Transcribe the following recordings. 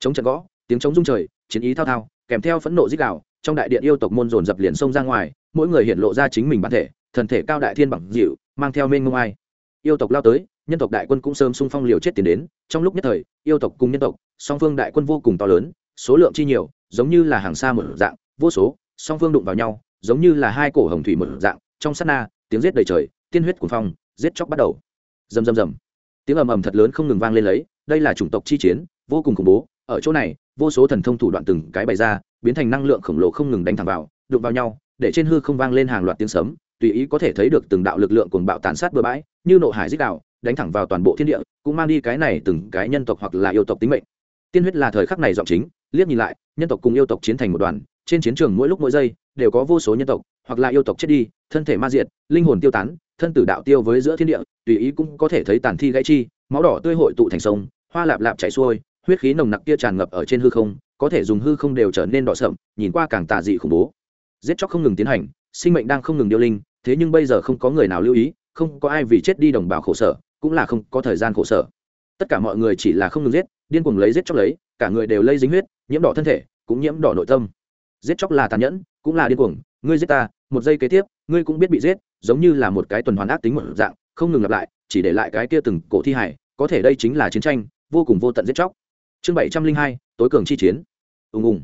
chống trận gõ, tiếng chống rung trời, chiến ý thao thao, kèm theo phẫn nộ dích đạo trong đại điện yêu tộc môn dồn dập liền xông ra ngoài, mỗi người hiện lộ ra chính mình bản thể thần thể cao đại thiên bằng dịu, mang theo mênh ngông ai. Yêu tộc lao tới, nhân tộc đại quân cũng sớm xung phong liều chết tiến đến, trong lúc nhất thời, yêu tộc cùng nhân tộc, song phương đại quân vô cùng to lớn, số lượng chi nhiều, giống như là hàng xa một dạng, vô số, song phương đụng vào nhau, giống như là hai cổ hồng thủy một dạng, trong sát na, tiếng giết đầy trời, tiên huyết cuồng phong, giết chóc bắt đầu. Rầm rầm rầm. Tiếng ầm ầm thật lớn không ngừng vang lên lấy, đây là chủng tộc chi chiến, vô cùng khủng bố ở chỗ này, vô số thần thông thủ đoạn từng cái bày ra, biến thành năng lượng khổng lồ không ngừng đánh thẳng vào, đụng vào nhau, để trên hư không vang lên hàng loạt tiếng sấm, tùy ý có thể thấy được từng đạo lực lượng cuồng bạo tàn sát bừa bãi, như nộ hải dích đạo, đánh thẳng vào toàn bộ thiên địa, cũng mang đi cái này từng cái nhân tộc hoặc là yêu tộc tính mệnh. Tiên huyết là thời khắc này giọng chính, liếc nhìn lại, nhân tộc cùng yêu tộc chiến thành một đoàn, trên chiến trường mỗi lúc mỗi giây, đều có vô số nhân tộc, hoặc là yêu tộc chết đi, thân thể ma diệt, linh hồn tiêu tán, thân tử đạo tiêu với giữa thiên địa, tùy ý cũng có thể thấy tàn thi gãy chi, máu đỏ tươi hội tụ thành sông, hoa lạp lạp chảy xuôi huyết khí nồng nặc kia tràn ngập ở trên hư không, có thể dùng hư không đều trở nên đỏ sậm, nhìn qua càng tà dị khủng bố. Giết chóc không ngừng tiến hành, sinh mệnh đang không ngừng điêu linh, thế nhưng bây giờ không có người nào lưu ý, không có ai vì chết đi đồng bào khổ sở, cũng là không có thời gian khổ sở. Tất cả mọi người chỉ là không ngừng giết, điên cuồng lấy giết chóc lấy, cả người đều lây dính huyết, nhiễm đỏ thân thể, cũng nhiễm đỏ nội tâm. Giết chóc là tàn nhẫn, cũng là điên cuồng, ngươi giết ta, một giây kế tiếp, ngươi cũng biết bị giết, giống như là một cái tuần hoàn ác tính một dạng, không ngừng lặp lại, chỉ để lại cái kia từng cổ thi hải có thể đây chính là chiến tranh, vô cùng vô tận giết chóc chương bảy trăm linh hai, tối cường chi chiến. Ùng ùng.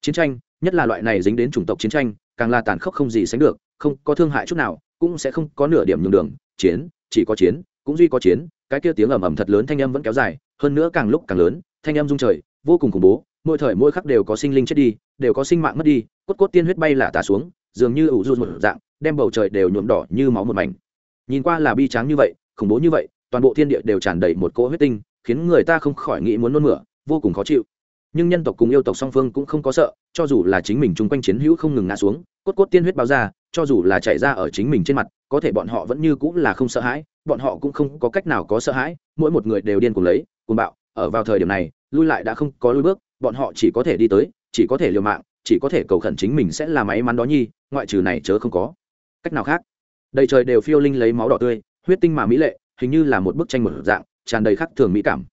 Chiến tranh, nhất là loại này dính đến chủng tộc chiến tranh, càng là tàn khốc không gì sánh được, không có thương hại chút nào, cũng sẽ không có nửa điểm nhường đường, chiến, chỉ có chiến, cũng duy có chiến, cái kia tiếng ầm ầm thật lớn thanh âm vẫn kéo dài, hơn nữa càng lúc càng lớn, thanh âm rung trời, vô cùng khủng bố, mỗi thời mỗi khắc đều có sinh linh chết đi, đều có sinh mạng mất đi, cốt cốt tiên huyết bay là tả xuống, dường như ủ run một dạng, đem bầu trời đều nhuộm đỏ như máu một mảnh. Nhìn qua là bi tráng như vậy, khủng bố như vậy, toàn bộ thiên địa đều tràn đầy một cỗ huyết tinh, khiến người ta không khỏi nghĩ muốn nôn mửa vô cùng khó chịu. Nhưng nhân tộc cùng yêu tộc song phương cũng không có sợ, cho dù là chính mình chung quanh chiến hữu không ngừng ngã xuống, cốt cốt tiên huyết báo ra, cho dù là chạy ra ở chính mình trên mặt, có thể bọn họ vẫn như cũng là không sợ hãi, bọn họ cũng không có cách nào có sợ hãi, mỗi một người đều điên cuồng lấy, cuồng bạo, ở vào thời điểm này, lui lại đã không có lui bước, bọn họ chỉ có thể đi tới, chỉ có thể liều mạng, chỉ có thể cầu khẩn chính mình sẽ là may mắn đó nhi, ngoại trừ này chớ không có. Cách nào khác? Đầy trời đều phiêu linh lấy máu đỏ tươi, huyết tinh mà mỹ lệ, hình như là một bức tranh một dạng, tràn đầy khắc thường mỹ cảm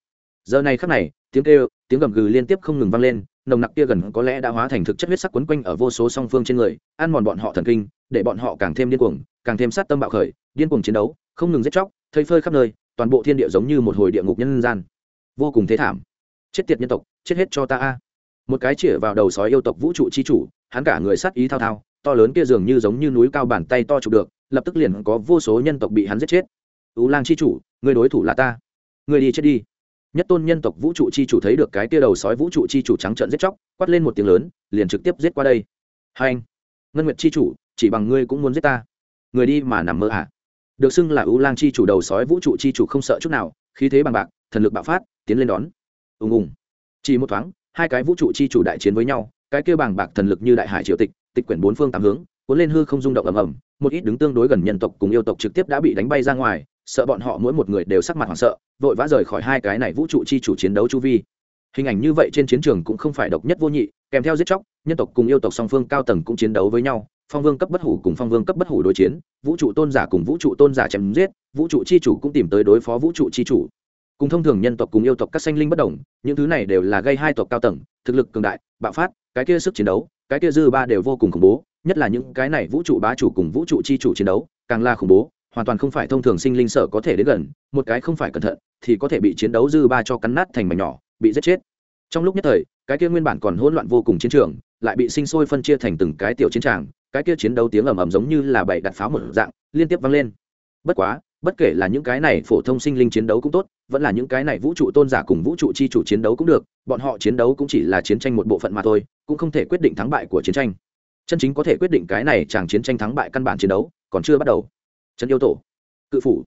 giờ này khắc này, tiếng kêu, tiếng gầm gừ liên tiếp không ngừng vang lên, nồng nặc kia gần có lẽ đã hóa thành thực chất huyết sắc quấn quanh ở vô số song phương trên người, ăn mòn bọn họ thần kinh, để bọn họ càng thêm điên cuồng, càng thêm sát tâm bạo khởi, điên cuồng chiến đấu, không ngừng giết chóc, thây phơi khắp nơi, toàn bộ thiên địa giống như một hồi địa ngục nhân gian. Vô cùng thế thảm. Chết tiệt nhân tộc, chết hết cho ta a. Một cái chĩa vào đầu sói yêu tộc vũ trụ chi chủ, hắn cả người sát ý thao thao, to lớn kia dường như giống như núi cao bàn tay to chụp được, lập tức liền có vô số nhân tộc bị hắn giết chết. Ú lang chi chủ, người đối thủ là ta. Người đi chết đi nhất tôn nhân tộc vũ trụ chi chủ thấy được cái kia đầu sói vũ trụ chi chủ trắng trợn giết chóc, quát lên một tiếng lớn, liền trực tiếp giết qua đây. Hai anh, ngân nguyệt chi chủ, chỉ bằng ngươi cũng muốn giết ta. Người đi mà nằm mơ à? Được xưng là ưu lang chi chủ đầu sói vũ trụ chi chủ không sợ chút nào, khí thế bằng bạc, thần lực bạo phát, tiến lên đón. Ùng ùng. Chỉ một thoáng, hai cái vũ trụ chi chủ đại chiến với nhau, cái kia bằng bạc thần lực như đại hải triều tịch tịch quyển bốn phương tám hướng, cuốn lên hư không rung động ầm ầm, một ít đứng tương đối gần nhân tộc cùng yêu tộc trực tiếp đã bị đánh bay ra ngoài sợ bọn họ mỗi một người đều sắc mặt hoảng sợ, vội vã rời khỏi hai cái này vũ trụ chi chủ chiến đấu chu vi. Hình ảnh như vậy trên chiến trường cũng không phải độc nhất vô nhị, kèm theo giết chóc, nhân tộc cùng yêu tộc song phương cao tầng cũng chiến đấu với nhau, phong vương cấp bất hủ cùng phong vương cấp bất hủ đối chiến, vũ trụ tôn giả cùng vũ trụ tôn giả chém giết, vũ trụ chi chủ cũng tìm tới đối phó vũ trụ chi chủ. Cùng thông thường nhân tộc cùng yêu tộc các sanh linh bất đồng, những thứ này đều là gây hai tộc cao tầng, thực lực cường đại, bạo phát, cái kia sức chiến đấu, cái kia dư ba đều vô cùng khủng bố, nhất là những cái này vũ trụ bá chủ cùng vũ trụ chi chủ chiến đấu, càng là khủng bố hoàn toàn không phải thông thường sinh linh sở có thể đến gần, một cái không phải cẩn thận thì có thể bị chiến đấu dư ba cho cắn nát thành mảnh nhỏ, bị giết chết. Trong lúc nhất thời, cái kia nguyên bản còn hỗn loạn vô cùng chiến trường, lại bị sinh sôi phân chia thành từng cái tiểu chiến tràng, cái kia chiến đấu tiếng ầm ầm giống như là bảy đặt pháo một dạng, liên tiếp vang lên. Bất quá, bất kể là những cái này phổ thông sinh linh chiến đấu cũng tốt, vẫn là những cái này vũ trụ tôn giả cùng vũ trụ chi chủ chiến đấu cũng được, bọn họ chiến đấu cũng chỉ là chiến tranh một bộ phận mà thôi, cũng không thể quyết định thắng bại của chiến tranh. Chân chính có thể quyết định cái này chẳng chiến tranh thắng bại căn bản chiến đấu, còn chưa bắt đầu trấn yêu tổ. Cự phủ.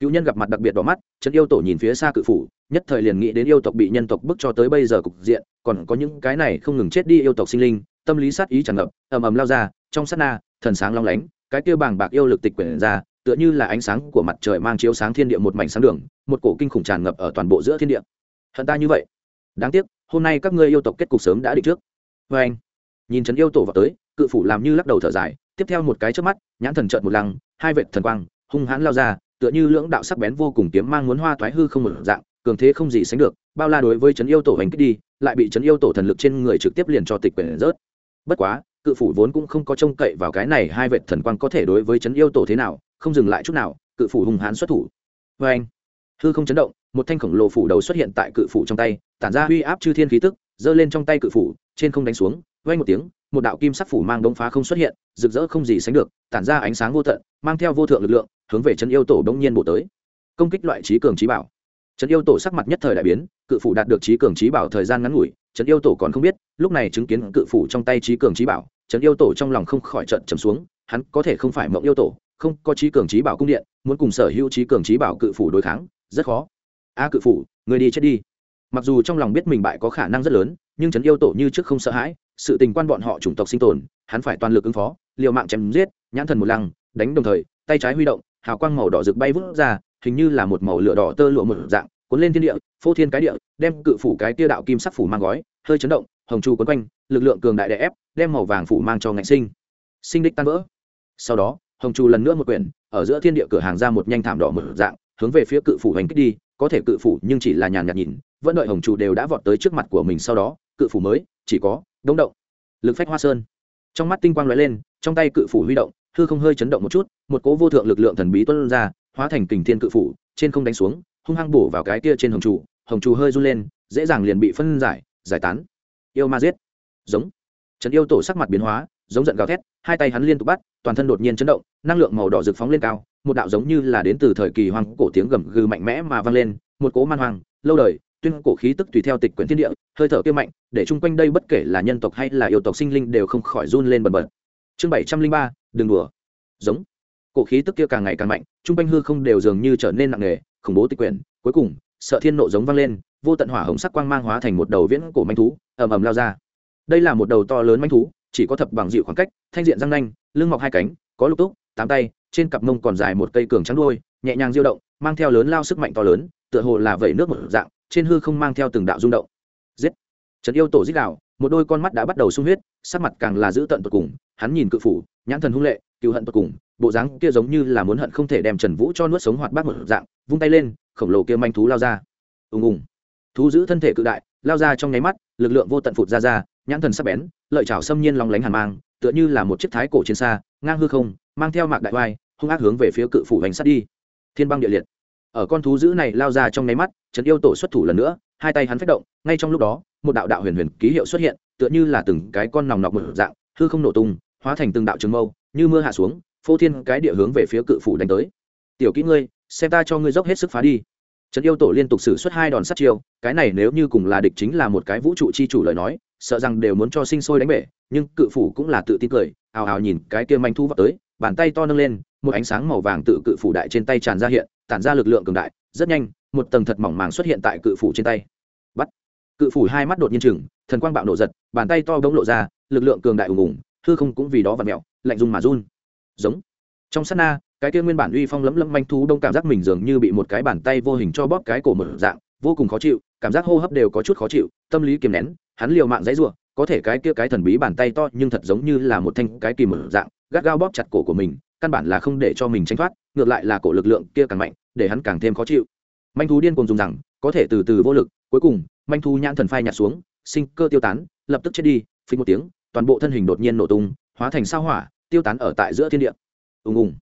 Cựu nhân gặp mặt đặc biệt đỏ mắt, trấn yêu tổ nhìn phía xa cự phủ, nhất thời liền nghĩ đến yêu tộc bị nhân tộc bức cho tới bây giờ cục diện, còn có những cái này không ngừng chết đi yêu tộc sinh linh, tâm lý sát ý tràn ngập, ầm ầm lao ra, trong sát na, thần sáng long lánh, cái kia bàng bạc yêu lực tịch quyển ra, tựa như là ánh sáng của mặt trời mang chiếu sáng thiên địa một mảnh sáng đường, một cổ kinh khủng tràn ngập ở toàn bộ giữa thiên địa. Hận ta như vậy. Đáng tiếc, hôm nay các ngươi yêu tộc kết cục sớm đã định trước. Vê anh. Nhìn trấn yêu tổ vào tới, cự phủ làm như lắc đầu thở dài, tiếp theo một cái trước mắt, nhãn thần trợn một lăng hai vệt thần quang, hung hãn lao ra, tựa như lưỡng đạo sắc bén vô cùng kiếm mang muốn hoa thoái hư không một dạng, cường thế không gì sánh được, bao la đối với trấn yêu tổ hành kích đi, lại bị trấn yêu tổ thần lực trên người trực tiếp liền cho tịch quyển rớt. Bất quá, cự phủ vốn cũng không có trông cậy vào cái này hai vệt thần quang có thể đối với trấn yêu tổ thế nào, không dừng lại chút nào, cự phủ hung hãn xuất thủ. Vê anh, hư không chấn động, một thanh khổng lồ phủ đầu xuất hiện tại cự phủ trong tay, tản ra uy áp chư thiên khí tức, giơ lên trong tay cự phủ, trên không đánh xuống vay một tiếng một đạo kim sắc phủ mang đống phá không xuất hiện, rực rỡ không gì sánh được, tản ra ánh sáng vô tận, mang theo vô thượng lực lượng, hướng về chân yêu tổ đông nhiên bổ tới. Công kích loại trí cường trí bảo. Trấn yêu tổ sắc mặt nhất thời đại biến, cự phủ đạt được trí cường trí bảo thời gian ngắn ngủi, trấn yêu tổ còn không biết, lúc này chứng kiến cự phủ trong tay trí cường trí bảo, trấn yêu tổ trong lòng không khỏi trận trầm xuống, hắn có thể không phải mộng yêu tổ, không có trí cường trí bảo cung điện, muốn cùng sở hữu trí cường trí bảo cự phủ đối kháng, rất khó. A cự phủ, người đi chết đi. Mặc dù trong lòng biết mình bại có khả năng rất lớn, nhưng trấn yêu tổ như trước không sợ hãi sự tình quan bọn họ chủng tộc sinh tồn, hắn phải toàn lực ứng phó, liều mạng chém giết, nhãn thần một lăng, đánh đồng thời, tay trái huy động, hào quang màu đỏ rực bay vút ra, hình như là một màu lửa đỏ tơ lụa một dạng, cuốn lên thiên địa, phô thiên cái địa, đem cự phủ cái tia đạo kim sắc phủ mang gói, hơi chấn động, hồng chu quấn quanh, lực lượng cường đại đè ép, đem màu vàng phủ mang cho ngạnh sinh. Sinh đích tan vỡ. Sau đó, hồng chu lần nữa một quyển, ở giữa thiên địa cửa hàng ra một nhanh thảm đỏ một dạng, hướng về phía cự phủ hành kích đi, có thể cự phủ nhưng chỉ là nhàn nhạt nhìn, vẫn đợi hồng chu đều đã vọt tới trước mặt của mình sau đó, cự phủ mới, chỉ có đông động. Lực phách hoa sơn. Trong mắt tinh quang lóe lên, trong tay cự phủ huy động, hư không hơi chấn động một chút, một cố vô thượng lực lượng thần bí tuân ra, hóa thành kình thiên cự phủ, trên không đánh xuống, hung hăng bổ vào cái kia trên hồng trụ hồng trụ hơi run lên, dễ dàng liền bị phân giải giải tán. Yêu ma giết. Giống. Trần yêu tổ sắc mặt biến hóa, giống giận gào thét, hai tay hắn liên tục bắt, toàn thân đột nhiên chấn động, năng lượng màu đỏ rực phóng lên cao, một đạo giống như là đến từ thời kỳ hoang cổ tiếng gầm gừ mạnh mẽ mà vang lên, một cố man hoàng lâu đời tuyên cổ khí tức tùy theo tịch quyển thiên địa, hơi thở kia mạnh, để chung quanh đây bất kể là nhân tộc hay là yêu tộc sinh linh đều không khỏi run lên bần bật. Chương bảy trăm linh ba, đừng đùa. Giống. Cổ khí tức kia càng ngày càng mạnh, chung quanh hư không đều dường như trở nên nặng nề, khủng bố tịch quyển. Cuối cùng, sợ thiên nộ giống vang lên, vô tận hỏa hồng sắc quang mang hóa thành một đầu viễn cổ manh thú, ầm ầm lao ra. Đây là một đầu to lớn manh thú, chỉ có thập bằng dịu khoảng cách, thanh diện răng nanh, lưng mọc hai cánh, có lục túc, tám tay, trên cặp mông còn dài một cây cường trắng đuôi, nhẹ nhàng diêu động, mang theo lớn lao sức mạnh to lớn, tựa hồ là vẩy nước một dạng trên hư không mang theo từng đạo rung động. Giết! Trần yêu tổ giết đạo một đôi con mắt đã bắt đầu sung huyết, sắc mặt càng là dữ tận tột cùng, hắn nhìn cự phủ, nhãn thần hung lệ cựu hận tột cùng, bộ dáng kia giống như là muốn hận không thể đem trần vũ cho nuốt sống hoạt bát một dạng, vung tay lên, khổng lồ kia manh thú lao ra. Ùng ùng. Thú giữ thân thể cự đại, lao ra trong nháy mắt, lực lượng vô tận phụt ra ra, nhãn thần sắc bén, lợi chảo xâm nhiên long lánh hàn mang, tựa như là một chiếc thái cổ trên xa, ngang hư không, mang theo mạc đại vai hung ác hướng về phía cự phủ hành sát đi. Thiên băng địa liệt ở con thú dữ này lao ra trong nháy mắt, trấn yêu tổ xuất thủ lần nữa, hai tay hắn phát động, ngay trong lúc đó, một đạo đạo huyền huyền ký hiệu xuất hiện, tựa như là từng cái con nòng nọc một dạng, hư không nổ tung, hóa thành từng đạo trường mâu, như mưa hạ xuống, phô thiên cái địa hướng về phía cự phủ đánh tới. Tiểu kỹ ngươi, xem ta cho ngươi dốc hết sức phá đi. Trấn yêu tổ liên tục xử suất hai đòn sát chiêu, cái này nếu như cùng là địch chính là một cái vũ trụ chi chủ lời nói, sợ rằng đều muốn cho sinh sôi đánh bể, nhưng cự phủ cũng là tự tin cười, ào ào nhìn cái kia manh thu vào tới, bàn tay to nâng lên, một ánh sáng màu vàng tự cự phủ đại trên tay tràn ra hiện tản ra lực lượng cường đại, rất nhanh, một tầng thật mỏng màng xuất hiện tại cự phủ trên tay. Bắt. Cự phủ hai mắt đột nhiên chừng, thần quang bạo nổ giật, bàn tay to bỗng lộ ra, lực lượng cường đại ùng ùng, hư không cũng vì đó và mẹo lạnh dùng mà run. Giống. Trong sát na, cái kia nguyên bản uy phong lấm lấm manh thú đông cảm giác mình dường như bị một cái bàn tay vô hình cho bóp cái cổ một dạng, vô cùng khó chịu, cảm giác hô hấp đều có chút khó chịu, tâm lý kiềm nén, hắn liều mạng dãy rủa, có thể cái kia cái thần bí bàn tay to nhưng thật giống như là một thanh cái kìm một dạng, gắt gao bóp chặt cổ của mình căn bản là không để cho mình tránh thoát, ngược lại là cổ lực lượng kia càng mạnh, để hắn càng thêm khó chịu. Manh thú điên cùng dùng rằng, có thể từ từ vô lực, cuối cùng, manh thú nhãn thần phai nhạt xuống, sinh cơ tiêu tán, lập tức chết đi phí một tiếng, toàn bộ thân hình đột nhiên nổ tung, hóa thành sao hỏa, tiêu tán ở tại giữa thiên địa. Ùng ùng.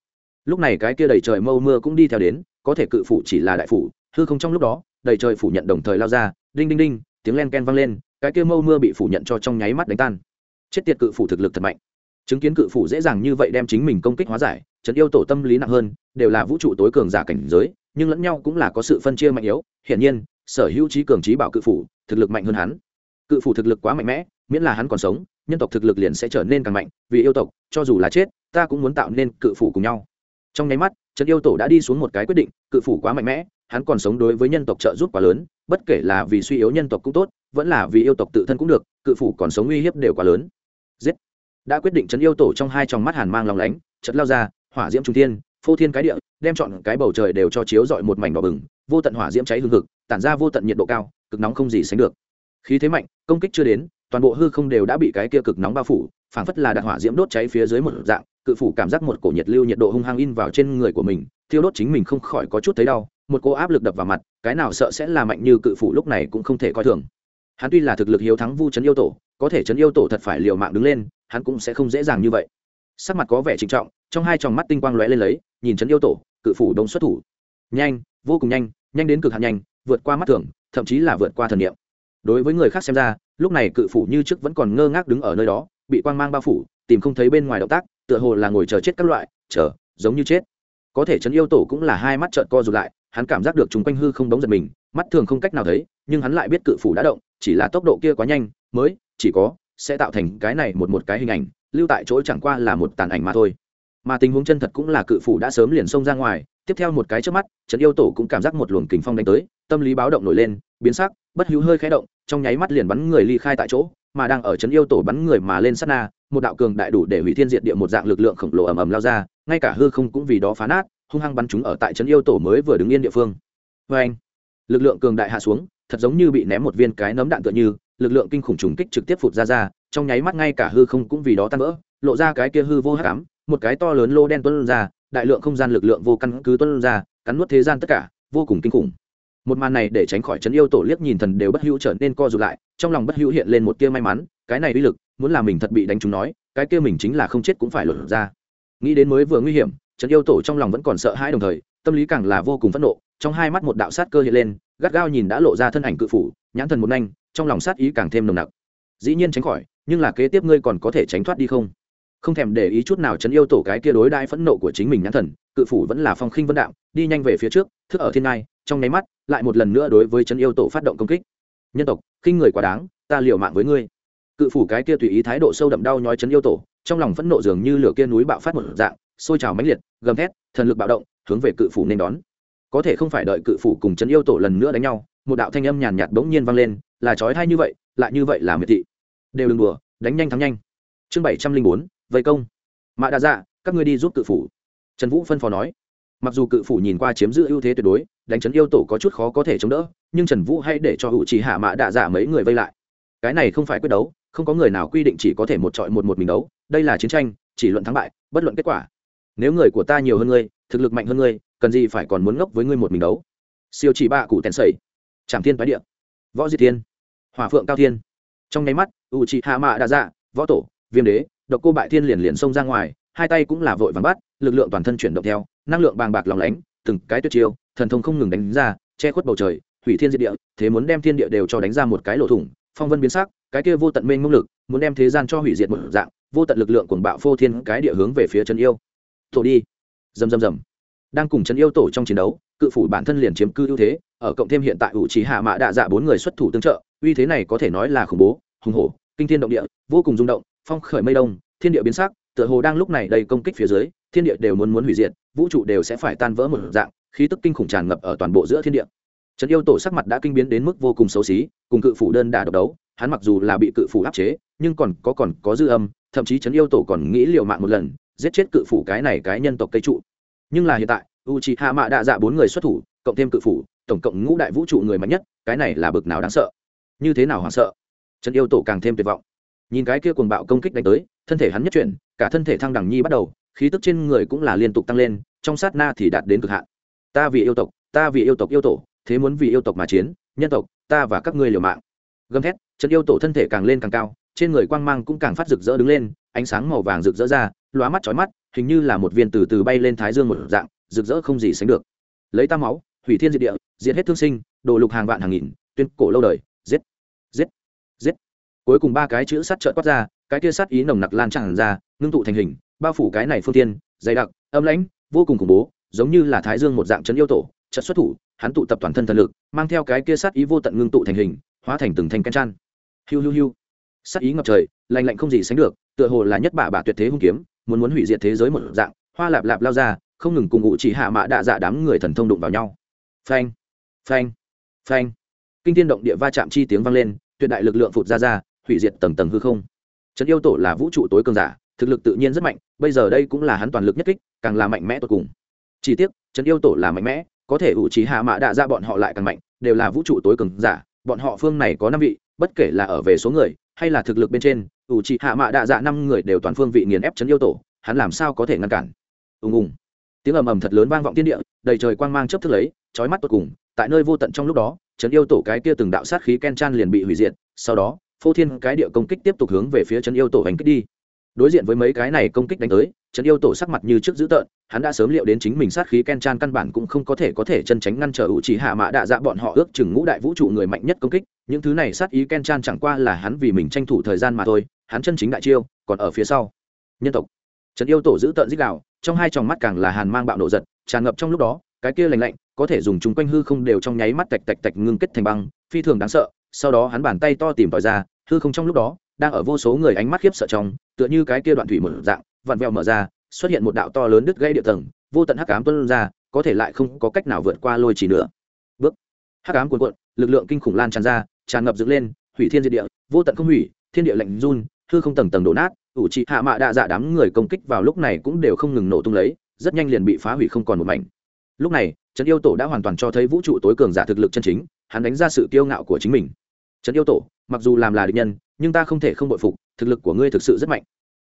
Lúc này cái kia đầy trời mâu mưa cũng đi theo đến, có thể cự phủ chỉ là đại phủ, hư không trong lúc đó, đầy trời phủ nhận đồng thời lao ra, đinh đinh đinh, tiếng len ken vang lên, cái kia mâu mưa bị phủ nhận cho trong nháy mắt đánh tan. Chết tiệt cự phủ thực lực thật mạnh chứng kiến cự phủ dễ dàng như vậy đem chính mình công kích hóa giải, trấn yêu tổ tâm lý nặng hơn, đều là vũ trụ tối cường giả cảnh giới, nhưng lẫn nhau cũng là có sự phân chia mạnh yếu. Hiển nhiên, sở hữu trí cường trí bảo cự phủ, thực lực mạnh hơn hắn. Cự phủ thực lực quá mạnh mẽ, miễn là hắn còn sống, nhân tộc thực lực liền sẽ trở nên càng mạnh, vì yêu tộc, cho dù là chết, ta cũng muốn tạo nên cự phủ cùng nhau. Trong nháy mắt, trấn yêu tổ đã đi xuống một cái quyết định, cự phủ quá mạnh mẽ, hắn còn sống đối với nhân tộc trợ giúp quá lớn, bất kể là vì suy yếu nhân tộc cũng tốt, vẫn là vì yêu tộc tự thân cũng được, cự phủ còn sống uy hiếp đều quá lớn. Giết! Đã quyết định chấn yêu tổ trong hai tròng mắt hàn mang lòng lánh chật lao ra, hỏa diễm trung thiên, phô thiên cái địa, đem chọn cái bầu trời đều cho chiếu dọi một mảnh đỏ bừng, vô tận hỏa diễm cháy hương cực tản ra vô tận nhiệt độ cao, cực nóng không gì sánh được. Khí thế mạnh, công kích chưa đến, toàn bộ hư không đều đã bị cái kia cực nóng bao phủ, phảng phất là đặt hỏa diễm đốt cháy phía dưới một dạng, cự phủ cảm giác một cổ nhiệt lưu nhiệt độ hung hăng in vào trên người của mình, thiêu đốt chính mình không khỏi có chút thấy đau, một cô áp lực đập vào mặt, cái nào sợ sẽ là mạnh như cự phủ lúc này cũng không thể coi thường. Hắn tuy là thực lực hiếu thắng vu trấn yêu tổ có thể trấn yêu tổ thật phải liều mạng đứng lên, hắn cũng sẽ không dễ dàng như vậy. Sắc mặt có vẻ trịnh trọng, trong hai tròng mắt tinh quang lóe lên lấy, nhìn trấn yêu tổ, cự phủ đông xuất thủ. Nhanh, vô cùng nhanh nhanh đến cực hạn nhanh, vượt qua mắt thường, thậm chí là vượt qua thần niệm. Đối với người khác xem ra, lúc này cự phủ như trước vẫn còn ngơ ngác đứng ở nơi đó, bị quang mang bao phủ, tìm không thấy bên ngoài động tác, tựa hồ là ngồi chờ chết các loại, chờ, giống như chết. Có thể trấn yêu tổ cũng là hai mắt trợn co rụt lại, hắn cảm giác được chúng quanh hư không đống giật mình, mắt thường không cách nào thấy, nhưng hắn lại biết cự phủ đã động, chỉ là tốc độ kia quá nhanh, mới chỉ có, sẽ tạo thành cái này một một cái hình ảnh, lưu tại chỗ chẳng qua là một tàn ảnh mà thôi. Mà tình huống chân thật cũng là cự phủ đã sớm liền xông ra ngoài, tiếp theo một cái trước mắt, trấn yêu tổ cũng cảm giác một luồng kình phong đánh tới, tâm lý báo động nổi lên, biến sắc, bất hữu hơi khé động, trong nháy mắt liền bắn người ly khai tại chỗ, mà đang ở trấn yêu tổ bắn người mà lên sát na, một đạo cường đại đủ để hủy thiên diệt địa một dạng lực lượng khổng lồ ầm ầm lao ra, ngay cả hư không cũng vì đó phá nát, hung hăng bắn chúng ở tại trấn yêu tổ mới vừa đứng yên địa phương. Vê anh lực lượng cường đại hạ xuống, thật giống như bị ném một viên cái nấm đạn tựa như lực lượng kinh khủng trùng kích trực tiếp phụt ra ra, trong nháy mắt ngay cả hư không cũng vì đó tan vỡ, lộ ra cái kia hư vô hắc ám, một cái to lớn lô đen tuân ra, đại lượng không gian lực lượng vô căn cứ tuân ra, cắn nuốt thế gian tất cả, vô cùng kinh khủng. Một màn này để tránh khỏi chấn yêu tổ liếc nhìn thần đều bất hữu trở nên co rụt lại, trong lòng bất hữu hiện lên một tia may mắn, cái này uy lực, muốn là mình thật bị đánh trúng nói, cái kia mình chính là không chết cũng phải lột ra. Nghĩ đến mới vừa nguy hiểm trấn yêu tổ trong lòng vẫn còn sợ hãi đồng thời, tâm lý càng là vô cùng phẫn nộ, trong hai mắt một đạo sát cơ hiện lên, gắt gao nhìn đã lộ ra thân ảnh cự phủ, nhãn thần một nhanh trong lòng sát ý càng thêm nồng nặc. Dĩ nhiên tránh khỏi, nhưng là kế tiếp ngươi còn có thể tránh thoát đi không? Không thèm để ý chút nào chấn yêu tổ cái kia đối đãi phẫn nộ của chính mình nhãn thần, cự phủ vẫn là phong khinh vân đạm, đi nhanh về phía trước, thức ở thiên ngai, trong nháy mắt, lại một lần nữa đối với chấn yêu tổ phát động công kích. Nhân tộc, khinh người quá đáng, ta liều mạng với ngươi. Cự phủ cái kia tùy ý thái độ sâu đậm đau nhói chấn yêu tổ, trong lòng phẫn nộ dường như lửa kia núi bạo phát một dạng, sôi trào mãnh liệt, gầm thét, thần lực bạo động, hướng về cự phủ nên đón. Có thể không phải đợi cự phủ cùng chấn yêu tổ lần nữa đánh nhau, một đạo thanh âm nhàn nhạt bỗng nhiên vang lên là trói thai như vậy, lại như vậy là miệt thị. Đều đừng đùa, đánh nhanh thắng nhanh. Chương bảy trăm linh bốn, vây công. Mạ đa dạ các ngươi đi giúp cự phủ. Trần vũ phân phó nói. Mặc dù cự phủ nhìn qua chiếm giữ ưu thế tuyệt đối, đánh chấn yêu tổ có chút khó có thể chống đỡ, nhưng trần vũ hãy để cho hữu trí hạ mạ đạ dạ mấy người vây lại. Cái này không phải quyết đấu, không có người nào quy định chỉ có thể một trọi một một mình đấu, đây là chiến tranh, chỉ luận thắng bại, bất luận kết quả. Nếu người của ta nhiều hơn ngươi, thực lực mạnh hơn ngươi, cần gì phải còn muốn ngốc với ngươi một mình đấu? Siêu chỉ ba cụ tèn sầy trảm thiên phái địa võ diệt thiên hòa phượng cao thiên. Trong nháy mắt, u chị hạ mạ đa dạ võ tổ, viêm đế, độc cô bại thiên liền liền xông ra ngoài, hai tay cũng là vội vàng bắt, lực lượng toàn thân chuyển động theo, năng lượng bàng bạc lòng lánh, từng cái tuyệt chiêu, thần thông không ngừng đánh ra, che khuất bầu trời, hủy thiên diệt địa, thế muốn đem thiên địa đều cho đánh ra một cái lỗ thủng, phong vân biến sắc, cái kia vô tận mênh mông lực, muốn đem thế gian cho hủy diệt một dạng, vô tận lực lượng cuồng bạo phô thiên cái địa hướng về phía chân yêu. Tổ đi. Rầm rầm rầm. Đang cùng chân yêu tổ trong chiến đấu cự phủ bản thân liền chiếm cư ưu thế, ở cộng thêm hiện tại ủ trí hạ mã đạ dạ bốn người xuất thủ tương trợ, uy thế này có thể nói là khủng bố, hùng hổ, kinh thiên động địa, vô cùng rung động, phong khởi mây đông, thiên địa biến sắc, tựa hồ đang lúc này đầy công kích phía dưới, thiên địa đều muốn muốn hủy diệt, vũ trụ đều sẽ phải tan vỡ một dạng, khí tức kinh khủng tràn ngập ở toàn bộ giữa thiên địa. Trấn yêu tổ sắc mặt đã kinh biến đến mức vô cùng xấu xí, cùng cự phủ đơn đà độc đấu, hắn mặc dù là bị cự phủ áp chế, nhưng còn có còn có dư âm, thậm chí trấn yêu tổ còn nghĩ liệu mạng một lần, giết chết cự phủ cái này cái nhân tộc cây trụ. Nhưng là hiện tại u c h i hạ mạ đạ dạ bốn người xuất thủ, cộng thêm cự phủ, tổng cộng ngũ đại vũ trụ người mạnh nhất, cái này là bực nào đáng sợ. Như thế nào hoảng sợ? Trần yêu tổ càng thêm tuyệt vọng. Nhìn cái kia cuồng bạo công kích đánh tới, thân thể hắn nhất chuyển, cả thân thể thăng đẳng nhi bắt đầu, khí tức trên người cũng là liên tục tăng lên, trong sát na thì đạt đến cực hạn. Ta vì yêu tộc, ta vì yêu tộc yêu tổ, thế muốn vì yêu tộc mà chiến, nhân tộc, ta và các ngươi liều mạng. Gầm thét, Trần yêu tổ thân thể càng lên càng cao, trên người quang mang cũng càng phát rực rỡ đứng lên, ánh sáng màu vàng rực rỡ ra, lóa mắt chói mắt, hình như là một viên từ từ bay lên thái dương một dạng rực rỡ không gì sánh được. Lấy tam máu, hủy thiên diệt địa, diệt hết thương sinh, đồ lục hàng vạn hàng nghìn, tuyên cổ lâu đời, giết giết giết. Cuối cùng ba cái chữ sắt trợn quát ra, cái kia sắt ý nồng nặc lan tràn ra, ngưng tụ thành hình, bao phủ cái này phương tiên, dày đặc, âm lãnh, vô cùng khủng bố, giống như là thái dương một dạng trấn yêu tổ trận xuất thủ, hắn tụ tập toàn thân thần lực, mang theo cái kia sát ý vô tận ngưng tụ thành hình, hóa thành từng thành can chăn hiu hiu hiu. Sát ý ngập trời, lạnh lạnh không gì sánh được, tựa hồ là nhất bả bả tuyệt thế hung kiếm, muốn muốn hủy diệt thế giới một dạng, hoa lạp lạp lao ra không ngừng cùng ngụ chỉ hạ mạ đạ dạ đám người thần thông đụng vào nhau. Phanh phanh phanh. Kinh thiên động địa va chạm chi tiếng vang lên, tuyệt đại lực lượng phụt ra ra, hủy diệt tầng tầng hư không. Trấn yêu tổ là vũ trụ tối cường giả, thực lực tự nhiên rất mạnh, bây giờ đây cũng là hắn toàn lực nhất kích, càng là mạnh mẽ tột cùng. Chỉ tiếc, trấn yêu tổ là mạnh mẽ, có thể ủ trí hạ mạ đạ ra bọn họ lại càng mạnh, đều là vũ trụ tối cường giả, bọn họ phương này có năm vị, bất kể là ở về số người, hay là thực lực bên trên ủ trí hạ mạ đạ dạ năm người đều toàn phương vị nghiền ép chấn yêu tổ, hắn làm sao có thể ngăn cản? Ùng ùng tiếng ầm ầm thật lớn vang vọng thiên địa, đầy trời quang mang chớp thức lấy, chói mắt tột cùng, tại nơi vô tận trong lúc đó, trấn yêu tổ cái kia từng đạo sát khí ken chan liền bị hủy diệt, sau đó, phô thiên cái địa công kích tiếp tục hướng về phía trấn yêu tổ hành kích đi. Đối diện với mấy cái này công kích đánh tới, trấn yêu tổ sắc mặt như trước dữ tợn, hắn đã sớm liệu đến chính mình sát khí ken chan căn bản cũng không có thể có thể chân tránh ngăn trở ủ chỉ hạ mã đạ dạ bọn họ ước chừng ngũ đại vũ trụ người mạnh nhất công kích, những thứ này sát ý ken chan chẳng qua là hắn vì mình tranh thủ thời gian mà thôi, hắn chân chính đại chiêu, còn ở phía sau. Nhân tộc. Trấn yêu tổ dữ tợn dích đạo trong hai tròng mắt càng là hàn mang bạo nộ giật, tràn ngập trong lúc đó, cái kia lành lạnh, có thể dùng chúng quanh hư không đều trong nháy mắt tạch tạch tạch ngưng kết thành băng, phi thường đáng sợ, sau đó hắn bàn tay to tìm tòi ra, hư không trong lúc đó, đang ở vô số người ánh mắt khiếp sợ trong, tựa như cái kia đoạn thủy một dạng, vặn vẹo mở ra, xuất hiện một đạo to lớn đứt gãy địa tầng, vô tận hắc ám tuôn ra, có thể lại không có cách nào vượt qua lôi chỉ nữa. Bước. Hắc ám cuồn cuộn, lực lượng kinh khủng lan tràn ra, tràn ngập dựng lên, hủy thiên diệt địa, vô tận không hủy, thiên địa lạnh run hư không tầng tầng đổ nát, ủ trị hạ mạ đạ dạ đám người công kích vào lúc này cũng đều không ngừng nổ tung lấy, rất nhanh liền bị phá hủy không còn một mảnh. Lúc này, trấn yêu tổ đã hoàn toàn cho thấy vũ trụ tối cường giả thực lực chân chính, hắn đánh ra sự kiêu ngạo của chính mình. Trấn yêu tổ, mặc dù làm là địch nhân, nhưng ta không thể không bội phục, thực lực của ngươi thực sự rất mạnh.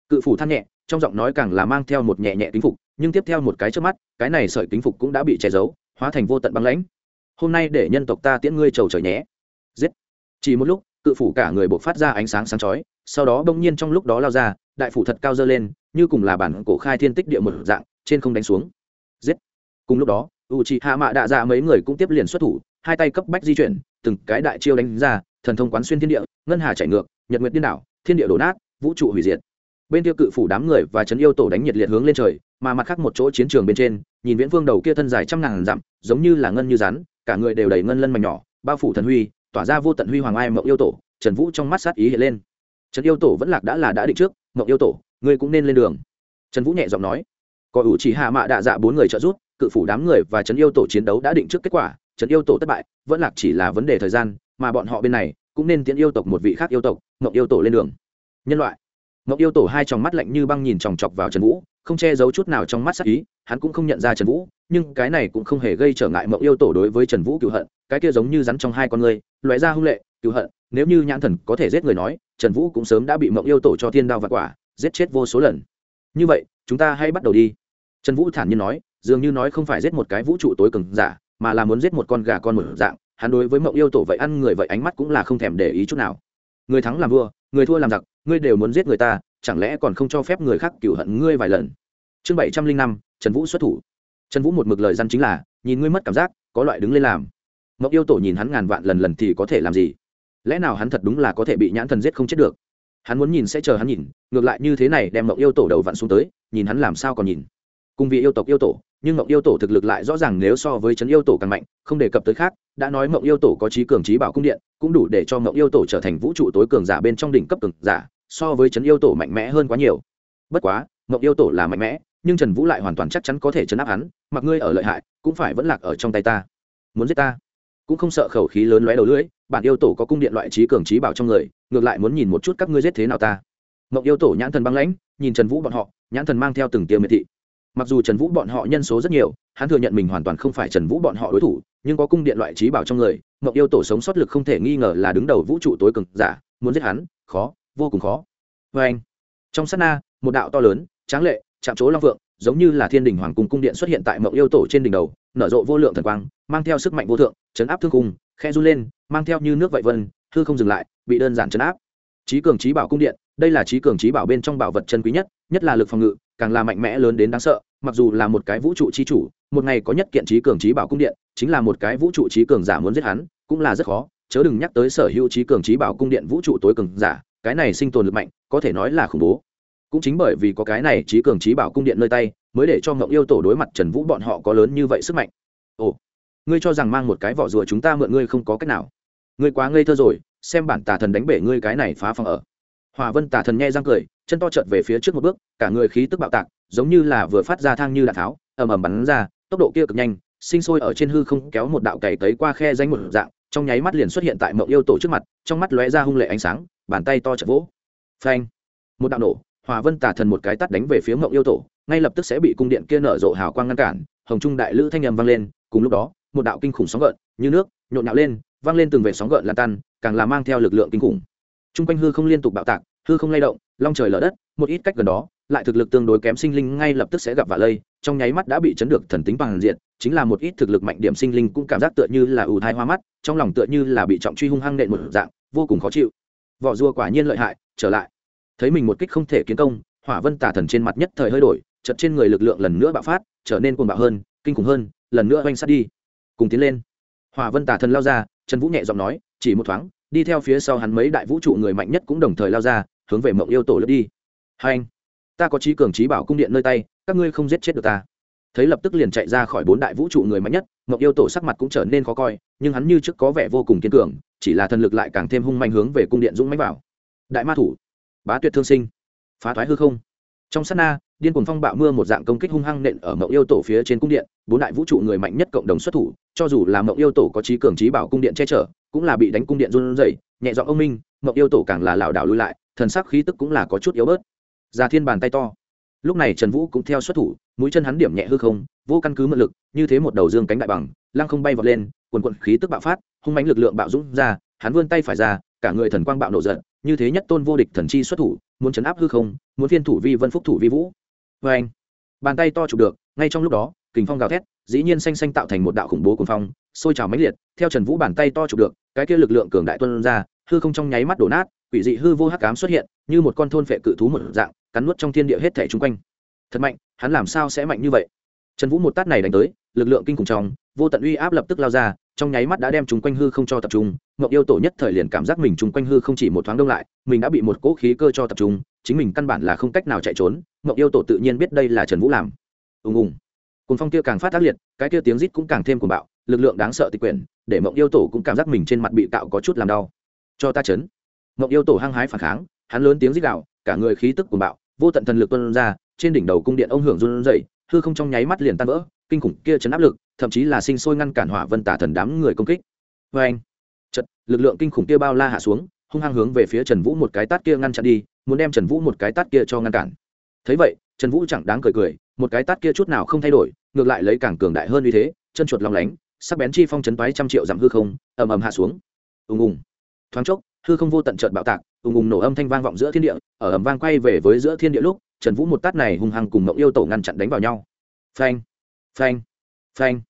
Cự phủ than nhẹ, trong giọng nói càng là mang theo một nhẹ nhẹ kính phục, nhưng tiếp theo một cái trước mắt, cái này sợi kính phục cũng đã bị che giấu, hóa thành vô tận băng lãnh. Hôm nay để nhân tộc ta tiễn ngươi trầu trời nhé. Giết. Chỉ một lúc, cự phủ cả người buộc phát ra ánh sáng sáng chói sau đó bỗng nhiên trong lúc đó lao ra, đại phủ thật cao dơ lên, như cùng là bản cổ khai thiên tích địa một dạng, trên không đánh xuống. Giết. Cùng lúc đó u c hạ mạ đạ dạ mấy người cũng tiếp liền xuất thủ, hai tay cấp bách di chuyển, từng cái đại chiêu đánh ra, thần thông quán xuyên thiên địa, ngân hà chảy ngược, nhật nguyệt điên đảo, thiên địa đổ nát, vũ trụ hủy diệt. Bên kia cự phủ đám người và trấn yêu tổ đánh nhiệt liệt hướng lên trời, mà mặt khác một chỗ chiến trường bên trên, nhìn viễn vương đầu kia thân dài trăm ngàn dặm, giống như là ngân như rắn, cả người đều đầy ngân lân mảnh nhỏ, bao phủ thần huy, tỏa ra vô tận huy hoàng ai mộng yêu tổ, trần vũ trong mắt sát ý hiện lên trần yêu tổ vẫn lạc đã là đã định trước, mộng yêu tổ, ngươi cũng nên lên đường. Trần vũ nhẹ giọng nói. Có ủ chỉ hạ mạ đạ dạ bốn người trợ giúp, cự phủ đám người và trấn yêu tổ chiến đấu đã định trước kết quả trấn yêu tổ thất bại, vẫn lạc chỉ là vấn đề thời gian, mà bọn họ bên này cũng nên tiễn yêu tộc một vị khác yêu tộc, mộng yêu tổ lên đường. Nhân loại. Mộng yêu tổ hai tròng mắt lạnh như băng nhìn chòng chọc vào trần vũ, không che giấu chút nào trong mắt sắc ý, hắn cũng không nhận ra trần vũ, nhưng cái này cũng không hề gây trở ngại mộng yêu tổ đối với trần vũ cựu hận, cái kia giống như rắn trong hai con người loại ra hung lệ, cựu hận nếu như nhãn thần có thể giết người nói, trần vũ cũng sớm đã bị mộng yêu tổ cho thiên đao và quả, giết chết vô số lần. Như vậy, chúng ta hãy bắt đầu đi. Trần vũ thản nhiên nói, dường như nói không phải giết một cái vũ trụ tối cường giả, mà là muốn giết một con gà con mở dạng. Hắn đối với mộng yêu tổ vậy ăn người vậy ánh mắt cũng là không thèm để ý chút nào. Người thắng làm vua, người thua làm giặc, ngươi đều muốn giết người ta, chẳng lẽ còn không cho phép người khác cựu hận ngươi vài lần? Chương bảy trăm linh năm, trần vũ xuất thủ. Trần vũ một mực lời răn chính là, nhìn ngươi mất cảm giác, có loại đứng lên làm. Mộng yêu tổ nhìn hắn ngàn vạn lần lần thì có thể làm gì? Lẽ nào hắn thật đúng là có thể bị nhãn thần giết không chết được? Hắn muốn nhìn sẽ chờ hắn nhìn, ngược lại như thế này đem mộng yêu tổ đầu vặn xuống tới, nhìn hắn làm sao còn nhìn. Cùng vì yêu tộc yêu tổ, nhưng mộng yêu tổ thực lực lại rõ ràng nếu so với trấn yêu tổ càng mạnh, không đề cập tới khác, đã nói mộng yêu tổ có trí cường trí bảo cung điện, cũng đủ để cho mộng yêu tổ trở thành vũ trụ tối cường giả bên trong đỉnh cấp cường giả, so với trấn yêu tổ mạnh mẽ hơn quá nhiều. Bất quá mộng yêu tổ là mạnh mẽ, nhưng trần vũ lại hoàn toàn chắc chắn có thể chấn áp hắn, mặc ngươi ở lợi hại, cũng phải vẫn lạc ở trong tay ta. Muốn giết ta? Cũng không sợ khẩu khí lớn lóe đầu lưỡi, bản yêu tổ có cung điện loại trí cường trí bảo trong người, ngược lại muốn nhìn một chút các ngươi giết thế nào ta. Mộng yêu tổ nhãn thần băng lãnh, nhìn trần vũ bọn họ, nhãn thần mang theo từng tiêu miệt thị. Mặc dù trần vũ bọn họ nhân số rất nhiều, hắn thừa nhận mình hoàn toàn không phải trần vũ bọn họ đối thủ, nhưng có cung điện loại trí bảo trong người, mộng yêu tổ sống sót lực không thể nghi ngờ là đứng đầu vũ trụ tối cực giả, muốn giết hắn, khó, vô cùng khó. Vê anh, trong sát na, một đạo to lớn, tráng lệ, chạm chỗ long vượng, giống như là thiên đình hoàng cung cung điện xuất hiện tại mộng yêu tổ trên đỉnh đầu nở rộ vô lượng thần quang, mang theo sức mạnh vô thượng, chấn áp thương cung khe run lên, mang theo như nước vậy vân, hư không dừng lại, bị đơn giản chấn áp. Trí cường trí bảo cung điện, đây là trí cường trí bảo bên trong bảo vật chân quý nhất nhất là lực phòng ngự, càng là mạnh mẽ lớn đến đáng sợ, mặc dù là một cái vũ trụ trí chủ, một ngày có nhất kiện trí cường trí bảo cung điện, chính là một cái vũ trụ trí cường giả muốn giết hắn, cũng là rất khó, chớ đừng nhắc tới sở hữu trí cường trí bảo cung điện vũ trụ tối cường giả, cái này sinh tồn lực mạnh, có thể nói là khủng bố. Cũng chính bởi vì có cái này trí cường trí bảo cung điện nơi tay mới để cho ngộng yêu tổ đối mặt trần vũ bọn họ có lớn như vậy sức mạnh. Ồ, ngươi cho rằng mang một cái vỏ rùa chúng ta mượn ngươi không có cách nào. Ngươi quá ngây thơ rồi, xem bản tà thần đánh bể ngươi cái này phá phòng ở. Hòa vân tà thần nghe răng cười, chân to trợt về phía trước một bước, cả người khí tức bạo tạc, giống như là vừa phát ra thang như đạn tháo, ầm ầm bắn ra, tốc độ kia cực nhanh, sinh sôi ở trên hư không kéo một đạo cày tới qua khe danh một dạng, trong nháy mắt liền xuất hiện tại mộng yêu tổ trước mặt, trong mắt lóe ra hung lệ ánh sáng, bàn tay to chợt vỗ. Phanh, một đạo nổ hòa vân tà thần một cái tắt đánh về phía mộng yêu tổ, ngay lập tức sẽ bị cung điện kia nở rộ hào quang ngăn cản, hồng trung đại lữ thanh ầm vang lên, cùng lúc đó, một đạo kinh khủng sóng gợn như nước nhộn nhạo lên, vang lên từng vệ sóng gợn lan tan, càng là mang theo lực lượng kinh khủng. Trung quanh hư không liên tục bạo tạc, hư không lay động, long trời lở đất, một ít cách gần đó, lại thực lực tương đối kém sinh linh ngay lập tức sẽ gặp vạ lây, trong nháy mắt đã bị chấn được thần tính bằng diện chính là một ít thực lực mạnh điểm sinh linh cũng cảm giác tựa như là ù thai hoa mắt, trong lòng tựa như là bị trọng truy hung hăng nện một dạng, vô cùng khó chịu. Vỏ rùa quả nhiên lợi hại, trở lại thấy mình một kích không thể kiến công, hỏa vân tả thần trên mặt nhất thời hơi đổi chật trên người lực lượng lần nữa bạo phát, trở nên cuồng bạo hơn, kinh khủng hơn, lần nữa oanh sát đi. Cùng tiến lên. Hỏa vân tả thần lao ra, trần vũ nhẹ giọng nói, chỉ một thoáng, đi theo phía sau hắn mấy đại vũ trụ người mạnh nhất cũng đồng thời lao ra, hướng về mộng yêu tổ lướt đi. Hai anh, ta có trí cường trí bảo cung điện nơi tay, các ngươi không giết chết được ta. Thấy lập tức liền chạy ra khỏi bốn đại vũ trụ người mạnh nhất, mộng yêu tổ sắc mặt cũng trở nên khó coi, nhưng hắn như trước có vẻ vô cùng kiên cường, chỉ là thần lực lại càng thêm hung manh hướng về cung điện dũng mánh vào. Đại ma thủ bá tuyệt thương sinh, phá thoái hư không. Trong sát na, điên cuồng phong bạo mưa một dạng công kích hung hăng nện ở mộng yêu tổ phía trên cung điện, bốn đại vũ trụ người mạnh nhất cộng đồng xuất thủ, cho dù là mộng yêu tổ có trí cường trí bảo cung điện che chở, cũng là bị đánh cung điện run rẩy, nhẹ dọn ông minh, mộng yêu tổ càng là lảo đảo lui lại, thần sắc khí tức cũng là có chút yếu bớt. Ra thiên bàn tay to. Lúc này trần vũ cũng theo xuất thủ, mũi chân hắn điểm nhẹ hư không, vô căn cứ mượn lực, như thế một đầu dương cánh đại bằng, lăng không bay vọt lên, quần quận khí tức bạo phát, hung mánh lực lượng bạo dũng ra, hắn vươn tay phải ra cả người thần quang bạo nộ giận, như thế nhất tôn vô địch thần chi xuất thủ, muốn chấn áp hư không, muốn phiên thủ vi vân phúc thủ vi vũ. Vê anh, bàn tay to chụp được, ngay trong lúc đó, kình phong gào thét, dĩ nhiên xanh xanh tạo thành một đạo khủng bố cuồng phong, sôi trào mãnh liệt, theo trần vũ bàn tay to chụp được, cái kia lực lượng cường đại tuân ra, hư không trong nháy mắt đổ nát, quỷ dị hư vô hắc ám xuất hiện, như một con thôn phệ cự thú một dạng, cắn nuốt trong thiên địa hết thể chung quanh. Thật mạnh, hắn làm sao sẽ mạnh như vậy? Trần vũ một tát này đánh tới, lực lượng kinh khủng trong, vô tận uy áp lập tức lao ra trong nháy mắt đã đem chúng quanh hư không cho tập trung, ngọc yêu tổ nhất thời liền cảm giác mình chúng quanh hư không chỉ một thoáng đông lại, mình đã bị một cỗ khí cơ cho tập trung, chính mình căn bản là không cách nào chạy trốn, ngọc yêu tổ tự nhiên biết đây là trần vũ làm. Ùng ùng. Cùng phong kia càng phát tác liệt, cái kia tiếng rít cũng càng thêm cuồng bạo, lực lượng đáng sợ tịch quyển, để mộng yêu tổ cũng cảm giác mình trên mặt bị tạo có chút làm đau. Cho ta chấn. Mộng yêu tổ hăng hái phản kháng, hắn lớn tiếng rít gạo cả người khí tức cuồng bạo, vô tận thần lực tuân ra, trên đỉnh đầu cung điện ông hưởng run rẩy hư không trong nháy mắt liền tan vỡ, kinh khủng kia chấn áp lực, thậm chí là sinh sôi ngăn cản hỏa vân tả thần đám người công kích. Vê anh chật lực lượng kinh khủng kia bao la hạ xuống, hung hăng hướng về phía trần vũ một cái tát kia ngăn chặn đi, muốn đem trần vũ một cái tát kia cho ngăn cản. Thấy vậy, trần vũ chẳng đáng cười cười, một cái tát kia chút nào không thay đổi, ngược lại lấy càng cường đại hơn như thế, chân chuột lòng lánh, sắc bén chi phong chấn toái trăm triệu dặm hư không, ầm ầm hạ xuống. Ùng ùng. Thoáng chốc, hư không vô tận trợt bạo tạc, ùng ùng nổ âm thanh vang vọng giữa thiên địa, ở ầm vang quay về với giữa thiên địa lúc trần vũ một tát này hung hăng cùng mộng yêu tổ ngăn chặn đánh vào nhau. Phanh phanh phanh.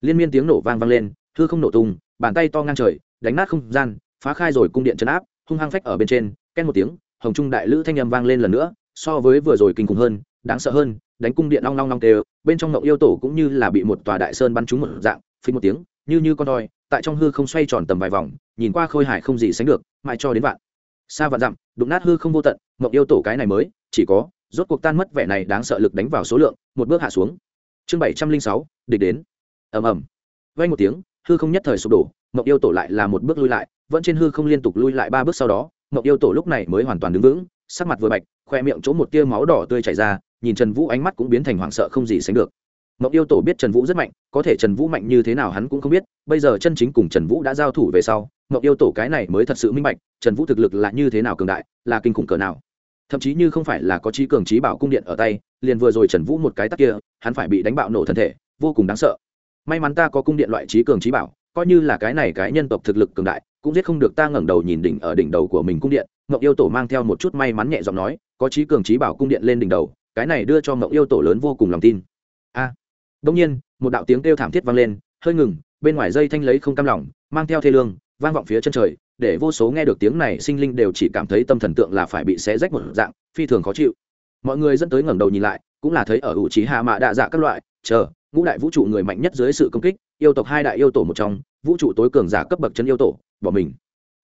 Liên miên tiếng nổ vang vang lên, hư không nổ tung, bàn tay to ngang trời, đánh nát không gian, phá khai rồi cung điện chấn áp, hung hăng phách ở bên trên ken một tiếng, hồng trung đại lữ thanh âm vang lên lần nữa, so với vừa rồi kinh khủng hơn, đáng sợ hơn, đánh cung điện long long long đều, bên trong mộng yêu tổ cũng như là bị một tòa đại sơn bắn trúng một dạng, phình một tiếng, như như con đoi tại trong hư không xoay tròn tầm vài vòng, nhìn qua khôi hải không gì sánh được, mãi cho đến vạn. Xa vạn dặm, đụng nát hư không vô tận, mộng yêu tổ cái này mới, chỉ có rốt cuộc tan mất vẻ này đáng sợ lực đánh vào số lượng, một bước hạ xuống. Chương bảy trăm linh sáu, địch đến. Ầm ầm. Vay một tiếng, hư không nhất thời sụp đổ mộng yêu tổ lại là một bước lui lại, vẫn trên hư không liên tục lui lại ba bước sau đó mộng yêu tổ lúc này mới hoàn toàn đứng vững, sắc mặt vừa bạch, khoe miệng chỗ một tia máu đỏ tươi chảy ra, nhìn trần vũ ánh mắt cũng biến thành hoảng sợ không gì sánh được. Mộng yêu tổ biết trần vũ rất mạnh, có thể trần vũ mạnh như thế nào hắn cũng không biết, bây giờ chân chính cùng trần vũ đã giao thủ về sau mộng yêu tổ cái này mới thật sự minh bạch, trần vũ thực lực là như thế nào cường đại, là kinh khủng cỡ nào thậm chí như không phải là có trí cường trí bảo cung điện ở tay liền vừa rồi trần vũ một cái tắc kia hắn phải bị đánh bạo nổ thân thể vô cùng đáng sợ. May mắn ta có cung điện loại trí cường trí bảo coi như là cái này cái nhân tộc thực lực cường đại cũng giết không được ta ngẩng đầu nhìn đỉnh ở đỉnh đầu của mình cung điện. Mộng yêu tổ mang theo một chút may mắn nhẹ giọng nói có trí cường trí bảo cung điện lên đỉnh đầu cái này đưa cho mộng yêu tổ lớn vô cùng lòng tin. A. À, đông nhiên một đạo tiếng kêu thảm thiết vang lên hơi ngừng bên ngoài dây thanh lấy không cam lòng mang theo thê lương vang vọng phía chân trời để vô số nghe được tiếng này, sinh linh đều chỉ cảm thấy tâm thần tượng là phải bị xé rách một dạng, phi thường khó chịu. Mọi người dẫn tới ngẩng đầu nhìn lại, cũng là thấy ở hữu trí hạ mạ đạ dạ các loại, chờ, ngũ đại vũ trụ người mạnh nhất dưới sự công kích, yêu tộc hai đại yêu tổ một trong, vũ trụ tối cường giả cấp bậc chân yêu tổ, bỏ mình.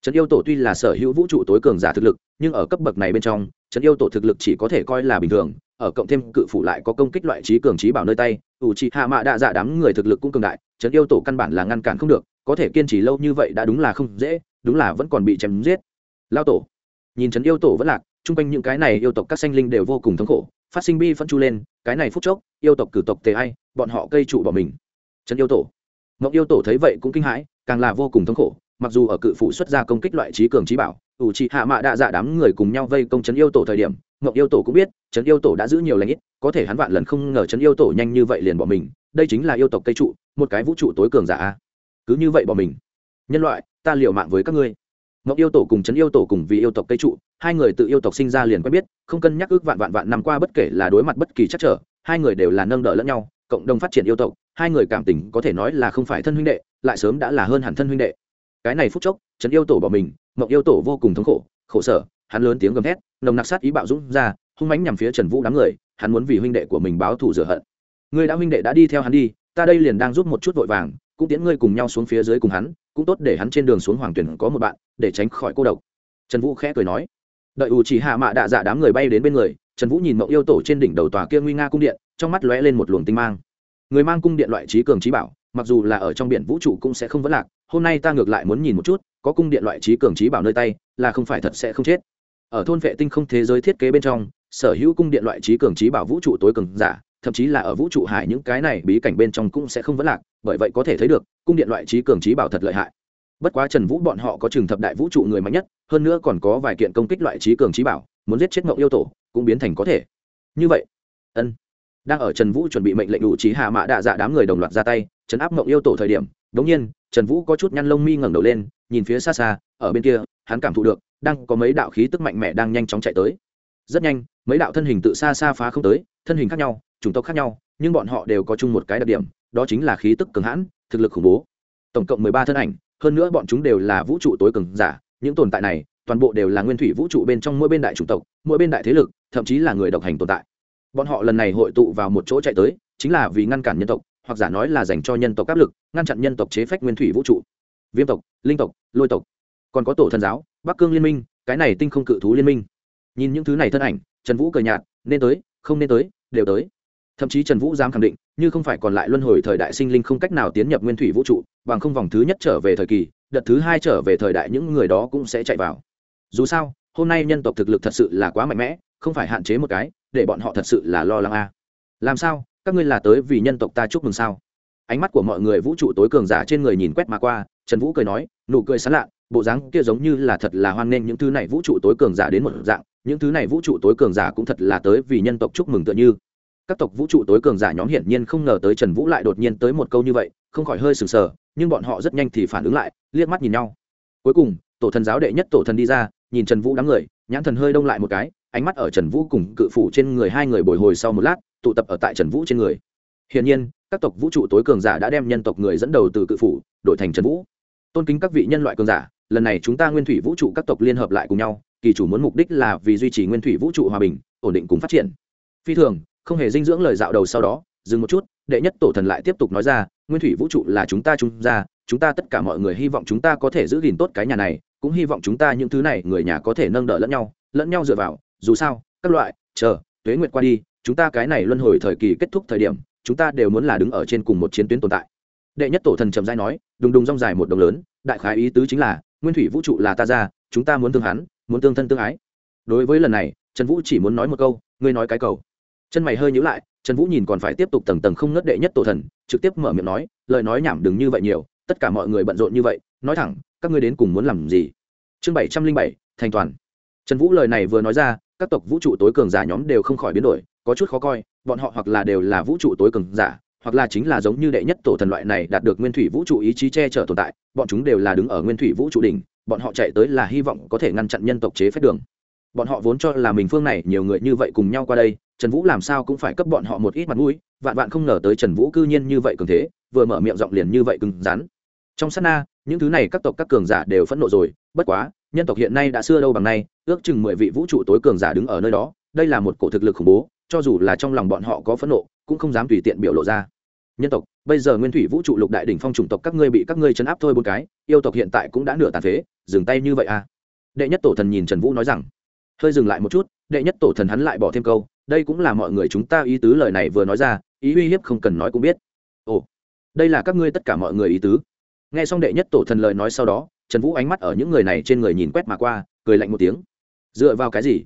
Trấn yêu tổ tuy là sở hữu vũ trụ tối cường giả thực lực, nhưng ở cấp bậc này bên trong trấn yêu tổ thực lực chỉ có thể coi là bình thường, ở cộng thêm cự phủ lại có công kích loại trí cường trí bảo nơi tay, ủ trị hạ mạ Đa dạ đám người thực lực cũng cường đại trấn yêu tổ căn bản là ngăn cản không được, có thể kiên trì lâu như vậy đã đúng là không dễ đúng là vẫn còn bị chém giết. Lao tổ. Nhìn trấn yêu tổ vẫn lạc, chung quanh những cái này yêu tộc các sanh linh đều vô cùng thống khổ, phát sinh bi phân chu lên, cái này phút chốc, yêu tộc cử tộc tề ai, bọn họ cây trụ bỏ mình. Trấn yêu tổ. Mộng yêu tổ thấy vậy cũng kinh hãi, càng là vô cùng thống khổ, mặc dù ở cự phủ xuất ra công kích loại trí cường trí bảo, ủ trị hạ mạ đạ dạ đám người cùng nhau vây công trấn yêu tổ thời điểm, mộng yêu tổ cũng biết, trấn yêu tổ đã giữ nhiều lãnh ít, có thể hắn vạn lần không ngờ trấn yêu tổ nhanh như vậy liền bỏ mình, đây chính là yêu tộc cây trụ, một cái vũ trụ tối cường giả cứ như vậy bỏ mình. Nhân loại ta liều mạng với các ngươi. Mộng yêu tổ cùng trấn yêu tổ cùng vì yêu tộc cây trụ, hai người tự yêu tộc sinh ra liền quen biết, không cân nhắc ước vạn vạn vạn năm qua bất kể là đối mặt bất kỳ chắc trở, hai người đều là nâng đỡ lẫn nhau, cộng đồng phát triển yêu tộc, hai người cảm tình có thể nói là không phải thân huynh đệ, lại sớm đã là hơn hẳn thân huynh đệ. Cái này phút chốc, trấn yêu tổ bỏ mình mộng yêu tổ vô cùng thống khổ khổ sở, hắn lớn tiếng gầm thét, nồng nặc sát ý bạo dũng ra, hung mánh nhằm phía trần vũ đám người, hắn muốn vì huynh đệ của mình báo thù rửa hận. Người đã huynh đệ đã đi theo hắn đi, ta đây liền đang giúp một chút vội vàng, cũng tiễn ngươi cùng nhau xuống phía dưới cùng hắn cũng tốt để hắn trên đường xuống hoàng tuyển có một bạn, để tránh khỏi cô độc. Trần vũ khẽ cười nói. Đợi ủ chỉ hạ mạ đạ dạ đám người bay đến bên người, trần vũ nhìn mẫu yêu tổ trên đỉnh đầu tòa kia nguy nga cung điện, trong mắt lóe lên một luồng tinh mang. Người mang cung điện loại trí cường trí bảo, mặc dù là ở trong biển vũ trụ cũng sẽ không vấn lạc, hôm nay ta ngược lại muốn nhìn một chút, có cung điện loại trí cường trí bảo nơi tay, là không phải thật sẽ không chết. Ở thôn vệ tinh không thế giới thiết kế bên trong, sở hữu cung điện loại trí cường trí bảo vũ trụ tối cường giả thậm chí là ở vũ trụ hải những cái này bí cảnh bên trong cũng sẽ không vấn lạc, bởi vậy có thể thấy được, cung điện loại trí cường trí bảo thật lợi hại. Bất quá trần vũ bọn họ có trường thập đại vũ trụ người mạnh nhất, hơn nữa còn có vài kiện công kích loại trí cường trí bảo, muốn giết chết ngộng yêu tổ cũng biến thành có thể. Như vậy, ân, đang ở trần vũ chuẩn bị mệnh lệnh đủ trí hạ mã đạ dạ đám người đồng loạt ra tay, chấn áp ngộng yêu tổ thời điểm, đống nhiên, trần vũ có chút nhăn lông mi ngẩng đầu lên, nhìn phía xa xa, ở bên kia, hắn cảm thụ được, đang có mấy đạo khí tức mạnh mẽ đang nhanh chóng chạy tới. Rất nhanh, mấy đạo thân hình tự xa xa phá không tới, thân hình khác nhau chủng tộc khác nhau, nhưng bọn họ đều có chung một cái đặc điểm, đó chính là khí tức cường hãn, thực lực khủng bố. Tổng cộng mười ba thân ảnh, hơn nữa bọn chúng đều là vũ trụ tối cường giả, những tồn tại này, toàn bộ đều là nguyên thủy vũ trụ bên trong mỗi bên đại chủng tộc, mỗi bên đại thế lực, thậm chí là người độc hành tồn tại. Bọn họ lần này hội tụ vào một chỗ chạy tới, chính là vì ngăn cản nhân tộc, hoặc giả nói là dành cho nhân tộc áp lực, ngăn chặn nhân tộc chế phách nguyên thủy vũ trụ. Viêm tộc, linh tộc, lôi tộc. Còn có tổ thần giáo, bắc cương liên minh, cái này tinh không cự thú liên minh. Nhìn những thứ này thân ảnh, trần vũ cười nhạt, nên tới, không nên tới, đều tới thậm chí trần vũ dám khẳng định, như không phải còn lại luân hồi thời đại sinh linh không cách nào tiến nhập nguyên thủy vũ trụ, bằng không vòng thứ nhất trở về thời kỳ, đợt thứ hai trở về thời đại những người đó cũng sẽ chạy vào. Dù sao, hôm nay nhân tộc thực lực thật sự là quá mạnh mẽ, không phải hạn chế một cái, để bọn họ thật sự là lo lắng a. Làm sao, các ngươi là tới vì nhân tộc ta chúc mừng sao? Ánh mắt của mọi người vũ trụ tối cường giả trên người nhìn quét mà qua, trần vũ cười nói, nụ cười sán lạ bộ dáng kia giống như là thật là hoan nghênh những thứ này vũ trụ tối cường giả đến một dạng, những thứ này vũ trụ tối cường giả cũng thật là tới vì nhân tộc chúc mừng tựa như các tộc vũ trụ tối cường giả nhóm hiển nhiên không ngờ tới trần vũ lại đột nhiên tới một câu như vậy, không khỏi hơi sừng sờ, nhưng bọn họ rất nhanh thì phản ứng lại, liếc mắt nhìn nhau. Cuối cùng, tổ thần giáo đệ nhất tổ thần đi ra, nhìn trần vũ đám người, nhãn thần hơi đông lại một cái, ánh mắt ở trần vũ cùng cự phủ trên người hai người bồi hồi sau một lát, tụ tập ở tại trần vũ trên người. Hiển nhiên, các tộc vũ trụ tối cường giả đã đem nhân tộc người dẫn đầu từ cự phủ, đổi thành trần vũ. Tôn kính các vị nhân loại cường giả, lần này chúng ta nguyên thủy vũ trụ các tộc liên hợp lại cùng nhau, kỳ chủ muốn mục đích là vì duy trì nguyên thủy vũ trụ hòa bình, ổn định cùng phát triển. Phi thường không hề dinh dưỡng lời dạo đầu sau đó, dừng một chút, đệ nhất tổ thần lại tiếp tục nói ra, nguyên thủy vũ trụ là chúng ta chúng ra, chúng ta tất cả mọi người hy vọng chúng ta có thể giữ gìn tốt cái nhà này, cũng hy vọng chúng ta những thứ này người nhà có thể nâng đỡ lẫn nhau lẫn nhau dựa vào, dù sao, các loại, chờ, tuế nguyệt qua đi, chúng ta cái này luân hồi thời kỳ kết thúc thời điểm, chúng ta đều muốn là đứng ở trên cùng một chiến tuyến tồn tại. Đệ nhất tổ thần trầm giai nói, đùng đùng rong dài một đồng lớn, đại khái ý tứ chính là, nguyên thủy vũ trụ là ta ra, chúng ta muốn thương hắn, muốn tương thân tương ái. Đối với lần này, trần vũ chỉ muốn nói một câu, ngươi nói cái cầu chân mày hơi nhữ lại, trần vũ nhìn còn phải tiếp tục tầng tầng không ngất đệ nhất tổ thần, trực tiếp mở miệng nói, lời nói nhảm đừng như vậy nhiều, tất cả mọi người bận rộn như vậy, nói thẳng, các ngươi đến cùng muốn làm gì? Chương bảy trăm linh bảy, thành toàn. Trần vũ lời này vừa nói ra, các tộc vũ trụ tối cường giả nhóm đều không khỏi biến đổi, có chút khó coi, bọn họ hoặc là đều là vũ trụ tối cường giả, hoặc là chính là giống như đệ nhất tổ thần loại này đạt được nguyên thủy vũ trụ ý chí che chở tồn tại, bọn chúng đều là đứng ở nguyên thủy vũ trụ đỉnh, bọn họ chạy tới là hy vọng có thể ngăn chặn nhân tộc chế phép đường bọn họ vốn cho là mình phương này nhiều người như vậy cùng nhau qua đây, trần vũ làm sao cũng phải cấp bọn họ một ít mặt mũi, vạn vạn không ngờ tới trần vũ cư nhiên như vậy cường thế, vừa mở miệng giọng liền như vậy cứng rắn. Trong sát na, những thứ này các tộc các cường giả đều phẫn nộ rồi, bất quá, nhân tộc hiện nay đã xưa đâu bằng nay, ước chừng mười vị vũ trụ tối cường giả đứng ở nơi đó, đây là một cổ thực lực khủng bố, cho dù là trong lòng bọn họ có phẫn nộ, cũng không dám tùy tiện biểu lộ ra. Nhân tộc, bây giờ nguyên thủy vũ trụ lục đại đỉnh phong chủng tộc các ngươi bị các ngươi chấn áp thôi bốn cái, yêu tộc hiện tại cũng đã nửa tàn phế, dừng tay như vậy à? Đệ nhất tổ thần nhìn trần vũ nói rằng hơi dừng lại một chút, đệ nhất tổ thần hắn lại bỏ thêm câu, đây cũng là mọi người chúng ta ý tứ lời này vừa nói ra, ý uy hiếp không cần nói cũng biết. Ồ, đây là các ngươi tất cả mọi người ý tứ. Nghe xong đệ nhất tổ thần lời nói sau đó, trần vũ ánh mắt ở những người này trên người nhìn quét mà qua, cười lạnh một tiếng. Dựa vào cái gì?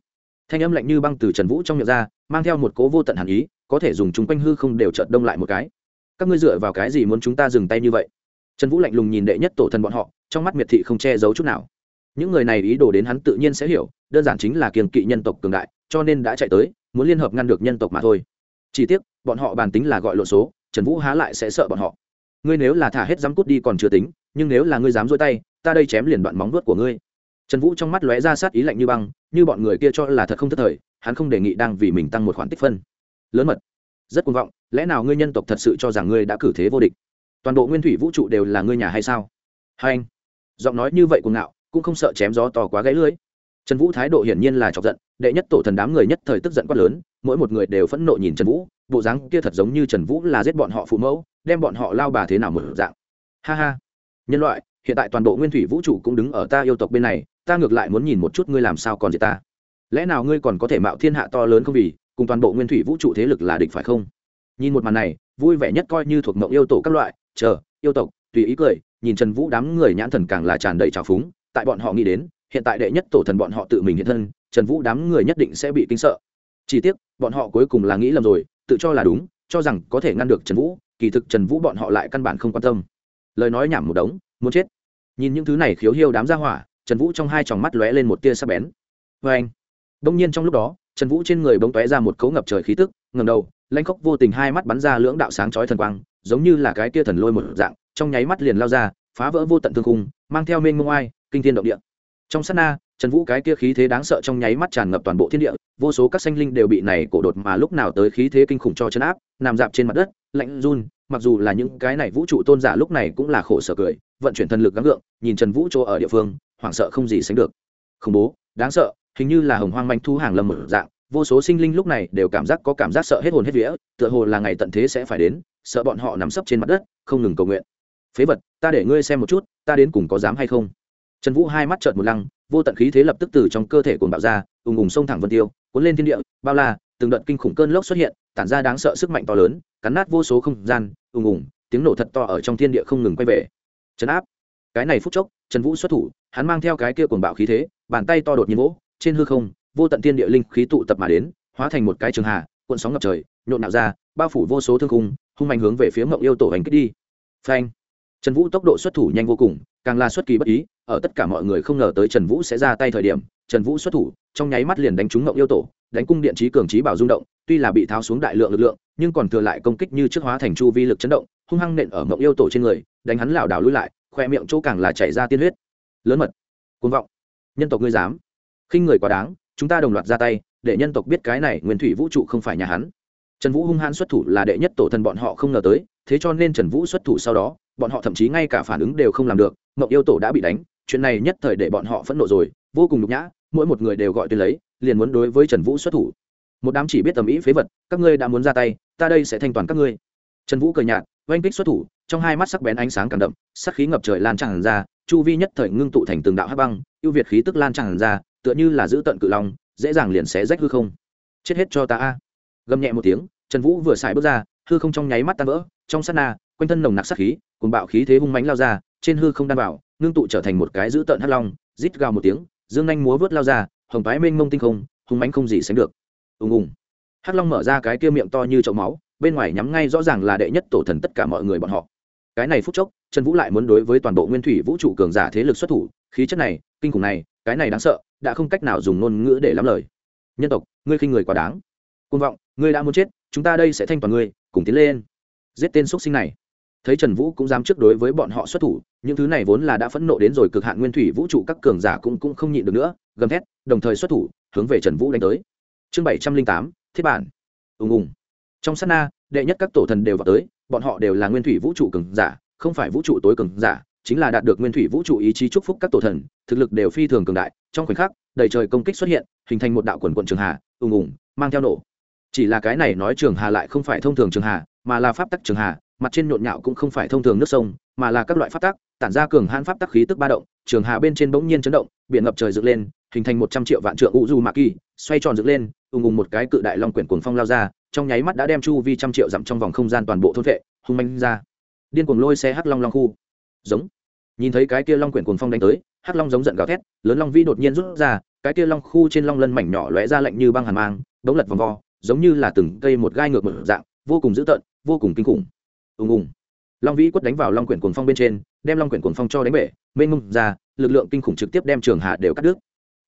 Thanh âm lạnh như băng từ trần vũ trong miệng ra, mang theo một cố vô tận hàn ý, có thể dùng chúng quanh hư không đều trợt đông lại một cái. Các ngươi dựa vào cái gì muốn chúng ta dừng tay như vậy? Trần vũ lạnh lùng nhìn đệ nhất tổ thần bọn họ, trong mắt miệt thị không che giấu chút nào những người này ý đồ đến hắn tự nhiên sẽ hiểu, đơn giản chính là kiềng kỵ nhân tộc cường đại, cho nên đã chạy tới, muốn liên hợp ngăn được nhân tộc mà thôi. Chỉ tiếc, bọn họ bàn tính là gọi lộ số, trần vũ há lại sẽ sợ bọn họ. Ngươi nếu là thả hết dám cút đi còn chưa tính, nhưng nếu là ngươi dám dôi tay, ta đây chém liền đoạn móng vuốt của ngươi. Trần vũ trong mắt lóe ra sát ý lạnh như băng, như bọn người kia cho là thật không thất thời, hắn không đề nghị đang vì mình tăng một khoản tích phân. Lớn mật, rất cuồng vọng, lẽ nào ngươi nhân tộc thật sự cho rằng ngươi đã cử thế vô địch? Toàn bộ nguyên thủy vũ trụ đều là ngươi nhà hay sao? Hai anh, giọng nói như vậy cuồng ngạo cũng không sợ chém gió to quá gãy lưới. Trần vũ thái độ hiển nhiên là chọc giận, đệ nhất tổ thần đám người nhất thời tức giận quát lớn, mỗi một người đều phẫn nộ nhìn trần vũ, bộ dáng kia thật giống như trần vũ là giết bọn họ phụ mẫu, đem bọn họ lao bà thế nào một dạng. Ha ha. Nhân loại, hiện tại toàn bộ nguyên thủy vũ trụ cũng đứng ở ta yêu tộc bên này, ta ngược lại muốn nhìn một chút ngươi làm sao còn gì ta. Lẽ nào ngươi còn có thể mạo thiên hạ to lớn không vì, cùng toàn bộ nguyên thủy vũ trụ thế lực là địch phải không? Nhìn một màn này, vui vẻ nhất coi như thuộc mộng yêu tổ các loại, chờ, yêu tộc, tùy ý cười, nhìn trần vũ đám người nhãn thần càng là tràn đầy trào phúng tại bọn họ nghĩ đến, hiện tại đệ nhất tổ thần bọn họ tự mình hiện thân, trần vũ đám người nhất định sẽ bị kinh sợ. Chỉ tiếc, bọn họ cuối cùng là nghĩ lầm rồi, tự cho là đúng, cho rằng có thể ngăn được trần vũ, kỳ thực trần vũ bọn họ lại căn bản không quan tâm. Lời nói nhảm một đống, muốn chết. Nhìn những thứ này khiếu hiêu đám ra hỏa, trần vũ trong hai tròng mắt lóe lên một tia sắc bén. Vê anh đông nhiên trong lúc đó, trần vũ trên người bỗng tóe ra một cấu ngập trời khí tức ngầm đầu lanh khóc vô tình hai mắt bắn ra lưỡng đạo sáng chói thần quang, giống như là cái tia thần lôi một dạng, trong nháy mắt liền lao ra, phá vỡ vô tận thương khung, mang theo mênh mông Ai kinh thiên động địa. Trong sát na, trần vũ cái kia khí thế đáng sợ trong nháy mắt tràn ngập toàn bộ thiên địa, vô số các sanh linh đều bị này cổ đột mà lúc nào tới khí thế kinh khủng cho chấn áp, nằm dạp trên mặt đất, lạnh run, mặc dù là những cái này vũ trụ tôn giả lúc này cũng là khổ sở cười, vận chuyển thần lực gắng gượng, nhìn trần vũ chỗ ở địa phương, hoảng sợ không gì sánh được. Khủng bố, đáng sợ, hình như là hồng hoang manh thu hàng lâm một dạng, vô số sinh linh lúc này đều cảm giác có cảm giác sợ hết hồn hết vía, tựa hồ là ngày tận thế sẽ phải đến, sợ bọn họ nằm sấp trên mặt đất, không ngừng cầu nguyện. Phế vật, ta để ngươi xem một chút, ta đến cùng có dám hay không? Trần vũ hai mắt trợn một lăng, vô tận khí thế lập tức từ trong cơ thể cuồng bạo ra, ùng ùng xông thẳng vân tiêu, cuốn lên thiên địa, bao la, từng đợt kinh khủng cơn lốc xuất hiện, tản ra đáng sợ sức mạnh to lớn, cắn nát vô số không gian, ùng ùng, tiếng nổ thật to ở trong thiên địa không ngừng quay về. Trấn áp. Cái này phút chốc, trần vũ xuất thủ, hắn mang theo cái kia cuồng bạo khí thế, bàn tay to đột nhiên vỗ, trên hư không, vô tận thiên địa linh khí tụ tập mà đến, hóa thành một cái trường hà, cuộn sóng ngập trời, nhộn nạo ra, bao phủ vô số thương khung, hung mạnh hướng về phía mộng yêu tổ hành kích đi. Phanh. Trần vũ tốc độ xuất thủ nhanh vô cùng càng là xuất kỳ bất ý, ở tất cả mọi người không ngờ tới trần vũ sẽ ra tay thời điểm, trần vũ xuất thủ, trong nháy mắt liền đánh trúng mộng yêu tổ, đánh cung điện trí cường trí bảo rung động, tuy là bị tháo xuống đại lượng lực lượng, nhưng còn thừa lại công kích như trước hóa thành chu vi lực chấn động, hung hăng nện ở mộng yêu tổ trên người, đánh hắn lảo đảo lui lại, khoe miệng chỗ càng là chảy ra tiên huyết. Lớn mật côn vọng, nhân tộc ngươi dám, khinh người quá đáng, chúng ta đồng loạt ra tay, để nhân tộc biết cái này nguyên thủy vũ trụ không phải nhà hắn trần vũ hung hãn xuất thủ là đệ nhất tổ thần bọn họ không ngờ tới, thế cho nên trần vũ xuất thủ sau đó, bọn họ thậm chí ngay cả phản ứng đều không làm được mộng yêu tổ đã bị đánh, chuyện này nhất thời để bọn họ phẫn nộ rồi, vô cùng nhục nhã, mỗi một người đều gọi tên lấy, liền muốn đối với trần vũ xuất thủ. Một đám chỉ biết tầm ý phế vật, các ngươi đã muốn ra tay, ta đây sẽ thanh toàn các ngươi. Trần vũ cười nhạt, oanh kích xuất thủ, trong hai mắt sắc bén ánh sáng càng đậm sắc khí ngập trời lan tràn ra, chu vi nhất thời ngưng tụ thành từng đạo hắc băng, ưu việt khí tức lan tràn ra, tựa như là giữ tận cự long, dễ dàng liền xé rách hư không. Chết hết cho ta a gầm nhẹ một tiếng, trần vũ vừa xài bước ra, hư không trong nháy mắt tan vỡ, trong sát na, quanh thân nồng nặc sắc khí cùng bạo khí thế hung mánh lao ra, trên hư không đan vào, ngưng tụ trở thành một cái giữ tợn hắc long, rít gào một tiếng, dương nhanh múa vớt lao ra, hồng tái mênh mông tinh không, hung mánh không gì sánh được. Ùng ùng. Hắc long mở ra cái kia miệng to như chậu máu, bên ngoài nhắm ngay rõ ràng là đệ nhất tổ thần tất cả mọi người bọn họ. Cái này phút chốc, trần vũ lại muốn đối với toàn bộ nguyên thủy vũ trụ cường giả thế lực xuất thủ, khí chất này, kinh khủng này, cái này đáng sợ, đã không cách nào dùng ngôn ngữ để lắm lời. Nhân tộc, ngươi khinh người quá đáng. Côn vọng ngươi đã muốn chết, chúng ta đây sẽ thanh toàn ngươi, cùng tiến lên. Giết tên x sinh này. Thấy trần vũ cũng dám trước đối với bọn họ xuất thủ, những thứ này vốn là đã phẫn nộ đến rồi cực hạn nguyên thủy vũ trụ các cường giả cũng cũng không nhịn được nữa, gầm thét, đồng thời xuất thủ, hướng về trần vũ đánh tới. Chương bảy trăm linh tám, thiết bản. Ùng ùng. Trong s á t na, đệ nhất các tổ thần đều vào tới, bọn họ đều là nguyên thủy vũ trụ cường giả, không phải vũ trụ tối cường giả, chính là đạt được nguyên thủy vũ trụ ý chí chúc phúc các tổ thần, thực lực đều phi thường cường đại, trong khoảnh khắc, đầy trời công kích xuất hiện, hình thành một đạo quần quận trường hà, ùng ùng, mang theo nổ chỉ là cái này nói trường hà lại không phải thông thường trường hà, mà là pháp tắc trường hà, mặt trên nhộn nhạo cũng không phải thông thường nước sông, mà là các loại pháp tắc, tản ra cường hãn pháp tắc khí tức ba động, trường hà bên trên bỗng nhiên chấn động, biển ngập trời dựng lên, hình thành một trăm triệu vạn trượng u du mạc kỳ xoay tròn dựng lên, ùng ùng một cái cự đại long quyển cuồng phong lao ra, trong nháy mắt đã đem chu vi trăm triệu dặm trong vòng không gian toàn bộ thôn vệ, hung manh ra. Điên cuồng lôi xe hắc long long khu. Giống. Nhìn thấy cái kia long quyển cuồng phong đánh tới, hắc long giống giận gào thét, lớn long vi đột nhiên rút ra, cái kia long khu trên long lân mảnh nhỏ lóe ra lạnh như băng hàn mang, đống lật vòng vo giống như là từng cây một gai ngược mở dạng, vô cùng dữ tợn, vô cùng kinh khủng. Ùng ùng. Long vĩ quất đánh vào long quyển cuồng phong bên trên, đem long quyển cuồng phong cho đánh bể, mênh mông ra, lực lượng kinh khủng trực tiếp đem trường hạ đều cắt đứt.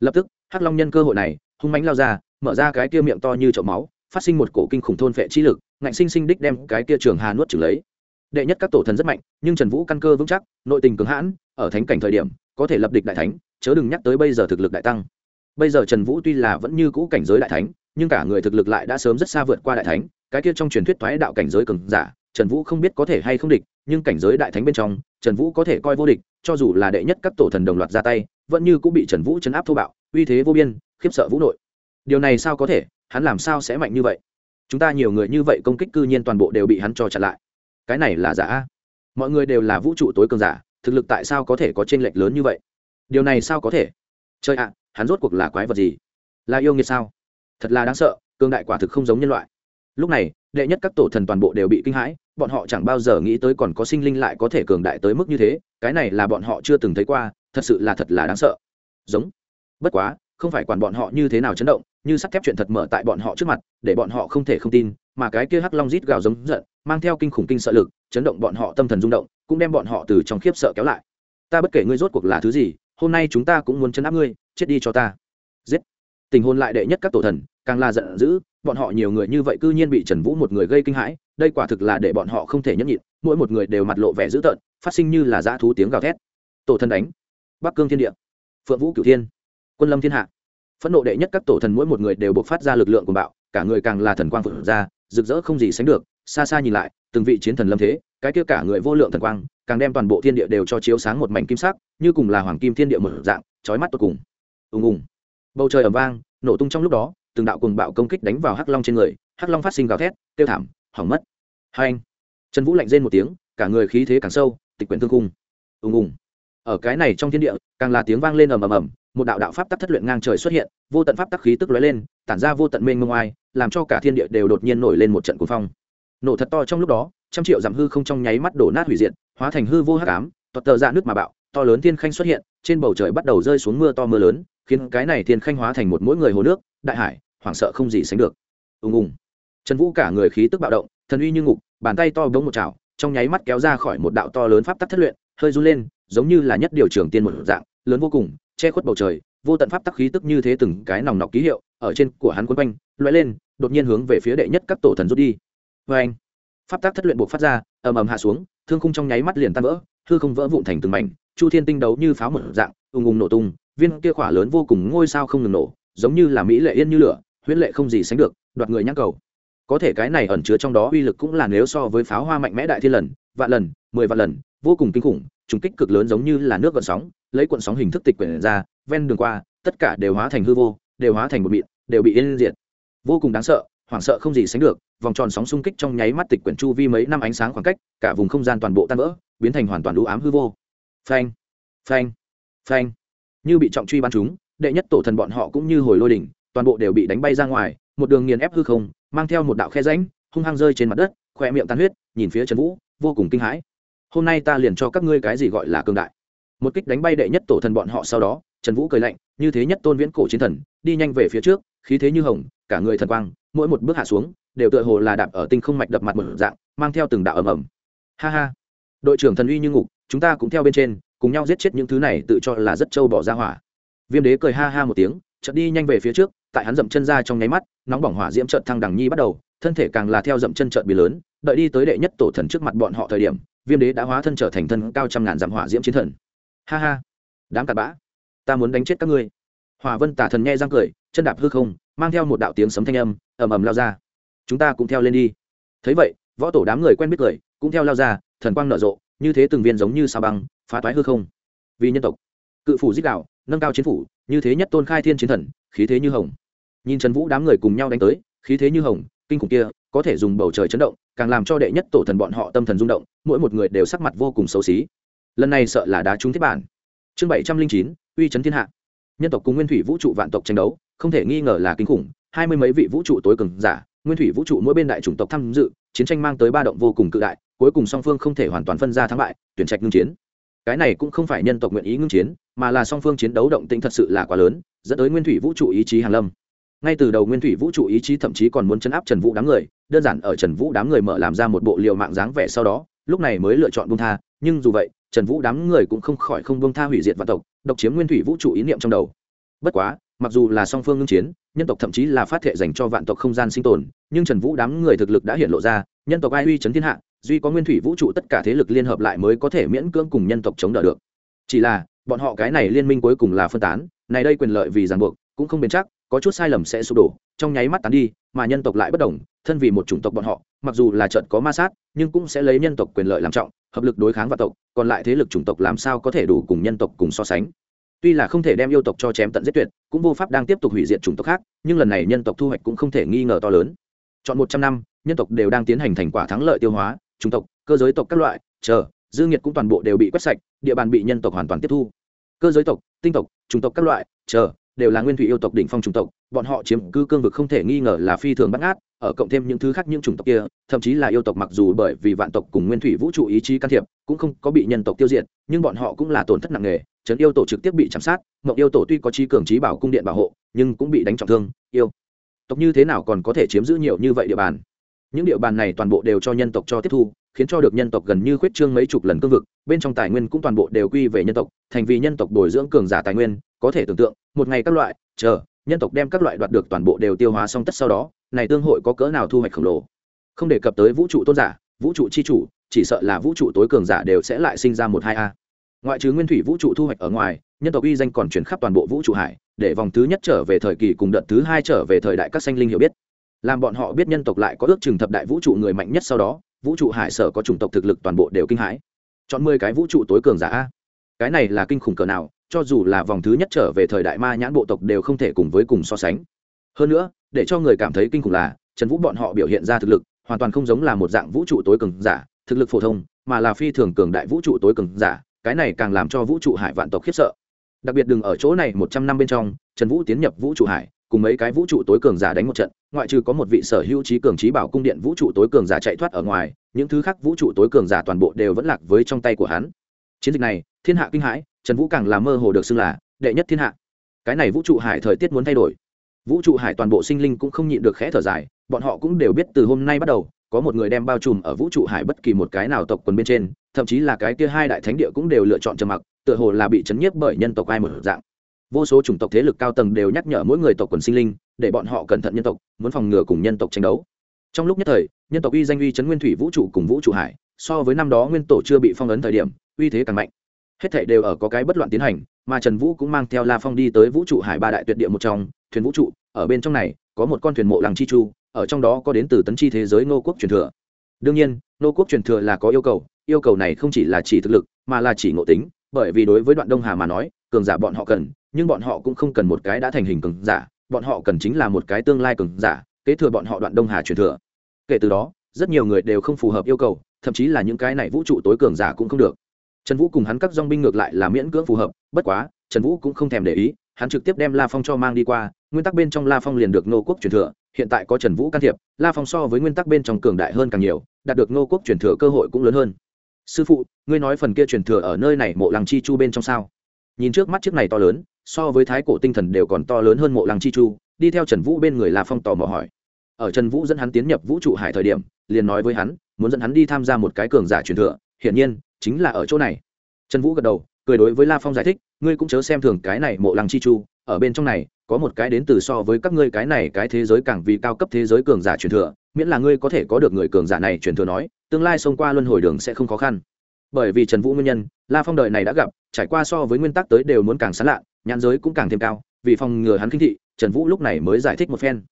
Lập tức, hắc long nhân cơ hội này, hung mánh lao ra, mở ra cái kia miệng to như chậu máu, phát sinh một cổ kinh khủng thôn phệ chi lực, ngạnh sinh sinh đích đem cái kia trường hà nuốt trừng lấy. Đệ nhất các tổ thần rất mạnh, nhưng trần vũ căn cơ vững chắc, nội tình cứng hãn, ở thánh cảnh thời điểm, có thể lập địch đại thánh, chớ đừng nhắc tới bây giờ thực lực đại tăng. Bây giờ trần vũ tuy là vẫn như cũ cảnh giới đại thánh nhưng cả người thực lực lại đã sớm rất xa vượt qua đại thánh, cái kia trong truyền thuyết thoái đạo cảnh giới cường giả, trần vũ không biết có thể hay không địch, nhưng cảnh giới đại thánh bên trong, trần vũ có thể coi vô địch, cho dù là đệ nhất các tổ thần đồng loạt ra tay, vẫn như cũng bị trần vũ chấn áp thô bạo, uy thế vô biên, khiếp sợ vũ nội. Điều này sao có thể? Hắn làm sao sẽ mạnh như vậy? Chúng ta nhiều người như vậy công kích cư nhiên toàn bộ đều bị hắn cho chặn lại. Cái này là giả? Mọi người đều là vũ trụ tối cường giả, thực lực tại sao có thể có t r ê n lệch lớn như vậy? Điều này sao có thể? Chơi ạ, hắn rốt cuộc là quái vật gì? Là yêu nghiệt sao? Thật là đáng sợ cương đại quả thực không giống nhân loại. Lúc này, đệ nhất các tổ thần toàn bộ đều bị kinh hãi, bọn họ chẳng bao giờ nghĩ tới còn có sinh linh lại có thể cường đại tới mức như thế, cái này là bọn họ chưa từng thấy qua, thật sự là thật là đáng sợ. Giống. Bất quá, không phải quản bọn họ như thế nào chấn động, như sắt thép chuyện thật mở tại bọn họ trước mặt, để bọn họ không thể không tin, mà cái kia hắc long rít gào giống giận, mang theo kinh khủng kinh sợ lực, chấn động bọn họ tâm thần rung động, cũng đem bọn họ từ trong khiếp sợ kéo lại. Ta bất kể ngươi rốt cuộc là thứ gì, hôm nay chúng ta cũng muốn chấn áp ngươi, chết đi cho ta. Giết tình hôn lại đệ nhất các tổ thần, càng là giận dữ, bọn họ nhiều người như vậy cư nhiên bị trần vũ một người gây kinh hãi, đây quả thực là để bọn họ không thể nhẫn nhịn, mỗi một người đều mặt lộ vẻ dữ tợn, phát sinh như là dã thú tiếng gào thét. Tổ thần đánh, bắc cương thiên địa, phượng vũ cửu thiên, quân lâm thiên hạ. Phẫn nộ đệ nhất các tổ thần mỗi một người đều buộc phát ra lực lượng của bạo, cả người càng là thần quang phượng ra, rực rỡ không gì sánh được, xa xa nhìn lại, từng vị chiến thần lâm thế, cái kia cả người vô lượng thần quang, càng đem toàn bộ thiên địa đều cho chiếu sáng một mảnh kim sắc, như cùng là hoàng kim thiên địa một dạng, chói mắt tột cùng. Ùng ùng bầu trời ầm vang, nổ tung trong lúc đó, từng đạo cùng bạo công kích đánh vào hắc long trên người, hắc long phát sinh gào thét tiêu thảm, hỏng mất. Hai anh, trần vũ lạnh rên một tiếng, cả người khí thế càng sâu, tịch quyển thương cung ùng ùng. Ở cái này trong thiên địa, càng là tiếng vang lên ầm ầm ầm, một đạo đạo pháp tắc thất luyện ngang trời xuất hiện, vô tận pháp tắc khí tức lóe lên, tản ra vô tận mênh mông ai làm cho cả thiên địa đều đột nhiên nổi lên một trận cuồng phong. Nổ thật to trong lúc đó, trăm triệu giảm hư không trong nháy mắt đổ nát hủy diệt, hóa thành hư vô hắc ám toật tờ dạ ra nước mà bạo, to lớn thiên khanh xuất hiện, trên bầu trời bắt đầu rơi xuống mưa to mưa lớn khiến cái này thiên khanh hóa thành một mỗi người hồ nước, đại hải, hoảng sợ không gì sánh được. Ùng ùng. Trần vũ cả người khí tức bạo động, thần uy như ngục, bàn tay to bỗng một chảo, trong nháy mắt kéo ra khỏi một đạo to lớn pháp tắc thất luyện, hơi run lên, giống như là nhất điều trưởng tiên một dạng, lớn vô cùng, che khuất bầu trời, vô tận pháp tắc khí tức như thế từng cái nòng nọc ký hiệu, ở trên của hắn quấn quanh, lóe lên, đột nhiên hướng về phía đệ nhất các tổ thần rút đi. Vê anh, pháp tắc thất luyện buộc phát ra, ầm ầm hạ xuống, thương khung trong nháy mắt liền tan vỡ, hư không vỡ vụn thành từng mảnh, chu thiên tinh đấu như pháo một dạng, ùng ùng nổ tung viên kia khỏa lớn vô cùng ngôi sao không ngừng nổ, giống như là mỹ lệ yên như lửa huyễn lệ không gì sánh được, đoạt người nhắc cầu. Có thể cái này ẩn chứa trong đó uy lực cũng là nếu so với pháo hoa mạnh mẽ đại thiên lần, vạn lần, mười vạn lần, vô cùng kinh khủng, trùng kích cực lớn giống như là nước gợn sóng, lấy cuộn sóng hình thức tịch quyển ra, ven đường qua, tất cả đều hóa thành hư vô, đều hóa thành một mịn, đều bị yên diệt. Vô cùng đáng sợ, hoảng sợ không gì sánh được, vòng tròn sóng xung kích trong nháy mắt tịch quyển chu vi mấy năm ánh sáng khoảng cách, cả vùng không gian toàn bộ tan vỡ, biến thành hoàn toàn đủ ám hư vô. Phanh phanh phanh như bị trọng truy bắn chúng, đệ nhất tổ thần bọn họ cũng như hồi lôi đỉnh, toàn bộ đều bị đánh bay ra ngoài, một đường nghiền ép hư không, mang theo một đạo khe rãnh, hung hăng rơi trên mặt đất khoe miệng tan huyết, nhìn phía trần vũ, vô cùng kinh hãi. Hôm nay ta liền cho các ngươi cái gì gọi là cương đại. Một kích đánh bay đệ nhất tổ thần bọn họ sau đó, trần vũ cười lạnh, như thế nhất tôn viễn cổ chiến thần, đi nhanh về phía trước, khí thế như hồng, cả người thần quang, mỗi một bước hạ xuống, đều tựa hồ là đạp ở tinh không mạch đập mặt một dạng, mang theo từng đạo ầm ầm. Ha ha. Đội trưởng thần uy như ngục, chúng ta cũng theo bên trên cùng nhau giết chết những thứ này tự cho là rất trâu bỏ ra hỏa. Viêm đế cười ha ha một tiếng, chợt đi nhanh về phía trước, tại hắn dậm chân ra trong nháy mắt, nóng bỏng hỏa diễm trợn thăng đằng nhi bắt đầu, thân thể càng là theo dậm chân trợn bị lớn, đợi đi tới đệ nhất tổ thần trước mặt bọn họ thời điểm, viêm đế đã hóa thân trở thành thân cao trăm ngàn dặm hỏa diễm chiến thần. Ha ha, đám cặn bã, ta muốn đánh chết các ngươi. Hỏa vân tả thần nghe răng cười, chân đạp hư không, mang theo một đạo tiếng sấm thanh âm, ầm ầm lao ra. Chúng ta cũng theo lên đi. Thấy vậy, võ tổ đám người quen biết cười, cũng theo lao ra, thần quang nở rộ, như thế từng viên giống như sao băng phá toái hư không. Vì nhân tộc, cự phủ giết đạo, nâng cao chiến phủ, như thế nhất tôn khai thiên chiến thần, khí thế như hồng. Nhìn trần vũ đám người cùng nhau đánh tới, khí thế như hồng, kinh khủng kia, có thể dùng bầu trời chấn động, càng làm cho đệ nhất tổ thần bọn họ tâm thần rung động, mỗi một người đều sắc mặt vô cùng xấu xí. Lần này sợ là đá trúng thiết bản. Chương bảy trăm linh chín, uy chấn thiên hạ. Nhân tộc cùng nguyên thủy vũ trụ vạn tộc tranh đấu, không thể nghi ngờ là kinh khủng, hai mươi mấy vị vũ trụ tối cường giả, nguyên thủy vũ trụ mỗi bên đại chủng tộc tham dự, chiến tranh mang tới ba động vô cùng cự đại, cuối cùng song phương không thể hoàn toàn phân ra thắng bại, tuyển trạch ngưng chiến cái này cũng không phải nhân tộc nguyện ý ngưng chiến, mà là song phương chiến đấu động tĩnh thật sự là quá lớn, dẫn tới nguyên thủy vũ trụ ý chí hàn lâm. Ngay từ đầu nguyên thủy vũ trụ ý chí thậm chí còn muốn chấn áp trần vũ đám người, đơn giản ở trần vũ đám người mở làm ra một bộ liệu mạng dáng vẻ sau đó, lúc này mới lựa chọn bông tha, nhưng dù vậy, trần vũ đám người cũng không khỏi không bông tha hủy diệt vạn tộc, độc chiếm nguyên thủy vũ trụ ý niệm trong đầu. Bất quá, mặc dù là song phương ngưng chiến, nhân tộc thậm chí là phát thệ dành cho vạn tộc không gian sinh tồn, nhưng trần vũ đám người thực lực đã hiện lộ ra, nhân tộc ai uy chấn thiên hạ duy có nguyên thủy vũ trụ tất cả thế lực liên hợp lại mới có thể miễn cưỡng cùng nhân tộc chống đỡ được. Chỉ là, bọn họ cái này liên minh cuối cùng là phân tán, này đây quyền lợi vì ràng buộc, cũng không bền chắc, có chút sai lầm sẽ sụp đổ, trong nháy mắt tán đi, mà nhân tộc lại bất đồng, thân vì một chủng tộc bọn họ, mặc dù là trận có ma sát, nhưng cũng sẽ lấy nhân tộc quyền lợi làm trọng, hợp lực đối kháng và tộc, còn lại thế lực chủng tộc làm sao có thể đủ cùng nhân tộc cùng so sánh. Tuy là không thể đem yêu tộc cho chém tận giết tuyệt, cũng vô pháp đang tiếp tục hủy diệt chủng tộc khác, nhưng lần này nhân tộc thu hoạch cũng không thể nghi ngờ to lớn. Chọn một trăm năm, nhân tộc đều đang tiến hành thành quả thắng lợi tiêu hóa chủng tộc, cơ giới tộc các loại, chờ, dư nghiệt cũng toàn bộ đều bị quét sạch, địa bàn bị nhân tộc hoàn toàn tiếp thu. Cơ giới tộc, tinh tộc, chủng tộc các loại, chờ, đều là nguyên thủy yêu tộc đỉnh phong chủng tộc, bọn họ chiếm cư cương vực không thể nghi ngờ là phi thường bắt ngát, ở cộng thêm những thứ khác những chủng tộc kia, thậm chí là yêu tộc mặc dù bởi vì vạn tộc cùng nguyên thủy vũ trụ ý chí can thiệp, cũng không có bị nhân tộc tiêu diệt, nhưng bọn họ cũng là tổn thất nặng nề trấn yêu tổ trực tiếp bị chạm sát, mộng yêu tổ tuy có trí cường trí bảo cung điện bảo hộ, nhưng cũng bị đánh trọng thương, yêu. Tộc như thế nào còn có thể chiếm giữ nhiều như vậy địa bàn? Những địa bàn này toàn bộ đều cho nhân tộc cho tiếp thu, khiến cho được nhân tộc gần như khuyết trương mấy chục lần cương vực, bên trong tài nguyên cũng toàn bộ đều quy về nhân tộc, thành vì nhân tộc bồi dưỡng cường giả tài nguyên, có thể tưởng tượng, một ngày các loại, chờ, nhân tộc đem các loại đoạt được toàn bộ đều tiêu hóa xong tất sau đó, này tương hội có cỡ nào thu hoạch khổng lồ. Không đề cập tới vũ trụ tôn giả, vũ trụ chi chủ, chỉ sợ là vũ trụ tối cường giả đều sẽ lại sinh ra một hai a. Ngoại trừ nguyên thủy vũ trụ thu hoạch ở ngoài, nhân tộc uy danh còn chuyển khắp toàn bộ vũ trụ hải, để vòng thứ nhất trở về thời kỳ cùng đợt thứ hai trở về thời đại các sanh linh hiểu biết làm bọn họ biết nhân tộc lại có ước chừng thập đại vũ trụ người mạnh nhất sau đó, vũ trụ hải sở có chủng tộc thực lực toàn bộ đều kinh hãi. Chọn mười cái vũ trụ tối cường giả a. Cái này là kinh khủng cỡ nào, cho dù là vòng thứ nhất trở về thời đại ma nhãn bộ tộc đều không thể cùng với cùng so sánh. Hơn nữa, để cho người cảm thấy kinh khủng là, trần vũ bọn họ biểu hiện ra thực lực, hoàn toàn không giống là một dạng vũ trụ tối cường giả, thực lực phổ thông, mà là phi thường cường đại vũ trụ tối cường giả, cái này càng làm cho vũ trụ hải vạn tộc khiếp sợ. Đặc biệt đừng ở chỗ này một trăm năm bên trong, trần vũ tiến nhập vũ trụ hải cùng mấy cái vũ trụ tối cường giả đánh một trận, ngoại trừ có một vị sở hữu trí cường trí bảo cung điện vũ trụ tối cường giả chạy thoát ở ngoài, những thứ khác vũ trụ tối cường giả toàn bộ đều vẫn lạc với trong tay của hắn. Chiến dịch này, thiên hạ kinh hãi, trần vũ càng là mơ hồ được xưng là đệ nhất thiên hạ. Cái này vũ trụ hải thời tiết muốn thay đổi. Vũ trụ hải toàn bộ sinh linh cũng không nhịn được khẽ thở dài, bọn họ cũng đều biết từ hôm nay bắt đầu, có một người đem bao trùm ở vũ trụ hải bất kỳ một cái nào tộc quần bên trên, thậm chí là cái kia hai đại thánh địa cũng đều lựa chọn trầm mặc, tựa hồ là bị chấn nhiếp bởi nhân tộc ai một dạng vô số chủng tộc thế lực cao tầng đều nhắc nhở mỗi người tộc quần sinh linh, để bọn họ cẩn thận nhân tộc, muốn phòng ngừa cùng nhân tộc tranh đấu. Trong lúc nhất thời, nhân tộc uy danh uy chấn nguyên thủy vũ trụ cùng vũ trụ hải, so với năm đó nguyên tổ chưa bị phong ấn thời điểm, uy thế càng mạnh. Hết thảy đều ở có cái bất loạn tiến hành, mà trần vũ cũng mang theo la phong đi tới vũ trụ hải ba đại tuyệt địa một trong, thuyền vũ trụ, ở bên trong này, có một con thuyền mộ làng chi chu, ở trong đó có đến từ tấn chi thế giới nô quốc truyền thừa. Đương nhiên nô quốc truyền thừa là có yêu cầu yêu cầu này không chỉ là chỉ thực lực, mà là chỉ ngộ tính, bởi vì đối với đoạn đông hà mà nói cường giả bọn họ cần, nhưng bọn họ cũng không cần một cái đã thành hình cường giả, bọn họ cần chính là một cái tương lai cường giả, kế thừa bọn họ đoạn đông hà truyền thừa. Kể từ đó, rất nhiều người đều không phù hợp yêu cầu, thậm chí là những cái này vũ trụ tối cường giả cũng không được. Trần vũ cùng hắn các dong binh ngược lại là miễn cưỡng phù hợp, bất quá, trần vũ cũng không thèm để ý, hắn trực tiếp đem la phong cho mang đi qua, nguyên tắc bên trong la phong liền được nô quốc truyền thừa, hiện tại có trần vũ can thiệp, la phong so với nguyên tắc bên trong cường đại hơn càng nhiều, đạt được nô quốc truyền thừa cơ hội cũng lớn hơn. Sư phụ, ngươi nói phần kia truyền thừa ở nơi này mộ lăng chi chu bên trong sao? Nhìn trước mắt chiếc này to lớn, so với thái cổ tinh thần đều còn to lớn hơn mộ lăng chi chu, đi theo trần vũ bên người la phong tò mò hỏi. Ở trần vũ dẫn hắn tiến nhập vũ trụ hải thời điểm, liền nói với hắn, muốn dẫn hắn đi tham gia một cái cường giả truyền thừa, hiển nhiên, chính là ở chỗ này. Trần vũ gật đầu, cười đối với la phong giải thích, ngươi cũng chớ xem thường cái này mộ lăng chi chu, ở bên trong này, có một cái đến từ so với các ngươi cái này cái thế giới càng vì cao cấp thế giới cường giả truyền thừa, miễn là ngươi có thể có được người cường giả này truyền thừa nói, tương lai xông qua luân hồi đường sẽ không khó khăn bởi vì trần vũ nguyên nhân, la phong đời này đã gặp, trải qua so với nguyên tắc tới đều muốn càng sán lạ nhãn giới cũng càng thêm cao, vì phòng ngừa hắn khinh thị, trần vũ lúc này mới giải thích một phen.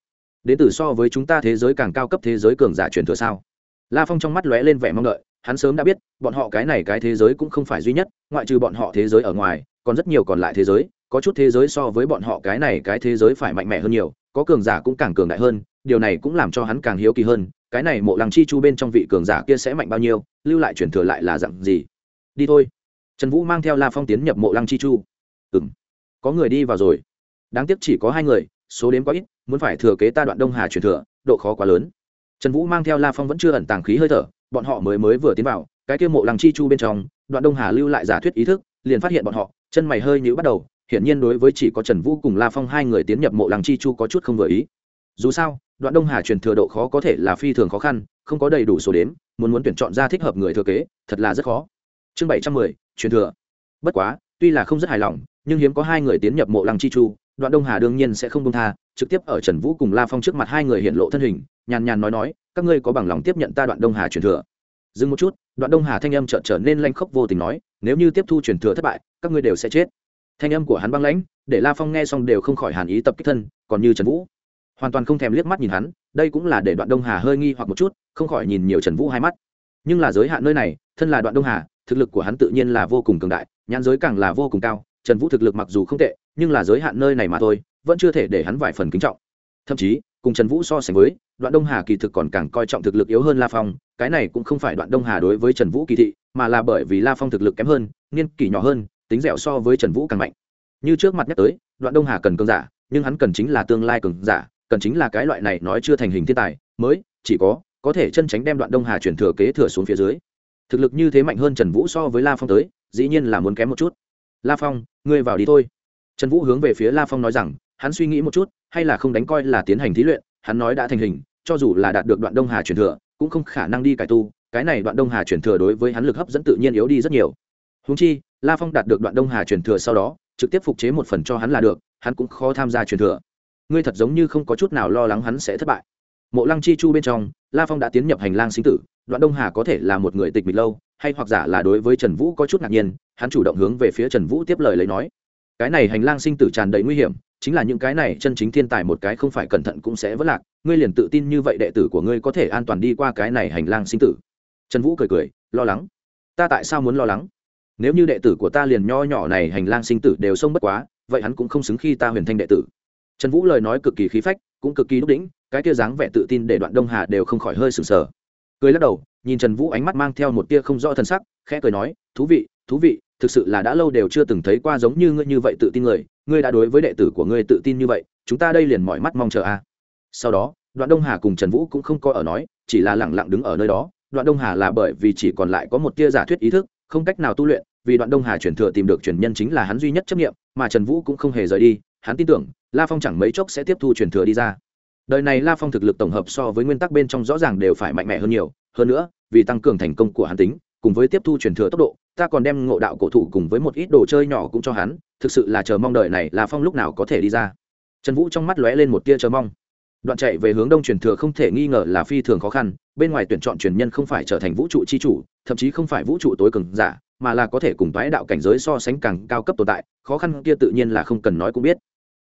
Đến từ so với chúng ta thế giới càng cao cấp thế giới cường giả truyền thừa sao? La phong trong mắt lóe lên vẻ mong đợi, hắn sớm đã biết, bọn họ cái này cái thế giới cũng không phải duy nhất, ngoại trừ bọn họ thế giới ở ngoài, còn rất nhiều còn lại thế giới, có chút thế giới so với bọn họ cái này cái thế giới phải mạnh mẽ hơn nhiều, có cường giả cũng càng cường đại hơn, điều này cũng làm cho hắn càng hiếu kỳ hơn cái này mộ lăng chi chu bên trong vị cường giả kia sẽ mạnh bao nhiêu, lưu lại truyền thừa lại là dặn gì? Đi thôi. Trần vũ mang theo la phong tiến nhập mộ lăng chi chu. Ừ m có người đi vào rồi. Đáng tiếc chỉ có hai người, số đến quá ít, muốn phải thừa kế ta đoạn đông hà truyền thừa, độ khó quá lớn. Trần vũ mang theo la phong vẫn chưa ẩn tàng khí hơi thở, bọn họ mới mới vừa tiến vào, cái kia mộ lăng chi chu bên trong, đoạn đông hà lưu lại giả thuyết ý thức, liền phát hiện bọn họ, chân mày hơi nhữ bắt đầu, hiển nhiên đối với chỉ có trần vũ cùng la phong hai người tiến nhập mộ lăng chi chu có chút không vừa ý dù sao, đoạn đông hà truyền thừa độ khó có thể là phi thường khó khăn, không có đầy đủ số đếm, muốn muốn tuyển chọn ra thích hợp người thừa kế, thật là rất khó. Chương bảy trăm mười, truyền thừa. Bất quá, tuy là không rất hài lòng, nhưng hiếm có hai người tiến nhập mộ lăng chi chu, đoạn đông hà đương nhiên sẽ không công tha, trực tiếp ở trần vũ cùng la phong trước mặt hai người hiện lộ thân hình, nhàn nhàn nói nói, các ngươi có bằng lòng tiếp nhận ta đoạn đông hà truyền thừa? Dừng một chút, đoạn đông hà thanh âm trợn trở nên lanh khốc vô tình nói, nếu như tiếp thu truyền thừa thất bại, các ngươi đều sẽ chết. Thanh âm của hắn băng lãnh, để la phong nghe xong đều không khỏi hàn ý tập kích thân, còn như trần vũ hoàn toàn không thèm liếc mắt nhìn hắn, đây cũng là để đoạn đông hà hơi nghi hoặc một chút, không khỏi nhìn nhiều trần vũ hai mắt. Nhưng là giới hạn nơi này, thân là đoạn đông hà, thực lực của hắn tự nhiên là vô cùng cường đại, nhãn giới càng là vô cùng cao, trần vũ thực lực mặc dù không tệ, nhưng là giới hạn nơi này mà thôi, vẫn chưa thể để hắn vài phần kính trọng. Thậm chí, cùng trần vũ so sánh với, đoạn đông hà kỳ thực còn càng coi trọng thực lực yếu hơn la phong, cái này cũng không phải đoạn đông hà đối với trần vũ kỳ thị, mà là bởi vì la phong thực lực kém hơn niên kỷ nhỏ hơn, tính dẻo so với trần vũ càng mạnh. Như trước mặt nhắc tới, đoạn đông hà cần cường giả, nhưng hắn cần chính là tương lai cường giả cần chính là cái loại này nói chưa thành hình thiên tài, mới, chỉ có có thể chân tránh đem đoạn đông hà chuyển thừa kế thừa xuống phía dưới. Thực lực như thế mạnh hơn trần vũ so với la phong tới, dĩ nhiên là muốn kém một chút. La phong, ngươi vào đi thôi. Trần vũ hướng về phía la phong nói rằng, hắn suy nghĩ một chút, hay là không đánh coi là tiến hành thí luyện, hắn nói đã thành hình, cho dù là đạt được đoạn đông hà truyền thừa, cũng không khả năng đi cải tu, cái này đoạn đông hà truyền thừa đối với hắn lực hấp dẫn tự nhiên yếu đi rất nhiều. Húng chi, la phong đạt được đoạn đông hà truyền thừa sau đó, trực tiếp phục chế một phần cho hắn là được, hắn cũng khó tham gia truyền thừa ngươi thật giống như không có chút nào lo lắng hắn sẽ thất bại. Mộ lăng chi chu bên trong, la phong đã tiến nhập hành lang sinh tử, đoạn đông hà có thể là một người tịch mịch lâu, hay hoặc giả là đối với trần vũ có chút ngạc nhiên, hắn chủ động hướng về phía trần vũ tiếp lời lấy nói. Cái này hành lang sinh tử tràn đầy nguy hiểm, chính là những cái này chân chính thiên tài một cái không phải cẩn thận cũng sẽ vất lạc, ngươi liền tự tin như vậy đệ tử của ngươi có thể an toàn đi qua cái này hành lang sinh tử. Trần vũ cười cười, lo lắng. Ta tại sao muốn lo lắng? Nếu như đệ tử của ta liền nho nhỏ này hành lang sinh tử đều xông bất quá, vậy hắn cũng không xứng khi ta huyền thanh đệ tử trần vũ lời nói cực kỳ khí phách, cũng cực kỳ đúc đĩnh cái kia dáng vẻ tự tin để đoạn đông hà đều không khỏi hơi sừng sờ. Cười lắc đầu, nhìn trần vũ ánh mắt mang theo một tia không rõ thân sắc, khẽ cười nói, thú vị thú vị, thực sự là đã lâu đều chưa từng thấy qua giống như ngươi như vậy tự tin người, ngươi đã đối với đệ tử của ngươi tự tin như vậy, chúng ta đây liền mọi mắt mong chờ a. Sau đó, đoạn đông hà cùng trần vũ cũng không có ở nói, chỉ là lẳng lặng đứng ở nơi đó, đoạn đông hà là bởi vì chỉ còn lại có một tia giả thuyết ý thức, không cách nào tu luyện, vì đoạn đông hà chuyển thừa tìm được truyền nhân chính là hắn duy nhất chấp nghiệm mà trần vũ cũng không hề rời đi, hắn tin tưởng la phong chẳng mấy chốc sẽ tiếp thu truyền thừa đi ra. Đời này la phong thực lực tổng hợp so với nguyên tắc bên trong rõ ràng đều phải mạnh mẽ hơn nhiều. Hơn nữa, vì tăng cường thành công của hắn tính, cùng với tiếp thu truyền thừa tốc độ, ta còn đem ngộ đạo cổ thụ cùng với một ít đồ chơi nhỏ cũng cho hắn, thực sự là chờ mong đợi này la phong lúc nào có thể đi ra. Trần vũ trong mắt lóe lên một tia chờ mong. Đoạn chạy về hướng đông truyền thừa không thể nghi ngờ là phi thường khó khăn, bên ngoài tuyển chọn truyền nhân không phải trở thành vũ trụ chi chủ, thậm chí không phải vũ trụ tối cường giả, mà là có thể cùng toái đạo cảnh giới so sánh càng cao cấp tồn tại, khó khăn kia tự nhiên là không cần nói cũng biết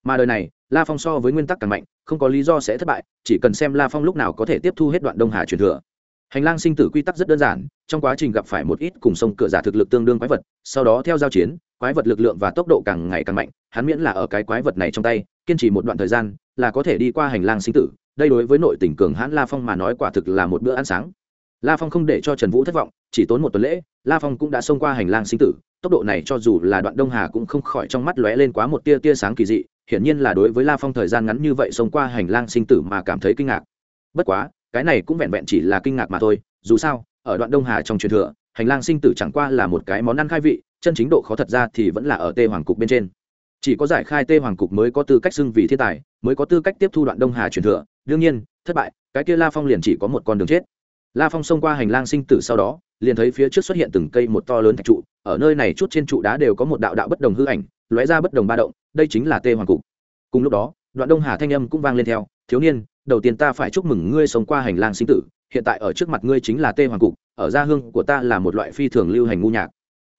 mà đời này, la phong so với nguyên tắc càng mạnh, không có lý do sẽ thất bại, chỉ cần xem la phong lúc nào có thể tiếp thu hết đoạn đông hà truyền thừa. Hành lang sinh tử quy tắc rất đơn giản, trong quá trình gặp phải một ít cùng sông cửa giả thực lực tương đương quái vật, sau đó theo giao chiến, quái vật lực lượng và tốc độ càng ngày càng mạnh, hắn miễn là ở cái quái vật này trong tay, kiên trì một đoạn thời gian, là có thể đi qua hành lang sinh tử. Đây đối với nội tỉnh cường hãn la phong mà nói quả thực là một bữa ăn sáng. La phong không để cho trần vũ thất vọng, chỉ tốn một tuần lễ, la phong cũng đã xông qua hành lang sinh tử. Tốc độ này cho dù là đoạn đông hà cũng không khỏi trong mắt lóe lên quá một tia tia sáng kỳ dị hiển nhiên là đối với la phong thời gian ngắn như vậy xông qua hành lang sinh tử mà cảm thấy kinh ngạc. Bất quá, cái này cũng vẹn vẹn chỉ là kinh ngạc mà thôi, dù sao, ở đoạn đông hà trong truyền thừa, hành lang sinh tử chẳng qua là một cái món ăn khai vị, chân chính độ khó thật ra thì vẫn là ở tê hoàng cục bên trên. Chỉ có giải khai tê hoàng cục mới có tư cách xưng vị thiên tài, mới có tư cách tiếp thu đoạn đông hà truyền thừa. Đương nhiên, thất bại, cái kia la phong liền chỉ có một con đường chết. La phong xông qua hành lang sinh tử sau đó, liền thấy phía trước xuất hiện từng cây một to lớn thạch trụ, ở nơi này chút trên trụ đá đều có một đạo đạo bất đồng hư ảnh lóe ra bất đồng ba động, đây chính là tê hoàng cục. Cùng lúc đó, đoạn đông hà thanh âm cũng vang lên theo, thiếu niên, đầu tiên ta phải chúc mừng ngươi sống qua hành lang sinh tử, hiện tại ở trước mặt ngươi chính là tê hoàng cục, ở gia hương của ta là một loại phi thường lưu hành ngu nhạc.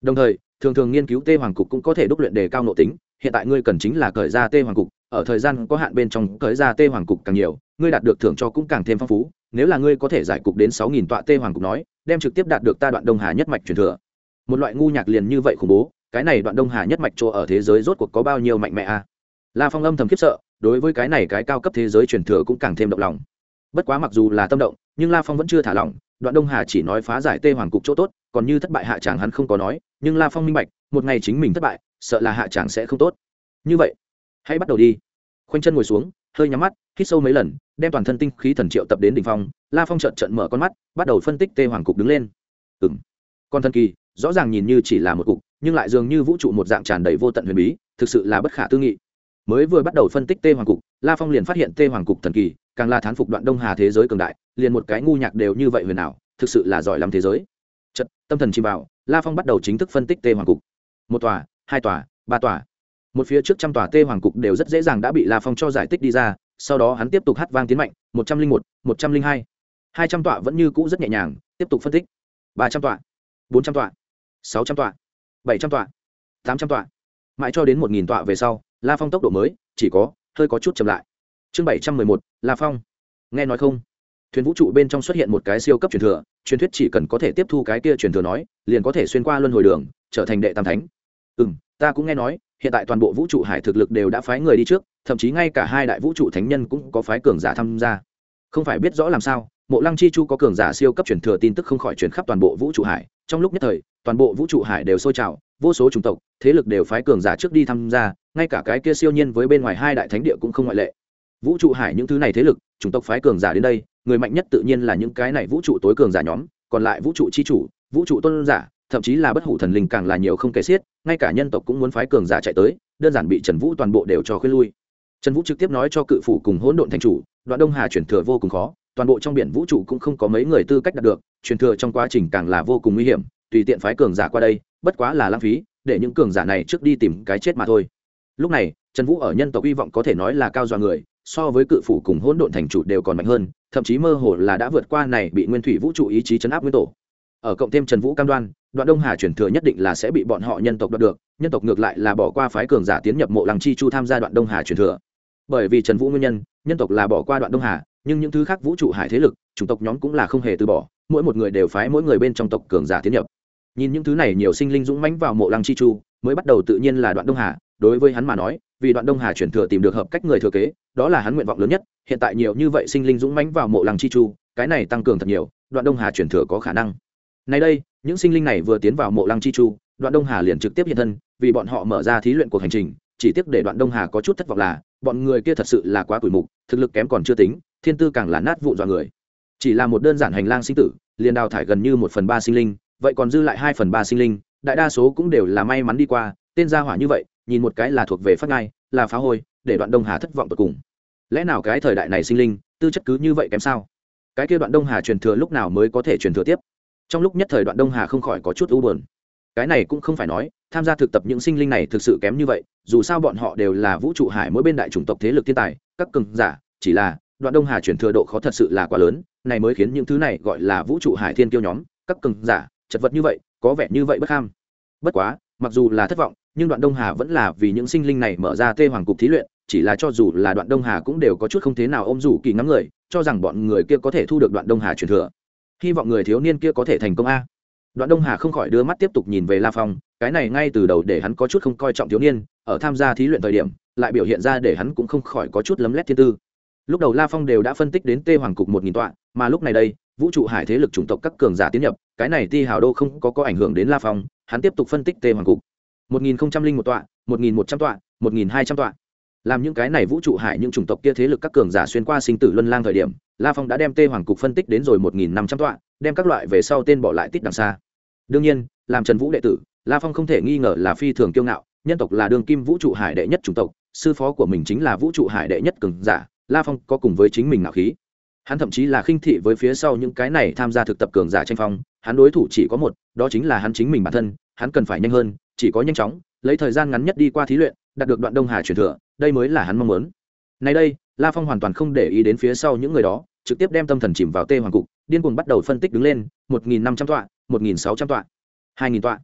Đồng thời, thường thường nghiên cứu tê hoàng cục cũng có thể đúc luyện đề cao nội tính, hiện tại ngươi cần chính là cởi ra tê hoàng cục, ở thời gian có hạn bên trong cởi ra tê hoàng cục càng nhiều, ngươi đạt được thưởng cho cũng càng thêm phong phú, nếu là ngươi có thể giải cục đến sáu nghìn tọa tê hoàng cục nói, đem trực tiếp đạt được ta đoạn đông hà nhất mạch truyền thừa. Một loại ngu nhạc liền như vậy khủng bố cái này đoạn đông hà nhất mạch chỗ ở thế giới rốt cuộc có bao nhiêu mạnh mẽ a à? la phong âm thầm khiếp sợ, đối với cái này cái cao cấp thế giới truyền thừa cũng càng thêm động lòng. Bất quá mặc dù là tâm động, nhưng la phong vẫn chưa thả lỏng, đoạn đông hà chỉ nói phá giải tê hoàng cục chỗ tốt, còn như thất bại hạ tràng hắn không có nói, nhưng la phong minh bạch, một ngày chính mình thất bại, sợ là hạ tràng sẽ không tốt. Như vậy, hãy bắt đầu đi. Khoanh chân ngồi xuống, hơi nhắm mắt, hít sâu mấy lần, đem toàn thân tinh khí thần triệu tập đến đ ỉ n h phong, la phong trợn trợn mở con mắt, bắt đầu phân tích tê hoàng cục đứng lên. Ừng con thần kỳ, rõ ràng nhìn như chỉ là một cục nhưng lại dường như vũ trụ một dạng tràn đầy vô tận huyền bí thực sự là bất khả tư nghị. Mới vừa bắt đầu phân tích tê hoàng cục la phong liền phát hiện tê hoàng cục thần kỳ càng là thán phục đoạn đông hà thế giới cường đại liền một cái ngu nhạc đều như vậy huyền ảo thực sự là giỏi lắm thế giới. Chật, tâm thần chìm vào la phong bắt đầu chính thức phân tích tê hoàng cục. Một tòa hai tòa ba tòa. Một phía trước trăm tòa tê hoàng cục đều rất dễ dàng đã bị la phong cho giải tích đi ra sau đó hắn tiếp tục hát vang tiến mạnh một trăm linh một một trăm linh hai. Hai trăm tọa vẫn như cũ rất nhẹ nhàng tiếp tục phân tích. Ba trăm tọa bốn trăm tọa sáu trăm tọa bảy trăm tọa, tám trăm tọa. Mãi cho đến một nghìn tọa về sau, la phong tốc độ mới, chỉ có, hơi có chút chậm lại. Chương bảy trăm mười một, la phong. Nghe nói không? Thuyền vũ trụ bên trong xuất hiện một cái siêu cấp truyền thừa, truyền thuyết chỉ cần có thể tiếp thu cái kia truyền thừa nói, liền có thể xuyên qua luân hồi đường, trở thành đệ tam thánh. Ừ m ta cũng nghe nói, hiện tại toàn bộ vũ trụ hải thực lực đều đã phái người đi trước, thậm chí ngay cả hai đại vũ trụ thánh nhân cũng có phái cường giả tham gia. Không phải biết rõ làm sao mộ lăng chi chu có cường giả siêu cấp truyền thừa tin tức không khỏi truyền khắp toàn bộ vũ trụ hải. Trong lúc nhất thời, toàn bộ vũ trụ hải đều sôi trào, vô số chủng tộc, thế lực đều phái cường giả trước đi tham gia, ngay cả cái kia siêu nhiên với bên ngoài hai đại thánh địa cũng không ngoại lệ. Vũ trụ hải những thứ này thế lực, chủng tộc phái cường giả đến đây, người mạnh nhất tự nhiên là những cái này vũ trụ tối cường giả nhóm, còn lại vũ trụ chi chủ, vũ trụ tôn giả, thậm chí là bất hủ thần linh càng là nhiều không kể xiết, ngay cả nhân tộc cũng muốn phái cường giả chạy tới, đơn giản bị trần vũ toàn bộ đều cho khuyên lui. Trần vũ trực tiếp nói cho cự phủ cùng hỗn độn thành chủ, đoạn đông hà chuyển thừa vô cùng khó toàn bộ trong biển vũ trụ cũng không có mấy người tư cách đạt được, truyền thừa trong quá trình càng là vô cùng nguy hiểm, tùy tiện phái cường giả qua đây, bất quá là lãng phí, để những cường giả này trước đi tìm cái chết mà thôi. Lúc này, trần vũ ở nhân tộc hy vọng có thể nói là cao dọa người, so với cự phủ cùng hỗn độn thành chủ đều còn mạnh hơn, thậm chí mơ hồ là đã vượt qua này bị nguyên thủy vũ trụ ý chí chấn áp nguyên tổ. Ở cộng thêm trần vũ cam đoan, đoạn đông hà chuyển thừa nhất định là sẽ bị bọn họ nhân tộc đoạt được, nhân tộc ngược lại là bỏ qua phái cường giả tiến nhập mộ lăng chi chu tham gia đoạn đông hà chuyển thừa. Bởi vì trần vũ nguyên nhân nhân tộc là bỏ qua đoạn đông hà nhưng những thứ khác vũ trụ hải thế lực, chủng tộc nhóm cũng là không hề từ bỏ, mỗi một người đều phái mỗi người bên trong tộc cường giả tiến nhập. Nhìn những thứ này nhiều sinh linh dũng mãnh vào mộ lăng chi chu, mới bắt đầu tự nhiên là đoạn đông hà, đối với hắn mà nói, vì đoạn đông hà chuyển thừa tìm được hợp cách người thừa kế, đó là hắn nguyện vọng lớn nhất, hiện tại nhiều như vậy sinh linh dũng mãnh vào mộ lăng chi chu, cái này tăng cường thật nhiều, đoạn đông hà chuyển thừa có khả năng. Nay đây, những sinh linh này vừa tiến vào mộ lăng chi chu, đoạn đông hà liền trực tiếp hiện thân, vì bọn họ mở ra thí luyện cuộc hành trình, chỉ tiếc để đoạn đông hà có chút thất vọng là, bọn người kia thật sự là quá quỷ mục, thực lực kém còn chưa tính thiên tư càng là nát vụn dọa người. Chỉ là một đơn giản hành lang sinh tử, liền đào thải gần như một phần ba sinh linh, vậy còn dư lại hai phần ba sinh linh, đại đa số cũng đều là may mắn đi qua, tên gia hỏa như vậy, nhìn một cái là thuộc về phát ngai, là phá hôi, để đoạn đông hà thất vọng tột cùng. Lẽ nào cái thời đại này sinh linh, tư chất cứ như vậy kém sao? Cái kia đoạn đông hà truyền thừa lúc nào mới có thể truyền thừa tiếp? Trong lúc nhất thời đoạn đông hà không khỏi có chút u buồn. Cái này cũng không phải nói, tham gia thực tập những sinh linh này thực sự kém như vậy, dù sao bọn họ đều là vũ trụ hải mỗi bên đại chủng tộc thế lực thiên tài, các cường giả, chỉ là đoạn đông hà chuyển thừa độ khó thật sự là quá lớn, này mới khiến những thứ này gọi là vũ trụ hải thiên kiêu nhóm, các cường giả, chật vật như vậy, có vẻ như vậy bất ham. Bất quá, mặc dù là thất vọng, nhưng đoạn đông hà vẫn là vì những sinh linh này mở ra tê hoàng cục thí luyện, chỉ là cho dù là đoạn đông hà cũng đều có chút không thế nào ôm rủ kỳ ngắm người, cho rằng bọn người kia có thể thu được đoạn đông hà truyền thừa. Hy vọng người thiếu niên kia có thể thành công a. Đoạn đông hà không khỏi đưa mắt tiếp tục nhìn về la phong, cái này ngay từ đầu để hắn có chút không coi trọng thiếu niên, ở tham gia thí luyện thời điểm, lại biểu hiện ra để hắn cũng không khỏi có chút lấm lét thiên tư lúc đầu la phong đều đã phân tích đến tê hoàng cục một nghìn tọa, mà lúc này đây, vũ trụ hải thế lực chủng tộc các cường giả tiến nhập, cái này ti hào đô không có có ảnh hưởng đến la phong, hắn tiếp tục phân tích tê hoàng cục. Một nghìn không trăm linh một tọa, một nghìn một trăm tọa, một nghìn hai trăm tọa. Làm những cái này vũ trụ hải những chủng tộc kia thế lực các cường giả xuyên qua sinh tử luân lang thời điểm, la phong đã đem tê hoàng cục phân tích đến rồi một nghìn năm trăm tọa, đem các loại về sau tên bỏ lại tít đằng xa. Đương nhiên, làm trần vũ đệ tử, la phong không thể nghi ngờ là phi thường kiêu ngạo, nhân tộc là đường kim vũ trụ hải đệ nhất chủng tộc, sư phó của mình chính là vũ trụ hải đệ nhất cường giả la phong có cùng với chính mình nạo khí. Hắn thậm chí là khinh thị với phía sau những cái này tham gia thực tập cường giả tranh phong. Hắn đối thủ chỉ có một, đó chính là hắn chính mình bản thân. Hắn cần phải nhanh hơn, chỉ có nhanh chóng, lấy thời gian ngắn nhất đi qua thí luyện, đạt được đoạn đông hà truyền thừa, đây mới là hắn mong muốn. Nay đây, la phong hoàn toàn không để ý đến phía sau những người đó, trực tiếp đem tâm thần chìm vào tê hoàng cục, điên cuồng bắt đầu phân tích đứng lên, một nghìn năm trăm tọa, một nghìn sáu trăm tọa, hai nghìn tọa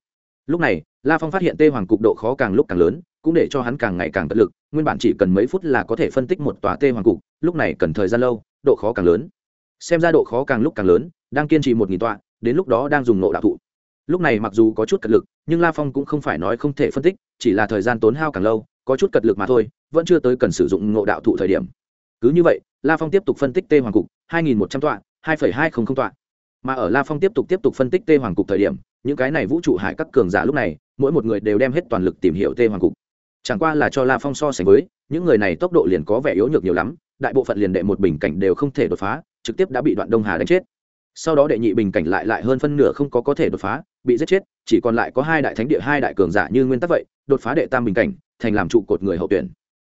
lúc này, la phong phát hiện tê hoàng cục độ khó càng lúc càng lớn, cũng để cho hắn càng ngày càng tận lực, nguyên bản chỉ cần mấy phút là có thể phân tích một tòa tê hoàng cục, lúc này cần thời gian lâu, độ khó càng lớn. Xem ra độ khó càng lúc càng lớn, đang kiên trì một nghìn tọa, đến lúc đó đang dùng nộ đạo thụ. Lúc này mặc dù có chút cật lực, nhưng la phong cũng không phải nói không thể phân tích, chỉ là thời gian tốn hao càng lâu, có chút cật lực mà thôi, vẫn chưa tới cần sử dụng ngộ đạo thụ thời điểm. Cứ như vậy, la phong tiếp tục phân tích tê hoàng cục, hai nghìn một trăm tọa, hai hai trăm linh tọa. Mà ở la phong tiếp tục tiếp tục phân tích tê hoàng cục thời điểm những cái này vũ trụ hải các cường giả lúc này, mỗi một người đều đem hết toàn lực tìm hiểu tê hoàng cục. Chẳng qua là cho la phong so sánh với, những người này tốc độ liền có vẻ yếu nhược nhiều lắm, đại bộ phận liền đệ một bình cảnh đều không thể đột phá, trực tiếp đã bị đoạn đông hà đánh chết. Sau đó đệ nhị bình cảnh lại lại hơn phân nửa không có có thể đột phá, bị giết chết, chỉ còn lại có hai đại thánh địa, hai đại cường giả như nguyên tắc vậy, đột phá đệ tam bình cảnh, thành làm trụ cột người hậu tuyển.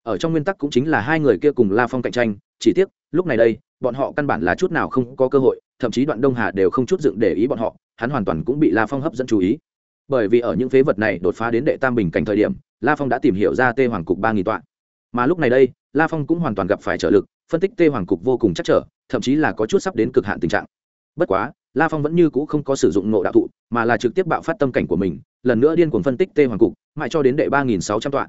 Ở trong nguyên tắc cũng chính là hai người kia cùng la phong cạnh tranh, chỉ tiếc, lúc này đây, bọn họ căn bản là chút nào không có cơ hội thậm chí đoạn đông hà đều không chút dựng để ý bọn họ, hắn hoàn toàn cũng bị la phong hấp dẫn chú ý. Bởi vì ở những phế vật này đột phá đến đệ tam bình cảnh thời điểm, la phong đã tìm hiểu ra tê hoàng cục ba nghìn tọa. Mà lúc này đây, la phong cũng hoàn toàn gặp phải trở lực, phân tích tê hoàng cục vô cùng chắc trở, thậm chí là có chút sắp đến cực hạn tình trạng. Bất quá, la phong vẫn như c ũ không có sử dụng nộ đạo thụ, mà là trực tiếp bạo phát tâm cảnh của mình, lần nữa điên cuồng phân tích tê hoàng cục, mãi cho đến đệ ba nghìn sáu trăm tọa.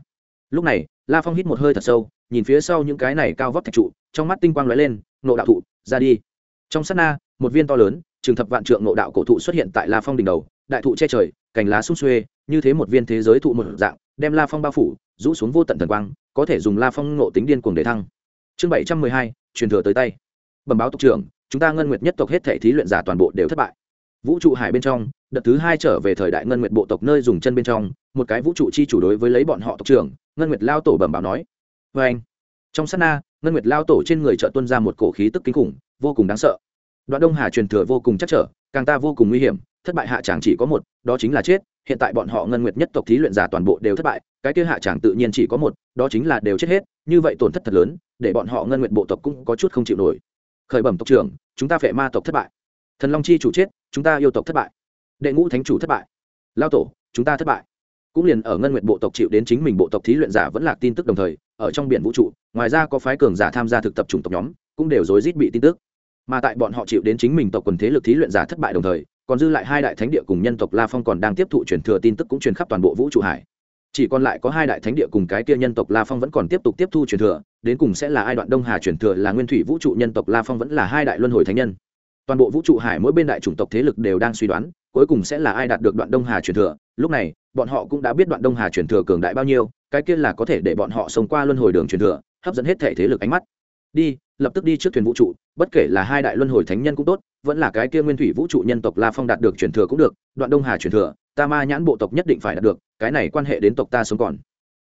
Lúc này, la phong hít một hơi thật sâu, nhìn phía sau những cái này cao vóc thạch trụ, trong mắt tinh quang lóe lên nộ đạo thụ, ra đi. Trong sát na một viên to lớn, trường thập vạn trượng nộ đạo cổ thụ xuất hiện tại la phong đỉnh đầu, đại thụ che trời, cành lá sung xuê, như thế một viên thế giới thụ một dạng, đem la phong bao phủ, rũ xuống vô tận thần quang, có thể dùng la phong ngộ tính điên cuồng để thăng. Chương bảy trăm mười hai, truyền thừa tới tay. Bẩm báo tộc trưởng, chúng ta ngân nguyệt nhất tộc hết thể thí luyện giả toàn bộ đều thất bại. Vũ trụ hải bên trong, đợt thứ hai trở về thời đại ngân nguyệt bộ tộc nơi dùng chân bên trong, một cái vũ trụ chi chủ đối với lấy bọn họ tộc trưởng, ngân nguyệt lao tổ bẩm báo nói. Vê anh trong sát na, ngân nguyệt lao tổ trên người trợ tuân ra một cổ khí tức kinh khủng, vô cùng đáng sợ đoạn đông hà truyền thừa vô cùng chắc trở, càng ta vô cùng nguy hiểm, thất bại hạ chàng chỉ có một, đó chính là chết, hiện tại bọn họ ngân nguyệt nhất tộc thí luyện giả toàn bộ đều thất bại, cái kia hạ chàng tự nhiên chỉ có một, đó chính là đều chết hết, như vậy tổn thất thật lớn, để bọn họ ngân nguyệt bộ tộc cũng có chút không chịu nổi. Khởi bẩm tộc trưởng, chúng ta phệ ma tộc thất bại. Thần long chi chủ chết, chúng ta yêu tộc thất bại. Đệ ngũ thánh chủ thất bại. Lao tổ, chúng ta thất bại. Cũng liền ở ngân nguyện bộ tộc chịu đến chính mình bộ tộc thí luyện giả vẫn là tin tức đồng thời, ở trong biển vũ trụ, ngoài ra có phái cường giả tham gia thực tập chủng tộc nhóm, cũng đều rối rít bị tin tức mà tại bọn họ chịu đến chính mình tộc quần thế lực thí luyện giả thất bại đồng thời, còn dư lại hai đại thánh địa cùng nhân tộc la phong còn đang tiếp thụ truyền thừa tin tức cũng truyền khắp toàn bộ vũ trụ hải. Chỉ còn lại có hai đại thánh địa cùng cái kia nhân tộc la phong vẫn còn tiếp tục tiếp thu truyền thừa, đến cùng sẽ là ai đoạn đông hà truyền thừa là nguyên thủy vũ trụ nhân tộc la phong vẫn là hai đại luân hồi thánh nhân. Toàn bộ vũ trụ hải mỗi bên đại chủng tộc thế lực đều đang suy đoán, cuối cùng sẽ là ai đạt được đoạn đông hà truyền thừa. Lúc này, bọn họ cũng đã biết đoạn đông hà truyền thừa cường đại bao nhiêu, cái kia là có thể để bọn họ sống qua luân hồi đường truyền thừa, hấp dẫn hết thể thế lực ánh mắt đi, lập tức đi trước thuyền vũ trụ, bất kể là hai đại luân hồi thánh nhân cũng tốt, vẫn là cái kia nguyên thủy vũ trụ nhân tộc la phong đạt được truyền thừa cũng được, đoạn đông hà truyền thừa, ta ma nhãn bộ tộc nhất định phải đạt được, cái này quan hệ đến tộc ta sống còn.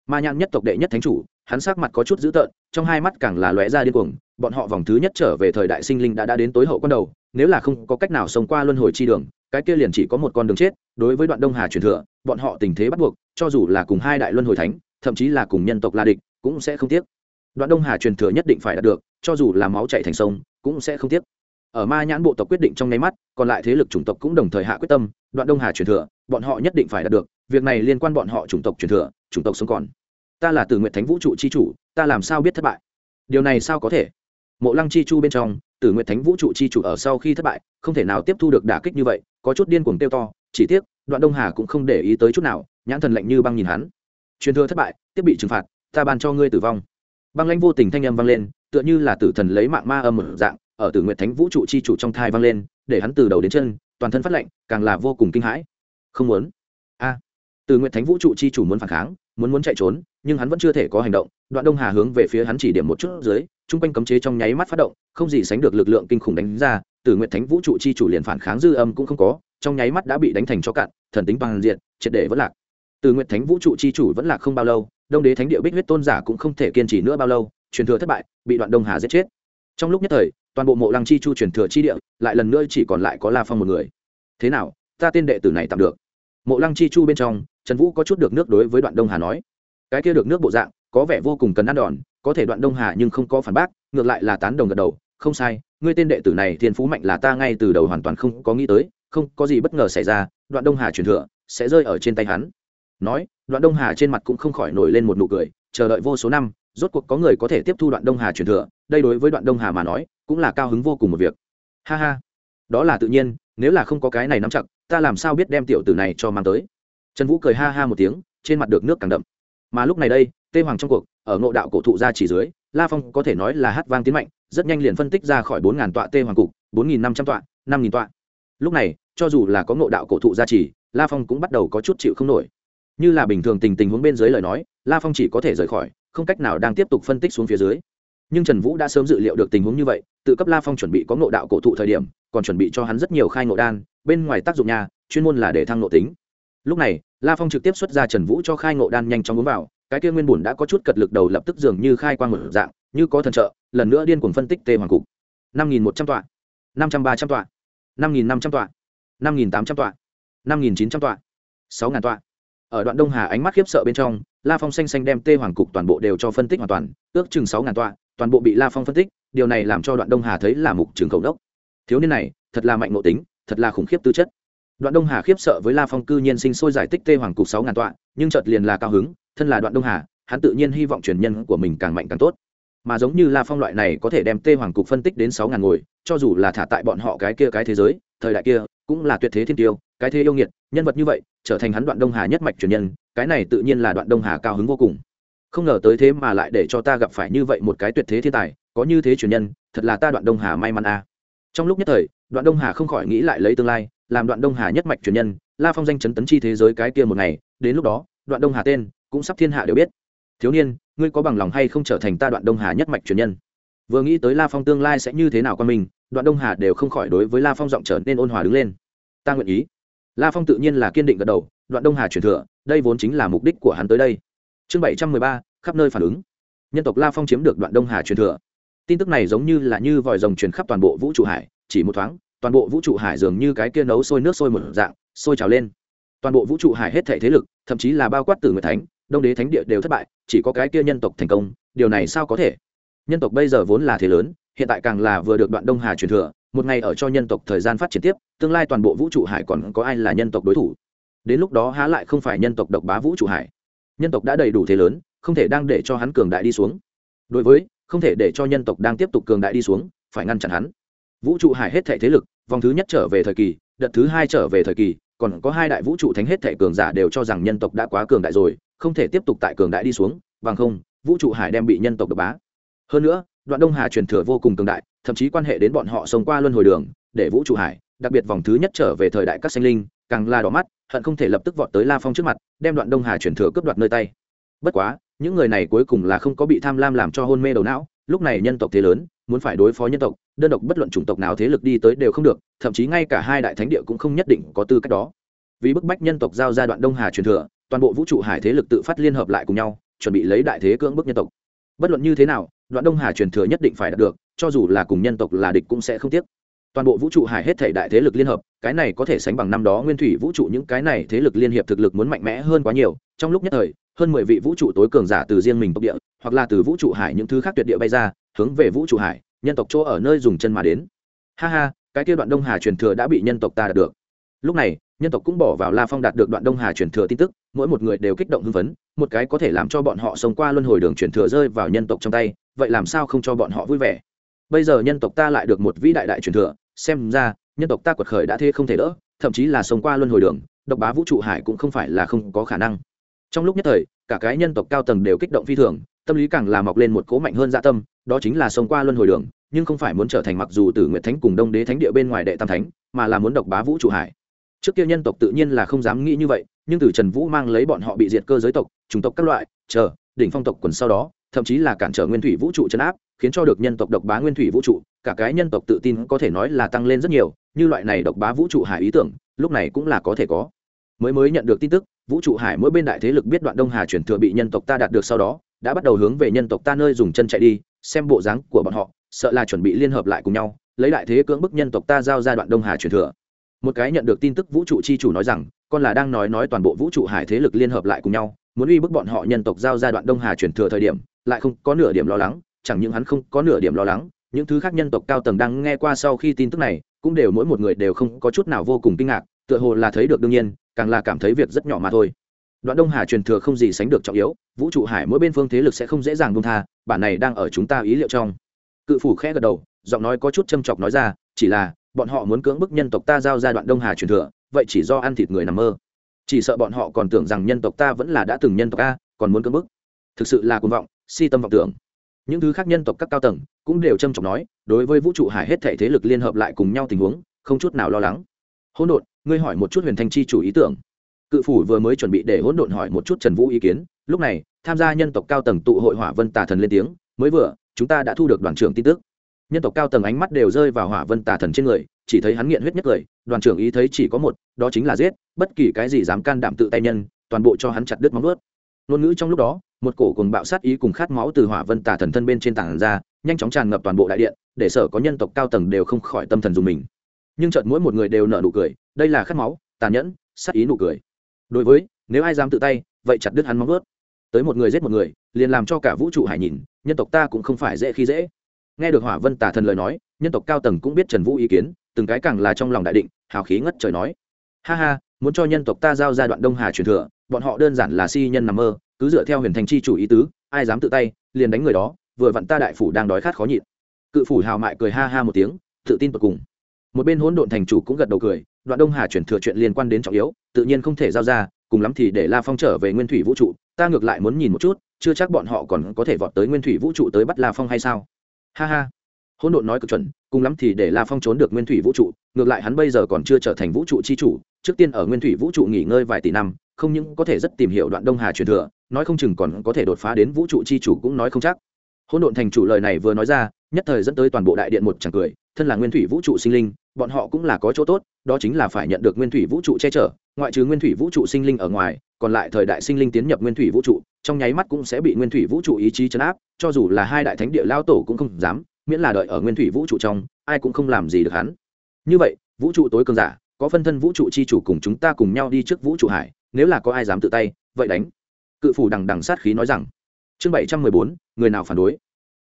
Ma nhãn nhất tộc đệ nhất thánh chủ, hắn sắc mặt có chút dữ tợn, trong hai mắt càng là lóe ra điên cuồng, bọn họ vòng thứ nhất trở về thời đại sinh linh đã đã đến tối hậu quan đầu, nếu là không có cách nào sống qua luân hồi chi đường, cái kia liền chỉ có một con đường chết, đối với đoạn đông hà truyền thừa, bọn họ tình thế bắt buộc, cho dù là cùng hai đại luân hồi thánh, thậm chí là cùng nhân tộc la địch, cũng sẽ không tiếc đoạn đông hà truyền thừa nhất định phải đạt được, cho dù là máu chạy thành sông, cũng sẽ không tiếc. Ở ma nhãn bộ tộc quyết định trong nháy mắt, còn lại thế lực chủng tộc cũng đồng thời hạ quyết tâm, đoạn đông hà truyền thừa, bọn họ nhất định phải đạt được, việc này liên quan bọn họ chủng tộc truyền thừa, chủng tộc sống còn. Ta là Tử nguyện thánh vũ trụ chi chủ, ta làm sao biết thất bại? Điều này sao có thể? Mộ lăng chi chu bên trong, tử nguyện thánh vũ trụ chi chủ ở sau khi thất bại, không thể nào tiếp thu được đả kích như vậy, có chút điên cuồng tiêu to, chỉ tiếc, đoạn đông hà cũng không để ý tới chút nào, nhãn thần lạnh như băng nhìn hắn. Truyền thừa thất bại, tiếp bị trừng phạt, ta ban cho ngươi tử vong băng lãnh vô tình thanh âm vang lên tựa như là tử thần lấy mạng ma âm một dạng ở tử nguyện thánh vũ trụ chi chủ trong thai vang lên để hắn từ đầu đến chân toàn thân phát lệnh càng là vô cùng kinh hãi. Không muốn. A. À, tử nguyện thánh vũ trụ chi chủ muốn phản kháng muốn muốn chạy trốn nhưng hắn vẫn chưa thể có hành động đoạn đông hà hướng về phía hắn chỉ điểm một chút dưới chung quanh cấm chế trong nháy mắt phát động không gì sánh được lực lượng kinh khủng đánh ra tử nguyện thánh vũ trụ chi chủ liền phản kháng dư âm cũng không có trong nháy mắt đã bị đánh thành cho cạn thần tính bằng diện triệt để vẫn lạc. Từ nguyện thánh vũ trụ chi chủ vẫn lạc không bao lâu đông đế thánh địa bích huyết tôn giả cũng không thể kiên trì nữa bao lâu, truyền thừa thất bại, bị đoạn đông hà giết chết. Trong lúc nhất thời, toàn bộ mộ lăng chi chu truyền thừa chi địa, lại lần nữa chỉ còn lại có la phong một người. Thế nào, ta tên đệ tử này tạm được. Mộ lăng chi chu bên trong, trần vũ có chút được nước đối với đoạn đông hà nói. Cái kia được nước bộ dạng, có vẻ vô cùng cần ăn đòn, có thể đoạn đông hà nhưng không có phản bác, ngược lại là tán đồng gật đầu. Không sai, ngươi tên đệ tử này thiên phú mạnh là ta ngay từ đầu hoàn toàn không có nghĩ tới, không có gì bất ngờ xảy ra, đoạn đông hà truyền thừa sẽ rơi ở trên tay hắn. Nói đoạn đông hà trên mặt cũng không khỏi nổi lên một nụ cười, chờ đợi vô số năm, rốt cuộc có người có thể tiếp thu đoạn đông hà truyền thừa, đây đối với đoạn đông hà mà nói, cũng là cao hứng vô cùng một việc. Ha ha. Đó là tự nhiên, nếu là không có cái này nắm chặt, ta làm sao biết đem tiểu tử này cho mang tới? Trần vũ cười ha ha một tiếng, trên mặt được nước càng đậm. Mà lúc này đây, tê hoàng trong cuộc, ở ngộ đạo cổ thụ ra chỉ dưới, la phong có thể nói là hát vang tiến mạnh, rất nhanh liền phân tích ra khỏi bốn ngàn tọa tê hoàng cục, bốn nghìn năm trăm tọa, năm nghìn tọa. Lúc này, cho dù là có ngộ đạo cổ thụ gia trì la phong cũng bắt đầu có chút chịu không nổi như là bình thường tình tình huống bên dưới lời nói, la phong chỉ có thể rời khỏi, không cách nào đang tiếp tục phân tích xuống phía dưới. Nhưng trần vũ đã sớm dự liệu được tình huống như vậy, tự cấp la phong chuẩn bị có ngộ đạo cổ thụ thời điểm, còn chuẩn bị cho hắn rất nhiều khai ngộ đan, bên ngoài tác dụng nhà chuyên môn là để thăng ngộ tính. Lúc này, la phong trực tiếp xuất ra trần vũ cho khai ngộ đan nhanh chóng uống vào, cái kia nguyên bùn đã có chút cật lực đầu lập tức dường như khai quang một dạng, như có thần trợ, lần nữa điên cuồng phân tích tê hoàng cục. năm nghìn một trăm tọa, năm trăm ba trăm tọa, năm nghìn năm trăm tọa, năm nghìn tám trăm tọa, năm nghìn chín trăm tọa, sáu ngàn tọa ở đoạn đông hà ánh mắt khiếp sợ bên trong, la phong xanh xanh đem tê hoàng cục toàn bộ đều cho phân tích hoàn toàn, ước chừng sáu ngàn tọa, toàn bộ bị la phong phân tích, điều này làm cho đoạn đông hà thấy là mục trường cầu đốc. Thiếu niên này, thật là mạnh ngộ tính, thật là khủng khiếp tư chất. Đoạn đông hà khiếp sợ với la phong cư nhiên sinh sôi giải tích tê hoàng cục sáu ngàn tọa, nhưng chợt liền là cao hứng, thân là đoạn đông hà, hắn tự nhiên hy vọng truyền nhân của mình càng mạnh càng tốt. Mà giống như la phong loại này có thể đem tê hoàng cục phân tích đến sáu ngàn ngồi, cho dù là thả tại bọn họ cái kia cái thế giới, thời đại kia, cũng là tuyệt thế thiên tiêu, cái thế yêu nghiệt, nhân vật như vậy trở thành hắn đoạn đông hà nhất mạch truyền nhân, cái này tự nhiên là đoạn đông hà cao hứng vô cùng. Không ngờ tới thế mà lại để cho ta gặp phải như vậy một cái tuyệt thế thiên tài, có như thế truyền nhân, thật là ta đoạn đông hà may mắn a à. trong lúc nhất thời, đoạn đông hà không khỏi nghĩ lại lấy tương lai, làm đoạn đông hà nhất mạch truyền nhân, la phong danh chấn tấn chi thế giới cái kia một ngày, đến lúc đó, đoạn đông hà tên cũng sắp thiên hạ đều biết. Thiếu niên, ngươi có bằng lòng hay không trở thành ta đoạn đông hà nhất mạch truyền nhân? Vừa nghĩ tới la phong tương lai sẽ như thế nào con mình, đoạn đông hà đều không khỏi đối với la phong giọng trở nên ôn hòa đứng lên. Ta nguyện ý la phong tự nhiên là kiên định gật đầu, đoạn đông hà truyền thừa, đây vốn chính là mục đích của hắn tới đây. Chương bảy trăm mười ba, khắp nơi phản ứng. Nhân tộc la phong chiếm được đoạn đông hà truyền thừa. Tin tức này giống như là như vòi rồng truyền khắp toàn bộ vũ trụ hải, chỉ một thoáng, toàn bộ vũ trụ hải dường như cái kia nấu sôi nước sôi một dạng, sôi trào lên. Toàn bộ vũ trụ hải hết thể thế lực, thậm chí là bao quát tử người thánh, đông đế thánh địa đều thất bại, chỉ có cái kia nhân tộc thành công, điều này sao có thể? Nhân tộc bây giờ vốn là thế lớn, hiện tại càng là vừa được đoạn đông hà truyền thừa một ngày ở cho nhân tộc thời gian phát triển tiếp, tương lai toàn bộ vũ trụ hải còn có ai là nhân tộc đối thủ? Đến lúc đó há lại không phải nhân tộc độc bá vũ trụ hải. Nhân tộc đã đầy đủ thế lớn, không thể đang để cho hắn cường đại đi xuống. Đối với, không thể để cho nhân tộc đang tiếp tục cường đại đi xuống, phải ngăn chặn hắn. Vũ trụ hải hết thể thế lực, vòng thứ nhất trở về thời kỳ, đợt thứ hai trở về thời kỳ, còn có hai đại vũ trụ thánh hết thể cường giả đều cho rằng nhân tộc đã quá cường đại rồi, không thể tiếp tục tại cường đại đi xuống, bằng không, vũ trụ hải đem bị nhân tộc độc bá. Hơn nữa đoạn đông hà truyền thừa vô cùng cường đại, thậm chí quan hệ đến bọn họ sống qua luân hồi đường, để vũ trụ hải, đặc biệt vòng thứ nhất trở về thời đại các sinh linh, càng la đỏ mắt, hận không thể lập tức vọt tới la phong trước mặt, đem đoạn đông hà truyền thừa cướp đoạt nơi tay. Bất quá, những người này cuối cùng là không có bị tham lam làm cho hôn mê đầu não, lúc này nhân tộc thế lớn, muốn phải đối phó nhân tộc, đơn độc bất luận chủng tộc nào thế lực đi tới đều không được, thậm chí ngay cả hai đại thánh địa cũng không nhất định có tư cách đó. Vì bức bách nhân tộc giao ra đoạn đông hà truyền thừa, toàn bộ vũ trụ hải thế lực tự phát liên hợp lại cùng nhau, chuẩn bị lấy đại thế cưỡng bức nhân tộc bất luận như thế nào, đoạn đông hà truyền thừa nhất định phải đạt được, cho dù là cùng nhân tộc là địch cũng sẽ không tiếc. Toàn bộ vũ trụ hải hết thể đại thế lực liên hợp, cái này có thể sánh bằng năm đó nguyên thủy vũ trụ những cái này thế lực liên hiệp thực lực muốn mạnh mẽ hơn quá nhiều. Trong lúc nhất thời, hơn mười vị vũ trụ tối cường giả từ riêng mình tộc địa, hoặc là từ vũ trụ hải những thứ khác tuyệt địa bay ra, hướng về vũ trụ hải, nhân tộc chỗ ở nơi dùng chân mà đến. Ha ha, cái kia đoạn đông hà truyền thừa đã bị nhân tộc ta đạt được. Lúc này nhân tộc cũng bỏ vào la phong đạt được đoạn đông hà truyền thừa tin tức, mỗi một người đều kích động hưng phấn, một cái có thể làm cho bọn họ sống qua luân hồi đường truyền thừa rơi vào nhân tộc trong tay, vậy làm sao không cho bọn họ vui vẻ? Bây giờ nhân tộc ta lại được một vĩ đại đại truyền thừa, xem ra, nhân tộc ta quật khởi đã thế không thể đỡ, thậm chí là sống qua luân hồi đường, độc bá vũ trụ hải cũng không phải là không có khả năng. Trong lúc nhất thời, cả cái nhân tộc cao tầng đều kích động phi thường, tâm lý càng là mọc lên một cố mạnh hơn dạ tâm, đó chính là sống qua luân hồi đường, nhưng không phải muốn trở thành mặc dù từ nguyệt thánh cùng đông đế thánh địa bên ngoài đệ tam thánh, mà là muốn độc bá vũ trụ hải trước kia nhân tộc tự nhiên là không dám nghĩ như vậy, nhưng từ trần vũ mang lấy bọn họ bị diệt cơ giới tộc, chủng tộc các loại, chờ, đỉnh phong tộc quần sau đó, thậm chí là cản trở nguyên thủy vũ trụ chấn áp, khiến cho được nhân tộc độc bá nguyên thủy vũ trụ, cả cái nhân tộc tự tin có thể nói là tăng lên rất nhiều, như loại này độc bá vũ trụ hải ý tưởng, lúc này cũng là có thể có. Mới mới nhận được tin tức, vũ trụ hải mỗi bên đại thế lực biết đoạn đông hà chuyển thừa bị nhân tộc ta đạt được sau đó, đã bắt đầu hướng về nhân tộc ta nơi dùng chân chạy đi, xem bộ dáng của bọn họ, sợ là chuẩn bị liên hợp lại cùng nhau, lấy đại thế cưỡng bức nhân tộc ta giao ra đoạn đông hà chuyển thừa một cái nhận được tin tức vũ trụ chi chủ nói rằng, con là đang nói nói toàn bộ vũ trụ hải thế lực liên hợp lại cùng nhau, muốn uy bức bọn họ nhân tộc giao giai đoạn đông hà chuyển thừa thời điểm, lại không có nửa điểm lo lắng, chẳng những hắn không có nửa điểm lo lắng, những thứ khác nhân tộc cao tầng đang nghe qua sau khi tin tức này, cũng đều mỗi một người đều không có chút nào vô cùng kinh ngạc, tựa hồ là thấy được đương nhiên, càng là cảm thấy việc rất nhỏ mà thôi. Đoạn đông hà truyền thừa không gì sánh được trọng yếu, vũ trụ hải mỗi bên phương thế lực sẽ không dễ dàng buông tha, bản này đang ở chúng ta ý liệu trong. Cự phủ khẽ gật đầu, giọng nói có chút châm chọc nói ra, chỉ là bọn họ muốn cưỡng bức nhân tộc ta giao ra đoạn đông hà truyền thừa, vậy chỉ do ăn thịt người nằm mơ. Chỉ sợ bọn họ còn tưởng rằng nhân tộc ta vẫn là đã từng nhân tộc a, còn muốn cưỡng bức. Thực sự là cuồng vọng, si tâm vọng tưởng. Những thứ khác nhân tộc các cao tầng cũng đều trâm trọng nói, đối với vũ trụ hải hết thể thế lực liên hợp lại cùng nhau tình huống, không chút nào lo lắng. Hỗn độn, ngươi hỏi một chút huyền thanh chi chủ ý tưởng. Cự phủ vừa mới chuẩn bị để hỗn độn hỏi một chút trần vũ ý kiến, lúc này, tham gia nhân tộc cao tầng tụ hội hỏa vân tà thần lên tiếng, mới vừa, chúng ta đã thu được đoàn trưởng tin tức nhân tộc cao tầng ánh mắt đều rơi vào hỏa vân tà thần trên người, chỉ thấy hắn nghiện huyết nhất cười, đoàn trưởng ý thấy chỉ có một, đó chính là giết, bất kỳ cái gì dám can đảm tự tay nhân, toàn bộ cho hắn chặt đứt móng ướt ngôn ngữ trong lúc đó, một cổ cùng bạo sát ý cùng khát máu từ hỏa vân tà thần thân bên trên tảng ra, nhanh chóng tràn ngập toàn bộ đại điện, để sở có nhân tộc cao tầng đều không khỏi tâm thần dùng mình. Nhưng chợt mỗi một người đều nở nụ cười, đây là khát máu tàn nhẫn, sát ý nụ cười. Đối với, nếu ai dám tự tay, vậy chặt đứt hắn móng ướt tới một người giết một người, liền làm cho cả vũ trụ hải nhìn, nhân tộc ta cũng không phải dễ khi dễ nghe được hỏa vân tả thần lời nói, nhân tộc cao tầng cũng biết trần vũ ý kiến, từng cái càng là trong lòng đại định, hào khí ngất trời nói. Ha ha, muốn cho nhân tộc ta giao ra đoạn đông hà truyền thừa, bọn họ đơn giản là si nhân nằm mơ, cứ dựa theo huyền thành chi chủ ý tứ, ai dám tự tay, liền đánh người đó, vừa vặn ta đại phủ đang đói khát khó nhịn. Cự phủ hào mại cười ha ha một tiếng, tự tin tột cùng. Một bên hỗn độn thành chủ cũng gật đầu cười, đoạn đông hà chuyển thừa chuyện liên quan đến trọng yếu, tự nhiên không thể giao ra, cùng lắm thì để la phong trở về nguyên thủy vũ trụ, ta ngược lại muốn nhìn một chút, chưa chắc bọn họ còn có thể vọt tới nguyên thủy vũ trụ tới bắt la phong hay sao? Ha ha. Hỗn độn nói cực chuẩn, cùng lắm thì để la phong trốn được nguyên thủy vũ trụ, ngược lại hắn bây giờ còn chưa trở thành vũ trụ chi chủ, trước tiên ở nguyên thủy vũ trụ nghỉ ngơi vài tỷ năm, không những có thể rất tìm hiểu đoạn đông hà truyền thừa, nói không chừng còn có thể đột phá đến vũ trụ chi chủ cũng nói không chắc. Hỗn độn thành chủ lời này vừa nói ra, nhất thời dẫn tới toàn bộ đại điện một chẳng cười, thân là nguyên thủy vũ trụ sinh linh, bọn họ cũng là có chỗ tốt đó chính là phải nhận được nguyên thủy vũ trụ che chở, ngoại trừ nguyên thủy vũ trụ sinh linh ở ngoài, còn lại thời đại sinh linh tiến nhập nguyên thủy vũ trụ, trong nháy mắt cũng sẽ bị nguyên thủy vũ trụ ý chí chấn áp, cho dù là hai đại thánh địa lao tổ cũng không dám, miễn là đợi ở nguyên thủy vũ trụ trong, ai cũng không làm gì được hắn. Như vậy, vũ trụ tối cường giả, có phân thân vũ trụ chi chủ cùng chúng ta cùng nhau đi trước vũ trụ hải, nếu là có ai dám tự tay, vậy đánh. Cự phủ đằng đằng sát khí nói rằng. Chương bảy trăm mười bốn, người nào phản đối?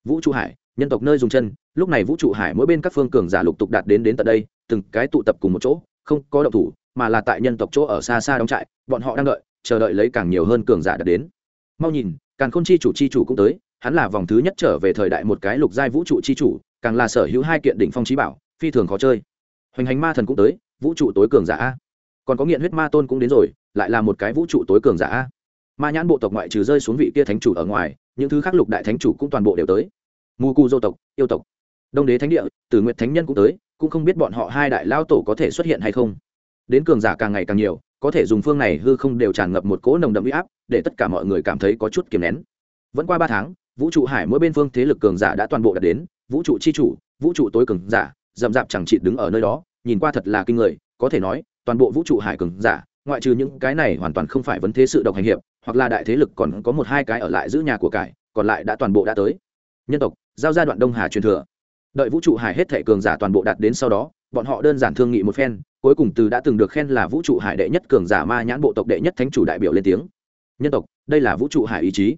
Vũ trụ hải, nhân tộc nơi dùng chân lúc này vũ trụ hải mỗi bên các phương cường giả lục tục đạt đến đến tận đây, từng cái tụ tập cùng một chỗ, không có động thủ, mà là tại nhân tộc chỗ ở xa xa đóng trại, bọn họ đang đợi, chờ đợi lấy càng nhiều hơn cường giả đạt đến. Mau nhìn càng khôn chi chủ chi chủ cũng tới, hắn là vòng thứ nhất trở về thời đại một cái lục giai vũ trụ chi chủ, càng là sở hữu hai kiện đỉnh phong trí bảo, phi thường khó chơi. Hoành hành ma thần cũng tới, vũ trụ tối cường giả a. Còn có nghiện huyết ma tôn cũng đến rồi, lại là một cái vũ trụ tối cường giả a. Ma nhãn bộ tộc ngoại trừ rơi xuống vị kia thánh chủ ở ngoài, những thứ khác lục đại thánh chủ cũng toàn bộ đều tới. Mù cù dô tộc, yêu tộc đông đế thánh địa, tử nguyện thánh nhân cũng tới, cũng không biết bọn họ hai đại lao tổ có thể xuất hiện hay không. Đến cường giả càng ngày càng nhiều, có thể dùng phương này hư không đều tràn ngập một cỗ nồng đậm huy áp, để tất cả mọi người cảm thấy có chút kiềm nén. Vẫn qua ba tháng, vũ trụ hải mỗi bên phương thế lực cường giả đã toàn bộ đạt đến, vũ trụ chi chủ, vũ trụ tối cường giả, dậm dạp chẳng chị đứng ở nơi đó, nhìn qua thật là kinh người, có thể nói, toàn bộ vũ trụ hải cường giả, ngoại trừ những cái này hoàn toàn không phải vấn thế sự độc hành hiệp, hoặc là đại thế lực còn có một hai cái ở lại giữ nhà của cải, còn lại đã toàn bộ đã tới. Nhân tộc, giao giai đoạn đông hà truyền thừa đợi vũ trụ hải hết thệ cường giả toàn bộ đạt đến sau đó, bọn họ đơn giản thương nghị một phen, cuối cùng từ đã từng được khen là vũ trụ hải đệ nhất cường giả ma nhãn bộ tộc đệ nhất thánh chủ đại biểu lên tiếng. Nhân tộc, đây là vũ trụ hải ý chí.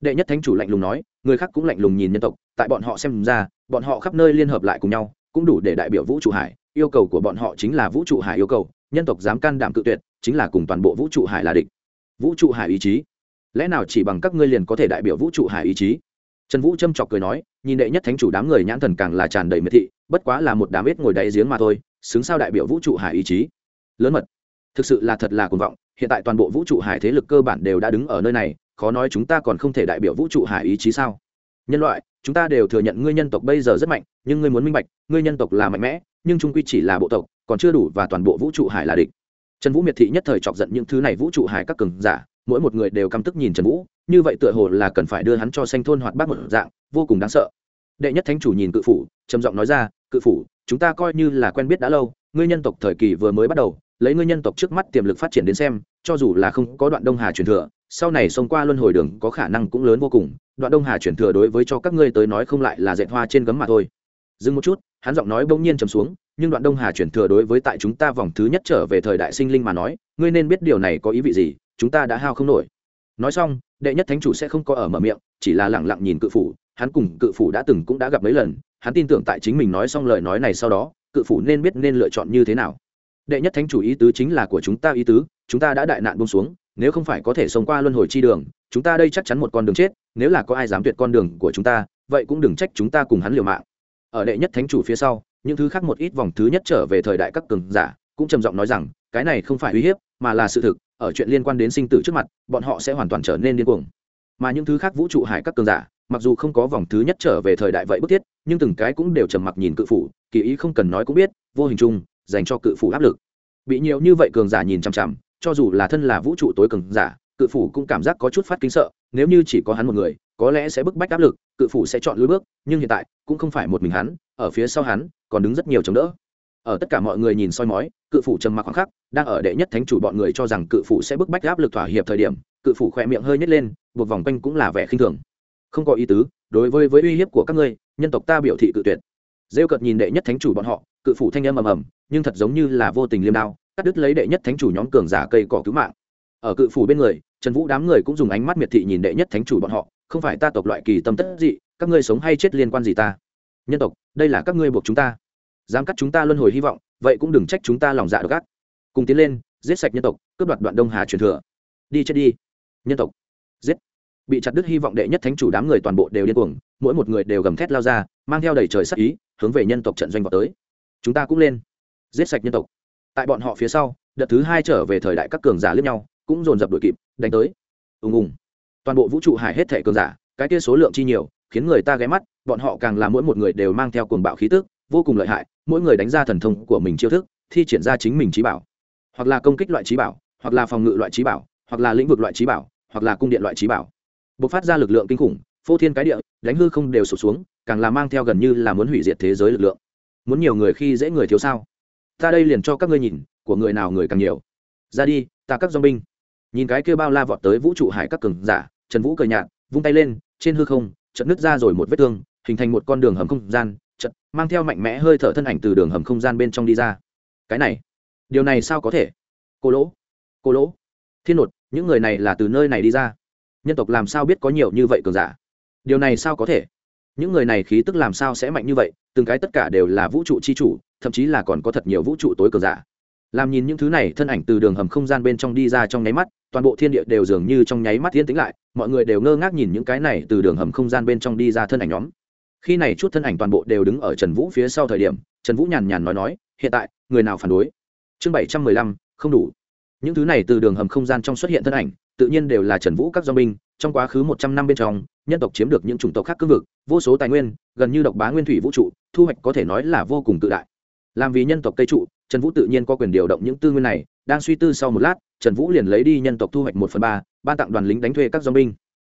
Đệ nhất thánh chủ lạnh lùng nói, người khác cũng lạnh lùng nhìn nhân tộc, tại bọn họ xem ra, bọn họ khắp nơi liên hợp lại cùng nhau, cũng đủ để đại biểu vũ trụ hải. Yêu cầu của bọn họ chính là vũ trụ hải yêu cầu, nhân tộc dám can đảm cự tuyệt, chính là cùng toàn bộ vũ trụ hải là địch. Vũ trụ hải ý chí. Lẽ nào chỉ bằng các ngươi liền có thể đại biểu vũ trụ hải ý chí? Trần vũ châm chọc cười nói, nhìn đệ nhất thánh chủ đám người nhãn thần càng là tràn đầy miệt thị, bất quá là một đám ít ngồi đáy giếng mà thôi, xứng sao đại biểu vũ trụ hải ý chí. Lớn mật. Thực sự là thật là cuồng vọng, hiện tại toàn bộ vũ trụ hải thế lực cơ bản đều đã đứng ở nơi này, khó nói chúng ta còn không thể đại biểu vũ trụ hải ý chí sao? Nhân loại, chúng ta đều thừa nhận ngươi nhân tộc bây giờ rất mạnh, nhưng ngươi muốn minh bạch, ngươi nhân tộc là mạnh mẽ, nhưng trung quy chỉ là bộ tộc, còn chưa đủ và toàn bộ vũ trụ hải là địch. Trần vũ miệt thị nhất thời chọc giận những thứ này vũ trụ hải các cường giả, mỗi một người đều căm tức nhìn trần vũ như vậy tựa hồ là cần phải đưa hắn cho xanh thôn hoạt bát một dạng, vô cùng đáng sợ. Đệ nhất thánh chủ nhìn cự phủ, trầm giọng nói ra, cự phủ, chúng ta coi như là quen biết đã lâu, ngươi nhân tộc thời kỳ vừa mới bắt đầu, lấy ngươi nhân tộc trước mắt tiềm lực phát triển đến xem, cho dù là không có đoạn đông hà truyền thừa, sau này xông qua luân hồi đường có khả năng cũng lớn vô cùng. Đoạn đông hà truyền thừa đối với cho các ngươi tới nói không lại là dẹn hoa trên gấm mà thôi. Dừng một chút, hắn giọng nói bỗng nhiên trầm xuống, nhưng đoạn đông hà truyền thừa đối với tại chúng ta vòng thứ nhất trở về thời đại sinh linh mà nói, ngươi nên biết điều này có ý vị gì, chúng ta đã hao không nổi nói xong, đệ nhất thánh chủ sẽ không có ở mở miệng, chỉ là lẳng lặng nhìn cự phủ. Hắn cùng cự phủ đã từng cũng đã gặp mấy lần, hắn tin tưởng tại chính mình nói xong lời nói này sau đó, cự phủ nên biết nên lựa chọn như thế nào. Đệ nhất thánh chủ ý tứ chính là của chúng ta ý tứ, chúng ta đã đại nạn bông xuống, nếu không phải có thể sống qua luân hồi chi đường, chúng ta đây chắc chắn một con đường chết, nếu là có ai dám tuyệt con đường của chúng ta, vậy cũng đừng trách chúng ta cùng hắn liều mạng. Ở đệ nhất thánh chủ phía sau, những thứ khác một ít vòng thứ nhất trở về thời đại các cường giả, cũng trầm giọng nói rằng, cái này không phải uy hiếp, mà là sự thực ở chuyện liên quan đến sinh tử trước mặt, bọn họ sẽ hoàn toàn trở nên điên cuồng. Mà những thứ khác vũ trụ hải các cường giả, mặc dù không có vòng thứ nhất trở về thời đại vậy bức thiết, nhưng từng cái cũng đều trầm mặc nhìn cự phủ, kỳ ý không cần nói cũng biết, vô hình chung, dành cho cự phủ áp lực. Bị nhiều như vậy cường giả nhìn chằm chằm, cho dù là thân là vũ trụ tối cường giả, cự phủ cũng cảm giác có chút phát kính sợ, nếu như chỉ có hắn một người, có lẽ sẽ bức bách áp lực, cự phủ sẽ chọn lối bước, nhưng hiện tại, cũng không phải một mình hắn, ở phía sau hắn, còn đứng rất nhiều chống đỡ ở tất cả mọi người nhìn soi mói, cự phủ trầm mặc khoảng khắc, đang ở đệ nhất thánh chủ bọn người cho rằng cự phủ sẽ bức bách áp lực thỏa hiệp thời điểm, cự phủ khỏe miệng hơi nhét lên, buộc vòng quanh cũng là vẻ khinh thường. Không có ý tứ, đối với với uy hiếp của các ngươi, nhân tộc ta biểu thị cự tuyệt. Rêu cợt nhìn đệ nhất thánh chủ bọn họ, cự phủ thanh âm ầm ầm, nhưng thật giống như là vô tình liêm đao, cắt đứt lấy đệ nhất thánh chủ nhóm cường giả cây cỏ cứu mạng. Ở cự phủ bên người, trần vũ đám người cũng dùng ánh mắt miệt thị nhìn đệ nhất thánh chủ bọn họ, không phải ta tộc loại kỳ tâm tất dị, các ngươi sống hay chết liên quan gì ta? Nhân tộc, đây là các ngươi buộc chúng ta dám cắt chúng ta luân hồi hy vọng, vậy cũng đừng trách chúng ta lòng dạ độc ác. Cùng tiến lên, giết sạch nhân tộc, cướp đoạt đoạn đông hà truyền thừa. Đi chết đi, nhân tộc. Giết. Bị chặt đứt hy vọng đệ nhất thánh chủ đám người toàn bộ đều điên cuồng, mỗi một người đều gầm thét lao ra, mang theo đầy trời sắc ý, hướng về nhân tộc trận doanh vào tới. Chúng ta cũng lên. Giết sạch nhân tộc. Tại bọn họ phía sau, đợt thứ hai trở về thời đại các cường giả lướt nhau, cũng dồn dập đội kịp, đánh tới. Ùng ùng. Toàn bộ vũ trụ hải hết thể cường giả, cái kia số lượng chi nhiều, khiến người ta ghé mắt, bọn họ càng làm mỗi một người đều mang theo cuồng bạo khí tức vô cùng lợi hại, mỗi người đánh ra thần thông của mình chiêu thức, thi triển ra chính mình trí bảo. Hoặc là công kích loại trí bảo, hoặc là phòng ngự loại trí bảo, hoặc là lĩnh vực loại trí bảo, hoặc là cung điện loại trí bảo. Bộc phát ra lực lượng kinh khủng, phô thiên cái địa, đánh hư không đều sụp xuống, càng là mang theo gần như là muốn hủy diệt thế giới lực lượng. Muốn nhiều người khi dễ người thiếu sao? Ta đây liền cho các ngươi nhìn, của người nào người càng nhiều. Ra đi, ta các dong binh nhìn cái kêu bao la vọt tới vũ trụ hải các cường giả, trần vũ cờ nhạt, vung tay lên, trên hư không chật nứt ra rồi một vết thương, hình thành một con đường hầm không gian mang theo mạnh mẽ hơi thở thân ảnh từ đường hầm không gian bên trong đi ra. Cái này, điều này sao có thể? Cô lỗ cô lỗ, thiên nột, những người này là từ nơi này đi ra. Nhân tộc làm sao biết có nhiều như vậy cường giả? Điều này sao có thể? Những người này khí tức làm sao sẽ mạnh như vậy? Từng cái tất cả đều là vũ trụ c h i chủ, thậm chí là còn có thật nhiều vũ trụ tối cường giả. Làm nhìn những thứ này, thân ảnh từ đường hầm không gian bên trong đi ra trong nháy mắt, toàn bộ thiên địa đều dường như trong nháy mắt thiên tính lại, mọi người đều ngơ ngác nhìn những cái này từ đường hầm không gian bên trong đi ra thân ảnh nhóm khi này chút thân ảnh toàn bộ đều đứng ở trần vũ phía sau thời điểm, trần vũ nhàn nhàn nói nói, hiện tại, người nào phản đối? Chương bảy trăm mười lăm, không đủ. Những thứ này từ đường hầm không gian trong xuất hiện thân ảnh, tự nhiên đều là trần vũ các do binh, trong quá khứ một trăm năm bên trong, nhân tộc chiếm được những chủng tộc khác cương vực, vô số tài nguyên, gần như độc bá nguyên thủy vũ trụ, thu hoạch có thể nói là vô cùng tự đại. Làm vì nhân tộc cây trụ, trần vũ tự nhiên có quyền điều động những tư nguyên này, đang suy tư sau một lát, trần vũ liền lấy đi nhân tộc thu hoạch một phần ba, ban tặng đoàn lính đánh thuê các do binh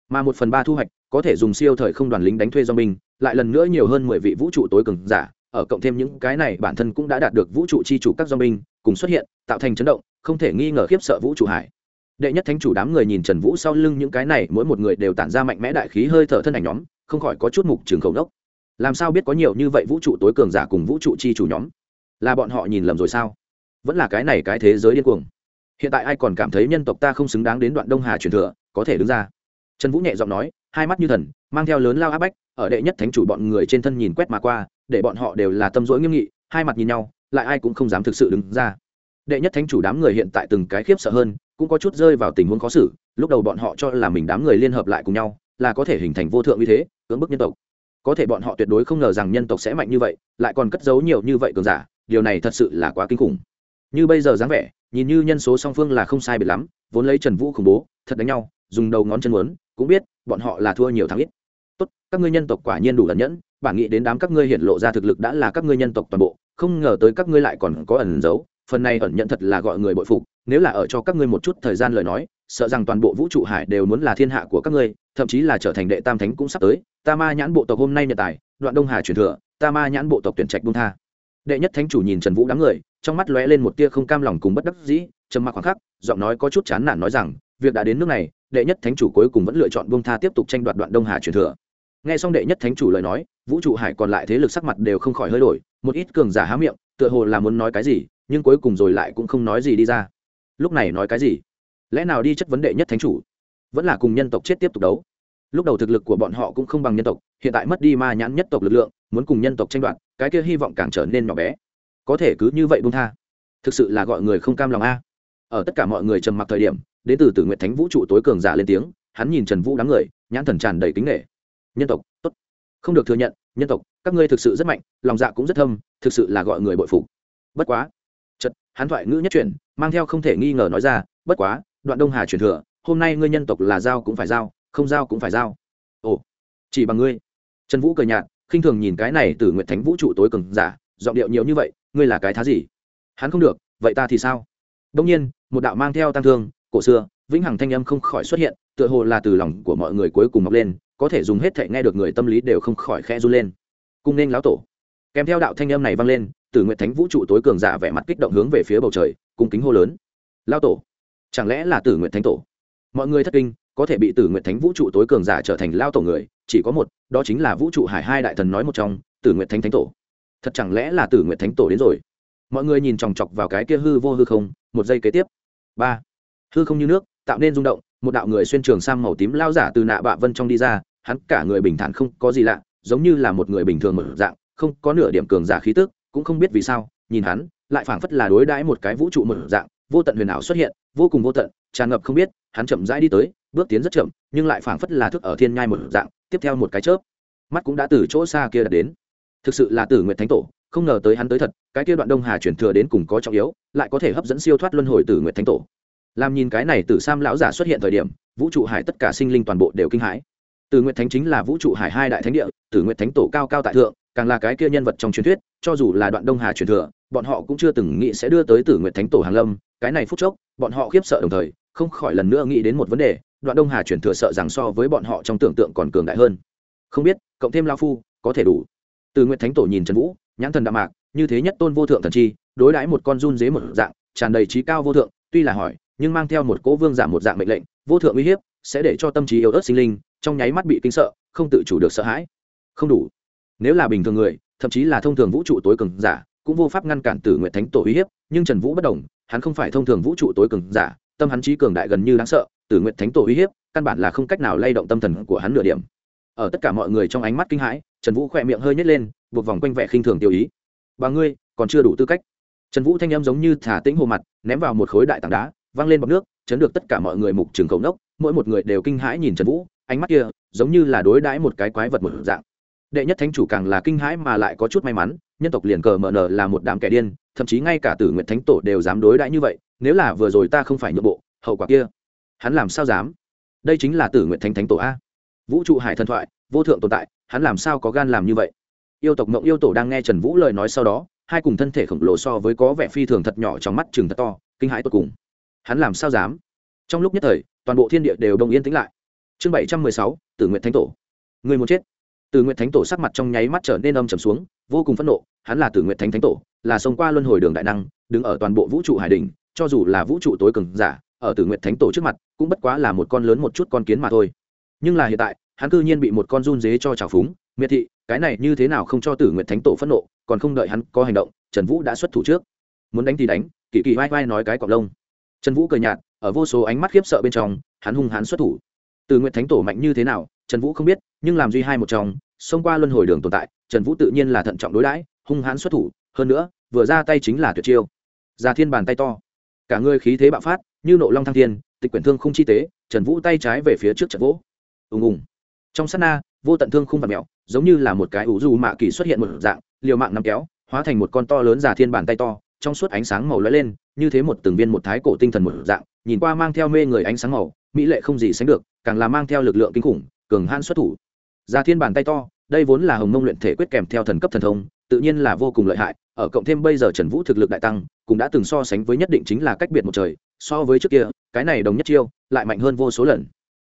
mà một phần ba thu hoạch, có thể dùng siêu thời không đoàn lính đánh thuê do mình lại lần nữa nhiều hơn mười vị vũ trụ tối cường giả, ở cộng thêm những cái này bản thân cũng đã đạt được vũ trụ chi chủ các do mình cùng xuất hiện, tạo thành chấn động, không thể nghi ngờ khiếp sợ vũ trụ hải. Đệ nhất thánh chủ đám người nhìn trần vũ sau lưng những cái này, mỗi một người đều tản ra mạnh mẽ đại khí hơi thở thân ảnh nhóm, không khỏi có chút mục trường khẩu đốc. Làm sao biết có nhiều như vậy vũ trụ tối cường giả cùng vũ trụ chi chủ nhóm? Là bọn họ nhìn lầm rồi sao? Vẫn là cái này cái thế giới điên cuồng. Hiện tại ai còn cảm thấy nhân tộc ta không xứng đáng đến đoạn đông hà truyền thừa, có thể đứng ra trần vũ nhẹ giọng nói, hai mắt như thần, mang theo lớn lao áp bách, ở đệ nhất thánh chủ bọn người trên thân nhìn quét mà qua, để bọn họ đều là tâm rỗi nghiêm nghị, hai mặt nhìn nhau, lại ai cũng không dám thực sự đứng ra. Đệ nhất thánh chủ đám người hiện tại từng cái khiếp sợ hơn, cũng có chút rơi vào tình huống khó xử, lúc đầu bọn họ cho là mình đám người liên hợp lại cùng nhau, là có thể hình thành vô thượng như thế, cưỡng bức nhân tộc. Có thể bọn họ tuyệt đối không ngờ rằng nhân tộc sẽ mạnh như vậy, lại còn cất giấu nhiều như vậy cường giả, điều này thật sự là quá kinh khủng. Như bây giờ dáng vẻ, nhìn như nhân số song phương là không sai biệt lắm, vốn lấy trần vũ khủng bố, thật đánh nhau dùng đầu ngón chân muốn, cũng biết, bọn họ là thua nhiều thắng ít. Tốt, các ngươi nhân tộc quả nhiên đủ lẫn nhẫn, bản nghĩ đến đám các ngươi hiện lộ ra thực lực đã là các ngươi nhân tộc toàn bộ, không ngờ tới các ngươi lại còn có ẩn giấu, phần này ẩn nhận thật là gọi người bội phục, nếu là ở cho các ngươi một chút thời gian lời nói, sợ rằng toàn bộ vũ trụ hải đều muốn là thiên hạ của các ngươi, thậm chí là trở thành đệ tam thánh cũng sắp tới, ta ma nhãn bộ tộc hôm nay nhật tài, đoạn đông hà truyền thừa, ta ma nhãn bộ tộc tuyển trạch bung tha. Đệ nhất thánh chủ nhìn trần vũ đám người, trong mắt lóe lên một tia không cam lòng cùng bất đắc dĩ, trầm mặc khoảng khắc, giọng nói có chút chán nản nói rằng việc đã đến nước này, đệ nhất thánh chủ cuối cùng vẫn lựa chọn bông tha tiếp tục tranh đoạt đoạn đông hà truyền thừa. Nghe xong đệ nhất thánh chủ lời nói, vũ trụ hải còn lại thế lực sắc mặt đều không khỏi hơi đổi, một ít cường giả há miệng, tựa hồ là muốn nói cái gì, nhưng cuối cùng rồi lại cũng không nói gì đi ra. Lúc này nói cái gì? Lẽ nào đi chất vấn đệ nhất thánh chủ? Vẫn là cùng nhân tộc chết tiếp tục đấu. Lúc đầu thực lực của bọn họ cũng không bằng nhân tộc, hiện tại mất đi ma nhãn nhất tộc lực lượng, muốn cùng nhân tộc tranh đoạt, cái kia hy vọng càng trở nên nhỏ bé. Có thể cứ như vậy buông tha. Thực sự là gọi người không cam lòng a. Ở tất cả mọi người trầm mặc thời điểm đến từ tử nguyện thánh vũ trụ tối cường giả lên tiếng, hắn nhìn trần vũ đám người, nhãn thần tràn đầy kính nghệ nhân tộc, tốt. Không được thừa nhận, nhân tộc, các ngươi thực sự rất mạnh, lòng dạ cũng rất thâm, thực sự là gọi người bội phục. Bất quá. Chật hắn thoại ngữ nhất truyền mang theo không thể nghi ngờ nói ra, bất quá, đoạn đông hà truyền thừa, hôm nay ngươi nhân tộc là giao cũng phải giao, không giao cũng phải giao. Ồ, chỉ bằng ngươi. Trần vũ cười nhạt, khinh thường nhìn cái này từ nguyện thánh vũ trụ tối cường giả, giọng điệu nhiều như vậy, ngươi là cái thá gì? Hắn không được, vậy ta thì sao? Đông nhiên, một đạo mang theo tăng thương cổ xưa, vĩnh hằng thanh âm không khỏi xuất hiện, tựa hồ là từ lòng của mọi người cuối cùng mọc lên, có thể dùng hết thệ nghe được người tâm lý đều không khỏi khe run lên. Cung nên lão tổ. Kèm theo đạo thanh âm này vang lên từ nguyện thánh vũ trụ tối cường giả vẻ mặt kích động hướng về phía bầu trời, cung kính hô lớn. Lão tổ, chẳng lẽ là tử nguyện thánh tổ? Mọi người thất kinh, có thể bị tử nguyện thánh vũ trụ tối cường giả trở thành lao tổ người, chỉ có một, đó chính là vũ trụ hải hai đại thần nói một trong, tử nguyện thánh thánh tổ. Thật chẳng lẽ là tử nguyện thánh tổ đến rồi? Mọi người nhìn chòng chọc vào cái kia hư vô hư không, một giây kế tiếp. Ba hư không như nước, tạo nên rung động, một đạo người xuyên trường sang màu tím lao giả từ nạ bạ vân trong đi ra, hắn cả người bình thản không có gì lạ, giống như là một người bình thường một dạng, không có nửa điểm cường giả khí tức, cũng không biết vì sao, nhìn hắn, lại phảng phất là đối đãi một cái vũ trụ một dạng, vô tận huyền ảo xuất hiện, vô cùng vô tận, tràn ngập không biết, hắn chậm rãi đi tới, bước tiến rất chậm, nhưng lại phảng phất là thức ở thiên nhai một dạng, tiếp theo một cái chớp, mắt cũng đã từ chỗ xa kia đã đến. Thực sự là tử nguyệt thánh tổ, không ngờ tới hắn tới thật, cái kia đoạn đông hà chuyển thừa đến cùng có trọng yếu, lại có thể hấp dẫn siêu thoát luân hồi tử nguyệt thánh tổ làm nhìn cái này từ sam lão giả xuất hiện thời điểm, vũ trụ hải tất cả sinh linh toàn bộ đều kinh hãi. Tử nguyệt thánh chính là vũ trụ hải hai đại thánh địa tử nguyệt thánh tổ cao cao tại thượng, càng là cái kia nhân vật trong truyền thuyết, cho dù là đoạn đông hà truyền thừa, bọn họ cũng chưa từng nghĩ sẽ đưa tới tử nguyệt thánh tổ hàng lâm. Cái này phút chốc, bọn họ khiếp sợ đồng thời, không khỏi lần nữa nghĩ đến một vấn đề, đoạn đông hà truyền thừa sợ rằng so với bọn họ trong tưởng tượng còn cường đại hơn. Không biết, cộng thêm lao phu, có thể đủ. Từ nguyện thánh tổ nhìn trần vũ, nhãn thần đạm mạc, như thế nhất tôn vô thượng thần chi, đối đãi một con run dế một dạng, tràn đầy trí cao vô thượng, tuy là hỏi nhưng mang theo một cỗ vương giả một dạng mệnh lệnh, vô thượng uy hiếp, sẽ để cho tâm trí yếu ớt sinh linh, trong nháy mắt bị kinh sợ, không tự chủ được sợ hãi. Không đủ. Nếu là bình thường người, thậm chí là thông thường vũ trụ tối cường giả, cũng vô pháp ngăn cản tử nguyện thánh tổ uy hiếp, nhưng trần vũ bất đồng, hắn không phải thông thường vũ trụ tối cường giả, tâm hắn trí cường đại gần như đáng sợ, tử nguyện thánh tổ uy hiếp, căn bản là không cách nào lay động tâm thần của hắn nửa điểm. Ở tất cả mọi người trong ánh mắt kinh hãi, trần vũ khỏe miệng hơi nhét lên, buộc vòng quanh vẻ khinh thường tiêu ý. Bà ngươi, còn chưa đủ tư cách. Trần vũ thanh em giống như thả tĩnh hồ mặt, ném vào một khối đại tảng đá văng lên bọc nước, chấn được tất cả mọi người mục trường cầu nốc, mỗi một người đều kinh hãi nhìn trần vũ, ánh mắt kia giống như là đối đãi một cái quái vật một dạng. Đệ nhất thánh chủ càng là kinh hãi mà lại có chút may mắn, nhân tộc liền cờ mở nở là một đám kẻ điên, thậm chí ngay cả tử nguyện thánh tổ đều dám đối đãi như vậy, nếu là vừa rồi ta không phải nhượng bộ, hậu quả kia, hắn làm sao dám? Đây chính là tử nguyện thánh thánh tổ a. Vũ trụ hải thần thoại, vô thượng tồn tại, hắn làm sao có gan làm như vậy? Yêu tộc mộng yêu tổ đang nghe trần vũ lời nói sau đó, hai cùng thân thể khổng lồ so với có vẻ phi thường thật nhỏ trong mắt chừng thật to, kinh hãi tột cùng hắn làm sao dám? Trong lúc nhất thời, toàn bộ thiên địa đều đông yên tĩnh lại. Chương bảy trăm mười sáu, tử nguyện thánh tổ. Người muốn chết. Tử nguyện thánh tổ sắc mặt trong nháy mắt trở nên âm trầm xuống, vô cùng phẫn nộ, hắn là tử nguyện thánh thánh tổ, là sông qua luân hồi đường đại năng, đứng ở toàn bộ vũ trụ hải đình cho dù là vũ trụ tối cường giả, ở tử nguyện thánh tổ trước mặt, cũng bất quá là một con lớn một chút con kiến mà thôi. Nhưng là hiện tại, hắn cư nhiên bị một con run dế cho trào phúng, miệt thị, cái này như thế nào không cho tử nguyện thánh tổ phẫn nộ, còn không đợi hắn có hành động, trần vũ đã xuất thủ trước. Muốn đánh thì đánh, kỳ kỳ vai vai nói cái cọc lông trần vũ cười nhạt, ở vô số ánh mắt khiếp sợ bên trong, hắn hung hắn xuất thủ. Từ nguyện thánh tổ mạnh như thế nào, trần vũ không biết, nhưng làm duy hai một trong, xông qua luân hồi đường tồn tại, trần vũ tự nhiên là thận trọng đối đãi, hung hãn xuất thủ, hơn nữa, vừa ra tay chính là tuyệt chiêu. Già thiên bàn tay to. Cả người khí thế bạo phát, như nộ long thăng thiên, tịch quyển thương không chi tế, trần vũ tay trái về phía trước trận vỗ. Ùng ùng. Trong sát na, vô tận thương không và mẹo giống như là một cái ủ dù mạ kỳ xuất hiện một dạng, liều mạng nằm kéo, hóa thành một con to lớn Già thiên bàn tay to, trong suốt ánh sáng màu lóe lên như thế một từng viên một thái cổ tinh thần một dạng, nhìn qua mang theo mê người ánh sáng màu, mỹ lệ không gì sánh được, càng là mang theo lực lượng kinh khủng, cường hãn xuất thủ. Ra thiên bàn tay to, đây vốn là hồng mông luyện thể quyết kèm theo thần cấp thần thông, tự nhiên là vô cùng lợi hại, ở cộng thêm bây giờ trần vũ thực lực đại tăng, cũng đã từng so sánh với nhất định chính là cách biệt một trời, so với trước kia, cái này đồng nhất chiêu, lại mạnh hơn vô số lần.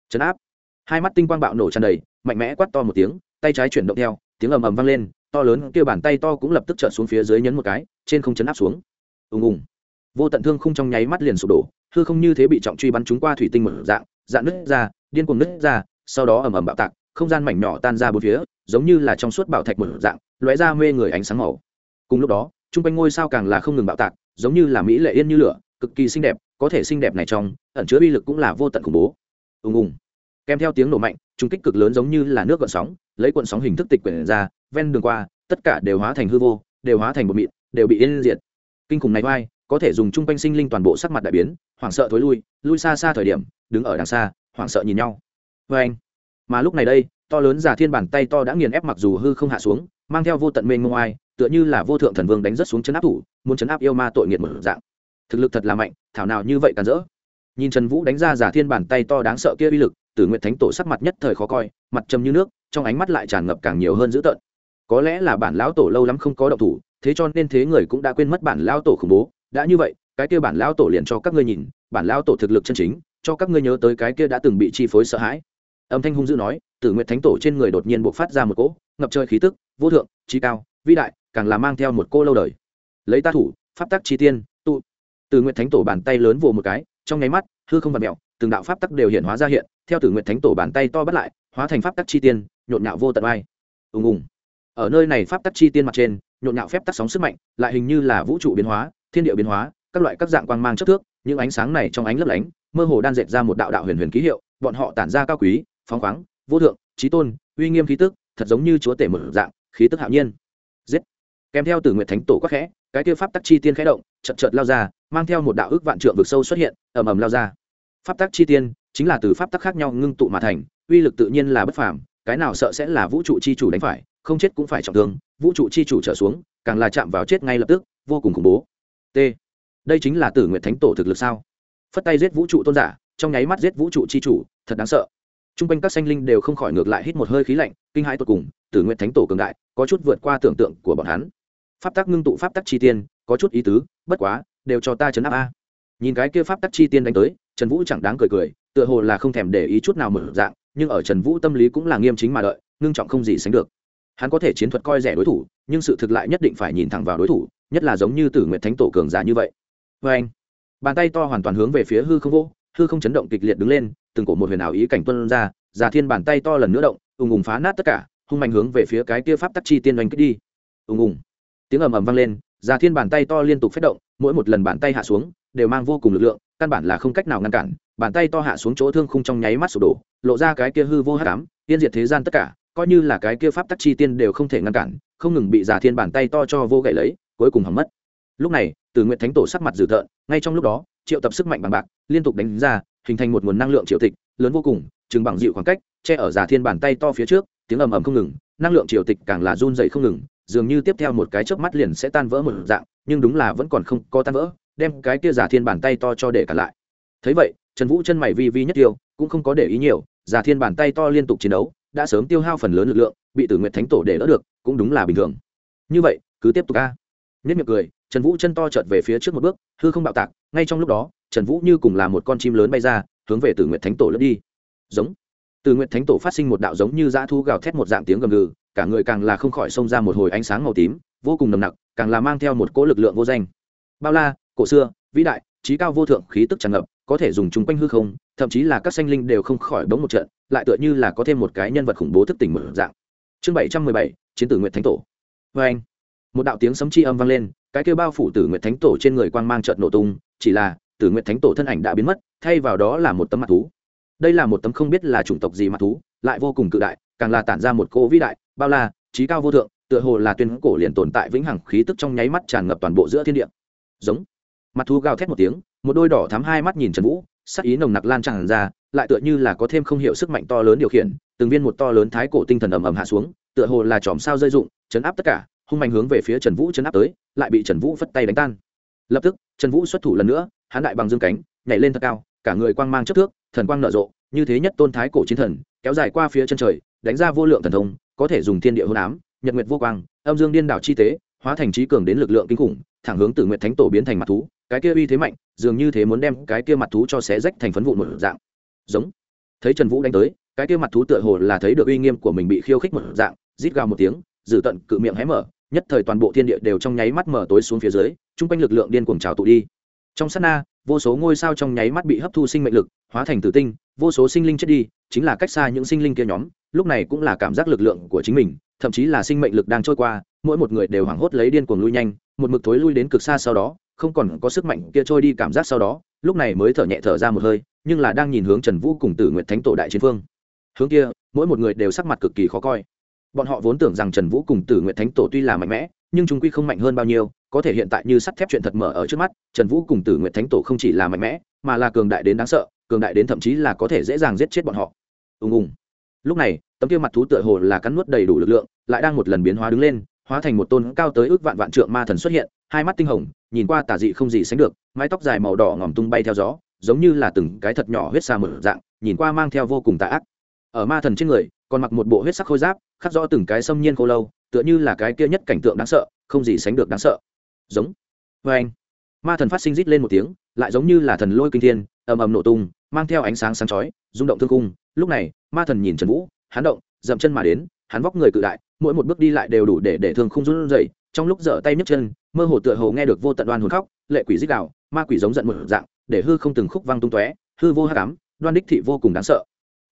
Chấn áp. Hai mắt tinh quang bạo nổ tràn đầy, mạnh mẽ quát to một tiếng, tay trái chuyển động theo, tiếng ầm ầm vang lên, to lớn kia bàn tay to cũng lập tức trợn xuống phía dưới nhấn một cái, trên không chấn áp xuống. Ùng ùng vô tận thương không trong nháy mắt liền sụp đổ, hư không như thế bị trọng truy bắn trúng qua thủy tinh một dạng dạng nứt ra, điên cuồng nứt ra, sau đó ầm ầm bạo tạc, không gian mảnh nhỏ tan ra bốn phía, giống như là trong suốt bảo thạch một dạng, lóe ra mê người ánh sáng màu. Cùng lúc đó, chung quanh ngôi sao càng là không ngừng bạo tạc, giống như là mỹ lệ yên như lửa, cực kỳ xinh đẹp, có thể xinh đẹp này trong, ẩn chứa uy lực cũng là vô tận khủng bố. Ùng ùng. Kèm theo tiếng nổ mạnh trung kích cực lớn giống như là nước gợn sóng, lấy cuộn sóng hình thức tịch quyển ra, ven đường qua, tất cả đều hóa thành hư vô, đều hóa thành một mịn, đều bị yên diệt. Kinh khủng này vai có thể dùng chung quanh sinh linh toàn bộ sắc mặt đại biến, hoảng sợ thối lui lui xa xa thời điểm, đứng ở đằng xa, hoảng sợ nhìn nhau. Vê anh, mà lúc này đây, to lớn giả thiên bàn tay to đã nghiền ép mặc dù hư không hạ xuống, mang theo vô tận mênh mông ai, tựa như là vô thượng thần vương đánh rất xuống chấn áp thủ, muốn chấn áp yêu ma tội nghiệt mở dạng. Thực lực thật là mạnh, thảo nào như vậy càn rỡ. Nhìn trần vũ đánh ra giả thiên bàn tay to đáng sợ kia uy lực, tử nguyện thánh tổ sắc mặt nhất thời khó coi, mặt trầm như nước, trong ánh mắt lại tràn ngập càng nhiều hơn dữ tợn. Có lẽ là bản lão tổ lâu lắm không có động thủ, thế cho nên thế người cũng đã quên mất bản lão tổ khủng bố đã như vậy, cái kia bản lão tổ liền cho các ngươi nhìn, bản lão tổ thực lực chân chính, cho các ngươi nhớ tới cái kia đã từng bị chi phối sợ hãi. Âm thanh hung dữ nói, tử nguyện thánh tổ trên người đột nhiên buộc phát ra một cỗ ngập trời khí tức, vô thượng, trí cao, vĩ đại, càng là mang theo một cô lâu đời. Lấy ta thủ, pháp tắc chi tiên, tụ. Tử nguyện thánh tổ bàn tay lớn vồ một cái, trong nháy mắt, hư không vật mẹo từng đạo pháp tắc đều hiện hóa ra hiện, theo tử nguyện thánh tổ bàn tay to bắt lại, hóa thành pháp tắc chi tiên, nhộn nhạo vô tận ai ùng ùng. Ở nơi này pháp tắc chi tiên mặt trên, nhộn nhạo phép tắc sóng sức mạnh, lại hình như là vũ trụ biến hóa thiên địa biến hóa, các loại các dạng quang mang chất thước, những ánh sáng này trong ánh lấp lánh, mơ hồ đan dệt ra một đạo đạo huyền huyền ký hiệu, bọn họ tản ra cao quý, phóng khoáng, vô thượng, trí tôn, uy nghiêm khí tức, thật giống như chúa tể một dạng, khí tức hạo nhiên. Giết. Kèm theo từ nguyện thánh tổ quắc khẽ, cái kia pháp tắc chi tiên khẽ động chật chật lao ra, mang theo một đạo ước vạn trượng vực sâu xuất hiện, ầm ầm lao ra. Pháp tắc chi tiên chính là từ pháp tắc khác nhau ngưng tụ mà thành, uy lực tự nhiên là bất phàm, cái nào sợ sẽ là vũ trụ chi chủ đánh phải, không chết cũng phải trọng thương, vũ trụ chi chủ trở xuống, càng là chạm vào chết ngay lập tức, vô cùng khủng bố t. Đây chính là tử nguyện thánh tổ thực lực sao? Phất tay giết vũ trụ tôn giả, trong nháy mắt giết vũ trụ chi chủ, thật đáng sợ. T r u n g quanh các sanh linh đều không khỏi ngược lại hít một hơi khí lạnh, kinh hãi tột cùng, tử nguyện thánh tổ cường đại, có chút vượt qua tưởng tượng của bọn hắn. Pháp tắc ngưng tụ pháp tắc chi tiên, có chút ý tứ, bất quá, đều cho ta chấn áp a. Nhìn cái kia pháp tắc chi tiên đánh tới, trần vũ chẳng đáng cười cười, tựa hồ là không thèm để ý chút nào mở dạng, nhưng ở trần vũ tâm lý cũng là nghiêm chính mà đợi, ngưng trọng không gì sánh được. Hắn có thể chiến thuật coi rẻ đối thủ, nhưng sự thực lại nhất định phải nhìn thẳng vào đối thủ nhất là giống như tử nguyện thánh tổ cường giả như vậy. Vê anh, bàn tay to hoàn toàn hướng về phía hư không vô, hư không chấn động kịch liệt đứng lên, từng cổ một huyền ảo ý cảnh tuân ra già thiên bàn tay to lần nữa động, ùng ùng phá nát tất cả, hung mạnh hướng về phía cái kia pháp tắc chi tiên oanh kích đi. Ùng ùng, tiếng ầm ầm vang lên già thiên bàn tay to liên tục phát động, mỗi một lần bàn tay hạ xuống, đều mang vô cùng lực lượng, căn bản là không cách nào ngăn cản, bàn tay to hạ xuống chỗ thương khung trong nháy mắt sụp đổ, lộ ra cái kia hư vô hát cám tiên diệt thế gian tất cả, coi như là cái kia pháp tắc chi tiên đều không thể ngăn cản, không ngừng bị giả thiên bàn tay to cho vô gậy lấy cuối cùng hỏng mất. Lúc này, từ nguyện thánh tổ sắc mặt dữ tợn, ngay trong lúc đó, triệu tập sức mạnh bằng bạc, liên tục đánh ra, hình thành một nguồn năng lượng triệu tịch, lớn vô cùng, chừng bằng dịu khoảng cách, che ở giả thiên bàn tay to phía trước, tiếng ầm ầm không ngừng, năng lượng triệu tịch càng là run rẩy không ngừng, dường như tiếp theo một cái chớp mắt liền sẽ tan vỡ một dạng, nhưng đúng là vẫn còn không có tan vỡ, đem cái kia giả thiên bàn tay to cho để cả lại. Thấy vậy, trần vũ chân mày vi vi nhất tiêu, cũng không có để ý nhiều giả thiên bàn tay to liên tục chiến đấu, đã sớm tiêu hao phần lớn lực lượng, bị tử nguyện thánh tổ để đỡ được, cũng đúng là bình thường. Như vậy, cứ tiếp tục ca nhất miệng cười, trần vũ chân to chợt về phía trước một bước, hư không bạo tạc, ngay trong lúc đó, trần vũ như cùng là một con chim lớn bay ra, hướng về tử nguyện thánh tổ lướt đi. Giống. Từ nguyện thánh tổ phát sinh một đạo giống như dã thu gào thét một dạng tiếng gầm gừ, cả người càng là không khỏi xông ra một hồi ánh sáng màu tím, vô cùng nồng nặc, càng là mang theo một cỗ lực lượng vô danh. Bao la, cổ xưa, vĩ đại, trí cao vô thượng, khí tức tràn ngập, có thể dùng chung quanh hư không, thậm chí là các sanh linh đều không khỏi bóng một trận, lại tựa như là có thêm một cái nhân vật khủng bố thức tỉnh một dạng. Chương bảy trăm mười bảy, chiến tử nguyện thánh tổ. Vê anh một đạo tiếng sấm chi âm vang lên, cái kêu bao phủ tử nguyện thánh tổ trên người quang mang trợt nổ tung, chỉ là tử nguyện thánh tổ thân ảnh đã biến mất, thay vào đó là một tấm mặt thú. Đây là một tấm không biết là chủng tộc gì mặt thú, lại vô cùng cự đại, càng là tản ra một cỗ vĩ đại, bao la trí cao vô thượng, tựa hồ là tuyên cổ liền tồn tại vĩnh hằng khí tức trong nháy mắt tràn ngập toàn bộ giữa thiên địa. Giống. Mặt thú gào thét một tiếng, một đôi đỏ thắm hai mắt nhìn trần vũ, sắc ý nồng nặc lan tràn ra, lại tựa như là có thêm không hiểu sức mạnh to lớn điều khiển, từng viên một to lớn thái cổ tinh thần ầm ầm hạ xuống, tựa hồ là chòm sao rơi dụng chấn áp tất cả hung mạnh hướng về phía trần vũ chấn áp tới, lại bị trần vũ phất tay đánh tan. Lập tức, trần vũ xuất thủ lần nữa, hắn đại bằng dương cánh, nhảy lên thật cao, cả người quang mang chất thước, thần quang nở rộ, như thế nhất tôn thái cổ chiến thần, kéo dài qua phía chân trời, đánh ra vô lượng thần thông, có thể dùng thiên địa hôn ám, nhật nguyệt vô quang, âm dương điên đảo chi tế, hóa thành trí cường đến lực lượng kinh khủng, thẳng hướng từ nguyệt thánh tổ biến thành mặt thú, cái kia uy thế mạnh, dường như thế muốn đem cái kia mặt thú cho xé rách thành phấn vụn một dạng. Giống. Thấy trần vũ đánh tới, cái kia mặt thú tựa hồ là thấy được uy nghiêm của mình bị khiêu khích một dạng, rít gào một tiếng dử tận cự miệng hé mở nhất thời toàn bộ thiên địa đều trong nháy mắt mở tối xuống phía dưới, chung quanh lực lượng điên cuồng trào tụ đi. Trong sát na, vô số ngôi sao trong nháy mắt bị hấp thu sinh mệnh lực, hóa thành tử tinh, vô số sinh linh chết đi, chính là cách xa những sinh linh kia nhóm, lúc này cũng là cảm giác lực lượng của chính mình, thậm chí là sinh mệnh lực đang trôi qua, mỗi một người đều hoảng hốt lấy điên cuồng lui nhanh, một mực thối lui đến cực xa sau đó, không còn có sức mạnh kia trôi đi cảm giác sau đó, lúc này mới thở nhẹ thở ra một hơi, nhưng là đang nhìn hướng trần vũ cùng tử nguyện thánh tổ đại chiến phương hướng kia, mỗi một người đều sắc mặt cực kỳ khó coi bọn họ vốn tưởng rằng trần vũ cùng tử nguyện thánh tổ tuy là mạnh mẽ, nhưng chúng quy không mạnh hơn bao nhiêu, có thể hiện tại như sắt thép chuyện thật mở ở trước mắt, trần vũ cùng tử nguyện thánh tổ không chỉ là mạnh mẽ, mà là cường đại đến đáng sợ, cường đại đến thậm chí là có thể dễ dàng giết chết bọn họ. Ùng ùng. Lúc này, tấm kia mặt thú tựa hồ là cắn nuốt đầy đủ lực lượng, lại đang một lần biến hóa đứng lên, hóa thành một tôn cao tới ước vạn vạn trượng ma thần xuất hiện, hai mắt tinh hồng, nhìn qua tà dị không gì sánh được, mái tóc dài màu đỏ ngòm tung bay theo gió, giống như là từng cái thật nhỏ huyết xa mở dạng, nhìn qua mang theo vô cùng tà ác. Ở ma thần trên người còn mặc một bộ huyết sắc khôi giáp, khắc rõ từng cái xâm nhiên khô lâu, tựa như là cái kia nhất cảnh tượng đáng sợ, không gì sánh được đáng sợ. Giống. Vê anh, ma thần phát sinh rít lên một tiếng, lại giống như là thần lôi kinh thiên, ầm ầm nổ tung, mang theo ánh sáng sáng chói, rung động thương cung lúc này, ma thần nhìn trần vũ, hắn động, dậm chân mà đến, hắn vóc người cự đại, mỗi một bước đi lại đều đủ để để thương không run rẩy, trong lúc dở tay nhấc chân, mơ hồ tựa hồ nghe được vô tận đoan hồn khóc, lệ quỷ dích đạo ma quỷ giống giận một dạng, để hư không từng khúc văng tung tóe, hư vô hắc ám, đoan đích thị vô cùng đáng sợ.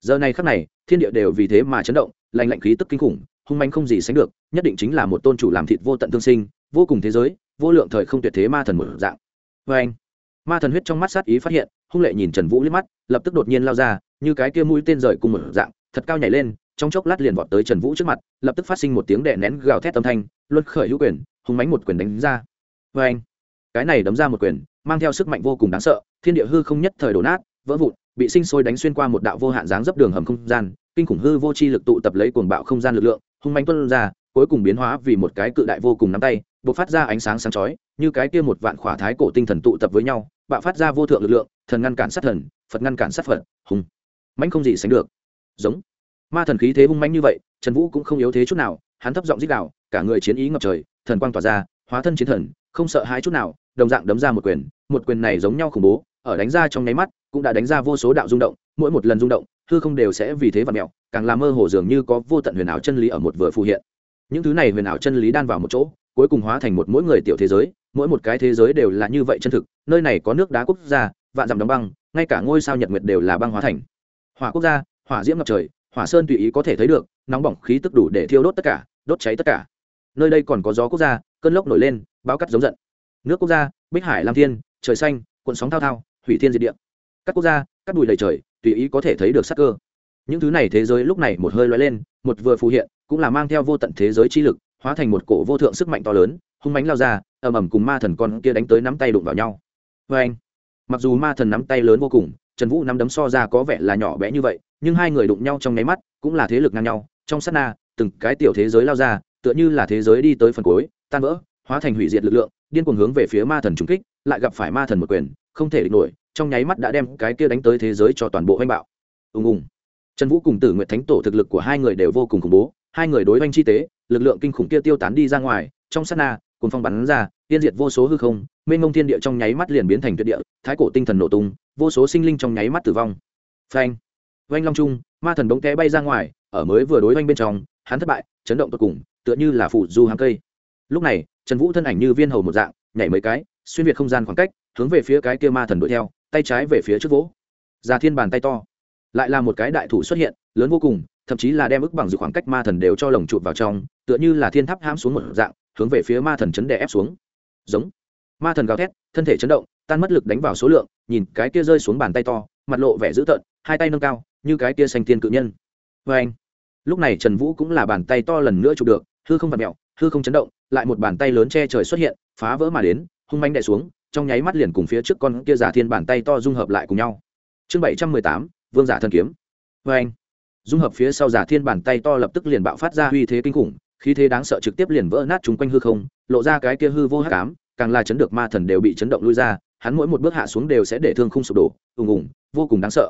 Giờ này khắc này thiên địa đều vì thế mà chấn động lành lạnh khí tức kinh khủng, hung manh không gì sánh được, nhất định chính là một tôn chủ làm thịt vô tận thương sinh, vô cùng thế giới, vô lượng thời không tuyệt thế ma thần một dạng. Vê anh, ma thần huyết trong mắt sát ý phát hiện, hung lệ nhìn trần vũ liếc mắt, lập tức đột nhiên lao ra, như cái kia mũi tên rời cùng một dạng, thật cao nhảy lên, trong chốc lát liền vọt tới trần vũ trước mặt, lập tức phát sinh một tiếng đè nén gào thét âm thanh, luân khởi hữu quyền, hung mánh một quyền đánh ra. Vê anh, cái này đấm ra một quyền, mang theo sức mạnh vô cùng đáng sợ, thiên địa hư không nhất thời đổ nát, vỡ vụn bị sinh sôi đánh xuyên qua một đạo vô hạn dáng dấp đường hầm không gian, kinh khủng hư vô chi lực tụ tập lấy cuồng bạo không gian lực lượng, hung manh tuân ra, cuối cùng biến hóa vì một cái cự đại vô cùng nắm tay, bộc phát ra ánh sáng sáng chói, như cái kia một vạn khỏa thái cổ tinh thần tụ tập với nhau, bạo phát ra vô thượng lực lượng, thần ngăn cản sát thần, phật ngăn cản sát phật, hùng. Mãnh không gì sánh được. Giống. Ma thần khí thế hung mãnh như vậy, trần vũ cũng không yếu thế chút nào, hắn thấp giọng dích đạo cả người chiến ý ngập trời, thần quang tỏa ra, hóa thân chiến thần, không sợ hãi chút nào, đồng dạng đấm ra một quyền một quyền này giống nhau khủng bố, ở đánh ra trong nháy mắt cũng đã đánh ra vô số đạo rung động, mỗi một lần rung động, hư không đều sẽ vì thế và mẹo càng làm mơ hồ dường như có vô tận huyền ảo chân lý ở một vừa phù hiện. Những thứ này huyền ảo chân lý đan vào một chỗ, cuối cùng hóa thành một mỗi người tiểu thế giới, mỗi một cái thế giới đều là như vậy chân thực, nơi này có nước đá quốc gia, vạn dặm đóng băng, ngay cả ngôi sao nhật nguyệt đều là băng hóa thành. Hỏa quốc gia, hỏa diễm ngập trời, hỏa sơn tùy ý có thể thấy được, nóng bỏng khí tức đủ để thiêu đốt tất cả, đốt cháy tất cả. Nơi đây còn có gió quốc gia, cơn lốc nổi lên báo cắt giống giận. Nước quốc gia, bích hải lam thiên, trời xanh, cuộn sóng thao thao, hủy thiên diệt địa các quốc gia, các bụi đầy trời, tùy ý có thể thấy được sắc cơ. Những thứ này thế giới lúc này một hơi loay lên, một vừa phù hiện, cũng là mang theo vô tận thế giới chi lực, hóa thành một cổ vô thượng sức mạnh to lớn, hung mánh lao ra, ầm ầm cùng ma thần con kia đánh tới nắm tay đụng vào nhau. Vê anh, mặc dù ma thần nắm tay lớn vô cùng, trần vũ nắm đấm so ra có vẻ là nhỏ bé như vậy, nhưng hai người đụng nhau trong nháy mắt, cũng là thế lực ngang nhau, trong sát na, từng cái tiểu thế giới lao ra, tựa như là thế giới đi tới phần cuối, tan vỡ, hóa thành hủy diệt lực lượng, điên cuồng hướng về phía ma thần trung kích, lại gặp phải ma thần một quyền, không thể địch nổi trong nháy mắt đã đem cái kia đánh tới thế giới cho toàn bộ hoanh bạo. Ùng ùng. Trần vũ cùng tử nguyện thánh tổ thực lực của hai người đều vô cùng khủng bố, hai người đối oanh chi tế, lực lượng kinh khủng kia tiêu tán đi ra ngoài, trong sát na cùng phong bắn ra tiên diệt vô số hư không, mênh mông thiên địa trong nháy mắt liền biến thành tuyệt địa, thái cổ tinh thần nổ tung, vô số sinh linh trong nháy mắt tử vong. Phanh. Oanh long trung, ma thần đống té bay ra ngoài, ở mới vừa đối oanh bên trong, hắn thất bại, chấn động tột cùng, tựa như là phủ du hàng cây. Lúc này, trần vũ thân ảnh như viên hầu một dạng, nhảy mấy cái, xuyên việt không gian khoảng cách, hướng về phía cái kia ma thần đuổi theo tay trái về phía trước vỗ. Già thiên bàn tay to. Lại là một cái đại thủ xuất hiện, lớn vô cùng, thậm chí là đem ức bằng dự khoảng cách ma thần đều cho lồng chụp vào trong, tựa như là thiên tháp hãm xuống một dạng, hướng về phía ma thần chấn đè ép xuống. Giống. Ma thần gào thét, thân thể chấn động, tan mất lực đánh vào số lượng, nhìn cái kia rơi xuống bàn tay to, mặt lộ vẻ dữ tợn, hai tay nâng cao, như cái kia xanh thiên cự nhân. Vê anh. Lúc này trần vũ cũng là bàn tay to lần nữa chụp được, hư không vặt mẹo, hư không chấn động, lại một bàn tay lớn che trời xuất hiện, phá vỡ mà đến, hung manh đè xuống trong nháy mắt liền cùng phía trước con kia giả thiên bàn tay to dung hợp lại cùng nhau. Chương bảy trăm mười tám, vương giả thần kiếm. Vê anh, dung hợp phía sau giả thiên bàn tay to lập tức liền bạo phát ra uy thế kinh khủng, khí thế đáng sợ trực tiếp liền vỡ nát chúng quanh hư không, lộ ra cái kia hư vô hắc ám, càng là chấn được ma thần đều bị chấn động lui ra, hắn mỗi một bước hạ xuống đều sẽ để thương không sụp đổ, ùng ùng, vô cùng đáng sợ.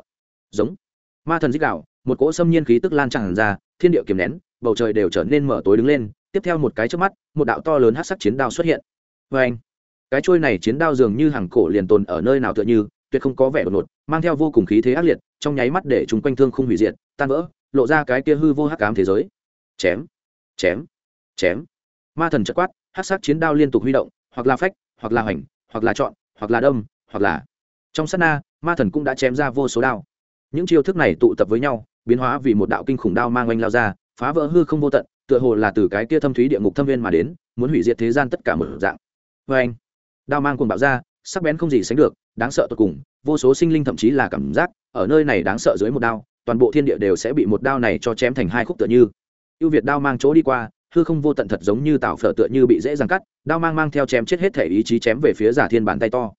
Giống, ma thần dích đạo, một cỗ xâm nhiên khí tức lan tràn ra, thiên địa kiềm nén, bầu trời đều trở nên mở tối đứng lên, tiếp theo một cái trước mắt, một đạo to lớn hát sắc chiến đao xuất hiện. Vê anh cái trôi này chiến đao dường như hàng cổ liền tồn ở nơi nào tựa như, tuyệt không có vẻ đột ngột, mang theo vô cùng khí thế ác liệt, trong nháy mắt để chúng quanh thương không hủy diệt, tan vỡ, lộ ra cái kia hư vô hắc ám thế giới. Chém chém chém. Ma thần chất quát hát sắc chiến đao liên tục huy động, hoặc là phách, hoặc là hoành, hoặc là chọn hoặc là đâm, hoặc là trong sát na, ma thần cũng đã chém ra vô số đao. Những chiêu thức này tụ tập với nhau, biến hóa vì một đạo kinh khủng đao mang oanh lao ra, phá vỡ hư không vô tận, tựa hồ là từ cái kia thâm thúy địa ngục thâm viên mà đến, muốn hủy diệt thế gian tất cả một dạng. Vê anh đao mang cuồng bạo ra, sắc bén không gì sánh được, đáng sợ tột cùng, vô số sinh linh thậm chí là cảm giác, ở nơi này đáng sợ dưới một đao, toàn bộ thiên địa đều sẽ bị một đao này cho chém thành hai khúc tựa như. Ưu việt đao mang chỗ đi qua, hư không vô tận thật giống như tạo phở tựa như bị dễ dàng cắt, đao mang mang theo chém chết hết thể ý chí chém về phía giả thiên bàn tay to.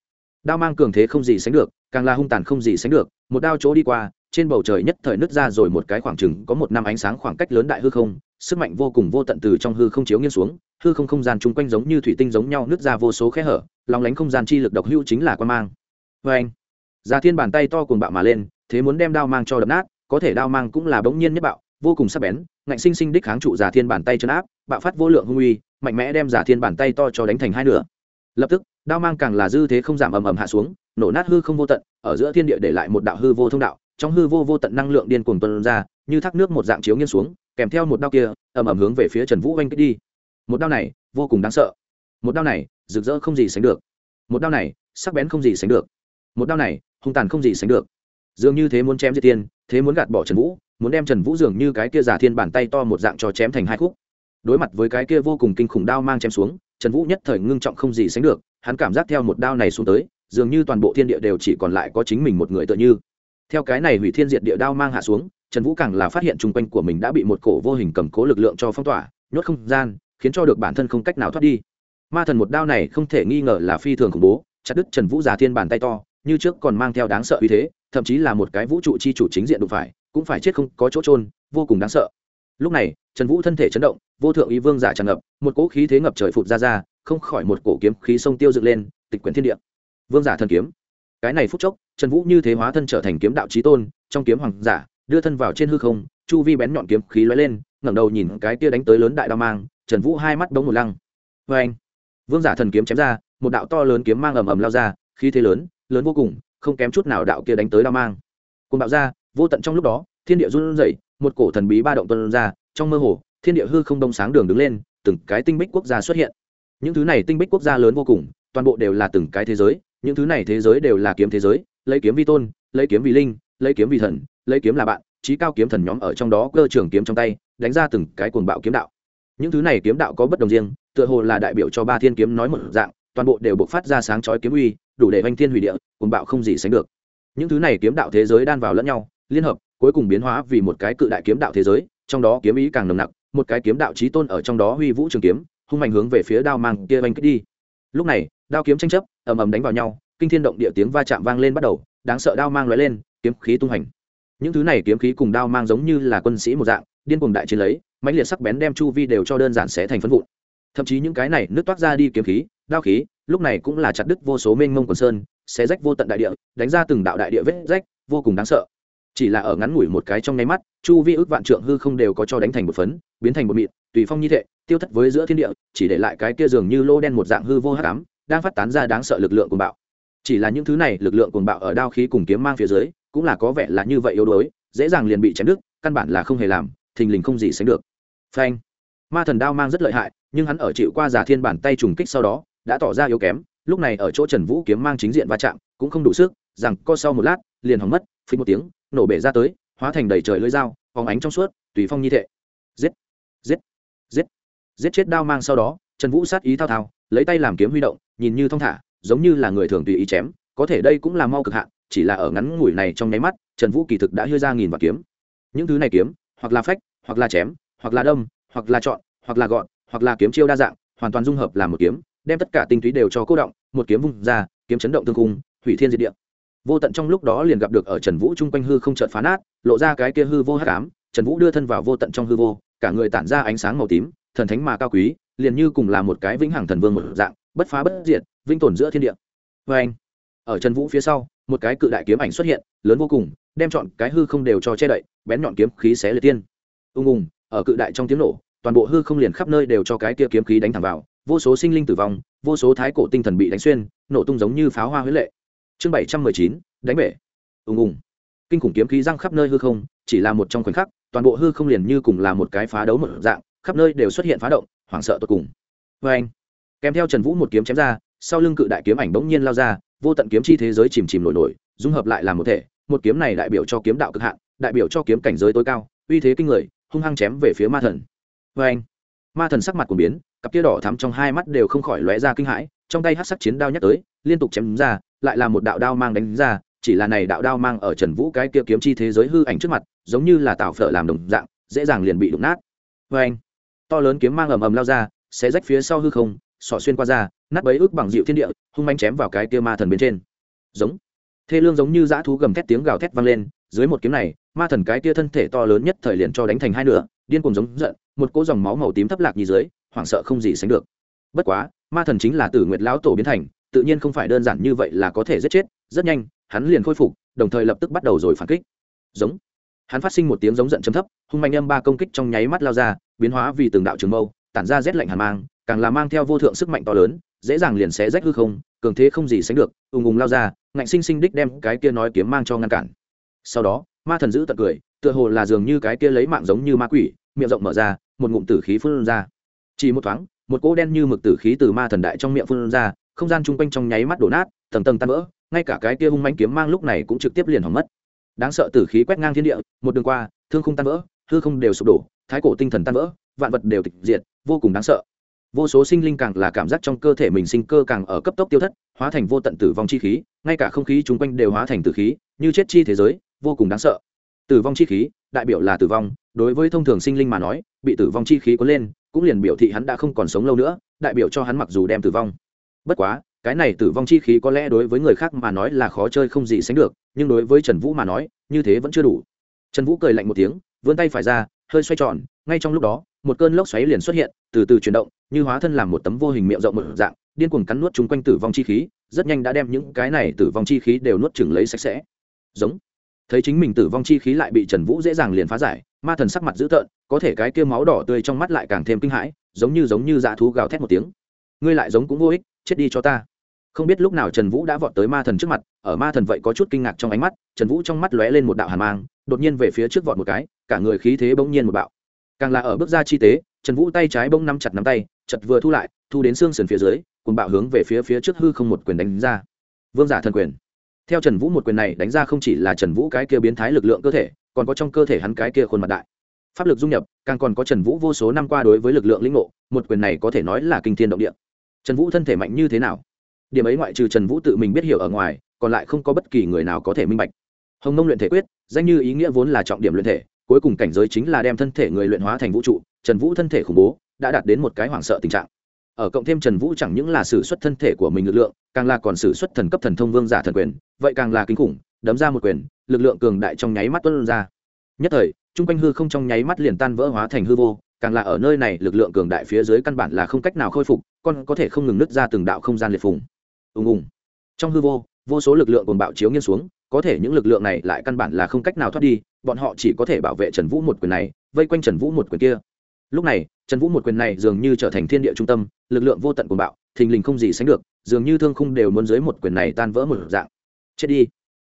Đao mang cường thế không gì sánh được, càng là hung tàn không gì sánh được, một đao chỗ đi qua trên bầu trời nhất thời nứt ra rồi một cái khoảng chừng có một năm ánh sáng khoảng cách lớn đại hư không, sức mạnh vô cùng vô tận từ trong hư không chiếu nghiêng xuống, hư không không gian chung quanh giống như thủy tinh giống nhau nứt ra vô số khe hở, lòng lánh không gian chi lực độc hữu chính là quan mang. Vê anh giả thiên bàn tay to cùng bạo mà lên, thế muốn đem đao mang cho đập nát, có thể đao mang cũng là bỗng nhiên nhất bạo, vô cùng sắc bén, ngạnh sinh sinh đích kháng trụ giả thiên bàn tay chân áp, bạo phát vô lượng hung uy, mạnh mẽ đem giả thiên bàn tay to cho đánh thành hai nửa. Lập tức, đao mang càng là dư thế không giảm ầm ầm hạ xuống, nổ nát hư không vô tận, ở giữa thiên địa để lại một đạo hư vô thông đạo trong hư vô vô tận năng lượng điên cuồng tuôn ra, như thác nước một dạng chiếu nghiêng xuống, kèm theo một đao kia, ầm ầm hướng về phía trần vũ oanh kích đi. Một đao này, vô cùng đáng sợ. Một đao này, rực rỡ không gì sánh được. Một đao này, sắc bén không gì sánh được. Một đao này, hung tàn không gì sánh được. Dường như thế muốn chém diệt tiên thế muốn gạt bỏ trần vũ, muốn đem trần vũ dường như cái kia giả thiên bàn tay to một dạng cho chém thành hai khúc. Đối mặt với cái kia vô cùng kinh khủng đao mang chém xuống, trần vũ nhất thời ngưng trọng không gì sánh được, hắn cảm giác theo một đao này xuống tới, dường như toàn bộ thiên địa đều chỉ còn lại có chính mình một người tựa như theo cái này hủy thiên diệt địa đao mang hạ xuống, trần vũ càng là phát hiện chung quanh của mình đã bị một cổ vô hình cầm cố lực lượng cho phong tỏa, nhốt không gian, khiến cho được bản thân không cách nào thoát đi. Ma thần một đao này không thể nghi ngờ là phi thường khủng bố, chặt đứt trần vũ già thiên bàn tay to, như trước còn mang theo đáng sợ uy thế, thậm chí là một cái vũ trụ chi chủ chính diện đụng phải, cũng phải chết không có chỗ trôn vô cùng đáng sợ. Lúc này, trần vũ thân thể chấn động, vô thượng ý vương giả tràn ngập, một cỗ khí thế ngập trời phụt ra ra, không khỏi một cổ kiếm khí sông tiêu dựng lên, tịch quyển thiên địa. Vương giả thần kiếm. Cái này phút chốc trần vũ như thế hóa thân trở thành kiếm đạo trí tôn, trong kiếm hoàng giả, đưa thân vào trên hư không, chu vi bén nhọn kiếm khí lóe lên, ngẩng đầu nhìn cái kia đánh tới lớn đại đao mang, trần vũ hai mắt đống một lăng. Vê anh, vương giả thần kiếm chém ra, một đạo to lớn kiếm mang ầm ầm lao ra, khí thế lớn lớn vô cùng, không kém chút nào đạo kia đánh tới đao mang. Cùng bạo ra, vô tận trong lúc đó, thiên địa run rẩy, một cổ thần bí ba động tuân ra, trong mơ hồ, thiên địa hư không đông sáng đường đứng lên, từng cái tinh bích quốc gia xuất hiện. Những thứ này tinh bích quốc gia lớn vô cùng, toàn bộ đều là từng cái thế giới, những thứ này thế giới đều là kiếm thế giới lấy kiếm vi tôn, lấy kiếm vì linh, lấy kiếm vì thần, lấy kiếm là bạn trí cao kiếm thần nhóm ở trong đó cơ trường kiếm trong tay, đánh ra từng cái cuồng bạo kiếm đạo. Những thứ này kiếm đạo có bất đồng riêng, tựa hồ là đại biểu cho ba thiên kiếm nói một dạng, toàn bộ đều bộc phát ra sáng chói kiếm uy, đủ để oanh thiên hủy địa, cuồng bạo không gì sánh được. Những thứ này kiếm đạo thế giới đan vào lẫn nhau, liên hợp, cuối cùng biến hóa vì một cái cự đại kiếm đạo thế giới, trong đó kiếm ý càng nồng nặc, một cái kiếm đạo trí tôn ở trong đó huy vũ trường kiếm, hung mạnh hướng về phía đao mang kia oanh kích đi. Lúc này, đao kiếm tranh chấp, ầm ầm đánh vào nhau kinh thiên động địa tiếng va chạm vang lên bắt đầu, đáng sợ đao mang lóe lên, kiếm khí tung hành. Những thứ này kiếm khí cùng đao mang giống như là quân sĩ một dạng, điên cuồng đại chiến lấy, mãnh liệt sắc bén đem chu vi đều cho đơn giản xé thành phân vụn. Thậm chí những cái này nước toát ra đi kiếm khí, đao khí, lúc này cũng là chặt đứt vô số mênh mông quần sơn, xé rách vô tận đại địa, đánh ra từng đạo đại địa vết rách, vô cùng đáng sợ. Chỉ là ở ngắn ngủi một cái trong nháy mắt, chu vi ước vạn trượng hư không đều có cho đánh thành một phấn, biến thành một mịn, tùy phong như thệ tiêu thất với giữa thiên địa, chỉ để lại cái kia dường như lô đen một dạng hư vô hắc ám, đang phát tán ra đáng sợ lực lượng của bạo chỉ là những thứ này, lực lượng cuồng bạo ở đao khí cùng kiếm mang phía dưới, cũng là có vẻ là như vậy yếu đuối, dễ dàng liền bị chém đứt, căn bản là không hề làm, thình lình không gì sánh được. Phanh. Ma thần đao mang rất lợi hại, nhưng hắn ở chịu qua giả thiên bản tay trùng kích sau đó, đã tỏ ra yếu kém, lúc này ở chỗ trần vũ kiếm mang chính diện va chạm, cũng không đủ sức, rằng co sau một lát, liền hỏng mất phí một tiếng, nổ bể ra tới, hóa thành đầy trời lưỡi dao, phóng ánh trong suốt, tùy phong như thệ. Giết giết giết giết chết đao mang sau đó, trần vũ sát ý thao thao, lấy tay làm kiếm huy động, nhìn như thong thả giống như là người thường tùy ý chém, có thể đây cũng là mau cực hạn, chỉ là ở ngắn ngủi này trong nháy mắt, trần vũ kỳ thực đã hưa ra nghìn vạn kiếm. Những thứ này kiếm, hoặc là phách, hoặc là chém, hoặc là đâm, hoặc là chọn, hoặc là gọn, hoặc là kiếm chiêu đa dạng, hoàn toàn dung hợp làm một kiếm, đem tất cả tinh túy đều cho cô động, một kiếm vung ra, kiếm chấn động tương cung, hủy thiên diệt địa. Vô tận trong lúc đó liền gặp được ở trần vũ chung quanh hư không trợn phá nát, lộ ra cái kia hư vô hắc ám, trần vũ đưa thân vào vô tận trong hư vô, cả người tản ra ánh sáng màu tím, thần thánh mà cao quý, liền như cùng là một cái vĩnh hằng thần vương một dạng bất phá bất diệt vinh tồn giữa thiên địa. Vê anh, ở trần vũ phía sau, một cái cự đại kiếm ảnh xuất hiện, lớn vô cùng, đem chọn cái hư không đều cho che đậy, bén nhọn kiếm khí xé liệt tiên. Ung ùng, ở cự đại trong tiếng nổ, toàn bộ hư không liền khắp nơi đều cho cái kia kiếm khí đánh thẳng vào, vô số sinh linh tử vong, vô số thái cổ tinh thần bị đánh xuyên, nổ tung giống như pháo hoa huế lệ. Chương bảy trăm mười chín, đánh bể. Ùng ùng, kinh khủng kiếm khí răng khắp nơi hư không, chỉ là một trong khoảnh khắc, toàn bộ hư không liền như cùng là một cái phá đấu một dạng, khắp nơi đều xuất hiện phá động, hoảng sợ tột cùng. Vê anh kèm theo trần vũ một kiếm chém ra, sau lưng cự đại kiếm ảnh bỗng nhiên lao ra, vô tận kiếm chi thế giới chìm chìm nổi nổi, dung hợp lại làm một thể, một kiếm này đại biểu cho kiếm đạo cực hạn, đại biểu cho kiếm cảnh giới tối cao, uy thế kinh người, hung hăng chém về phía ma thần. Vê anh ma thần sắc mặt của biến, cặp tia đỏ thắm trong hai mắt đều không khỏi lóe ra kinh hãi, trong tay hát sắc chiến đao nhắc tới, liên tục chém ra, lại là một đạo đao mang đánh ra, chỉ là này đạo đao mang ở trần vũ cái kia kiếm chi thế giới hư ảnh trước mặt, giống như là tạo phở làm đồng dạng, dễ dàng liền bị đụng nát. Vê anh to lớn kiếm mang ầm ầm lao ra sẽ rách phía sau hư không sọ xuyên qua ra nát bấy ức bằng dịu thiên địa, hung manh chém vào cái kia ma thần bên trên. Giống. Thê lương giống như dã thú gầm thét tiếng gào thét vang lên, dưới một kiếm này, ma thần cái kia thân thể to lớn nhất thời liền cho đánh thành hai nửa, điên cuồng giống giận, một cỗ dòng máu màu tím thấp lạc như dưới, hoảng sợ không gì sánh được. Bất quá, ma thần chính là tử nguyệt lão tổ biến thành, tự nhiên không phải đơn giản như vậy là có thể giết chết, rất nhanh, hắn liền khôi phục, đồng thời lập tức bắt đầu rồi phản kích. Giống. Hắn phát sinh một tiếng giống giận chấm thấp, hung manh âm ba công kích trong nháy mắt lao ra, biến hóa vì từng đạo trường mâu, tản ra rét lạnh hàn mang càng là mang theo vô thượng sức mạnh to lớn, dễ dàng liền xé rách hư không, cường thế không gì sánh được, ùng ùng lao ra, ngạnh sinh sinh đích đem cái kia nói kiếm mang cho ngăn cản. Sau đó, ma thần giữ tật cười, tựa hồ là dường như cái kia lấy mạng giống như ma quỷ, miệng rộng mở ra, một ngụm tử khí phun ra. Chỉ một thoáng, một cỗ đen như mực tử khí từ ma thần đại trong miệng phun ra, không gian chung quanh trong nháy mắt đổ nát, tầng tầng tan vỡ, ngay cả cái kia hung manh kiếm mang lúc này cũng trực tiếp liền hỏng mất. Đáng sợ tử khí quét ngang thiên địa, một đường qua, thương không tan vỡ, hư không đều sụp đổ, thái cổ tinh thần tan vỡ, vạn vật đều tịch diệt, vô cùng đáng sợ vô số sinh linh càng là cảm giác trong cơ thể mình sinh cơ càng ở cấp tốc tiêu thất, hóa thành vô tận tử vong chi khí, ngay cả không khí chung quanh đều hóa thành tử khí, như chết chi thế giới, vô cùng đáng sợ. Tử vong chi khí, đại biểu là tử vong, đối với thông thường sinh linh mà nói, bị tử vong chi khí có lên, cũng liền biểu thị hắn đã không còn sống lâu nữa, đại biểu cho hắn mặc dù đem tử vong. Bất quá, cái này tử vong chi khí có lẽ đối với người khác mà nói là khó chơi không gì sánh được, nhưng đối với trần vũ mà nói, như thế vẫn chưa đủ. Trần vũ cười lạnh một tiếng, vươn tay phải ra, hơi xoay tròn, ngay trong lúc đó, một cơn lốc xoáy liền xuất hiện từ từ chuyển động, như hóa thân làm một tấm vô hình miệng rộng một dạng, điên cuồng cắn nuốt chung quanh tử vong chi khí, rất nhanh đã đem những cái này tử vong chi khí đều nuốt chừng lấy sạch sẽ. Giống. Thấy chính mình tử vong chi khí lại bị trần vũ dễ dàng liền phá giải, ma thần sắc mặt dữ tợn, có thể cái kia máu đỏ tươi trong mắt lại càng thêm kinh hãi, giống như giống như dã thú gào thét một tiếng. Ngươi lại giống cũng vô ích, chết đi cho ta. Không biết lúc nào trần vũ đã vọt tới ma thần trước mặt, ở ma thần vậy có chút kinh ngạc trong ánh mắt, trần vũ trong mắt lóe lên một đạo hàn mang, đột nhiên về phía trước vọt một cái, cả người khí thế bỗng nhiên một bạo. Càng là ở bước ra chi tế trần vũ tay trái bỗng nắm chặt nắm tay chật vừa thu lại, thu đến xương sườn phía dưới cùng bạo hướng về phía phía trước hư không một quyền đánh ra. Vương giả thần quyền. Theo trần vũ một quyền này đánh ra không chỉ là trần vũ cái kia biến thái lực lượng cơ thể, còn có trong cơ thể hắn cái kia khuôn mặt đại. Pháp lực dung nhập, càng còn có trần vũ vô số năm qua đối với lực lượng lĩnh ngộ, một quyền này có thể nói là kinh thiên động địa. Trần vũ thân thể mạnh như thế nào? Điểm ấy ngoại trừ trần vũ tự mình biết hiểu ở ngoài, còn lại không có bất kỳ người nào có thể minh bạch. Hồng nông luyện thể quyết, danh như ý nghĩa vốn là trọng điểm luyện thể, cuối cùng cảnh giới chính là đem thân thể người luyện hóa thành vũ trụ trần vũ thân thể khủng bố, đã đạt đến một cái hoảng sợ tình trạng. Ở cộng thêm trần vũ chẳng những là sử xuất thân thể của mình lực lượng, càng là còn sử xuất thần cấp thần thông vương giả thần quyền, vậy càng là kinh khủng, đấm ra một quyền, lực lượng cường đại trong nháy mắt tuân ra. Nhất thời trung quanh hư không trong nháy mắt liền tan vỡ hóa thành hư vô, càng là ở nơi này lực lượng cường đại phía dưới căn bản là không cách nào khôi phục, con có thể không ngừng nứt ra từng đạo không gian liệt phùng. Ùng ùng. Trong hư vô vô số lực lượng cùng bạo chiếu nghiêng xuống, có thể những lực lượng này lại căn bản là không cách nào thoát đi, bọn họ chỉ có thể bảo vệ trần vũ một quyền này, vây quanh trần vũ một quyền kia lúc này, trần vũ một quyền này dường như trở thành thiên địa trung tâm, lực lượng vô tận cuồng bạo, thình lình không gì sánh được, dường như thương khung đều muốn dưới một quyền này tan vỡ một dạng. Chết đi.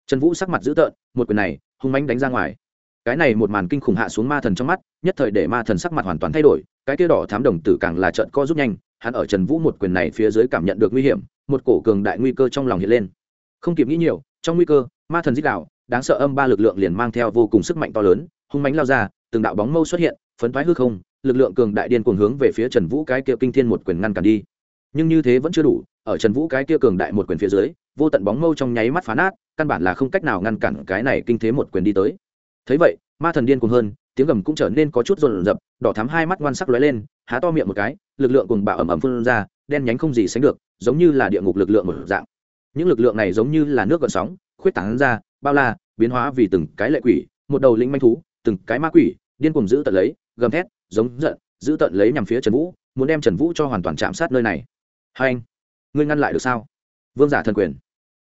Trần vũ sắc mặt dữ tợn, một quyền này, hung mánh đánh ra ngoài. Cái này một màn kinh khủng hạ xuống ma thần trong mắt, nhất thời để ma thần sắc mặt hoàn toàn thay đổi, cái kia đỏ thám đồng tử càng là trận co rút nhanh, hắn ở trần vũ một quyền này phía dưới cảm nhận được nguy hiểm, một cổ cường đại nguy cơ trong lòng hiện lên. Không kịp nghĩ nhiều, trong nguy cơ, ma thần dích đạo đáng sợ âm ba lực lượng liền mang theo vô cùng sức mạnh to lớn, hung mánh lao ra, từng đạo bóng mâu xuất hiện, phấn thoái hư không lực lượng cường đại điên cuồng hướng về phía trần vũ cái kia kinh thiên một quyền ngăn cản đi. Nhưng như thế vẫn chưa đủ, ở trần vũ cái kia cường đại một quyền phía dưới, vô tận bóng mâu trong nháy mắt phá nát, căn bản là không cách nào ngăn cản cái này kinh thế một quyền đi tới. Thấy vậy, ma thần điên cuồng hơn, tiếng gầm cũng trở nên có chút rộn rập, đỏ thắm hai mắt ngoan sắc lóe lên, há to miệng một cái, lực lượng cùng bạo ẩm ẩm phun ra, đen nhánh không gì sánh được, giống như là địa ngục lực lượng một dạng. Những lực lượng này giống như là nước gợn sóng, khuyết tán ra, bao la, biến hóa vì từng cái lệ quỷ, một đầu linh manh thú, từng cái ma quỷ, điên cuồng giữ tận lấy, gầm thét giống giận, giữ tận lấy nhằm phía trần vũ, muốn đem trần vũ cho hoàn toàn chạm sát nơi này. Hai anh, ngươi ngăn lại được sao? Vương giả thần quyền.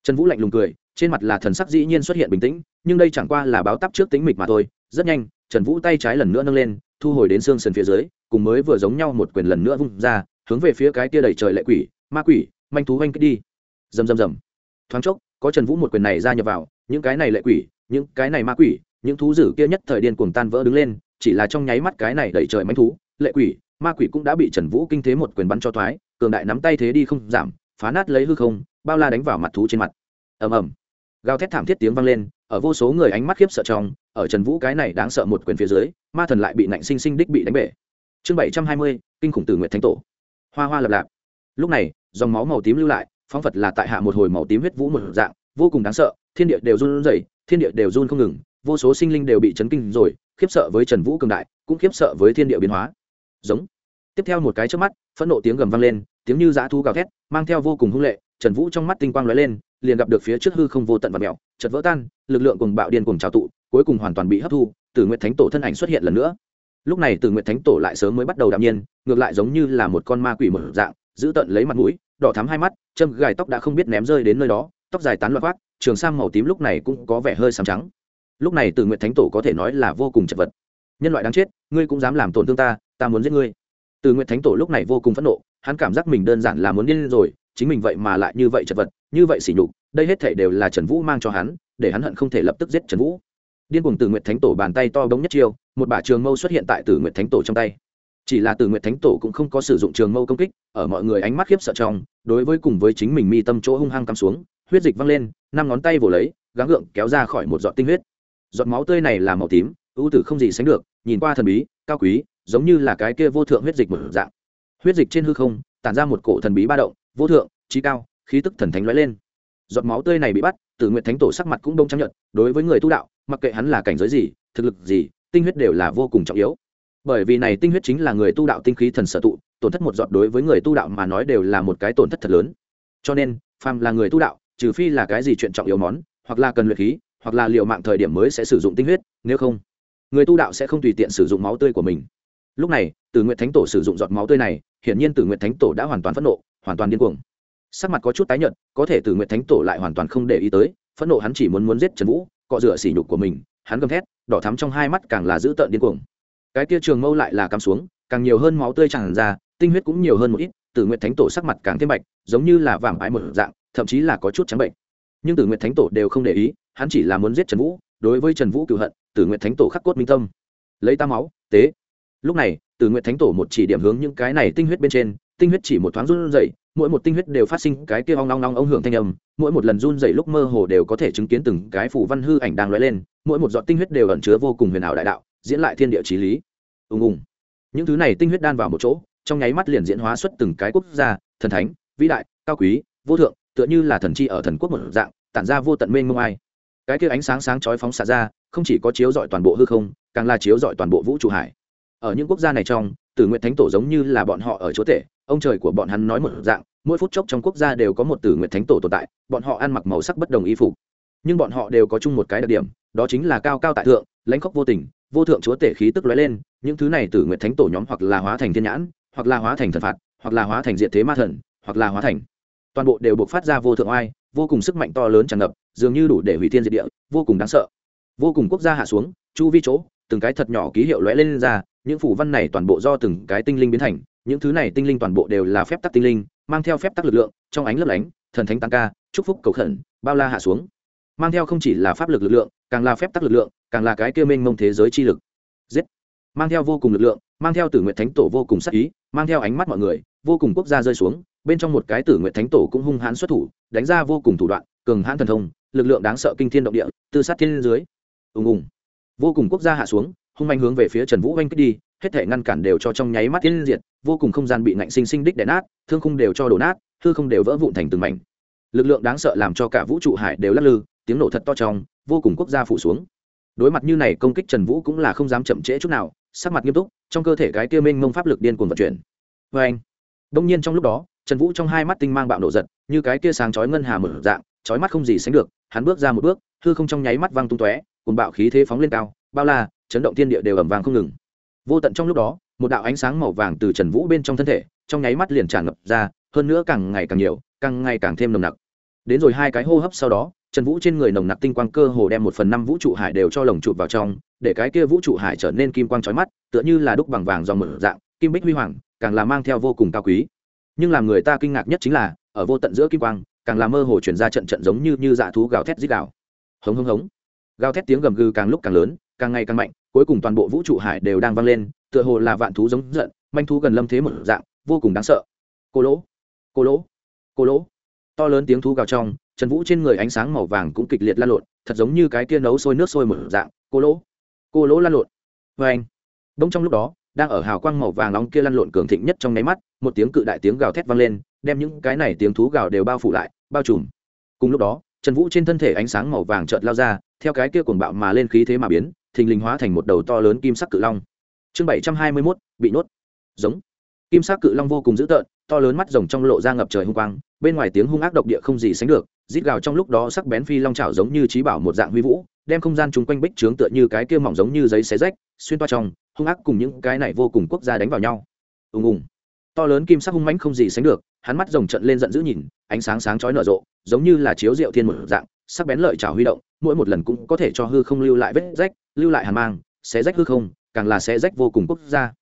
Trần vũ lạnh lùng cười, trên mặt là thần sắc dĩ nhiên xuất hiện bình tĩnh, nhưng đây chẳng qua là báo tắp trước tính mịch mà thôi. Rất nhanh, trần vũ tay trái lần nữa nâng lên, thu hồi đến xương sườn phía dưới, cùng mới vừa giống nhau một quyền lần nữa vung ra, hướng về phía cái kia đầy trời lệ quỷ, ma quỷ, manh thú oanh kích đi. Rầm rầm rầm. Thoáng chốc, có trần vũ một quyền này ra nhập vào, những cái này lệ quỷ, những cái này ma quỷ, những thú dữ kia nhất thời điên cuồng tan vỡ đứng lên chỉ là trong nháy mắt cái này đẩy trời manh thú, lệ quỷ, ma quỷ cũng đã bị trần vũ kinh thế một quyền bắn cho thoái, cường đại nắm tay thế đi không giảm, phá nát lấy hư không, bao la đánh vào mặt thú trên mặt. Ầm ầm. Gào thét thảm thiết tiếng vang lên, ở vô số người ánh mắt khiếp sợ trong, ở trần vũ cái này đáng sợ một quyền phía dưới, ma thần lại bị nạnh sinh sinh đích bị đánh bể. Chương bảy trăm hai mươi, kinh khủng tử nguyện thánh tổ. Hoa hoa lập lạp. Lúc này, dòng máu màu tím lưu lại, phóng phật là tại hạ một hồi màu tím huyết vũ một dạng, vô cùng đáng sợ, thiên địa đều run rẩy, thiên địa đều run không ngừng, vô số sinh linh đều bị chấn kinh rồi khiếp sợ với trần vũ cường đại, cũng khiếp sợ với thiên địa biến hóa. Giống. Tiếp theo một cái trước mắt, phẫn nộ tiếng gầm vang lên, tiếng như dã thu gào thét, mang theo vô cùng hung lệ, trần vũ trong mắt tinh quang lóe lên, liền gặp được phía trước hư không vô tận và mèo chật vỡ tan, lực lượng cùng bạo điên cùng trào tụ, cuối cùng hoàn toàn bị hấp thu, tử nguyện thánh tổ thân ảnh xuất hiện lần nữa. Lúc này tử nguyện thánh tổ lại sớm mới bắt đầu đạm nhiên, ngược lại giống như là một con ma quỷ mở dạng, giữ tận lấy mặt mũi, đỏ thắm hai mắt, châm gài tóc đã không biết ném rơi đến nơi đó, tóc dài tán loạn khoác trường sang màu tím lúc này cũng có vẻ hơi xám trắng lúc này tử nguyện thánh tổ có thể nói là vô cùng chật vật. Nhân loại đáng chết, ngươi cũng dám làm tổn thương ta ta muốn giết ngươi. Tử nguyện thánh tổ lúc này vô cùng phẫn nộ, hắn cảm giác mình đơn giản là muốn điên rồi, chính mình vậy mà lại như vậy chật vật, như vậy sỉ nhục, đây hết thể đều là trần vũ mang cho hắn, để hắn hận không thể lập tức giết trần vũ. Điên cuồng từ nguyện thánh tổ bàn tay to bóng nhất chiêu, một bả trường mâu xuất hiện tại tử nguyện thánh tổ trong tay. Chỉ là tử nguyện thánh tổ cũng không có sử dụng trường mâu công kích, ở mọi người ánh mắt khiếp sợ trong, đối với cùng với chính mình mi tâm chỗ hung hăng cắm xuống, huyết dịch văng lên, năm ngón tay vồ lấy, gắng gượng kéo ra khỏi một giọt tinh huyết giọt máu tươi này là màu tím, ưu tử không gì sánh được, nhìn qua thần bí, cao quý, giống như là cái kia vô thượng huyết dịch một dạng. Huyết dịch trên hư không, tản ra một cổ thần bí ba động, vô thượng, trí cao, khí tức thần thánh lóe lên. Giọt máu tươi này bị bắt, tử nguyện thánh tổ sắc mặt cũng đông chấp nhận đối với người tu đạo, mặc kệ hắn là cảnh giới gì, thực lực gì, tinh huyết đều là vô cùng trọng yếu. Bởi vì này tinh huyết chính là người tu đạo tinh khí thần sở tụ, tổn thất một giọt đối với người tu đạo mà nói đều là một cái tổn thất thật lớn. Cho nên, phàm là người tu đạo, trừ phi là cái gì chuyện trọng yếu món, hoặc là cần luyện khí hoặc là liệu mạng thời điểm mới sẽ sử dụng tinh huyết, nếu không, người tu đạo sẽ không tùy tiện sử dụng máu tươi của mình. Lúc này, tử nguyện thánh tổ sử dụng giọt máu tươi này, hiển nhiên tử nguyện thánh tổ đã hoàn toàn phẫn nộ, hoàn toàn điên cuồng. Sắc mặt có chút tái nhợt, có thể tử nguyện thánh tổ lại hoàn toàn không để ý tới, phẫn nộ hắn chỉ muốn muốn giết trần vũ, cọ rửa sỉ nhục của mình, hắn gầm thét, đỏ thắm trong hai mắt càng là dữ tợn điên cuồng. Cái kia trường mâu lại là cắm xuống, càng nhiều hơn máu tươi tràn ra, tinh huyết cũng nhiều hơn một ít, tử nguyện thánh tổ sắc mặt càng thêm bạch, giống như là vàng ái một dạng, thậm chí là có chút trắng bệnh. Nhưng tử nguyện thánh tổ đều không để ý hắn chỉ là muốn giết trần vũ, đối với trần vũ cựu hận, tử nguyện thánh tổ khắc cốt minh tâm. Lấy ta máu, tế. Lúc này, tử nguyện thánh tổ một chỉ điểm hướng những cái này tinh huyết bên trên, tinh huyết chỉ một thoáng run rẩy, mỗi một tinh huyết đều phát sinh cái kia ong long long ông hưởng thanh âm, mỗi một lần run rẩy lúc mơ hồ đều có thể chứng kiến từng cái phủ văn hư ảnh đang lóe lên, mỗi một giọt tinh huyết đều ẩn chứa vô cùng huyền ảo đại đạo, diễn lại thiên địa trí lý. Ùng ùng. Những thứ này tinh huyết đan vào một chỗ, trong nháy mắt liền diễn hóa xuất từng cái quốc gia, thần thánh, vĩ đại, cao quý, vô thượng, tựa như là thần chi ở thần quốc một dạng, tản ra vô tận mênh mông ai cái kia ánh sáng sáng chói phóng xạ ra, không chỉ có chiếu rọi toàn bộ hư không, càng là chiếu rọi toàn bộ vũ trụ hải. Ở những quốc gia này trong, tử nguyện thánh tổ giống như là bọn họ ở chỗ tể ông trời của bọn hắn nói một dạng, mỗi phút chốc trong quốc gia đều có một tử nguyện thánh tổ tồn tại, bọn họ ăn mặc màu sắc bất đồng y phục. Nhưng bọn họ đều có chung một cái đặc điểm, đó chính là cao cao tại thượng, lãnh khóc vô tình, vô thượng chúa tể khí tức lóe lên, những thứ này tử nguyện thánh tổ nhóm hoặc là hóa thành thiên nhãn, hoặc là hóa thành thần phạt, hoặc là hóa thành diện thế ma thần, hoặc là hóa thành. Toàn bộ đều buộc phát ra vô thượng oai vô cùng sức mạnh to lớn tràn ngập dường như đủ để hủy thiên diệt địa vô cùng đáng sợ. Vô cùng quốc gia hạ xuống chu vi chỗ từng cái thật nhỏ ký hiệu lóe lên, lên ra những phủ văn này toàn bộ do từng cái tinh linh biến thành những thứ này tinh linh toàn bộ đều là phép tắc tinh linh mang theo phép tắc lực lượng trong ánh lấp lánh thần thánh tăng ca chúc phúc cầu khẩn bao la hạ xuống. Mang theo không chỉ là pháp lực lực lượng càng là phép tắc lực lượng càng là cái kia mênh mông thế giới chi lực. Giết. Mang theo vô cùng lực lượng mang theo tử nguyện thánh tổ vô cùng sắc ý mang theo ánh mắt mọi người vô cùng quốc gia rơi xuống bên trong một cái tử nguyện thánh tổ cũng hung hãn xuất thủ đánh ra vô cùng thủ đoạn, cường hãn thần thông, lực lượng đáng sợ kinh thiên động địa, tư sát thiên dưới. Ùng ùng. Vô cùng quốc gia hạ xuống, hung manh hướng về phía trần vũ oanh kích đi, hết thể ngăn cản đều cho trong nháy mắt tiên diệt, vô cùng không gian bị nạnh sinh sinh đích đè nát, thương không đều cho đổ nát, hư không đều vỡ vụn thành từng mảnh. Lực lượng đáng sợ làm cho cả vũ trụ hải đều lắc lư, tiếng nổ thật to trong, vô cùng quốc gia phủ xuống. Đối mặt như này công kích trần vũ cũng là không dám chậm trễ chút nào, sắc mặt nghiêm túc, trong cơ thể cái kia minh mông pháp lực điên cuồng vận chuyển. Vê anh đông nhiên trong lúc đó trần vũ trong hai mắt tinh mang bạo nổ giật, như cái kia sáng chói ngân hà mở dạng, chói mắt không gì sánh được, hắn bước ra một bước, hư không trong nháy mắt văng tung tóe, cùng bạo khí thế phóng lên cao, bao la, chấn động thiên địa đều ẩm vàng không ngừng. Vô tận trong lúc đó, một đạo ánh sáng màu vàng từ trần vũ bên trong thân thể, trong nháy mắt liền tràn ngập ra, hơn nữa càng ngày càng nhiều, càng ngày càng thêm nồng nặc. Đến rồi hai cái hô hấp sau đó, trần vũ trên người nồng nặc tinh quang cơ hồ đem một phần năm vũ trụ hải đều cho lồng chụp vào trong, để cái kia vũ trụ hải trở nên kim quang trói mắt, tựa như là đúc bằng vàng dòng mở dạng, kim bích huy hoàng, càng là mang theo vô cùng cao quý nhưng làm người ta kinh ngạc nhất chính là, ở vô tận giữa kim quang, càng làm mơ hồ chuyển ra trận trận giống như như dạ thú gào thét dích gào. Hống hống hống. Gào thét tiếng gầm gừ càng lúc càng lớn, càng ngày càng mạnh, cuối cùng toàn bộ vũ trụ hải đều đang vang lên, tựa hồ là vạn thú giống giận, manh thú gần lâm thế một dạng, vô cùng đáng sợ. Cô lỗ cô lỗ cô lỗ. To lớn tiếng thú gào trong, trần vũ trên người ánh sáng màu vàng cũng kịch liệt lan lộn, thật giống như cái kia nấu sôi nước sôi một dạng. Cô lỗ cô lỗ lan lộn. Vê anh đông trong lúc đó đang ở hào quang màu vàng nóng kia lăn lộn cường thịnh nhất trong nháy mắt, một tiếng cự đại tiếng gào thét vang lên, đem những cái này tiếng thú gào đều bao phủ lại, bao trùm. Cùng lúc đó, trần vũ trên thân thể ánh sáng màu vàng chợt lao ra, theo cái kia cuồng bạo mà lên khí thế mà biến, thình lình hóa thành một đầu to lớn kim sắc cự long. Chương bảy trăm hai mươi mốt, bị nốt giống. Kim sắc cự long vô cùng dữ tợn, to lớn mắt rồng trong lộ ra ngập trời hung quang, bên ngoài tiếng hung ác độc địa không gì sánh được, rít gào trong lúc đó sắc bén phi long chảo giống như trí bảo một dạng huy vũ, đem không gian chung quanh bích trướng tựa như cái kia mỏng giống như giấy xé rách, xuyên toa trong hung ác cùng những cái này vô cùng quốc gia đánh vào nhau. Ùng ùng. To lớn kim sắc hung mãnh không gì sánh được, hắn mắt rồng trận lên giận dữ nhìn, ánh sáng sáng chói nở rộ, giống như là chiếu rượu thiên một dạng, sắc bén lợi chảo huy động, mỗi một lần cũng có thể cho hư không lưu lại vết rách, lưu lại hàn mang, xé rách hư không, càng là xé rách vô cùng quốc gia.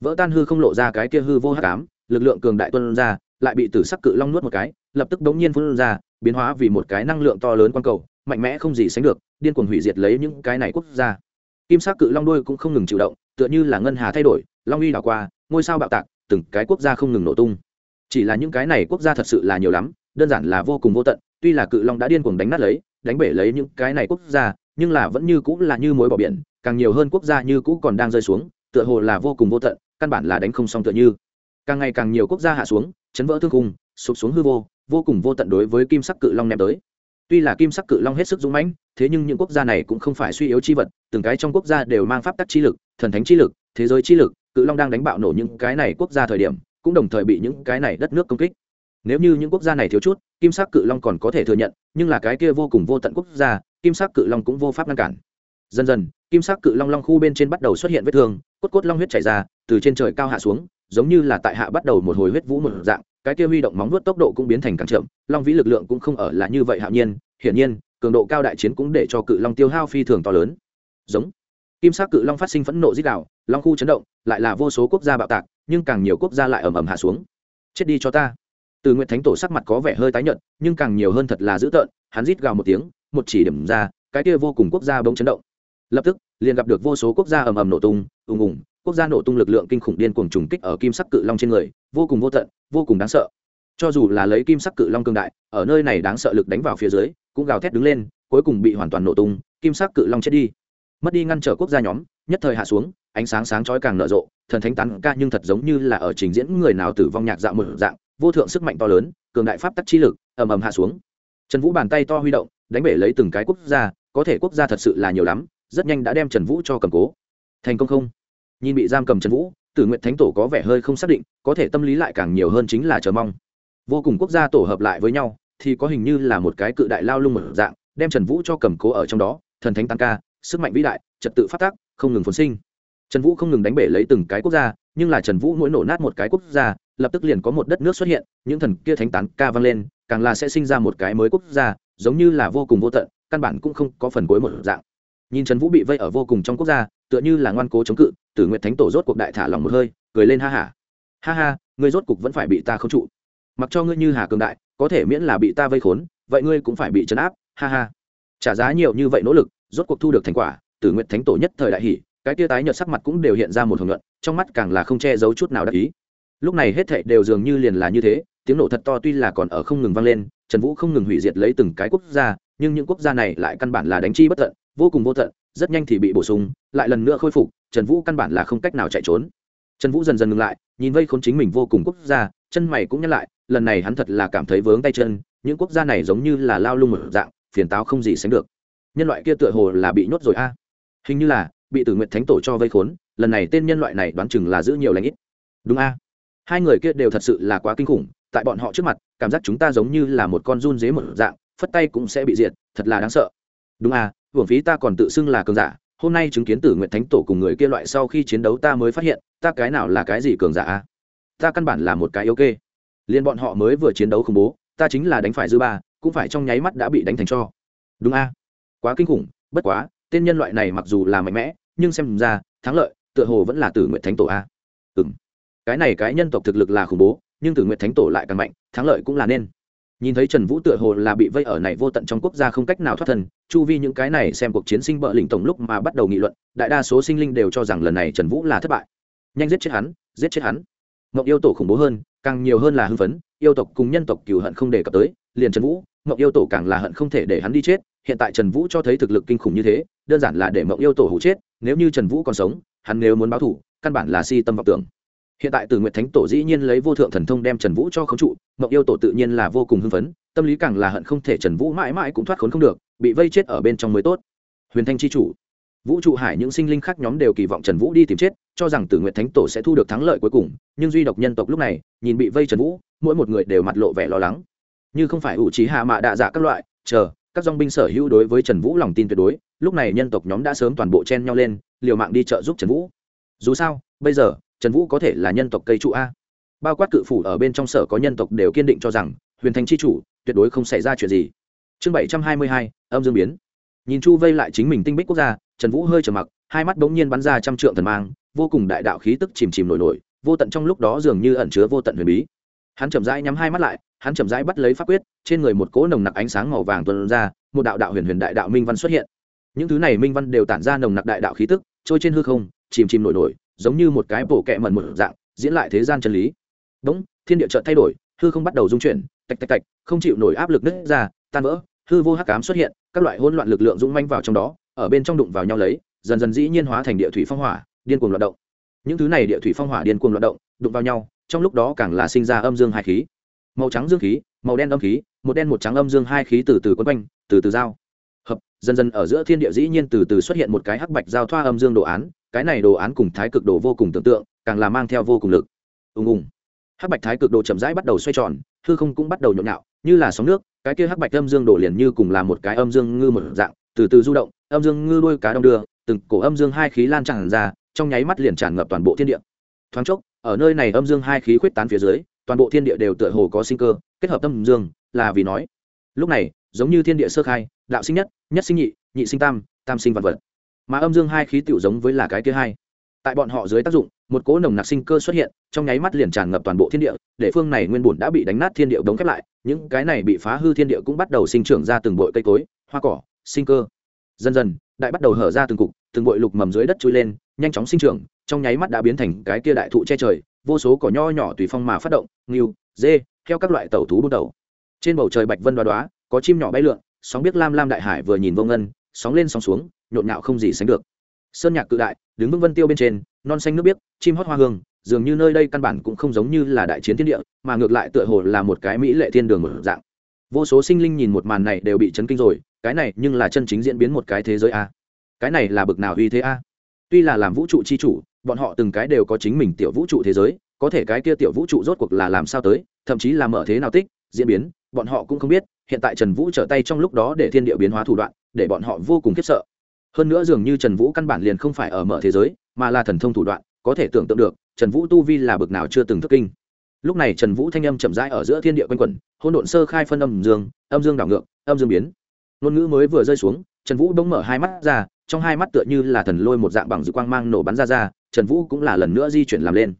Vỡ tan hư không lộ ra cái kia hư vô hắc ám, lực lượng cường đại tuân ra, lại bị tử sắc cự long nuốt một cái, lập tức đống nhiên phun ra, biến hóa vì một cái năng lượng to lớn quan cầu, mạnh mẽ không gì sánh được, điên cuồng hủy diệt lấy những cái này quốc gia kim sắc cự long đuôi cũng không ngừng chịu động, tựa như là ngân hà thay đổi, long uy đảo qua, ngôi sao bạo tạc, từng cái quốc gia không ngừng nổ tung. Chỉ là những cái này quốc gia thật sự là nhiều lắm, đơn giản là vô cùng vô tận, tuy là cự long đã điên cuồng đánh nát lấy, đánh bể lấy những cái này quốc gia, nhưng là vẫn như cũng là như mối bỏ biển, càng nhiều hơn quốc gia như cũ còn đang rơi xuống, tựa hồ là vô cùng vô tận, căn bản là đánh không xong tựa như. Càng ngày càng nhiều quốc gia hạ xuống, chấn vỡ thương khung, sụp xuống hư vô vô cùng vô tận đối với kim sắc cự long ném tới tuy là kim sắc cự long hết sức dũng mãnh, thế nhưng những quốc gia này cũng không phải suy yếu chi vật, từng cái trong quốc gia đều mang pháp tắc chi lực, thần thánh chi lực, thế giới chi lực, cự long đang đánh bạo nổ những cái này quốc gia thời điểm, cũng đồng thời bị những cái này đất nước công kích. Nếu như những quốc gia này thiếu chút, kim sắc cự long còn có thể thừa nhận, nhưng là cái kia vô cùng vô tận quốc gia, kim sắc cự long cũng vô pháp ngăn cản. Dần dần, kim sắc cự long long khu bên trên bắt đầu xuất hiện vết thương, cốt cốt long huyết chảy ra, từ trên trời cao hạ xuống, giống như là tại hạ bắt đầu một hồi huyết vũ một dạng cái kia huy động móng vuốt tốc độ cũng biến thành càng chậm long vĩ lực lượng cũng không ở là như vậy hạo nhiên hiển nhiên cường độ cao đại chiến cũng để cho cự long tiêu hao phi thường to lớn. Giống. Kim sắc cự long phát sinh phẫn nộ rít gào, long khu chấn động lại là vô số quốc gia bạo tạc nhưng càng nhiều quốc gia lại ầm ầm hạ xuống. Chết đi cho ta. Từ Nguyệt thánh tổ sắc mặt có vẻ hơi tái nhợt nhưng càng nhiều hơn thật là dữ tợn hắn rít gào một tiếng một chỉ điểm ra cái kia vô cùng quốc gia bỗng chấn động. Lập tức liền gặp được vô số quốc gia ầm ầm nổ tung ùng ùng quốc gia nổ tung lực lượng kinh khủng điên cuồng trùng kích ở kim sắc cự long trên người, vô cùng vô tận, vô cùng đáng sợ. Cho dù là lấy kim sắc cự long cương đại, ở nơi này đáng sợ lực đánh vào phía dưới, cũng gào thét đứng lên, cuối cùng bị hoàn toàn nổ tung, kim sắc cự long chết đi. Mất đi ngăn trở quốc gia nhóm, nhất thời hạ xuống, ánh sáng sáng chói càng nở rộ, thần thánh tán ca nhưng thật giống như là ở trình diễn người nào tử vong nhạc dạo một dạng, vô thượng sức mạnh to lớn, cường đại pháp tắc chi lực, ầm ầm hạ xuống. Trần vũ bàn tay to huy động, đánh bể lấy từng cái quốc gia, có thể quốc gia thật sự là nhiều lắm, rất nhanh đã đem trần vũ cho cầm cố. Thành công không? Nhìn bị giam cầm trần vũ, tử nguyện thánh tổ có vẻ hơi không xác định, có thể tâm lý lại càng nhiều hơn chính là chờ mong. Vô cùng quốc gia tổ hợp lại với nhau, thì có hình như là một cái cự đại lao lung một dạng, đem trần vũ cho cầm cố ở trong đó, thần thánh tăng ca, sức mạnh vĩ đại, trật tự phát tác, không ngừng phồn sinh. Trần vũ không ngừng đánh bể lấy từng cái quốc gia, nhưng là trần vũ mỗi nổ nát một cái quốc gia, lập tức liền có một đất nước xuất hiện, những thần kia thánh tán ca vang lên, càng là sẽ sinh ra một cái mới quốc gia, giống như là vô cùng vô tận, căn bản cũng không có phần cuối một dạng nhìn trần vũ bị vây ở vô cùng trong quốc gia, tựa như là ngoan cố chống cự, tử nguyện thánh tổ rốt cuộc đại thả lòng một hơi, cười lên ha hả ha. ha ha, ngươi rốt cục vẫn phải bị ta không trụ. Mặc cho ngươi như hà cường đại, có thể miễn là bị ta vây khốn, vậy ngươi cũng phải bị trấn áp, ha ha. Trả giá nhiều như vậy nỗ lực, rốt cuộc thu được thành quả, tử nguyện thánh tổ nhất thời đại hỷ cái tia tái nhợt sắc mặt cũng đều hiện ra một hưởng luận, trong mắt càng là không che giấu chút nào đắc ý. Lúc này hết thệ đều dường như liền là như thế, tiếng nổ thật to tuy là còn ở không ngừng vang lên, trần vũ không ngừng hủy diệt lấy từng cái quốc gia, nhưng những quốc gia này lại căn bản là đánh chi bất tận vô cùng vô tận, rất nhanh thì bị bổ sung, lại lần nữa khôi phục, trần vũ căn bản là không cách nào chạy trốn. Trần vũ dần dần ngừng lại, nhìn vây khốn chính mình vô cùng quốc gia, chân mày cũng nhắc lại, lần này hắn thật là cảm thấy vướng tay chân, những quốc gia này giống như là lao lung một dạng, phiền táo không gì sánh được. Nhân loại kia tựa hồ là bị nhốt rồi a. Hình như là, bị tử nguyện thánh tổ cho vây khốn, lần này tên nhân loại này đoán chừng là giữ nhiều lãnh ít. Đúng a. Hai người kia đều thật sự là quá kinh khủng, tại bọn họ trước mặt, cảm giác chúng ta giống như là một con run dế một dạng, phất tay cũng sẽ bị diệt, thật là đáng sợ. Đúng a hưởng phí ta còn tự xưng là cường giả, hôm nay chứng kiến tử nguyện thánh tổ cùng người kia loại sau khi chiến đấu ta mới phát hiện, ta cái nào là cái gì cường giả a? Ta căn bản là một cái ok liền bọn họ mới vừa chiến đấu khủng bố, ta chính là đánh phải dư ba, cũng phải trong nháy mắt đã bị đánh thành cho. Đúng a? Quá kinh khủng, bất quá, tên nhân loại này mặc dù là mạnh mẽ, nhưng xem ra, thắng lợi, tựa hồ vẫn là tử nguyện thánh tổ a. Ừ m cái này cái nhân tộc thực lực là khủng bố, nhưng tử nguyện thánh tổ lại càng mạnh, thắng lợi cũng là nên nhìn thấy trần vũ tựa hồ là bị vây ở này vô tận trong quốc gia không cách nào thoát thân, chu vi những cái này xem cuộc chiến sinh bợ lĩnh tổng lúc mà bắt đầu nghị luận, đại đa số sinh linh đều cho rằng lần này trần vũ là thất bại. Nhanh giết chết hắn, giết chết hắn. Mộng yêu tổ khủng bố hơn, càng nhiều hơn là hưng phấn, yêu tộc cùng nhân tộc cừu hận không đề cập tới, liền trần vũ, mộng yêu tổ càng là hận không thể để hắn đi chết, hiện tại trần vũ cho thấy thực lực kinh khủng như thế, đơn giản là để mộng yêu tổ hủ chết, nếu như trần vũ còn sống, hắn nếu muốn báo thủ căn bản là si tâm vọng tưởng hiện tại từ nguyện thánh tổ dĩ nhiên lấy vô thượng thần thông đem trần vũ cho khống trụ mộng yêu tổ tự nhiên là vô cùng hưng phấn, tâm lý càng là hận không thể trần vũ mãi mãi cũng thoát khốn không được, bị vây chết ở bên trong mới tốt. Huyền thanh c h i chủ. Vũ trụ hải những sinh linh khác nhóm đều kỳ vọng trần vũ đi tìm chết, cho rằng tử nguyện thánh tổ sẽ thu được thắng lợi cuối cùng, nhưng duy độc nhân tộc lúc này, nhìn bị vây trần vũ, mỗi một người đều mặt lộ vẻ lo lắng. Như không phải ủ trí hạ mạ đạ dạ các loại, chờ, các dong binh sở hữu đối với trần vũ lòng tin tuyệt đối, lúc này nhân tộc nhóm đã sớm toàn bộ chen nhau lên, liều mạng đi trợ giúp trần vũ. Dù sao, bây giờ trần vũ có thể là nhân tộc cây trụ a. Bao quát cự phủ ở bên trong sở có nhân tộc đều kiên định cho rằng, huyền thành c h i chủ, tuyệt đối không xảy ra chuyện gì. Chương bảy trăm hai mươi hai, âm dương biến. Nhìn chu vây lại chính mình tinh bích quốc gia, trần vũ hơi trầm mặc, hai mắt bỗng nhiên bắn ra trăm trượng thần mang, vô cùng đại đạo khí tức chìm chìm nổi nổi, vô tận trong lúc đó dường như ẩn chứa vô tận huyền bí. Hắn chậm rãi nhắm hai mắt lại, hắn chậm rãi bắt lấy pháp quyết, trên người một cỗ nồng nặc ánh sáng màu vàng tuân ra, một đạo đạo huyền huyền đại đạo minh văn xuất hiện. Những thứ này minh văn đều tản ra nồng nặc đại đạo khí tức, trôi trên hư không, chìm chìm nổi nổi giống như một cái bộ kẹ mẩn một dạng, diễn lại thế gian chân lý. Đúng, thiên địa chợt thay đổi, hư không bắt đầu dung chuyển, tạch tạch tạch, không chịu nổi áp lực nứt ra, tan vỡ, hư vô hắc ám xuất hiện, các loại hỗn loạn lực lượng dũng manh vào trong đó, ở bên trong đụng vào nhau lấy, dần dần dĩ nhiên hóa thành địa thủy phong hỏa, điên cuồng loạt động. Những thứ này địa thủy phong hỏa điên cuồng loạt động, đụng vào nhau, trong lúc đó càng là sinh ra âm dương hai khí. Màu trắng dương khí, màu đen âm khí, một đen một trắng âm dương hai khí từ từ quấn quanh, từ từ giao. Hợp, dần dần ở giữa thiên địa dĩ nhiên từ từ xuất hiện một cái hắc bạch giao thoa âm dương đồ án cái này đồ án cùng thái cực đồ vô cùng tưởng tượng, càng là mang theo vô cùng lực. Ùng ùng. Hắc bạch thái cực đồ chậm rãi bắt đầu xoay tròn, hư không cũng bắt đầu nhộn nhạo, như là sóng nước, cái kia hắc bạch âm dương đổ liền như cùng là một cái âm dương ngư một dạng, từ từ du động, âm dương ngư đôi cá đông đưa, từng cổ âm dương hai khí lan tràn ra, trong nháy mắt liền tràn ngập toàn bộ thiên địa. Thoáng chốc, ở nơi này âm dương hai khí khuyết tán phía dưới, toàn bộ thiên địa đều tựa hồ có sinh cơ, kết hợp âm dương, là vì nói. Lúc này, giống như thiên địa sơ khai, đạo sinh nhất nhất sinh nhị nhị sinh tam tam sinh vật vật mà âm dương hai khí tựu giống với là cái kia hai. Tại bọn họ dưới tác dụng, một cỗ nồng nặc sinh cơ xuất hiện, trong nháy mắt liền tràn ngập toàn bộ thiên địa, để phương này nguyên bùn đã bị đánh nát thiên địa đống khép lại, những cái này bị phá hư thiên địa cũng bắt đầu sinh trưởng ra từng bụi cây cối, hoa cỏ, sinh cơ. Dần dần, đại bắt đầu hở ra từng cục, từng bụi lục mầm dưới đất trôi lên, nhanh chóng sinh trưởng, trong nháy mắt đã biến thành cái kia đại thụ che trời, vô số cỏ nho nhỏ tùy phong mà phát động, ngưu, dê, theo các loại tàu thú bút đầu trên bầu trời bạch vân đoá đoá có chim nhỏ bay lượn, sóng biết lam lam đại hải vừa nhìn vô ngân, sóng lên sóng xuống nhộn nhạo không gì sánh được. Sơn nhạc cự đại, đứng vững vân tiêu bên trên, non xanh nước biếc, chim hót hoa hương, dường như nơi đây căn bản cũng không giống như là đại chiến thiên địa, mà ngược lại tựa hồ là một cái mỹ lệ thiên đường một dạng. Vô số sinh linh nhìn một màn này đều bị chấn kinh rồi, cái này nhưng là chân chính diễn biến một cái thế giới a. Cái này là bực nào uy thế a? Tuy là làm vũ trụ chi chủ, bọn họ từng cái đều có chính mình tiểu vũ trụ thế giới, có thể cái kia tiểu vũ trụ rốt cuộc là làm sao tới, thậm chí là mở thế nào tích, diễn biến, bọn họ cũng không biết, hiện tại trần vũ trở tay trong lúc đó để thiên địa biến hóa thủ đoạn, để bọn họ vô cùng khiếp sợ hơn nữa dường như trần vũ căn bản liền không phải ở mở thế giới, mà là thần thông thủ đoạn, có thể tưởng tượng được, trần vũ tu vi là bực nào chưa từng thức kinh. Lúc này trần vũ thanh âm chậm rãi ở giữa thiên địa quanh quẩn hôn độn sơ khai phân âm dương âm dương đảo ngược, âm dương biến. Ngôn ngữ mới vừa rơi xuống, trần vũ bỗng mở hai mắt ra, trong hai mắt tựa như là thần lôi một dạng bằng dự quang mang nổ bắn ra ra, trần vũ cũng là lần nữa di chuyển làm lên.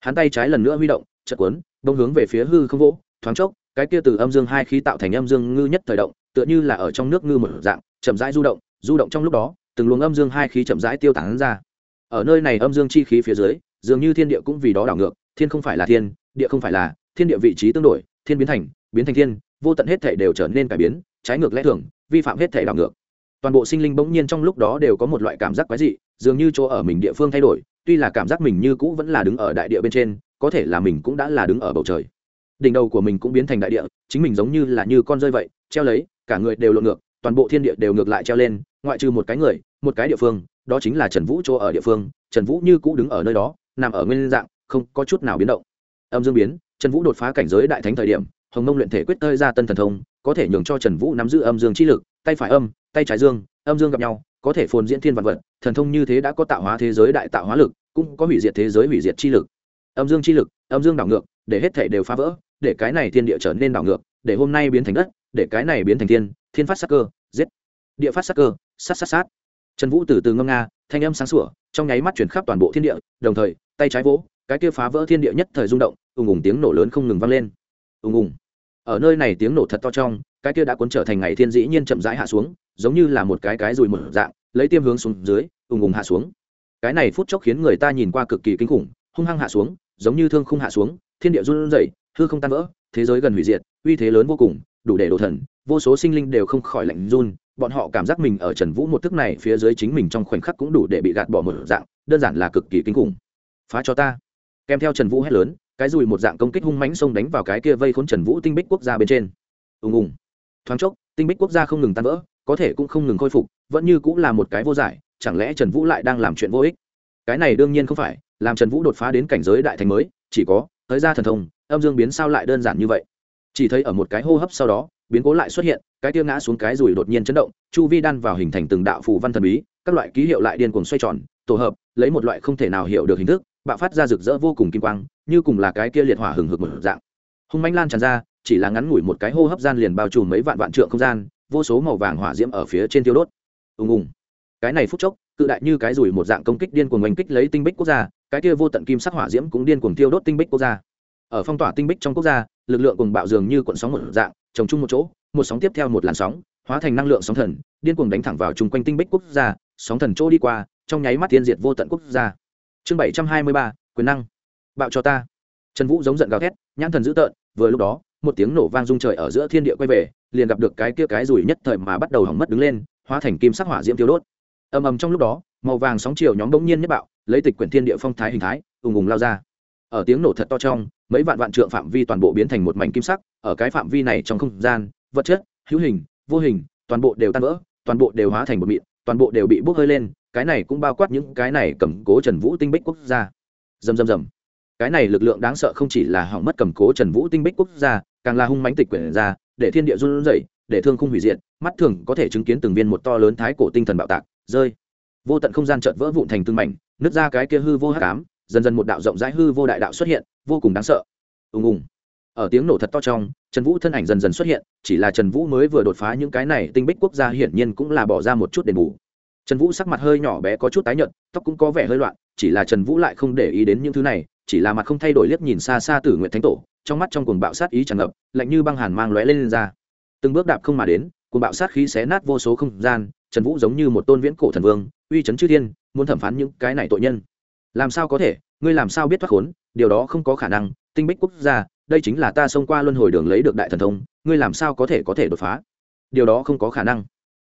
Hắn tay trái lần nữa huy động chật quấn bông hướng về phía hư không vỗ, thoáng chốc, cái kia từ âm dương hai khí tạo thành âm dương ngư nhất thời động, tựa như là ở trong nước ngư một dạng, chậm rãi du động du động trong lúc đó, từng luồng âm dương hai khí chậm rãi tiêu tán ra. Ở nơi này âm dương chi khí phía dưới, dường như thiên địa cũng vì đó đảo ngược, thiên không phải là thiên, địa không phải là, thiên địa vị trí tương đổi, thiên biến thành biến thành thiên, vô tận hết thể đều trở nên cải biến, trái ngược lẽ thường, vi phạm hết thể đảo ngược. Toàn bộ sinh linh bỗng nhiên trong lúc đó đều có một loại cảm giác quái dị, dường như chỗ ở mình địa phương thay đổi, tuy là cảm giác mình như cũ vẫn là đứng ở đại địa bên trên, có thể là mình cũng đã là đứng ở bầu trời. Đỉnh đầu của mình cũng biến thành đại địa, chính mình giống như là như con rơi vậy, treo lấy, cả người đều lộn ngược, toàn bộ thiên địa đều ngược lại treo lên ngoại trừ một cái người, một cái địa phương, đó chính là trần vũ chỗ ở địa phương, trần vũ như cũ đứng ở nơi đó, nằm ở nguyên dạng, không có chút nào biến động. Âm dương biến, trần vũ đột phá cảnh giới đại thánh thời điểm, hồng mông luyện thể quyết tơi ra tân thần thông, có thể nhường cho trần vũ nắm giữ âm dương chi lực, tay phải âm, tay trái dương, âm dương gặp nhau, có thể phồn diễn thiên vạn vật, thần thông như thế đã có tạo hóa thế giới đại tạo hóa lực, cũng có hủy diệt thế giới hủy diệt chi lực. Âm dương chi lực, âm dương đảo ngược, để hết thể đều phá vỡ, để cái này thiên địa trở nên đảo ngược, để hôm nay biến thành đất, để cái này biến thành thiên thiên phát sắc cơ, giết. Địa phát sắc cơ sát sát sát. Trần vũ từ từ ngâm nga, thanh âm sáng sủa, trong nháy mắt chuyển khắp toàn bộ thiên địa, đồng thời, tay trái vỗ, cái kia phá vỡ thiên địa nhất thời rung động, ùng ùng tiếng nổ lớn không ngừng vang lên. Ùng ùng. Ở nơi này tiếng nổ thật to trong, cái kia đã cuốn trở thành ngày thiên dĩ nhiên chậm rãi hạ xuống, giống như là một cái cái rùi mở dạng, lấy tiêm hướng xuống dưới, ùng ùng hạ xuống. Cái này phút chốc khiến người ta nhìn qua cực kỳ kinh khủng, hung hăng hạ xuống, giống như thương không hạ xuống, thiên địa run rẩy, hư không tan vỡ, thế giới gần hủy diệt, uy thế lớn vô cùng, đủ để đổ thần vô số sinh linh đều không khỏi lạnh run, bọn họ cảm giác mình ở trần vũ một thức này phía dưới chính mình trong khoảnh khắc cũng đủ để bị gạt bỏ một dạng, đơn giản là cực kỳ kinh khủng. Phá cho ta. Kèm theo trần vũ hét lớn, cái dùi một dạng công kích hung mãnh xông đánh vào cái kia vây khốn trần vũ tinh bích quốc gia bên trên. Ùng ùng. Thoáng chốc, tinh bích quốc gia không ngừng tan vỡ, có thể cũng không ngừng khôi phục, vẫn như cũng là một cái vô giải, chẳng lẽ trần vũ lại đang làm chuyện vô ích? Cái này đương nhiên không phải, làm trần vũ đột phá đến cảnh giới đại thành mới, chỉ có thời ra thần thông, âm dương biến sao lại đơn giản như vậy? Chỉ thấy ở một cái hô hấp sau đó, biến cố lại xuất hiện, cái tia ngã xuống cái rùi đột nhiên chấn động, chu vi đan vào hình thành từng đạo phù văn thần bí, các loại ký hiệu lại điên cuồng xoay tròn, tổ hợp, lấy một loại không thể nào hiểu được hình thức, bạo phát ra rực rỡ vô cùng kim quang, như cùng là cái kia liệt hỏa hừng hực một dạng. Hung manh lan tràn ra, chỉ là ngắn ngủi một cái hô hấp gian liền bao trùm mấy vạn vạn trượng không gian, vô số màu vàng hỏa diễm ở phía trên tiêu đốt. Ùng ùng. Cái này phút chốc, cự đại như cái rùi một dạng công kích điên cuồng oanh kích lấy tinh bích quốc gia, cái kia vô tận kim sắc hỏa diễm cũng điên cuồng tiêu đốt tinh bích quốc gia ở phong tỏa tinh bích trong quốc gia, lực lượng cùng bạo dường như cuộn sóng một dạng trồng chung một chỗ, một sóng tiếp theo một làn sóng, hóa thành năng lượng sóng thần, điên cuồng đánh thẳng vào chung quanh tinh bích quốc gia, sóng thần chỗ đi qua, trong nháy mắt tiên diệt vô tận quốc gia. Chương bảy trăm hai mươi ba, quyền năng. Bạo cho ta. Trần vũ giống giận gào thét, nhãn thần dữ tợn, vừa lúc đó, một tiếng nổ vang rung trời ở giữa thiên địa quay về, liền gặp được cái kia cái rủi nhất thời mà bắt đầu hỏng mất đứng lên, hóa thành kim sắc hỏa diễm tiêu đốt. Ầm ầm trong lúc đó, màu vàng sóng chiều nhóm bỗng nhiên nhất bạo, lấy tịch quyển thiên địa phong thái hình thái, ùng ùng lao ra ở tiếng nổ thật to trong, mấy vạn vạn trượng phạm vi toàn bộ biến thành một mảnh kim sắc, ở cái phạm vi này trong không gian, vật chất, hữu hình, vô hình, toàn bộ đều tan vỡ, toàn bộ đều hóa thành một mịn, toàn bộ đều bị bốc hơi lên, cái này cũng bao quát những cái này cầm cố trần vũ tinh bích quốc gia. Dầm dầm dầm cái này lực lượng đáng sợ không chỉ là hỏng mất cầm cố trần vũ tinh bích quốc gia, càng là hung mánh tịch quyển ra, để thiên địa run rẩy, để thương không hủy diệt, mắt thường có thể chứng kiến từng viên một to lớn thái cổ tinh thần bạo tạc, rơi. Vô tận không gian chợt vỡ vụn thành từng mảnh, nứt ra cái kia hư vô hắc ám dần dần một đạo rộng rãi hư vô đại đạo xuất hiện vô cùng đáng sợ. Ùng ùng. Ở tiếng nổ thật to trong trần vũ thân ảnh dần dần xuất hiện chỉ là trần vũ mới vừa đột phá những cái này tinh bích quốc gia hiển nhiên cũng là bỏ ra một chút đền bù. Trần vũ sắc mặt hơi nhỏ bé có chút tái nhợt tóc cũng có vẻ hơi loạn chỉ là trần vũ lại không để ý đến những thứ này chỉ là mặt không thay đổi liếc nhìn xa xa tử nguyện thánh tổ trong mắt trong cuồng bạo sát ý tràn ngập lạnh như băng hàn mang lóe lên, lên ra. Từng bước đạp không mà đến cuồng bạo sát khí xé nát vô số không gian trần vũ giống như một tôn viễn cổ thần vương uy chấn chư thiên muốn thẩm phán những cái này tội nhân làm sao có thể? Ngươi làm sao biết thoát khốn? Điều đó không có khả năng. Tinh bích quốc gia, đây chính là ta xông qua luân hồi đường lấy được đại thần thông. Ngươi làm sao có thể có thể đột phá? Điều đó không có khả năng.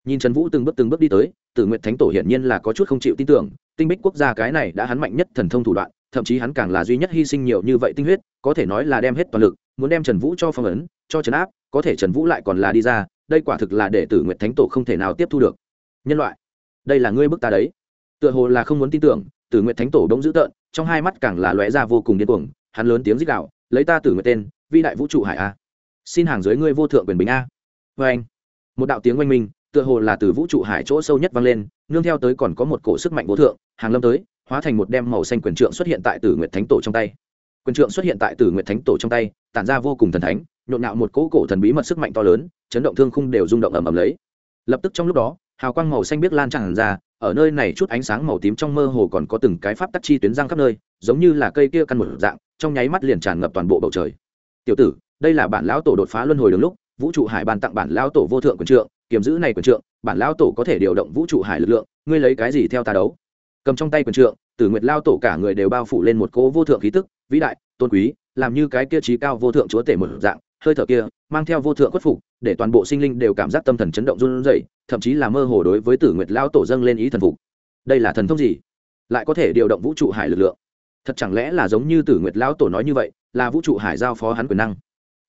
Nhìn trần vũ từng bước từng bước đi tới, tử nguyện thánh tổ hiển nhiên là có chút không chịu tin tưởng. Tinh bích quốc gia cái này đã hắn mạnh nhất thần thông thủ đoạn, thậm chí hắn càng là duy nhất hy sinh nhiều như vậy tinh huyết, có thể nói là đem hết toàn lực, muốn đem trần vũ cho phong ấn, cho trấn áp, có thể trần vũ lại còn là đi ra, đây quả thực là để tử nguyện thánh tổ không thể nào tiếp thu được. Nhân loại, đây là ngươi bức ta đấy. Tựa hồ là không muốn tin tưởng tử Nguyệt thánh tổ bỗng dữ tợn, trong hai mắt càng là lóe ra vô cùng điên cuồng, hắn lớn tiếng rít đạo lấy ta tử Nguyệt tên vi đại vũ trụ hải a. Xin hàng dưới ngươi vô thượng quyền bình a. Vê một đạo tiếng oanh minh, tựa hồ là từ vũ trụ hải chỗ sâu nhất vang lên, nương theo tới còn có một cổ sức mạnh vô thượng, hàng lâm tới, hóa thành một đem màu xanh quyền trượng xuất hiện tại tử Nguyệt thánh tổ trong tay. Quyền trượng xuất hiện tại tử Nguyệt thánh tổ trong tay, tản ra vô cùng thần thánh, nhộn nhạo một cỗ cổ thần bí mật sức mạnh to lớn, chấn động thương khung đều rung động ầm ầm lấy. Lập tức trong lúc đó, hào quang màu xanh biết lan tràn ra ở nơi này chút ánh sáng màu tím trong mơ hồ còn có từng cái pháp tắc chi tuyến răng khắp nơi, giống như là cây kia căn một dạng, trong nháy mắt liền tràn ngập toàn bộ bầu trời. Tiểu tử, đây là bản lão tổ đột phá luân hồi đường lúc, vũ trụ hải ban tặng bản lão tổ vô thượng quyền trượng, kiềm giữ này quyền trượng, bản lão tổ có thể điều động vũ trụ hải lực lượng, ngươi lấy cái gì theo ta đấu? Cầm trong tay quyền trượng, tử nguyệt lao tổ cả người đều bao phủ lên một cỗ vô thượng khí tức, vĩ đại, tôn quý, làm như cái kia trí cao vô thượng chúa tể một dạng, hơi thở kia, mang theo vô thượng khuất phục để toàn bộ sinh linh đều cảm giác tâm thần chấn động run rẩy, thậm chí là mơ hồ đối với tử nguyệt lao tổ dâng lên ý thần phục. Đây là thần thông gì? Lại có thể điều động vũ trụ hải lực lượng. Thật chẳng lẽ là giống như tử nguyệt lao tổ nói như vậy, là vũ trụ hải giao phó hắn quyền năng?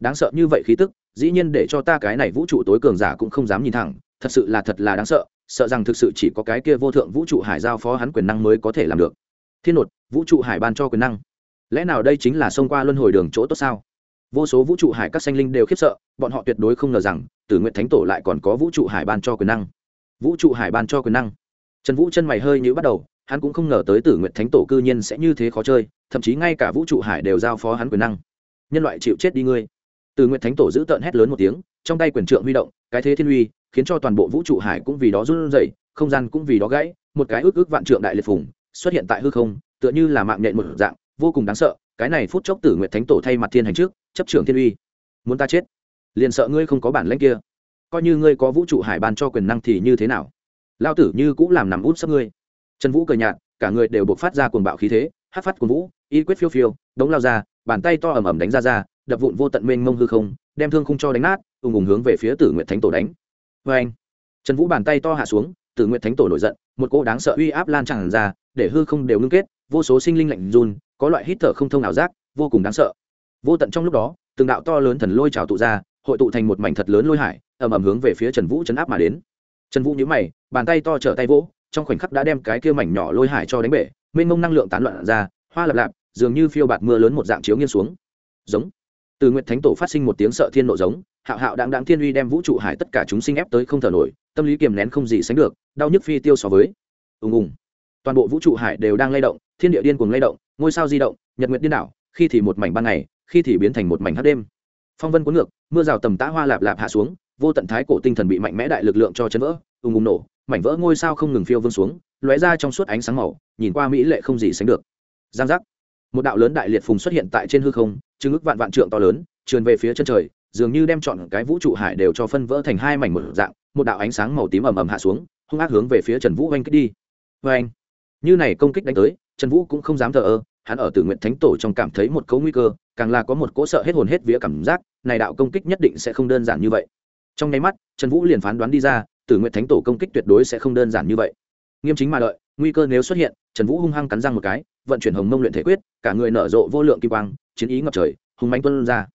Đáng sợ như vậy khí tức, dĩ nhiên để cho ta cái này vũ trụ tối cường giả cũng không dám nhìn thẳng, thật sự là thật là đáng sợ sợ rằng thực sự chỉ có cái kia vô thượng vũ trụ hải giao phó hắn quyền năng mới có thể làm được. Thiên nột, vũ trụ hải ban cho quyền năng. Lẽ nào đây chính là xông qua luân hồi đường chỗ tốt sao? Vô số vũ trụ hải các sanh linh đều khiếp sợ, bọn họ tuyệt đối không ngờ rằng, tử nguyện thánh tổ lại còn có vũ trụ hải ban cho quyền năng. Vũ trụ hải ban cho quyền năng. Trần vũ chân mày hơi như bắt đầu, hắn cũng không ngờ tới tử nguyện thánh tổ cư nhiên sẽ như thế khó chơi, thậm chí ngay cả vũ trụ hải đều giao phó hắn quyền năng. Nhân loại chịu chết đi ngươi. Tử nguyện thánh tổ giữ tợn hét lớn một tiếng, trong tay quyền trượng huy động, cái thế thiên uy, khiến cho toàn bộ vũ trụ hải cũng vì đó run rẩy, không gian cũng vì đó gãy, một cái ước ước vạn trượng đại liệt phùng, xuất hiện tại hư không, tựa như là mạng nhện một dạng, vô cùng đáng sợ. Cái này phút chốc tử nguyện thánh tổ thay mặt thiên hành trước chấp trưởng thiên uy. Muốn ta chết? Liền sợ ngươi không có bản lãnh kia. Coi như ngươi có vũ trụ hải ban cho quyền năng thì như thế nào? Lao tử như cũng làm nằm út sắp ngươi. Trần vũ cười nhạt, cả người đều buộc phát ra cuồng bạo khí thế, hát phát cuồng vũ, y quyết phiêu phiêu, đống lao ra, bàn tay to ầm ầm đánh ra ra, đập vụn vô tận mênh mông hư không, đem thương không cho đánh nát, ùng ùng hướng về phía tử nguyện thánh tổ đánh. Vê anh, trần vũ bàn tay to hạ xuống, tử nguyện thánh tổ nổi giận, một cô đáng sợ uy áp lan tràn ra, để hư không đều ngưng kết, vô số sinh linh lạnh run, có loại hít thở không thông ảo giác, vô cùng đáng sợ vô tận trong lúc đó, từng đạo to lớn thần lôi trào tụ ra, hội tụ thành một mảnh thật lớn lôi hải, ầm ầm hướng về phía trần vũ chấn áp mà đến. Trần vũ nhíu mày, bàn tay to trở tay vỗ, trong khoảnh khắc đã đem cái kia mảnh nhỏ lôi hải cho đánh bể, mênh mông năng lượng tán loạn ra, hoa lập lạp, dường như phiêu bạt mưa lớn một dạng chiếu nghiêng xuống. Giống. Từ nguyện thánh tổ phát sinh một tiếng sợ thiên nộ giống, hạo hạo đáng đáng thiên uy đem vũ trụ hải tất cả chúng sinh ép tới không thở nổi, tâm lý kiềm nén không gì sánh được, đau nhức phi tiêu so với. Ùng ùng. Toàn bộ vũ trụ hải đều đang lay động, thiên địa điên cuồng lay động, ngôi sao di động, nhật nguyện điên đảo, khi thì một mảnh ban ngày khi thì biến thành một mảnh hát đêm. Phong vân cuốn ngược, mưa rào tầm tã hoa lạp lạp hạ xuống, vô tận thái cổ tinh thần bị mạnh mẽ đại lực lượng cho chấn vỡ, ùng ùng nổ, mảnh vỡ ngôi sao không ngừng phiêu vương xuống, lóe ra trong suốt ánh sáng màu, nhìn qua mỹ lệ không gì sánh được. Giang giác. Một đạo lớn đại liệt phùng xuất hiện tại trên hư không chứng ức vạn vạn trượng to lớn, trườn về phía chân trời, dường như đem chọn cái vũ trụ hải đều cho phân vỡ thành hai mảnh một dạng, một đạo ánh sáng màu tím ầm ầm hạ xuống, hung ác hướng về phía trần vũ oanh kích đi. Vê anh như này công kích đánh tới, trần vũ cũng không dám thờ ơ hắn ở tử nguyện thánh tổ trong cảm thấy một cấu nguy cơ, càng là có một cỗ sợ hết hồn hết vía cảm giác, này đạo công kích nhất định sẽ không đơn giản như vậy. Trong nháy mắt, trần vũ liền phán đoán đi ra, tử nguyện thánh tổ công kích tuyệt đối sẽ không đơn giản như vậy. Nghiêm chính mà đợi, nguy cơ nếu xuất hiện, trần vũ hung hăng cắn răng một cái, vận chuyển hồng mông luyện thể quyết, cả người nở rộ vô lượng kim quang, chiến ý ngập trời hùng mãnh tuôn ra.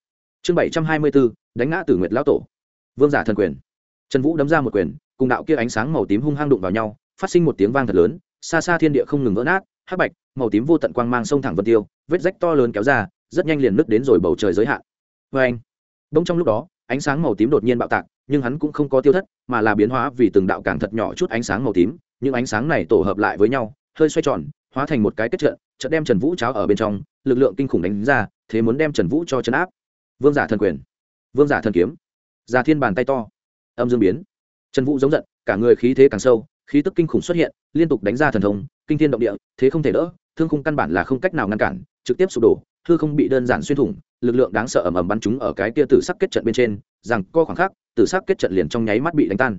Chương bảy trăm hai mươi bốn đánh ngã tử nguyệt lão tổ. Vương giả thần quyền. Trần vũ đấm ra một quyền, cùng đạo kia ánh sáng màu tím hung hăng đụng vào nhau, phát sinh một tiếng vang thật lớn, xa xa thiên địa không ngừng vỡ nát hắc bạch, màu tím vô tận quang mang sông thẳng vân tiêu, vết rách to lớn kéo ra, rất nhanh liền nứt đến rồi bầu trời giới hạn. Vê anh đông trong lúc đó, ánh sáng màu tím đột nhiên bạo tạc, nhưng hắn cũng không có tiêu thất, mà là biến hóa vì từng đạo càng thật nhỏ chút ánh sáng màu tím. Những ánh sáng này tổ hợp lại với nhau, hơi xoay tròn, hóa thành một cái kết trận trận đem trần vũ cháo ở bên trong, lực lượng kinh khủng đánh ra, thế muốn đem trần vũ cho chấn áp. Vương giả thần quyền, vương giả thần kiếm già thiên bàn tay to, âm dương biến. Trần vũ giống giận, cả người khí thế càng sâu khí tức kinh khủng xuất hiện, liên tục đánh ra thần thông, kinh thiên động địa, thế không thể đỡ, thương khung căn bản là không cách nào ngăn cản, trực tiếp sụp đổ, hư không bị đơn giản xuyên thủng, lực lượng đáng sợ ầm ầm bắn chúng ở cái kia tử sắc kết trận bên trên, rằng co khoảng khắc, tử sắc kết trận liền trong nháy mắt bị đánh tan.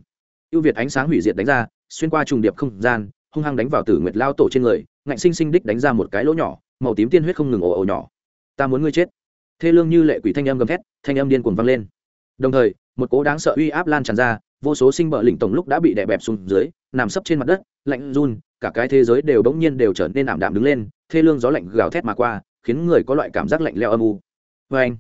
Ưu việt ánh sáng hủy diệt đánh ra, xuyên qua trùng điệp không gian, hung hăng đánh vào tử nguyệt lao tổ trên người, ngạnh sinh sinh đích đánh ra một cái lỗ nhỏ, màu tím tiên huyết không ngừng ồ ồ nhỏ. Ta muốn ngươi chết. Thê lương như lệ quỷ thanh âm gầm thét, thanh âm điên cuồng vang lên. Đồng thời, một cố đáng sợ uy áp lan tràn ra, vô số sinh bợ lĩnh tổng lúc đã bị đè bẹp xuống dưới nằm sấp trên mặt đất, lạnh run, cả cái thế giới đều bỗng nhiên đều trở nên ảm đạm đứng lên, thê lương gió lạnh gào thét mà qua, khiến người có loại cảm giác lạnh leo âm u. Vê anh,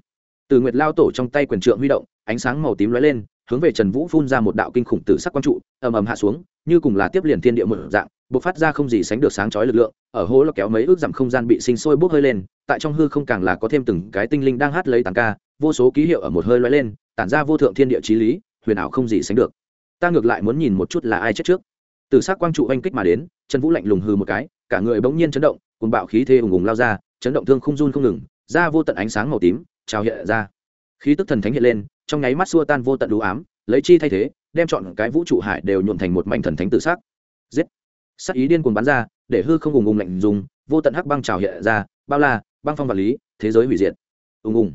từ nguyệt lao tổ trong tay quyền trượng huy động, ánh sáng màu tím lóe lên, hướng về trần vũ phun ra một đạo kinh khủng tử sắc quang trụ, ầm ầm hạ xuống, như cùng là tiếp liền thiên địa một dạng, bộc phát ra không gì sánh được sáng chói lực lượng, ở hố là kéo mấy ước dặm không gian bị sinh sôi bốc hơi lên, tại trong hư không càng là có thêm từng cái tinh linh đang hát lấy tàn ca, vô số ký hiệu ở một hơi lóe lên, tản ra vô thượng thiên địa trí lý, huyền ảo không gì sánh được. Ta ngược lại muốn nhìn một chút là ai chết trước từ s quang trụ oanh kích mà đến, trần vũ lạnh lùng hư một cái, cả người bỗng nhiên chấn động cùng bạo khí thê ùng ùng lao ra, chấn động thương không run không ngừng ra vô tận ánh sáng màu tím trào hiện ra. Khí tức thần thánh hiện lên, trong nháy mắt xua tan vô tận đủ ám, lấy chi thay thế, đem chọn cái vũ trụ hải đều nhuộn thành một mảnh thần thánh tự sắc giết! Sắc ý điên cuồng bắn ra, để hư không ùng ùng lạnh dùng vô tận hắc băng trào hiện ra, bao la, băng phong vật lý, thế giới hủy diệt. Ùng ùng.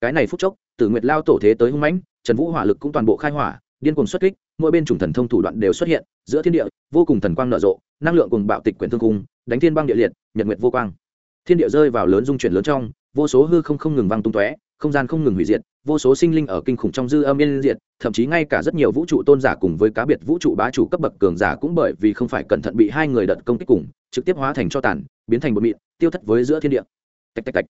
Cái này phút chốc, tử nguyệt lao tổ thế tới hung mãnh, trần vũ hỏa lực cũng toàn bộ khai hỏa, điên cuồng xuất kích mỗi bên chủng thần thông thủ đoạn đều xuất hiện, giữa thiên địa, vô cùng thần quang nở rộ, năng lượng cùng bạo tịch quyển thương cung, đánh thiên băng địa liệt, nhật nguyệt vô quang. Thiên địa rơi vào lớn dung chuyển lớn trong, vô số hư không không ngừng văng tung tóe, không gian không ngừng hủy diệt, vô số sinh linh ở kinh khủng trong dư âm yên diệt, thậm chí ngay cả rất nhiều vũ trụ tôn giả cùng với cá biệt vũ trụ bá chủ cấp bậc cường giả cũng bởi vì không phải cẩn thận bị hai người đợt công kích cùng, trực tiếp hóa thành cho tàn, biến thành bột mịn, tiêu thất với giữa thiên địa. Tạch tạch tạch.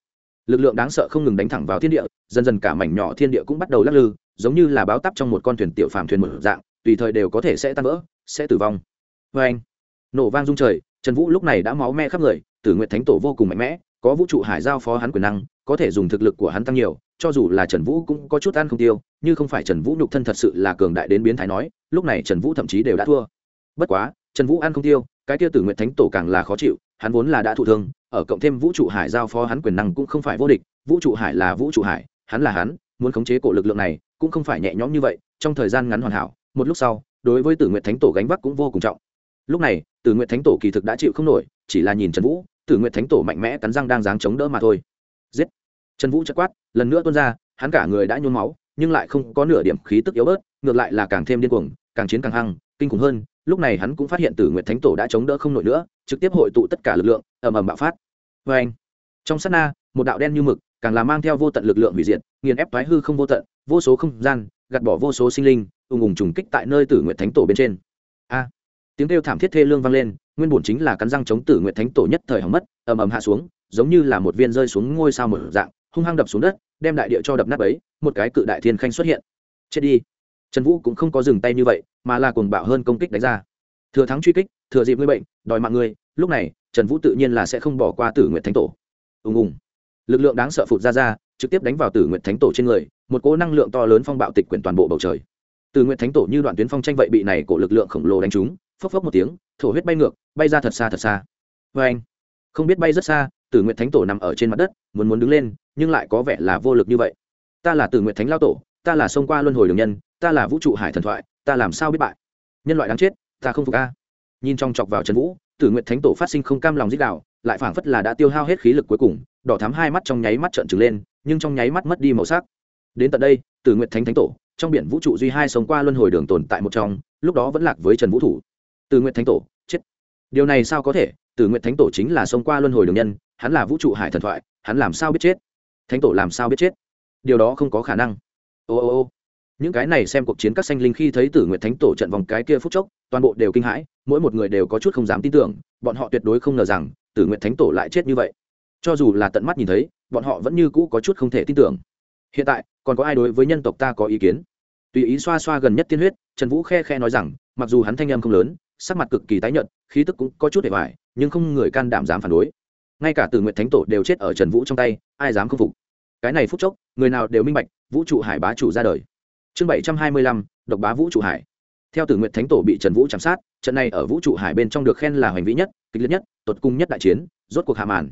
Lực lượng đáng sợ không ngừng đánh thẳng vào thiên địa, dần dần cả mảnh nhỏ thiên địa cũng bắt đầu lắc lư, giống như là báo tắp trong một con thuyền tiểu phàm thuyền một dạng tùy thời đều có thể sẽ tan vỡ, sẽ tử vong. Vê anh, nổ vang rung trời, trần vũ lúc này đã máu me khắp người, tử nguyện thánh tổ vô cùng mạnh mẽ, có vũ trụ hải giao phó hắn quyền năng, có thể dùng thực lực của hắn tăng nhiều, cho dù là trần vũ cũng có chút ăn không tiêu, như không phải trần vũ nhục thân thật sự là cường đại đến biến thái nói, lúc này trần vũ thậm chí đều đã thua. Bất quá, trần vũ ăn không tiêu, cái tiêu tử nguyện thánh tổ càng là khó chịu, hắn vốn là đã thụ thương, ở cộng thêm vũ trụ hải giao phó hắn quyền năng cũng không phải vô địch, vũ trụ hải là vũ trụ hải, hắn là hắn, muốn khống chế cổ lực lượng này cũng không phải nhẹ nhõm như vậy, trong thời gian ngắn hoàn hảo một lúc sau, đối với tử nguyện thánh tổ gánh vác cũng vô cùng trọng. Lúc này, tử nguyện thánh tổ kỳ thực đã chịu không nổi, chỉ là nhìn trần vũ, tử nguyện thánh tổ mạnh mẽ cắn răng đang dáng chống đỡ mà thôi. Giết! Trần vũ chất quát, lần nữa tuôn ra, hắn cả người đã nhôn máu, nhưng lại không có nửa điểm khí tức yếu bớt, ngược lại là càng thêm điên cuồng, càng chiến càng hăng, kinh khủng hơn, lúc này hắn cũng phát hiện tử nguyện thánh tổ đã chống đỡ không nổi nữa, trực tiếp hội tụ tất cả lực lượng, ầm ầm bạo phát. Vê anh, trong sát na, một đạo đen như mực, càng là mang theo vô tận lực lượng hủy diệt, nghiền ép thoái hư không vô tận, vô số không gian gạt bỏ vô số sinh linh, ùng ùng trùng kích tại nơi tử nguyện thánh tổ bên trên. A! Tiếng kêu thảm thiết thê lương vang lên, nguyên bổn chính là cắn răng chống tử nguyện thánh tổ nhất thời hỏng mất, ầm ầm hạ xuống, giống như là một viên rơi xuống ngôi sao một dạng, hung hăng đập xuống đất, đem đại địa cho đập nát ấy một cái cự đại thiên khanh xuất hiện. Chết đi! Trần vũ cũng không có dừng tay như vậy, mà là cuồng bạo hơn công kích đánh ra. Thừa thắng truy kích, thừa dịp ngươi bệnh, đòi mạng ngươi, lúc này, trần vũ tự nhiên là sẽ không bỏ qua tử nguyện thánh tổ. Ùng ùng. Lực lượng đáng sợ phụt ra ra, trực tiếp đánh vào tử nguyện thánh tổ trên người một cỗ năng lượng to lớn phong bạo tịch quyển toàn bộ bầu trời. Từ nguyện thánh tổ như đoạn tuyến phong tranh vậy bị này cổ lực lượng khổng lồ đánh trúng, phốc phốc một tiếng, thổ huyết bay ngược, bay ra thật xa thật xa. Vê anh, không biết bay rất xa tử nguyện thánh tổ nằm ở trên mặt đất, muốn muốn đứng lên, nhưng lại có vẻ là vô lực như vậy. Ta là tử nguyện thánh lao tổ, ta là xông qua luân hồi đường nhân, ta là vũ trụ hải thần thoại, ta làm sao biết bại? Nhân loại đáng chết, ta không phục a. Nhìn trong chọc vào trần vũ tử nguyện thánh tổ phát sinh không cam lòng dích đạo, lại phảng phất là đã tiêu hao hết khí lực cuối cùng, đỏ thắm hai mắt trong nháy mắt trợn trừng lên, nhưng trong nháy mắt mất đi màu sắc đến tận đây tử nguyện thánh thánh tổ, trong biển vũ trụ duy hai sống qua luân hồi đường tồn tại một trong, lúc đó vẫn lạc với trần vũ thủ. Tử nguyện thánh tổ, chết. Điều này sao có thể? Tử nguyện thánh tổ chính là sống qua luân hồi đường nhân, hắn là vũ trụ hải thần thoại, hắn làm sao biết chết? Thánh tổ làm sao biết chết? Điều đó không có khả năng. Ô ô ô. Những cái này xem cuộc chiến các sanh linh khi thấy tử nguyện thánh tổ trận vòng cái kia phút chốc, toàn bộ đều kinh hãi, mỗi một người đều có chút không dám tin tưởng, bọn họ tuyệt đối không ngờ rằng tử nguyện thánh tổ lại chết như vậy. Cho dù là tận mắt nhìn thấy, bọn họ vẫn như cũ có chút không thể tin tưởng hiện tại, còn có ai đối với nhân tộc ta có ý kiến? Tùy ý xoa xoa gần nhất tiên huyết, trần vũ khe khe nói rằng, mặc dù hắn thanh em không lớn, sắc mặt cực kỳ tái nhợt, khí tức cũng có chút để hoài nhưng không người can đảm dám phản đối. Ngay cả từ nguyện thánh tổ đều chết ở trần vũ trong tay, ai dám không phục? Cái này phút chốc, người nào đều minh bạch, vũ trụ hải bá chủ ra đời. Chương bảy trăm hai mươi lăm, độc bá vũ trụ hải. Theo tử nguyện thánh tổ bị trần vũ chạm sát, trận này ở vũ trụ hải bên trong được khen là hoành vĩ nhất, kịch liệt nhất, tột cung nhất đại chiến, rốt cuộc hạ màn.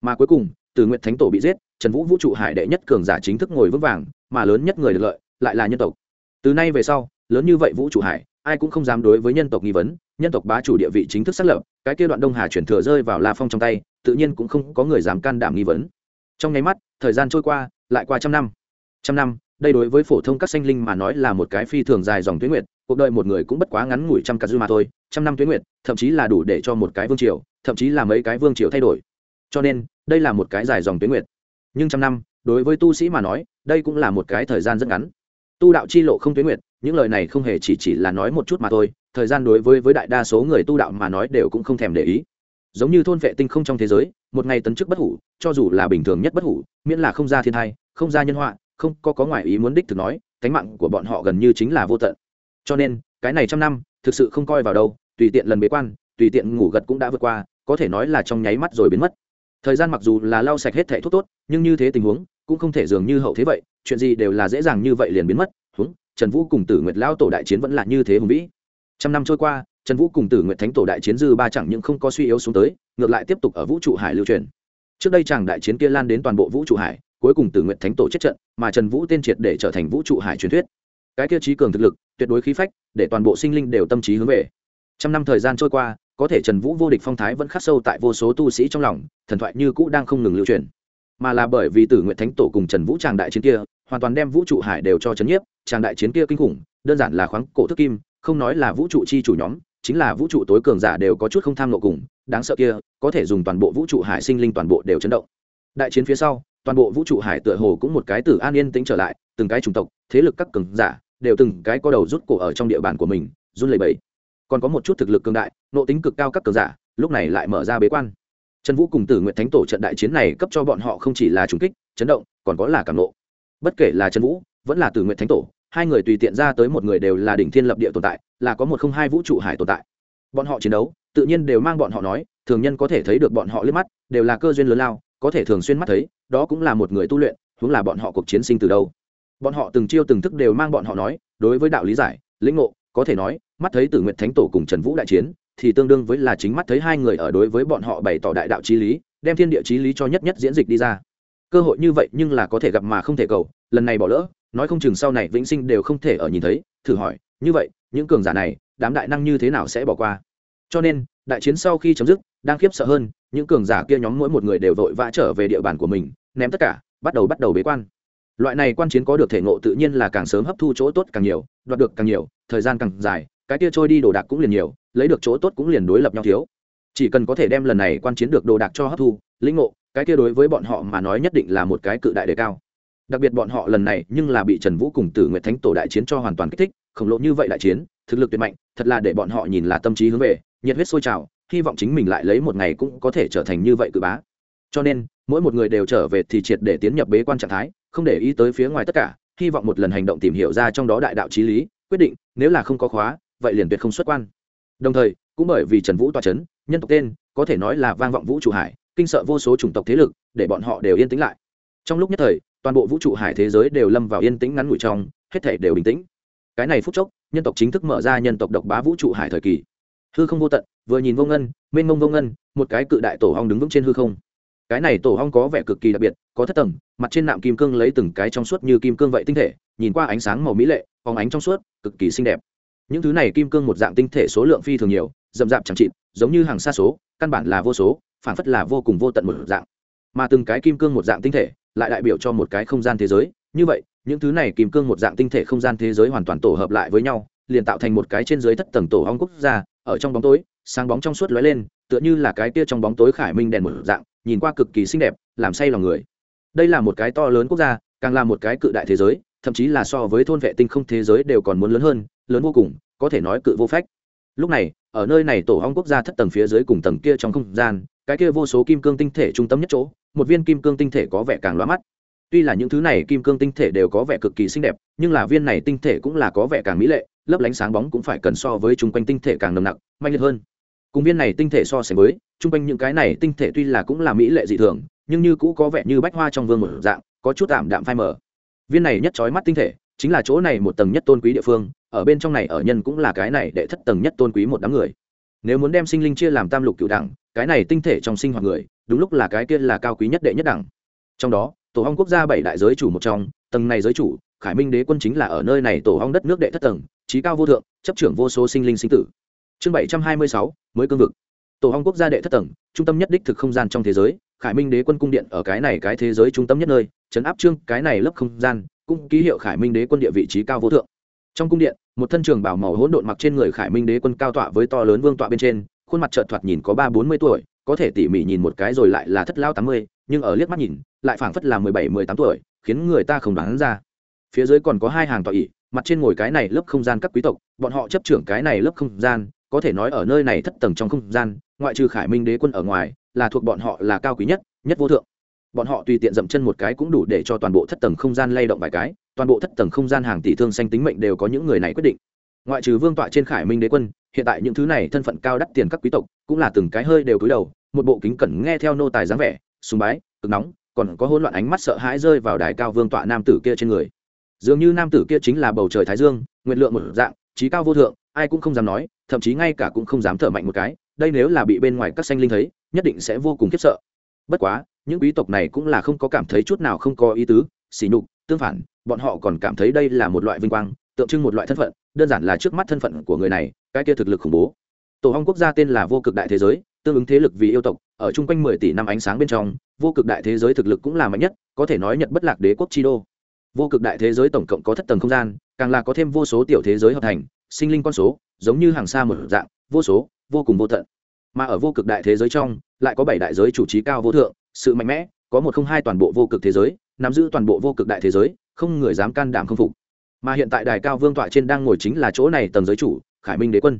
Mà cuối cùng từ nguyện thánh tổ bị giết, trần vũ vũ trụ hải đệ nhất cường giả chính thức ngồi vững vàng, mà lớn nhất người được lợi lại là nhân tộc. Từ nay về sau, lớn như vậy vũ trụ hải, ai cũng không dám đối với nhân tộc nghi vấn, nhân tộc bá chủ địa vị chính thức xác lập, cái kia đoạn đông hà chuyển thừa rơi vào la phong trong tay, tự nhiên cũng không có người dám can đảm nghi vấn. Trong nháy mắt, thời gian trôi qua, lại qua trăm năm. Trăm năm, đây đối với phổ thông các sanh linh mà nói là một cái phi thường dài dòng tuyến nguyệt, cuộc đời một người cũng bất quá ngắn ngủi trăm cả dư mà thôi, trăm năm tuyến nguyệt, thậm chí là đủ để cho một cái vương triều, thậm chí là mấy cái vương triều thay đổi. Cho nên đây là một cái dài dòng tuyến nguyệt. Nhưng trăm năm, đối với tu sĩ mà nói, đây cũng là một cái thời gian rất ngắn. Tu đạo chi lộ không tuyến nguyệt, những lời này không hề chỉ chỉ là nói một chút mà thôi, thời gian đối với với đại đa số người tu đạo mà nói đều cũng không thèm để ý. Giống như thôn vệ tinh không trong thế giới, một ngày tấn chức bất hủ, cho dù là bình thường nhất bất hủ, miễn là không ra thiên thai, không ra nhân họa, không có có ngoại ý muốn đích thực nói, cánh mạng của bọn họ gần như chính là vô tận. Cho nên, cái này trăm năm, thực sự không coi vào đâu, tùy tiện lần bế quan, tùy tiện ngủ gật cũng đã vượt qua, có thể nói là trong nháy mắt rồi biến mất thời gian mặc dù là lau sạch hết thẻ thuốc tốt, nhưng như thế tình huống, cũng không thể dường như hậu thế vậy, chuyện gì đều là dễ dàng như vậy liền biến mất. Huống, trần vũ cùng tử nguyệt lao tổ đại chiến vẫn là như thế hùng vĩ. Trăm năm trôi qua, trần vũ cùng tử nguyệt thánh tổ đại chiến dư ba chẳng những không có suy yếu xuống tới, ngược lại tiếp tục ở vũ trụ hải lưu truyền. Trước đây chàng đại chiến kia lan đến toàn bộ vũ trụ hải, cuối cùng tử nguyệt thánh tổ chết trận, mà trần vũ tên triệt để trở thành vũ trụ hải truyền thuyết. Cái kia trí cường thực lực, tuyệt đối khí phách, để toàn bộ sinh linh đều tâm trí hướng về. Trăm năm thời gian trôi qua có thể trần vũ vô địch phong thái vẫn khắc sâu tại vô số tu sĩ trong lòng, thần thoại như cũ đang không ngừng lưu truyền. Mà là bởi vì tử nguyện thánh tổ cùng trần vũ tràng đại chiến kia, hoàn toàn đem vũ trụ hải đều cho trấn nhiếp tràng đại chiến kia kinh khủng, đơn giản là khoáng cổ thức kim, không nói là vũ trụ chi chủ nhóm, chính là vũ trụ tối cường giả đều có chút không tham nộ cùng, đáng sợ kia, có thể dùng toàn bộ vũ trụ hải sinh linh toàn bộ đều chấn động. Đại chiến phía sau, toàn bộ vũ trụ hải tựa hồ cũng một cái từ an yên tĩnh trở lại, từng cái chủng tộc, thế lực các cường giả, đều từng cái có đầu rút cổ ở trong địa bàn của mình, run lẩy bẩy còn có một chút thực lực cường đại, nộ tính cực cao các cường giả, lúc này lại mở ra bế quan. Trần vũ cùng tử nguyện thánh tổ trận đại chiến này cấp cho bọn họ không chỉ là trùng kích, chấn động, còn có là cảm nộ. Bất kể là trần vũ, vẫn là tử nguyện thánh tổ, hai người tùy tiện ra tới một người đều là đỉnh thiên lập địa tồn tại, là có một không hai vũ trụ hải tồn tại. Bọn họ chiến đấu, tự nhiên đều mang bọn họ nói, thường nhân có thể thấy được bọn họ liếc mắt, đều là cơ duyên lớn lao, có thể thường xuyên mắt thấy, đó cũng là một người tu luyện, huống là bọn họ cuộc chiến sinh từ đâu. Bọn họ từng chiêu từng thức đều mang bọn họ nói, đối với đạo lý giải, lĩnh ngộ có thể nói, mắt thấy tử nguyện thánh tổ cùng trần vũ đại chiến, thì tương đương với là chính mắt thấy hai người ở đối với bọn họ bày tỏ đại đạo trí lý, đem thiên địa trí lý cho nhất nhất diễn dịch đi ra. Cơ hội như vậy nhưng là có thể gặp mà không thể cầu, lần này bỏ lỡ, nói không chừng sau này vĩnh sinh đều không thể ở nhìn thấy, thử hỏi, như vậy, những cường giả này, đám đại năng như thế nào sẽ bỏ qua? Cho nên, đại chiến sau khi chấm dứt, đang khiếp sợ hơn, những cường giả kia nhóm mỗi một người đều vội vã trở về địa bàn của mình, ném tất cả, bắt đầu bắt đầu bế quan loại này quan chiến có được thể ngộ tự nhiên là càng sớm hấp thu chỗ tốt càng nhiều, đoạt được càng nhiều, thời gian càng dài, cái kia trôi đi đồ đạc cũng liền nhiều, lấy được chỗ tốt cũng liền đối lập nhau thiếu. Chỉ cần có thể đem lần này quan chiến được đồ đạc cho hấp thu, lĩnh ngộ, cái kia đối với bọn họ mà nói nhất định là một cái cự đại đề cao. Đặc biệt bọn họ lần này nhưng là bị trần vũ cùng tử nguyệt thánh tổ đại chiến cho hoàn toàn kích thích, khổng lồ như vậy đại chiến, thực lực tuyệt mạnh, thật là để bọn họ nhìn là tâm trí hướng về, nhiệt huyết sôi trào, hy vọng chính mình lại lấy một ngày cũng có thể trở thành như vậy cự bá. Cho nên, mỗi một người đều trở về thì triệt để tiến nhập bế quan trạng thái không để ý tới phía ngoài tất cả, hy vọng một lần hành động tìm hiểu ra trong đó đại đạo trí lý, quyết định, nếu là không có khóa, vậy liền tuyệt không xuất quan. Đồng thời, cũng bởi vì trần vũ toa c h ấ n nhân tộc tên, có thể nói là vang vọng vũ trụ hải, kinh sợ vô số chủng tộc thế lực, để bọn họ đều yên tĩnh lại. Trong lúc nhất thời, toàn bộ vũ trụ hải thế giới đều lâm vào yên tĩnh ngắn ngủi trong, hết thể đều bình tĩnh. Cái này phút chốc, nhân tộc chính thức mở ra nhân tộc độc bá vũ trụ hải thời kỳ. Hư không vô tận, vừa nhìn vô ngân, mênh mông vô ngân, một cái cự đại tổ hong đứng vững trên hư không cái này tổ hong có vẻ cực kỳ đặc biệt, có thất tầng, mặt trên nạm kim cương lấy từng cái trong suốt như kim cương vậy tinh thể, nhìn qua ánh sáng màu mỹ lệ, phóng ánh trong suốt, cực kỳ xinh đẹp. Những thứ này kim cương một dạng tinh thể số lượng phi thường nhiều, rậm rạp chẳng chịt, giống như hàng xa số, căn bản là vô số phản phất là vô cùng vô tận một dạng. Mà từng cái kim cương một dạng tinh thể, lại đại biểu cho một cái không gian thế giới. Như vậy, những thứ này kim cương một dạng tinh thể không gian thế giới hoàn toàn tổ hợp lại với nhau, liền tạo thành một cái trên dưới thất tầng tổ hong quốc gia, ở trong bóng tối, sáng bóng trong suốt lóe lên, tựa như là cái tia trong bóng tối khải minh đèn một dạng nhìn qua cực kỳ xinh đẹp, làm say lòng người. Đây là một cái to lớn quốc gia, càng là một cái cự đại thế giới, thậm chí là so với thôn vệ tinh không thế giới đều còn muốn lớn hơn, lớn vô cùng, có thể nói cự vô phách. Lúc này, ở nơi này tổ hong quốc gia thất tầng phía dưới cùng tầng kia trong không gian, cái kia vô số kim cương tinh thể trung tâm nhất chỗ, một viên kim cương tinh thể có vẻ càng loa mắt. Tuy là những thứ này kim cương tinh thể đều có vẻ cực kỳ xinh đẹp, nhưng là viên này tinh thể cũng là có vẻ càng mỹ lệ, lấp lánh sáng bóng cũng phải cần so với chung quanh tinh thể càng nồng nặc mạnh liệt hơn cùng viên này tinh thể so sánh với, chung quanh những cái này tinh thể tuy là cũng là mỹ lệ dị thường, nhưng như cũ có vẻ như bách hoa trong vương một dạng, có chút tạm đạm phai mờ. Viên này nhất trói mắt tinh thể, chính là chỗ này một tầng nhất tôn quý địa phương, ở bên trong này ở nhân cũng là cái này để thất tầng nhất tôn quý một đám người. Nếu muốn đem sinh linh chia làm tam lục cựu đẳng, cái này tinh thể trong sinh hoạt người, đúng lúc là cái kia là cao quý nhất đệ nhất đẳng. Trong đó, tổ hong quốc gia bảy đại giới chủ một trong, tầng này giới chủ, khải minh đế quân chính là ở nơi này tổ hong đất nước đệ thất tầng, trí cao vô thượng, chấp trưởng vô số sinh linh sinh tử chương bảy trăm hai mươi sáu, mới cương vực. Tổ hong quốc gia đệ thất tầng, trung tâm nhất đích thực không gian trong thế giới, khải minh đế quân cung điện ở cái này cái thế giới trung tâm nhất nơi chấn áp trương, cái này lớp không gian, cũng ký hiệu khải minh đế quân địa vị trí cao vô thượng. Trong cung điện, một thân trường bảo màu hỗn độn mặc trên người khải minh đế quân cao tọa với to lớn vương tọa bên trên, khuôn mặt trợt thoạt nhìn có ba bốn mươi tuổi, có thể tỉ mỉ nhìn một cái rồi lại là thất lao tám mươi, nhưng ở liếc mắt nhìn, lại phảng phất là mười bảy, mười tám tuổi, khiến người ta không đoán ra. Phía dưới còn có hai hàng tọa ỉ mặt trên ngồi cái này lớp không gian các quý tộc, bọn họ chấp trưởng cái này lớp không gian có thể nói ở nơi này thất tầng trong không gian, ngoại trừ khải minh đế quân ở ngoài, là thuộc bọn họ là cao quý nhất nhất vô thượng. Bọn họ tùy tiện dậm chân một cái cũng đủ để cho toàn bộ thất tầng không gian lay động vài cái, toàn bộ thất tầng không gian hàng tỷ thương xanh tính mệnh đều có những người này quyết định. Ngoại trừ vương tọa trên khải minh đế quân, hiện tại những thứ này thân phận cao đắt tiền các quý tộc, cũng là từng cái hơi đều cúi đầu, một bộ kính cẩn nghe theo nô tài dáng vẻ, sùng bái, cực nóng, còn có hỗn loạn ánh mắt sợ hãi rơi vào đài cao vương tọa nam tử kia trên người. Dường như nam tử kia chính là bầu trời thái dương nguyện lượng một dạng, trí cao vô thượng, ai cũng không dám nói thậm chí ngay cả cũng không dám thở mạnh một cái, đây nếu là bị bên ngoài các xanh linh thấy, nhất định sẽ vô cùng khiếp sợ. Bất quá, những quý tộc này cũng là không có cảm thấy chút nào không có ý tứ xỉ nhục, tương phản, bọn họ còn cảm thấy đây là một loại vinh quang, tượng trưng một loại thân phận, đơn giản là trước mắt thân phận của người này, cái kia thực lực khủng bố. Tổ hong quốc gia tên là vô cực đại thế giới, tương ứng thế lực vì yêu tộc, ở chung quanh mười tỷ năm ánh sáng bên trong, vô cực đại thế giới thực lực cũng là mạnh nhất, có thể nói nhật bất lạc đế quốc chi đô. Vô cực đại thế giới tổng cộng có thất tầng không gian, càng là có thêm vô số tiểu thế giới hợp thành, sinh linh con số giống như hàng xa một dạng vô số vô cùng vô tận. Mà ở vô cực đại thế giới trong lại có bảy đại giới chủ trí cao vô thượng sự mạnh mẽ có một không hai toàn bộ vô cực thế giới nắm giữ toàn bộ vô cực đại thế giới không người dám can đảm không phục. Mà hiện tại đài cao vương tọa trên đang ngồi chính là chỗ này tầng giới chủ khải minh đế quân.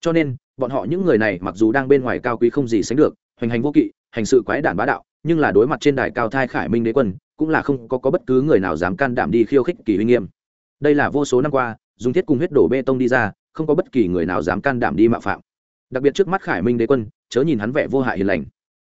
Cho nên bọn họ những người này mặc dù đang bên ngoài cao quý không gì sánh được hoành hành vô kỵ hành sự quái đản bá đạo nhưng là đối mặt trên đài cao thai khải minh đế quân cũng là không có, có bất cứ người nào dám can đảm đi khiêu khích kỳ uy nghiêm. Đây là vô số năm qua dùng thiết cùng huyết đổ bê tông đi ra không có bất kỳ người nào dám can đảm đi mạo phạm. Đặc biệt trước mắt khải minh đế quân, chớ nhìn hắn vẻ vô hại hiền lành.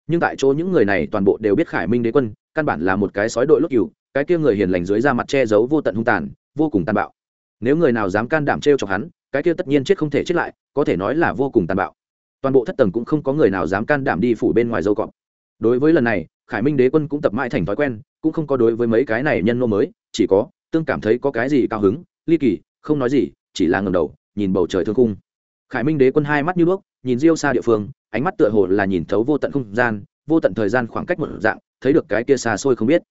Nhưng tại chỗ những người này toàn bộ đều biết khải minh đế quân, căn bản là một cái sói đội lốt cừu, cái kia người hiền lành dưới da mặt che giấu vô tận hung tàn, vô cùng tàn bạo. Nếu người nào dám can đảm t r e o chọc hắn, cái kia tất nhiên chết không thể chết lại, có thể nói là vô cùng tàn bạo. Toàn bộ thất tầng cũng không có người nào dám can đảm đi phủ bên ngoài dâu cọp. Đối với lần này, khải minh đế quân cũng tập mãi thành thói quen, cũng không có đối với mấy cái này nhân nô mới, chỉ có, tương cảm thấy có cái gì cao hứng, ly kỳ, không nói gì, chỉ là ngầm đầu nhìn bầu trời thương cung khải minh đế quân hai mắt như bước nhìn riêu xa địa phương ánh mắt tựa hồ là nhìn thấu vô tận không gian vô tận thời gian khoảng cách một dạng thấy được cái kia xa xôi không biết.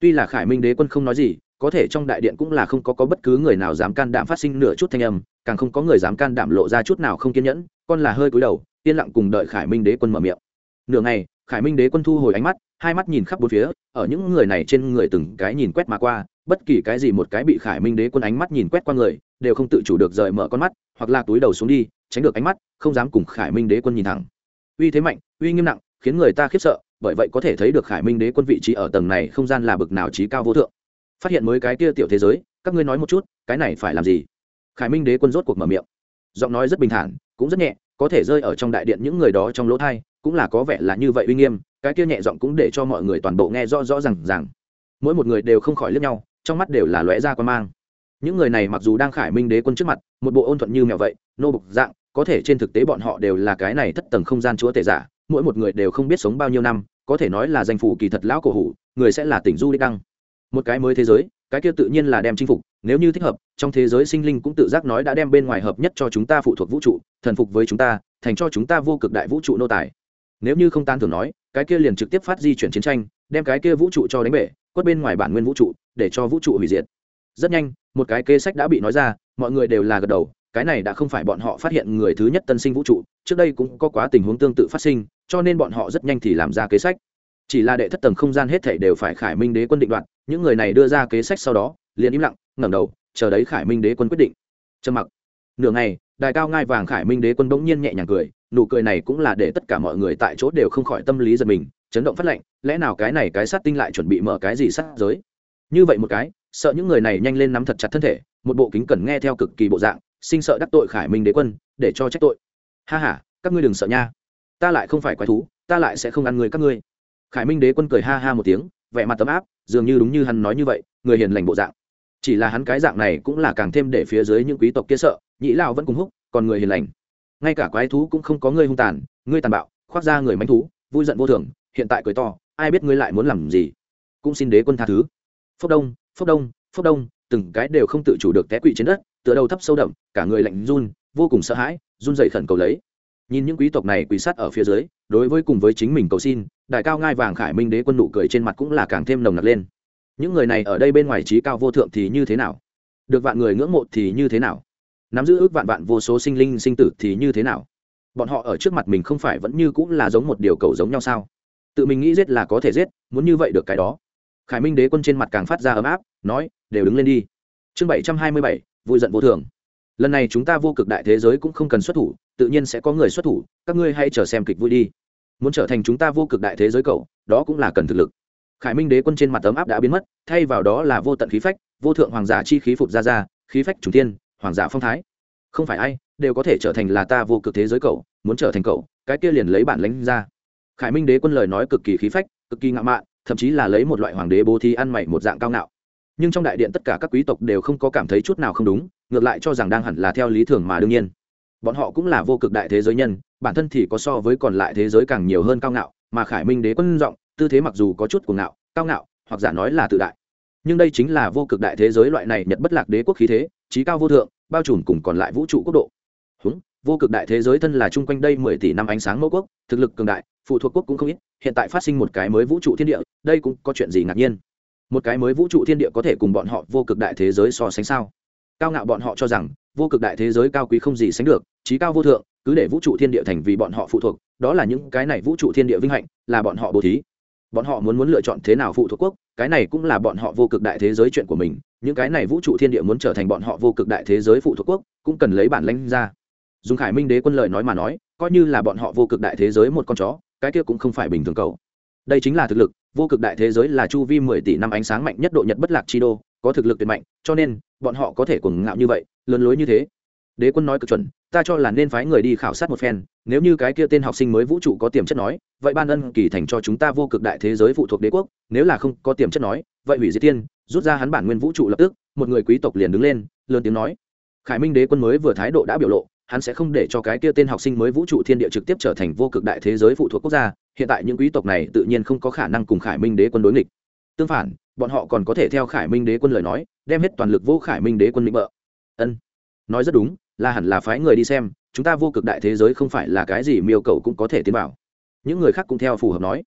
Tuy là khải minh đế quân không nói gì có thể trong đại điện cũng là không có, có bất cứ người nào dám can đảm phát sinh nửa chút thanh âm càng không có người dám can đảm lộ ra chút nào không kiên nhẫn con là hơi cúi đầu yên lặng cùng đợi khải minh đế quân mở miệng. Nửa ngày khải minh đế quân thu hồi ánh mắt hai mắt nhìn khắp bốn phía, ở những người này trên người từng cái nhìn quét mà qua, bất kỳ cái gì một cái bị khải minh đế quân ánh mắt nhìn quét qua người, đều không tự chủ được rời mở con mắt, hoặc là túi đầu xuống đi, tránh được ánh mắt, không dám cùng khải minh đế quân nhìn thẳng. Uy thế mạnh, uy nghiêm nặng, khiến người ta khiếp sợ, bởi vậy có thể thấy được khải minh đế quân vị trí ở tầng này không gian là bực nào trí cao vô thượng. Phát hiện mới cái kia tiểu thế giới, các ngươi nói một chút, cái này phải làm gì? Khải minh đế quân rốt cuộc mở miệng. Giọng nói rất bình thản, cũng rất nhẹ, có thể rơi ở trong đại điện những người đó trong lỗ thai, cũng là có vẻ là như vậy uy nghiêm cái kia nhẹ giọng cũng để cho mọi người toàn bộ nghe rõ rõ rằng rằng mỗi một người đều không khỏi lướt nhau, trong mắt đều là lóe ra quan mang. Những người này mặc dù đang khải minh đế quân trước mặt, một bộ ôn thuận như mèo vậy, nô bục dạng, có thể trên thực tế bọn họ đều là cái này thất tầng không gian chúa tể giả, mỗi một người đều không biết sống bao nhiêu năm, có thể nói là danh phủ kỳ thật lão cổ hủ, người sẽ là tỉnh du đích đăng. Một cái mới thế giới, cái kia tự nhiên là đem chinh phục, nếu như thích hợp, trong thế giới sinh linh cũng tự giác nói đã đem bên ngoài hợp nhất cho chúng ta phụ thuộc vũ trụ, thần phục với chúng ta, thành cho chúng ta vô cực đại vũ trụ nô tài nếu như không tan thường nói, cái kia liền trực tiếp phát di chuyển chiến tranh, đem cái kia vũ trụ cho đánh bể, quất bên ngoài bản nguyên vũ trụ, để cho vũ trụ hủy diệt. Rất nhanh, một cái kế sách đã bị nói ra, mọi người đều là gật đầu, cái này đã không phải bọn họ phát hiện người thứ nhất tân sinh vũ trụ, trước đây cũng có quá tình huống tương tự phát sinh, cho nên bọn họ rất nhanh thì làm ra kế sách. Chỉ là đệ thất tầng không gian hết thể đều phải khải minh đế quân định đoạt, những người này đưa ra kế sách sau đó, liền im lặng, ngẩng đầu, chờ đấy khải minh đế quân quyết định. Trầm mặc nửa ngày, đài cao ngai vàng khải minh đế quân bỗng nhiên nhẹ nhàng cười, nụ cười này cũng là để tất cả mọi người tại chỗ đều không khỏi tâm lý giật mình, chấn động phát lệnh, lẽ nào cái này cái sát tinh lại chuẩn bị mở cái gì sát giới? Như vậy một cái, sợ những người này nhanh lên nắm thật chặt thân thể, một bộ kính cần nghe theo cực kỳ bộ dạng, sinh sợ đắc tội khải minh đế quân, để cho trách tội. Ha h a các ngươi đừng sợ nha. Ta lại không phải quái thú, ta lại sẽ không ăn người các ngươi. Khải minh đế quân cười ha ha một tiếng, vẻ mặt tấm áp, dường như đúng như hắn nói như vậy, người hiền lành bộ dạng chỉ là hắn cái dạng này cũng là càng thêm để phía dưới những quý tộc kia sợ nhĩ lao vẫn cùng húc, còn người hiền lành. Ngay cả quái thú cũng không có ngươi hung tàn ngươi tàn bạo, khoác ra người manh thú, vui giận vô thường, hiện tại cười to, ai biết ngươi lại muốn làm gì? Cũng xin đế quân tha thứ. Phốc đông phốc đông phốc đông, từng cái đều không tự chủ được té quỵ trên đất, tựa đầu thấp sâu đậm, cả người lạnh run, vô cùng sợ hãi, run dậy khẩn cầu lấy. Nhìn những quý tộc này quỳ sát ở phía dưới, đối với cùng với chính mình cầu xin, đại cao ngai vàng khải minh đế quân nụ cười trên mặt cũng là càng thêm nồng nặc lên những người này ở đây bên ngoài trí cao vô thượng thì như thế nào? Được vạn người ngưỡng mộ thì như thế nào? Nắm giữ ước vạn vạn vô số sinh linh, sinh tử thì như thế nào? Bọn họ ở trước mặt mình không phải vẫn như cũng là giống một điều cầu giống nhau sao? Tự mình nghĩ giết là có thể giết, muốn như vậy được cái đó. Khải minh đế quân trên mặt càng phát ra ấm áp, nói, đều đứng lên đi. Chương bảy trăm hai mươi bảy, vui giận vô thường. Lần này chúng ta vô cực đại thế giới cũng không cần xuất thủ, tự nhiên sẽ có người xuất thủ, các ngươi hãy chờ xem kịch vui đi. Muốn trở thành chúng ta vô cực đại thế giới cậu, đó cũng là cần thực lực khải minh đế quân trên mặt tấm áp đã biến mất, thay vào đó là vô tận khí phách, vô thượng hoàng giả chi khí phục ra ra, khí phách chủ tiên hoàng giả phong thái. Không phải ai đều có thể trở thành là ta vô cực thế giới cậu, muốn trở thành cậu, cái kia liền lấy bản lãnh ra. Khải minh đế quân lời nói cực kỳ khí phách, cực kỳ ngạo mạn, thậm chí là lấy một loại hoàng đế bố thí ăn mày một dạng cao ngạo. Nhưng trong đại điện tất cả các quý tộc đều không có cảm thấy chút nào không đúng, ngược lại cho rằng đang hẳn là theo lý thường mà đương nhiên. Bọn họ cũng là vô cực đại thế giới nhân, bản thân thì có so với còn lại thế giới càng nhiều hơn cao ngạo, mà khải minh đế quân giọng tư thế mặc dù có chút cuồng ngạo, cao ngạo, hoặc giả nói là tự đại. Nhưng đây chính là vô cực đại thế giới loại này nhật bất lạc đế quốc khí thế, trí cao vô thượng, bao trùm cùng còn lại vũ trụ quốc độ. Húng, vô cực đại thế giới thân là chung quanh đây mười tỷ năm ánh sáng mẫu quốc, thực lực cường đại, phụ thuộc quốc cũng không ít, hiện tại phát sinh một cái mới vũ trụ thiên địa, đây cũng có chuyện gì ngạc nhiên? Một cái mới vũ trụ thiên địa có thể cùng bọn họ vô cực đại thế giới so sánh sao? Cao ngạo bọn họ cho rằng, vô cực đại thế giới cao quý không gì sánh được, trí cao vô thượng, cứ để vũ trụ thiên địa thành vì bọn họ phụ thuộc, đó là những cái này vũ trụ thiên địa vinh hạnh, là bọn họ bố thí bọn họ muốn muốn lựa chọn thế nào phụ thuộc quốc, cái này cũng là bọn họ vô cực đại thế giới chuyện của mình, những cái này vũ trụ thiên địa muốn trở thành bọn họ vô cực đại thế giới phụ thuộc quốc, cũng cần lấy bản lãnh ra. Dùng khải minh đế quân lời nói mà nói, coi như là bọn họ vô cực đại thế giới một con chó, cái kia cũng không phải bình thường cầu. Đây chính là thực lực, vô cực đại thế giới là chu vi mười tỷ năm ánh sáng mạnh nhất độ nhật bất lạc chi đô, có thực lực tuyệt mạnh, cho nên, bọn họ có thể cuồng ngạo như vậy, lớn lối như thế đế quân nói cực chuẩn, ta cho là nên phái người đi khảo sát một phen, nếu như cái kia tên học sinh mới vũ trụ có tiềm chất nói, vậy ban ân kỳ thành cho chúng ta vô cực đại thế giới phụ thuộc đế quốc, nếu là không có tiềm chất nói, vậy hủy diệt tiên, rút ra hắn bản nguyên vũ trụ lập tức, một người quý tộc liền đứng lên, lớn tiếng nói. Khải minh đế quân mới vừa thái độ đã biểu lộ, hắn sẽ không để cho cái kia tên học sinh mới vũ trụ thiên địa trực tiếp trở thành vô cực đại thế giới phụ thuộc quốc gia, hiện tại những quý tộc này tự nhiên không có khả năng cùng khải minh đế quân đối nghịch. Tương phản, bọn họ còn có thể theo khải minh đế quân lời nói, đem hết toàn lực vô khải minh đế quân định vợ ân, nói rất đúng là hẳn là phái người đi xem, chúng ta vô cực đại thế giới không phải là cái gì miêu cầu cũng có thể tiến vào. Những người khác cũng theo phù hợp nói.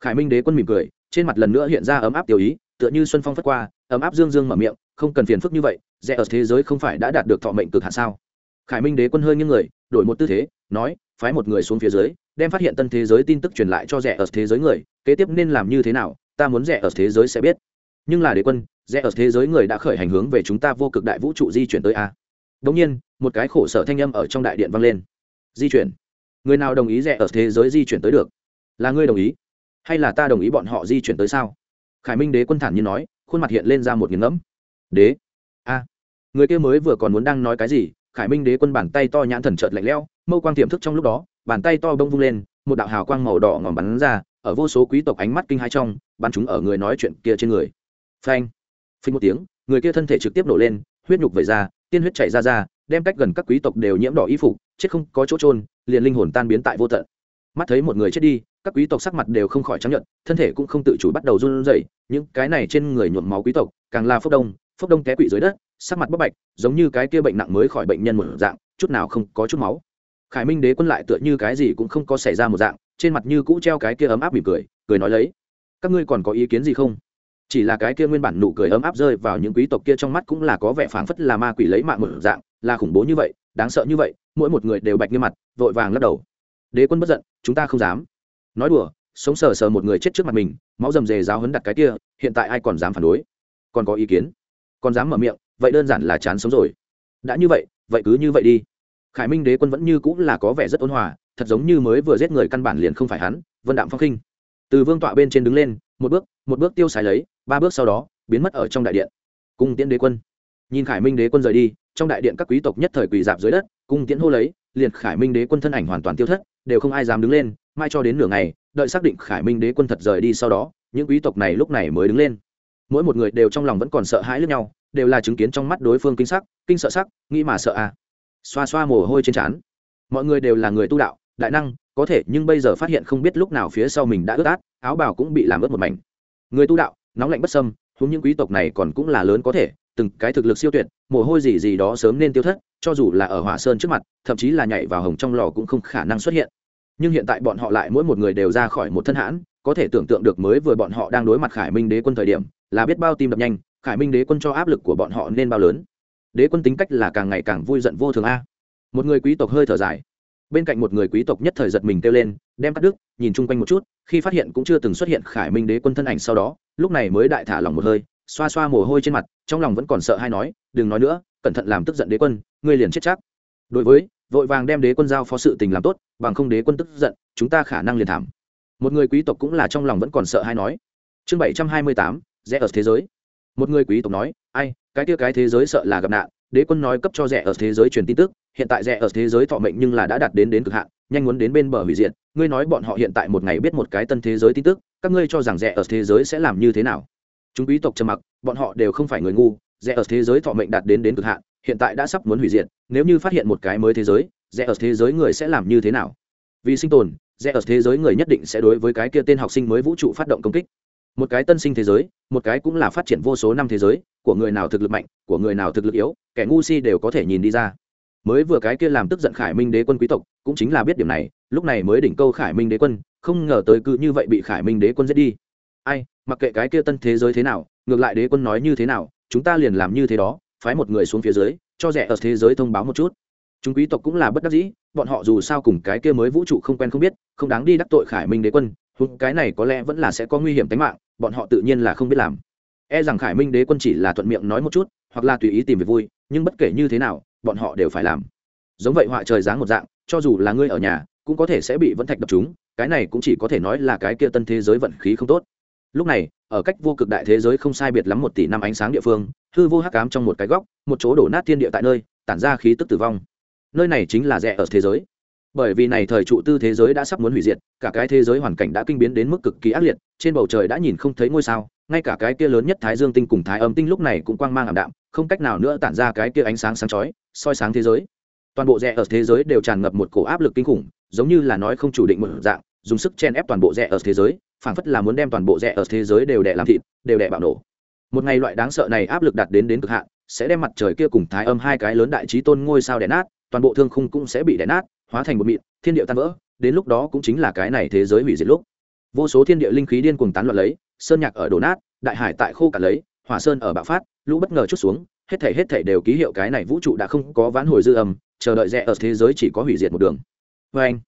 Khải minh đế quân mỉm cười, trên mặt lần nữa hiện ra ấm áp tiểu ý, tựa như xuân phong phất qua, ấm áp dương dương mở miệng, không cần phiền phức như vậy, rẽ ở thế giới không phải đã đạt được thọ mệnh cực hạ sao? Khải minh đế quân hơi nghiêng người, đổi một tư thế, nói, phái một người xuống phía dưới, đem phát hiện tân thế giới tin tức truyền lại cho rẻ ở thế giới người, kế tiếp nên làm như thế nào, ta muốn rẻ ở thế giới sẽ biết. Nhưng là đế quân, rẽ ở thế giới người đã khởi hành hướng về chúng ta vô cực đại vũ trụ di chuyển tới a đống nhiên, một cái khổ sở thanh âm ở trong đại điện vang lên. Di chuyển. Người nào đồng ý rẽ ở thế giới di chuyển tới được? Là ngươi đồng ý? Hay là ta đồng ý bọn họ di chuyển tới sao? Khải minh đế quân thản nhiên nói, khuôn mặt hiện lên ra một nghiền ngẫm. Đế. A. Người kia mới vừa còn muốn đang nói cái gì, khải minh đế quân bàn tay to nhãn thần chợt lạnh lẽo, mâu quang tiềm thức trong lúc đó, bàn tay to bông vung lên, một đạo hào quang màu đỏ ngòm bắn ra, ở vô số quý tộc ánh mắt kinh hai trong, bắn chúng ở người nói chuyện kia trên người. Phanh. Phình một tiếng, người kia thân thể trực tiếp nổ lên, huyết nhục vẩy ra tiên huyết chảy ra ra, đem cách gần các quý tộc đều nhiễm đỏ y phục, chết không có chỗ trôn liền linh hồn tan biến tại vô tận. Mắt thấy một người chết đi, các quý tộc sắc mặt đều không khỏi chấp nhận thân thể cũng không tự chủ bắt đầu run rẩy, những cái này trên người nhuộm máu quý tộc, càng là phốc đông phốc đông té quỵ dưới đất, sắc mặt bốc bạch, giống như cái kia bệnh nặng mới khỏi bệnh nhân một dạng, chút nào không có chút máu. Khải minh đế quân lại tựa như cái gì cũng không có xảy ra một dạng, trên mặt như cũ treo cái kia ấm áp mỉm cười cười nói lấy, các ngươi còn có ý kiến gì không? Chỉ là cái kia nguyên bản nụ cười ấm áp rơi vào những quý tộc kia trong mắt cũng là có vẻ phảng phất là ma quỷ lấy mạng một dạng, là khủng bố như vậy, đáng sợ như vậy, mỗi một người đều bạch như mặt, vội vàng lắc đầu. Đế quân bất giận, chúng ta không dám. Nói đùa, sống sờ sờ một người chết trước mặt mình, máu rầm rề giáo hấn đặt cái kia, hiện tại ai còn dám phản đối? Còn có ý kiến? Còn dám mở miệng, vậy đơn giản là chán sống rồi. Đã như vậy vậy cứ như vậy đi. Khải minh đế quân vẫn như cũng là có vẻ rất ôn hòa, thật giống như mới vừa giết người căn bản liền không phải hắn, vân đạm phong khinh. Từ vương tọa bên trên đứng lên một bước một bước tiêu xài lấy, ba bước sau đó, biến mất ở trong đại điện. Cung tiễn đế quân. Nhìn khải minh đế quân rời đi, trong đại điện các quý tộc nhất thời quỳ dạp dưới đất, cung tiễn hô lấy, liền khải minh đế quân thân ảnh hoàn toàn tiêu thất, đều không ai dám đứng lên, mai cho đến nửa ngày, đợi xác định khải minh đế quân thật rời đi sau đó, những quý tộc này lúc này mới đứng lên. Mỗi một người đều trong lòng vẫn còn sợ hãi lẫn nhau, đều là chứng kiến trong mắt đối phương kinh sắc, kinh sợ sắc, nghĩ mà sợ à. Xoa xoa mồ hôi trên trán. Mọi người đều là người tu đạo, đại năng có thể nhưng bây giờ phát hiện không biết lúc nào phía sau mình đã ướt át, áo bào cũng bị làm ướt một mảnh. Người tu đạo, nóng lạnh bất sâm húng những quý tộc này còn cũng là lớn có thể, từng cái thực lực siêu tuyệt, mồ hôi gì gì đó sớm nên tiêu thất, cho dù là ở hỏa sơn trước mặt, thậm chí là nhảy vào hồng trong lò cũng không khả năng xuất hiện. Nhưng hiện tại bọn họ lại mỗi một người đều ra khỏi một thân hãn, có thể tưởng tượng được mới vừa bọn họ đang đối mặt khải minh đế quân thời điểm, là biết bao tim đập nhanh, khải minh đế quân cho áp lực của bọn họ nên bao lớn. Đế quân tính cách là càng ngày càng vui giận vô thường a. Một người quý tộc hơi thở dài bên cạnh một người quý tộc nhất thời giật mình kêu lên, đem cắt đứt, nhìn chung quanh một chút, khi phát hiện cũng chưa từng xuất hiện khải minh đế quân thân ảnh sau đó, lúc này mới đại thả lòng một hơi, xoa xoa mồ hôi trên mặt, trong lòng vẫn còn sợ hay nói, đừng nói nữa, cẩn thận làm tức giận đế quân, ngươi liền chết chắc. Đối với, vội vàng đem đế quân giao phó sự tình làm tốt, bằng không đế quân tức giận, chúng ta khả năng liền thảm. Một người quý tộc cũng là trong lòng vẫn còn sợ hay nói. Chương bảy trăm hai mươi tám, rẽ ở thế giới. Một người quý tộc nói, ai, cái kia cái thế giới sợ là gặp nạn đế quân nói cấp cho rẻ ở thế giới truyền tin tức, hiện tại rẻ ở thế giới thọ mệnh nhưng là đã đạt đến đến cực hạn, nhanh muốn đến bên bờ hủy diệt. Ngươi nói bọn họ hiện tại một ngày biết một cái tân thế giới tin tức, các ngươi cho rằng rẻ ở thế giới sẽ làm như thế nào? Chúng quý tộc trầm mặc, bọn họ đều không phải người ngu, rẻ ở thế giới thọ mệnh đạt đến đến cực hạn, hiện tại đã sắp muốn hủy diệt, nếu như phát hiện một cái mới thế giới, rẻ ở thế giới người sẽ làm như thế nào? Vì sinh tồn, Rẻ ở thế giới người nhất định sẽ đối với cái kia tên học sinh mới vũ trụ phát động công kích. Một cái tân sinh thế giới, một cái cũng là phát triển vô số năm thế giới của người nào thực lực mạnh, của người nào thực lực yếu, kẻ ngu si đều có thể nhìn đi ra. Mới vừa cái kia làm tức giận khải minh đế quân quý tộc, cũng chính là biết điểm này, lúc này mới đỉnh câu khải minh đế quân, không ngờ tới cứ như vậy bị khải minh đế quân giết đi. Ai, mặc kệ cái kia tân thế giới thế nào, ngược lại đế quân nói như thế nào, chúng ta liền làm như thế đó, phái một người xuống phía dưới, cho rẻ ở thế giới thông báo một chút. Chúng quý tộc cũng là bất đắc dĩ, bọn họ dù sao cùng cái kia mới vũ trụ không quen không biết, không đáng đi đắc tội khải minh đế quân hùng cái này có lẽ vẫn là sẽ có nguy hiểm tính mạng, bọn họ tự nhiên là không biết làm e rằng khải minh đế quân chỉ là thuận miệng nói một chút, hoặc là tùy ý tìm về vui, nhưng bất kể như thế nào, bọn họ đều phải làm. Giống vậy họa trời dáng một dạng, cho dù là ngươi ở nhà, cũng có thể sẽ bị vẫn thạch đập chúng, cái này cũng chỉ có thể nói là cái kia tân thế giới vận khí không tốt. Lúc này, ở cách vô cực đại thế giới không sai biệt lắm một tỷ năm ánh sáng địa phương, hư vô hắc ám trong một cái góc, một chỗ đổ nát thiên địa tại nơi, tản ra khí tức tử vong. Nơi này chính là rẻ ở thế giới. Bởi vì này thời trụ tư thế giới đã sắp muốn hủy diệt, cả cái thế giới hoàn cảnh đã kinh biến đến mức cực kỳ ác liệt, trên bầu trời đã nhìn không thấy ngôi sao ngay cả cái kia lớn nhất thái dương tinh cùng thái âm tinh lúc này cũng quang mang ảm đạm, không cách nào nữa tản ra cái kia ánh sáng sáng chói, soi sáng thế giới. Toàn bộ rẽ ở thế giới đều tràn ngập một cổ áp lực kinh khủng, giống như là nói không chủ định một dạng, dùng sức chen ép toàn bộ rẽ ở thế giới, phảng phất là muốn đem toàn bộ rẽ ở thế giới đều đẻ làm thịt, đều đẻ bạo nổ. Một ngày loại đáng sợ này áp lực đạt đến đến cực hạn, sẽ đem mặt trời kia cùng thái âm hai cái lớn đại trí tôn ngôi sao đẻ nát, toàn bộ thương khung cũng sẽ bị đẻ nát, hóa thành một mịn, thiên địa tan vỡ, đến lúc đó cũng chính là cái này thế giới hủy diệt lúc. Vô số thiên địa linh khí điên cuồng tán loạn lấy sơn nhạc ở đổ nát, đại hải tại khô cả lấy, hỏa sơn ở bạo phát, lũ bất ngờ chút xuống, hết thể hết thể đều ký hiệu cái này vũ trụ đã không có vãn hồi dư âm, chờ đợi rẽ ở thế giới chỉ có hủy diệt một đường. Vê anh,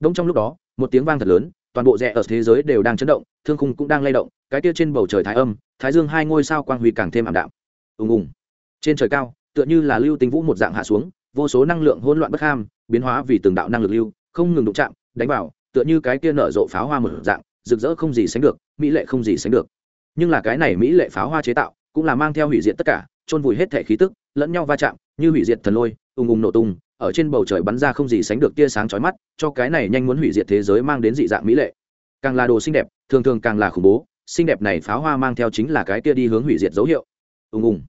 đông trong lúc đó, một tiếng vang thật lớn, toàn bộ rẽ ở thế giới đều đang chấn động, thương khung cũng đang lay động, cái kia trên bầu trời thái âm, thái dương hai ngôi sao quang huy càng thêm ảm đạm. Ùng ùng. Trên trời cao, tựa như là lưu tinh vũ một dạng hạ xuống, vô số năng lượng hỗn loạn bất ham, biến hóa vì từng đạo năng lực lưu, không ngừng đụng chạm, đánh vào, tựa như cái kia nở rộ pháo hoa một dạng rực rỡ không gì sánh được, mỹ lệ không gì sánh được. Nhưng là cái này mỹ lệ pháo hoa chế tạo, cũng là mang theo hủy diệt tất cả, chôn vùi hết thể khí tức, lẫn nhau va chạm, như hủy diệt thần lôi, ùng ùng nổ tung, ở trên bầu trời bắn ra không gì sánh được tia sáng chói mắt, cho cái này nhanh muốn hủy diệt thế giới mang đến dị dạng mỹ lệ. Càng là đồ xinh đẹp, thường thường càng là khủng bố, xinh đẹp này pháo hoa mang theo chính là cái kia đi hướng hủy diệt dấu hiệu. Ùng ùng.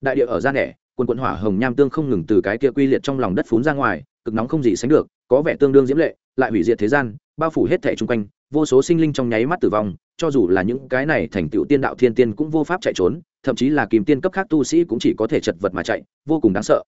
Đại địa ở gian nẻ, quần quận hỏa hồng nham tương không ngừng từ cái kia quy liệt trong lòng đất phún ra ngoài, cực nóng không gì sánh được, có vẻ tương đương diễm lệ, lại hủy diệt thế gian bao phủ hết thể chung quanh, vô số sinh linh trong nháy mắt tử vong, cho dù là những cái này thành tựu tiên đạo thiên tiên cũng vô pháp chạy trốn, thậm chí là kìm tiên cấp khác tu sĩ cũng chỉ có thể chật vật mà chạy, vô cùng đáng sợ.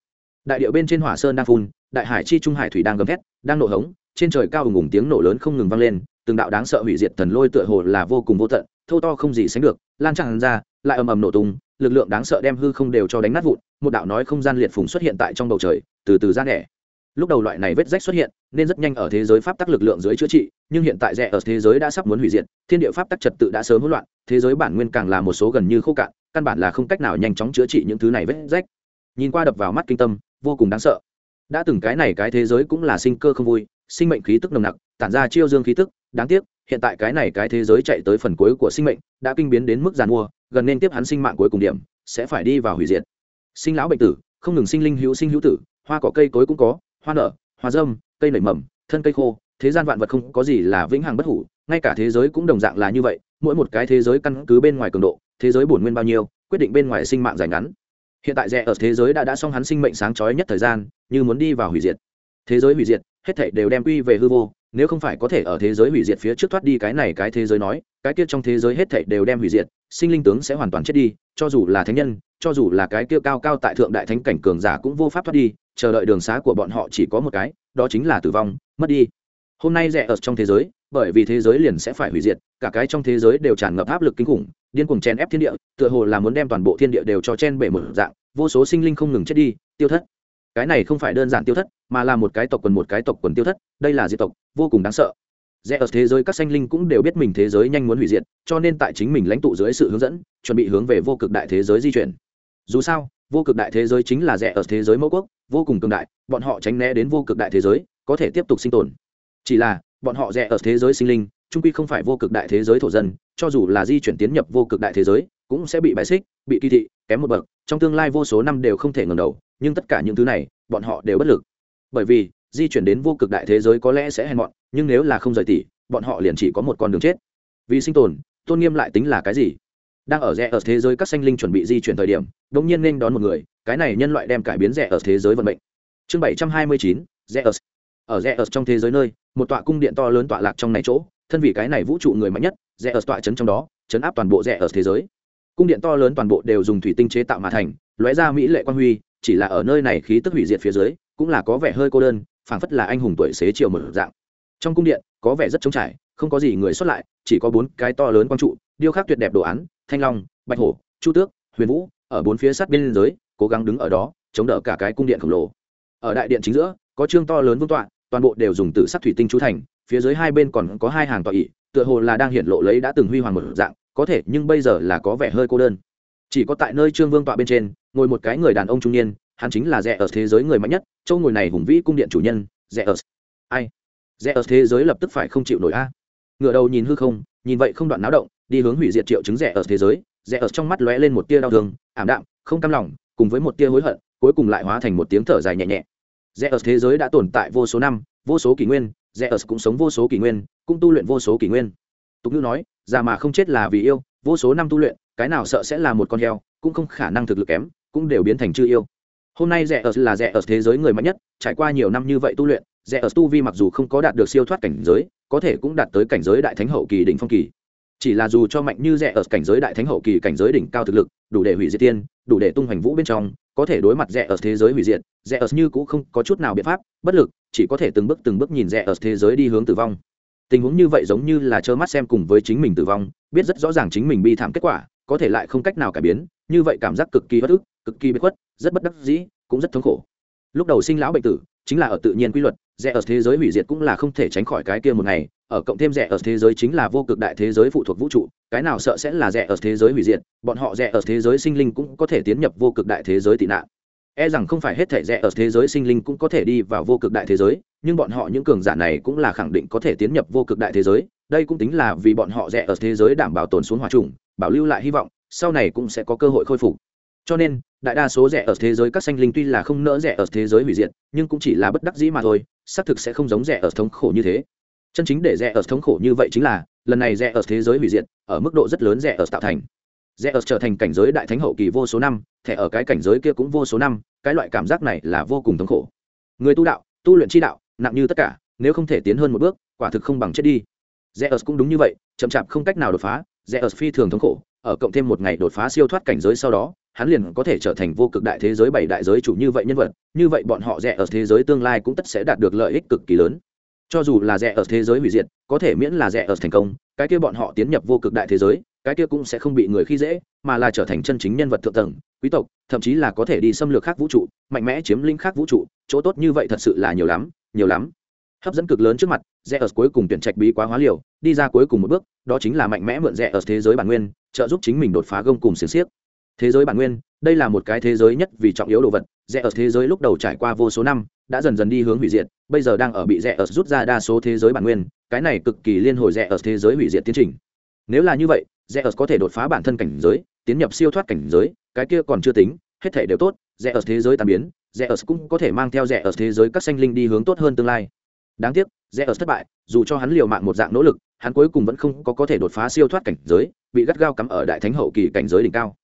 Đại điệu bên trên hỏa sơn đang phun, đại hải chi trung hải thủy đang gầm thét, đang nổ hống, trên trời cao ùng ùng tiếng nổ lớn không ngừng vang lên, từng đạo đáng sợ hủy diệt thần lôi tựa hồ là vô cùng vô tận thâu to không gì sánh được, lan tràn ra, lại ầm ầm nổ tung, lực lượng đáng sợ đem hư không đều cho đánh nát vụn, một đạo nói không gian liệt phùng xuất hiện tại trong bầu trời, từ từ ra nẻ lúc đầu loại này vết rách xuất hiện, nên rất nhanh ở thế giới pháp tắc lực lượng dưới chữa trị, nhưng hiện tại rẽ ở thế giới đã sắp muốn hủy diệt, thiên địa pháp tắc trật tự đã sớm hỗn loạn, thế giới bản nguyên càng là một số gần như khô cạn, căn bản là không cách nào nhanh chóng chữa trị những thứ này vết rách. Nhìn qua đập vào mắt kinh tâm, vô cùng đáng sợ. Đã từng cái này cái thế giới cũng là sinh cơ không vui, sinh mệnh khí tức nồng nặc, tản ra chiêu dương khí tức, đáng tiếc, hiện tại cái này cái thế giới chạy tới phần cuối của sinh mệnh, đã kinh biến đến mức giàn mua, gần nên tiếp hắn sinh mạng cuối cùng điểm, sẽ phải đi vào hủy diệt. Sinh lão bệnh tử, không ngừng sinh linh hữu sinh hữu tử, hoa cỏ cây cối cũng có hoa nở, hoa dâm, cây nảy mầm, thân cây khô, thế gian vạn vật không có gì là vĩnh hằng bất hủ, ngay cả thế giới cũng đồng dạng là như vậy, mỗi một cái thế giới căn cứ bên ngoài cường độ, thế giới bổn nguyên bao nhiêu, quyết định bên ngoài sinh mạng dài ngắn. Hiện tại rẻ ở thế giới đã đã xong hắn sinh mệnh sáng chói nhất thời gian, như muốn đi vào hủy diệt. Thế giới hủy diệt, hết thảy đều đem quy về hư vô, nếu không phải có thể ở thế giới hủy diệt phía trước thoát đi cái này cái thế giới nói, cái kia trong thế giới hết thảy đều đem hủy diệt, sinh linh tướng sẽ hoàn toàn chết đi, cho dù là thánh nhân cho dù là cái kia cao cao tại thượng đại thánh cảnh cường giả cũng vô pháp thoát đi, chờ đợi đường xá của bọn họ chỉ có một cái, đó chính là tử vong, mất đi. Hôm nay rẻ ở trong thế giới, bởi vì thế giới liền sẽ phải hủy diệt, cả cái trong thế giới đều tràn ngập áp lực kinh khủng, điên cuồng chen ép thiên địa, tựa hồ là muốn đem toàn bộ thiên địa đều cho chen bể mở dạng, vô số sinh linh không ngừng chết đi, tiêu thất. Cái này không phải đơn giản tiêu thất, mà là một cái tộc quần một cái tộc quần tiêu thất, đây là diệt tộc, vô cùng đáng sợ. Rẽ ở thế giới các sanh linh cũng đều biết mình thế giới nhanh muốn hủy diệt, cho nên tại chính mình lãnh tụ dưới sự hướng dẫn, chuẩn bị hướng về vô cực đại thế giới di chuyển dù sao, vô cực đại thế giới chính là rẻ ở thế giới mẫu quốc, vô cùng cường đại, bọn họ tránh né đến vô cực đại thế giới, có thể tiếp tục sinh tồn. Chỉ là, bọn họ rẻ ở thế giới sinh linh, trung quy không phải vô cực đại thế giới thổ dân, cho dù là di chuyển tiến nhập vô cực đại thế giới, cũng sẽ bị bài xích, bị kỳ thị, kém một bậc, trong tương lai vô số năm đều không thể ngừng đầu, nhưng tất cả những thứ này, bọn họ đều bất lực. Bởi vì, di chuyển đến vô cực đại thế giới có lẽ sẽ hèn mọn, nhưng nếu là không rời tỷ bọn họ liền chỉ có một con đường chết. Vì sinh tồn, tôn nghiêm lại tính là cái gì? Đang ở rẽ ở thế giới các sanh linh chuẩn bị di chuyển thời điểm, đột nhiên nên đón một người, cái này nhân loại đem cải biến rẽ ở thế giới vận mệnh. Chương bảy trăm hai mươi chín, rẽ ở. Ở rẽ ở trong thế giới nơi, một tọa cung điện to lớn tọa lạc trong này chỗ, thân vì cái này vũ trụ người mạnh nhất, rẽ ở tọa chấn trong đó, chấn áp toàn bộ rẽ ở thế giới. Cung điện to lớn toàn bộ đều dùng thủy tinh chế tạo mà thành, lóe ra mỹ lệ quan huy, chỉ là ở nơi này khí tức hủy diệt phía dưới, cũng là có vẻ hơi cô đơn, phảng phất là anh hùng tuổi xế chiều một dạng. Trong cung điện, có vẻ rất trống trải, không có gì người xuất lại, chỉ có bốn cái to lớn quang trụ điêu khắc tuyệt đẹp đồ án, thanh long, bạch hổ, chu tước, huyền vũ, ở bốn phía sát biên giới, cố gắng đứng ở đó, chống đỡ cả cái cung điện khổng lồ. Ở đại điện chính giữa, có trương to lớn vương tọa, toàn bộ đều dùng từ sắt thủy tinh chú thành, phía dưới hai bên còn có hai hàng tọa ỵ tựa hồ là đang hiện lộ lấy đã từng huy hoàng một dạng, có thể nhưng bây giờ là có vẻ hơi cô đơn. Chỉ có tại nơi trương vương tọa bên trên, ngồi một cái người đàn ông trung niên, hắn chính là rẻ ở thế giới người mạnh nhất, châu ngồi này hùng vĩ cung điện chủ nhân, rẻ ở. Ai? Rẽ ở thế giới lập tức phải không chịu nổi a. Ngựa đầu nhìn hư không, nhìn vậy không đoạn náo động đi hướng hủy diệt triệu chứng rẻ ở thế giới, rẻ ở trong mắt lóe lên một tia đau thương, ảm đạm, không cam lòng, cùng với một tia hối hận, cuối cùng lại hóa thành một tiếng thở dài nhẹ nhẹ. Rẻ ở thế giới đã tồn tại vô số năm, vô số kỷ nguyên, rẻ ở cũng sống vô số kỷ nguyên, cũng tu luyện vô số kỷ nguyên. Tục ngữ nói, già mà không chết là vì yêu, vô số năm tu luyện, cái nào sợ sẽ là một con heo, cũng không khả năng thực lực kém, cũng đều biến thành chư yêu. Hôm nay rẻ ở là rẻ ở thế giới người mạnh nhất, trải qua nhiều năm như vậy tu luyện, rẻ ở tu vi mặc dù không có đạt được siêu thoát cảnh giới, có thể cũng đạt tới cảnh giới đại thánh hậu kỳ đỉnh phong kỳ chỉ là dù cho mạnh như rẻ ở cảnh giới đại thánh hậu kỳ cảnh giới đỉnh cao thực lực, đủ để hủy diệt tiên, đủ để tung hoành vũ bên trong, có thể đối mặt rẻ ở thế giới hủy diệt, rẻ ở như cũng không có chút nào biện pháp, bất lực, chỉ có thể từng bước từng bước nhìn rẻ ở thế giới đi hướng tử vong. Tình huống như vậy giống như là trơ mắt xem cùng với chính mình tử vong, biết rất rõ ràng chính mình bi thảm kết quả, có thể lại không cách nào cải biến, như vậy cảm giác cực kỳ bất ức, cực kỳ bất khuất, rất bất đắc dĩ, cũng rất thống khổ. Lúc đầu sinh lão bệnh tử, chính là ở tự nhiên quy luật, rẻ ở thế giới hủy diệt cũng là không thể tránh khỏi cái kia một ngày ở cộng thêm rẻ ở thế giới chính là vô cực đại thế giới phụ thuộc vũ trụ, cái nào sợ sẽ là rẻ ở thế giới hủy diệt, bọn họ rẻ ở thế giới sinh linh cũng có thể tiến nhập vô cực đại thế giới tị nạn. E rằng không phải hết thể rẻ ở thế giới sinh linh cũng có thể đi vào vô cực đại thế giới, nhưng bọn họ những cường giả này cũng là khẳng định có thể tiến nhập vô cực đại thế giới, đây cũng tính là vì bọn họ rẻ ở thế giới đảm bảo tồn xuống hòa trùng, bảo lưu lại hy vọng, sau này cũng sẽ có cơ hội khôi phục. Cho nên, đại đa số rẻ ở thế giới các sanh linh tuy là không nỡ rẻ ở thế giới hủy diệt, nhưng cũng chỉ là bất đắc dĩ mà thôi, xác thực sẽ không giống rẻ ở thống khổ như thế chân chính để rẽ ở thống khổ như vậy chính là, lần này rẽ ở thế giới hủy diệt, ở mức độ rất lớn rẽ ở tạo thành. Rẽ ở trở thành cảnh giới đại thánh hậu kỳ vô số năm, thẻ ở cái cảnh giới kia cũng vô số năm, cái loại cảm giác này là vô cùng thống khổ. Người tu đạo, tu luyện chi đạo, nặng như tất cả, nếu không thể tiến hơn một bước, quả thực không bằng chết đi. Rẽ ở cũng đúng như vậy, chậm chạp không cách nào đột phá rẽ ở phi thường thống khổ, ở cộng thêm một ngày đột phá siêu thoát cảnh giới sau đó, hắn liền có thể trở thành vô cực đại thế giới bảy đại giới chủ như vậy nhân vật, như vậy bọn họ rẽ ở thế giới tương lai cũng tất sẽ đạt được lợi ích cực kỳ lớn cho dù là rẻ ở thế giới hủy diệt, có thể miễn là rẻ ở thành công, cái kia bọn họ tiến nhập vô cực đại thế giới, cái kia cũng sẽ không bị người khi dễ, mà là trở thành chân chính nhân vật thượng tầng, quý tộc, thậm chí là có thể đi xâm lược khác vũ trụ, mạnh mẽ chiếm lĩnh khác vũ trụ, chỗ tốt như vậy thật sự là nhiều lắm nhiều lắm. Hấp dẫn cực lớn trước mặt rẽ ở cuối cùng tuyển trạch bí quá hóa liều, đi ra cuối cùng một bước, đó chính là mạnh mẽ mượn rẽ ở thế giới bản nguyên, trợ giúp chính mình đột phá gông cùng xiềng xiếc. Thế giới bản nguyên, đây là một cái thế giới nhất vì trọng yếu đồ vật rẽ ở thế giới lúc đầu trải qua vô số năm đã dần dần đi hướng hủy diệt, bây giờ đang ở bị rẽ ở rút ra đa số thế giới bản nguyên, cái này cực kỳ liên hồi rẽ ở thế giới hủy diệt tiến trình. Nếu là như vậy rẽ ở có thể đột phá bản thân cảnh giới, tiến nhập siêu thoát cảnh giới, cái kia còn chưa tính, hết thể đều tốt rẽ ở thế giới tàn biến rẽ ở cũng có thể mang theo rẽ ở thế giới các sanh linh đi hướng tốt hơn tương lai. Đáng tiếc rẽ ở thất bại, dù cho hắn liều mạng một dạng nỗ lực, hắn cuối cùng vẫn không có có thể đột phá siêu thoát cảnh giới, bị gắt gao cắm ở đại thánh hậu kỳ cảnh giới đỉnh cao.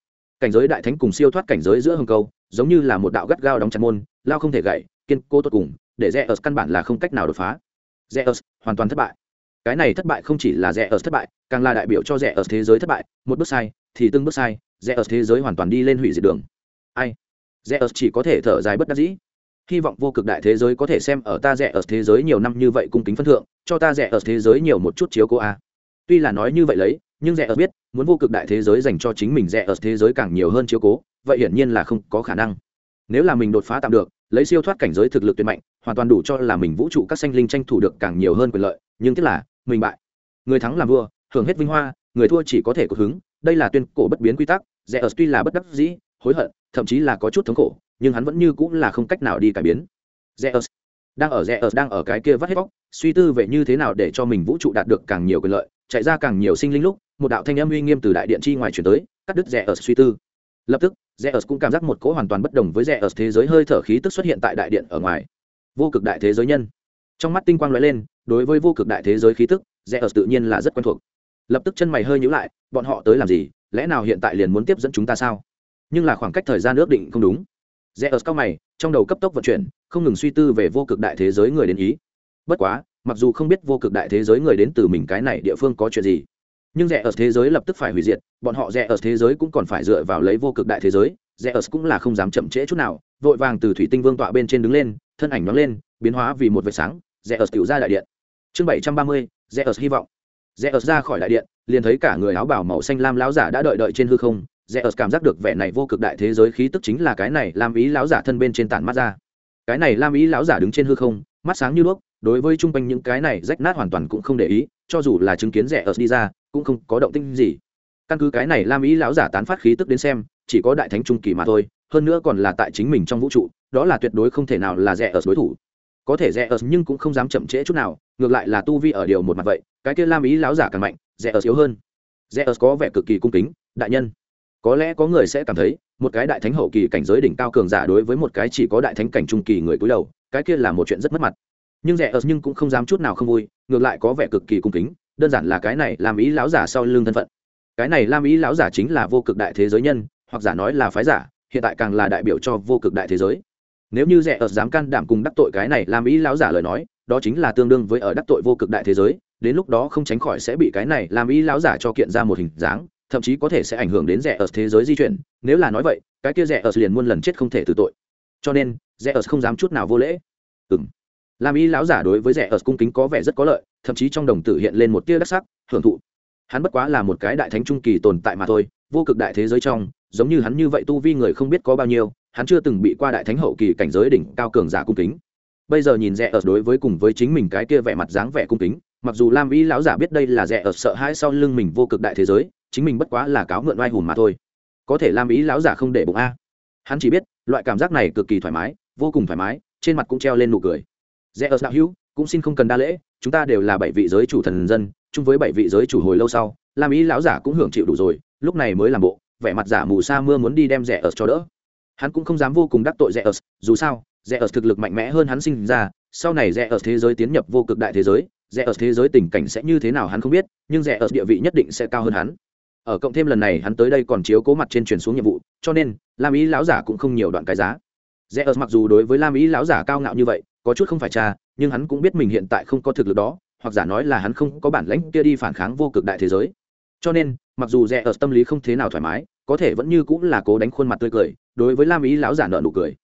Cảnh giới đại thánh cùng siêu thoát cảnh giới giữa hồng câu, giống như là một đạo gắt gao đóng chặt môn, lao không thể gậy kiên cố tốt cùng, để rẽ ớt căn bản là không cách nào đột phá. Rẽ ớt hoàn toàn thất bại. Cái này thất bại không chỉ là rẽ ớt thất bại, càng là đại biểu cho rẽ ớt thế giới thất bại. Một bước sai, thì từng bước sai rẽ ớt thế giới hoàn toàn đi lên hủy diệt đường. Ai? Rẽ ớt chỉ có thể thở dài bất đắc dĩ. Hy vọng vô cực đại thế giới có thể xem ở ta rẻ ở thế giới nhiều năm như vậy cung kính phân thượng, cho ta rẻ ở thế giới nhiều một chút chiếu cố a. Tuy là nói như vậy lấy, nhưng rẻ ở biết, muốn vô cực đại thế giới dành cho chính mình rẻ ở thế giới càng nhiều hơn chiếu cố, vậy hiển nhiên là không có khả năng. Nếu là mình đột phá tạm được lấy siêu thoát cảnh giới thực lực tuyệt mạnh hoàn toàn đủ cho là mình vũ trụ các sanh linh tranh thủ được càng nhiều hơn quyền lợi nhưng tức là mình bại người thắng làm vua hưởng hết vinh hoa người thua chỉ có thể có hứng đây là tuyên cổ bất biến quy tắc rẻ ở tuy là bất đắc dĩ hối hận thậm chí là có chút thống khổ nhưng hắn vẫn như cũng là không cách nào đi cải biến Zeus đang ở Zeus đang ở cái kia vắt hết bóc, suy tư về như thế nào để cho mình vũ trụ đạt được càng nhiều quyền lợi, chạy ra càng nhiều sinh linh lúc, một đạo thanh âm uy nghiêm từ đại điện chi ngoài truyền tới, cắt đứt Zeus suy tư. Lập tức, Zeus cũng cảm giác một cỗ hoàn toàn bất đồng với Zeus thế giới hơi thở khí tức xuất hiện tại đại điện ở ngoài. Vô cực đại thế giới nhân. Trong mắt tinh quang lóe lên, đối với vô cực đại thế giới khí tức, Zeus tự nhiên là rất quen thuộc. Lập tức chân mày hơi nhíu lại, bọn họ tới làm gì, lẽ nào hiện tại liền muốn tiếp dẫn chúng ta sao? Nhưng là khoảng cách thời gian ước định không đúng rẽ ớt cao mày trong đầu cấp tốc vận chuyển không ngừng suy tư về vô cực đại thế giới người đến ý bất quá mặc dù không biết vô cực đại thế giới người đến từ mình cái này địa phương có chuyện gì nhưng Rẻ ở thế giới lập tức phải hủy diệt, bọn họ rẻ ở thế giới cũng còn phải dựa vào lấy vô cực đại thế giới, rẻ ở cũng là không dám chậm trễ chút nào, vội vàng từ thủy tinh vương tọa bên trên đứng lên, thân ảnh nó lên, biến hóa vì một vệt sáng, rẻ ở tiểu ra đại điện. Chương bảy trăm ba mươi, rẻ ở hy vọng. Rẽ ở ra khỏi đại điện, liền thấy cả người áo bảo màu xanh lam láo giả đã đợi đợi trên hư không rẽ ớt cảm giác được vẻ này vô cực đại thế giới khí tức chính là cái này làm ý lão giả thân bên trên tản mắt ra. Cái này làm ý lão giả đứng trên hư không, mắt sáng như đuốc, đối với chung quanh những cái này rách nát hoàn toàn cũng không để ý, cho dù là chứng kiến rẽ ớt đi ra cũng không có động tinh gì. Căn cứ cái này Lam ý lão giả tán phát khí tức đến xem chỉ có đại thánh trung kỳ mà thôi hơn nữa còn là tại chính mình trong vũ trụ đó là tuyệt đối không thể nào là rẻ ở đối thủ. Có thể rẻ ở, nhưng cũng không dám chậm trễ chút nào ngược lại là tu vi ở điều một mặt vậy cái kia lam ý lão giả càng mạnh rẻ ở yếu hơn. Rẻ ở có vẻ cực kỳ cung kính đại nhân. Có lẽ có người sẽ cảm thấy một cái đại thánh hậu kỳ cảnh giới đỉnh cao cường giả đối với một cái chỉ có đại thánh cảnh trung kỳ người cúi đầu cái kia là một chuyện rất mất mặt. Nhưng rẻ ở, nhưng cũng không dám chút nào không vui ngược lại có vẻ cực kỳ cung kính đơn giản là cái này làm ý lão giả sau lưng thân phận. Cái này làm ý lão giả chính là vô cực đại thế giới nhân, hoặc giả nói là phái giả, hiện tại càng là đại biểu cho vô cực đại thế giới. Nếu như rẻ ở dám can đảm cùng đắc tội cái này làm ý lão giả lời nói, đó chính là tương đương với ở đắc tội vô cực đại thế giới, đến lúc đó không tránh khỏi sẽ bị cái này làm ý lão giả cho kiện ra một hình dáng, thậm chí có thể sẽ ảnh hưởng đến rẻ ở thế giới di chuyển. Nếu là nói vậy, cái kia rẻ ở liền muôn lần chết không thể từ tội. Cho nên, rẻ ở không dám chút nào vô lễ. Ừ m làm ý lão giả đối với rẻ ở cung kính có vẻ rất có lợi thậm chí trong đồng tử hiện lên một tia đắc sắc, hưởng thụ. Hắn bất quá là một cái đại thánh trung kỳ tồn tại mà thôi, vô cực đại thế giới trong, giống như hắn như vậy tu vi người không biết có bao nhiêu, hắn chưa từng bị qua đại thánh hậu kỳ cảnh giới đỉnh cao cường giả cung kính. Bây giờ nhìn rẽ ở đối với cùng với chính mình cái kia vẻ mặt dáng vẻ cung kính, mặc dù lam y lão giả biết đây là rẻ ở sợ hãi sau lưng mình vô cực đại thế giới, chính mình bất quá là cáo mượn oai hùn mà thôi. Có thể lam ý lão giả không để bụng a. Hắn chỉ biết, loại cảm giác này cực kỳ thoải mái, vô cùng thoải mái, trên mặt cũng treo lên nụ cười. Rẽ ở đạo hữu cũng xin không cần đa lễ, chúng ta đều là bảy vị giới chủ thần dân, chung với bảy vị giới chủ hồi lâu sau, lam ý lão giả cũng hưởng chịu đủ rồi, lúc này mới làm bộ, vẻ mặt giả mù sa mưa muốn đi đem rẻ ớt cho đỡ. Hắn cũng không dám vô cùng đắc tội rẻ ớt dù sao rẻ ớt thực lực mạnh mẽ hơn hắn sinh ra, sau này rẻ ớt thế giới tiến nhập vô cực đại thế giới rẻ ớt thế giới tình cảnh sẽ như thế nào hắn không biết, nhưng rẻ ớt địa vị nhất định sẽ cao hơn hắn. Ở cộng thêm lần này, hắn tới đây còn chiếu cố mặt trên truyền xuống nhiệm vụ, cho nên, lam ý lão giả cũng không nhiều đoạn cái giá. Rẽ ớt mặc dù đối với lam ý lão giả cao ngạo như vậy có chút không phải cha, nhưng hắn cũng biết mình hiện tại không có thực lực đó, hoặc giả nói là hắn không có bản lãnh kia đi phản kháng vô cực đại thế giới. Cho nên, mặc dù rẽ ở tâm lý không thế nào thoải mái, có thể vẫn như cũng là cố đánh khuôn mặt tươi cười, đối với lam ý lão giả nợ nụ cười.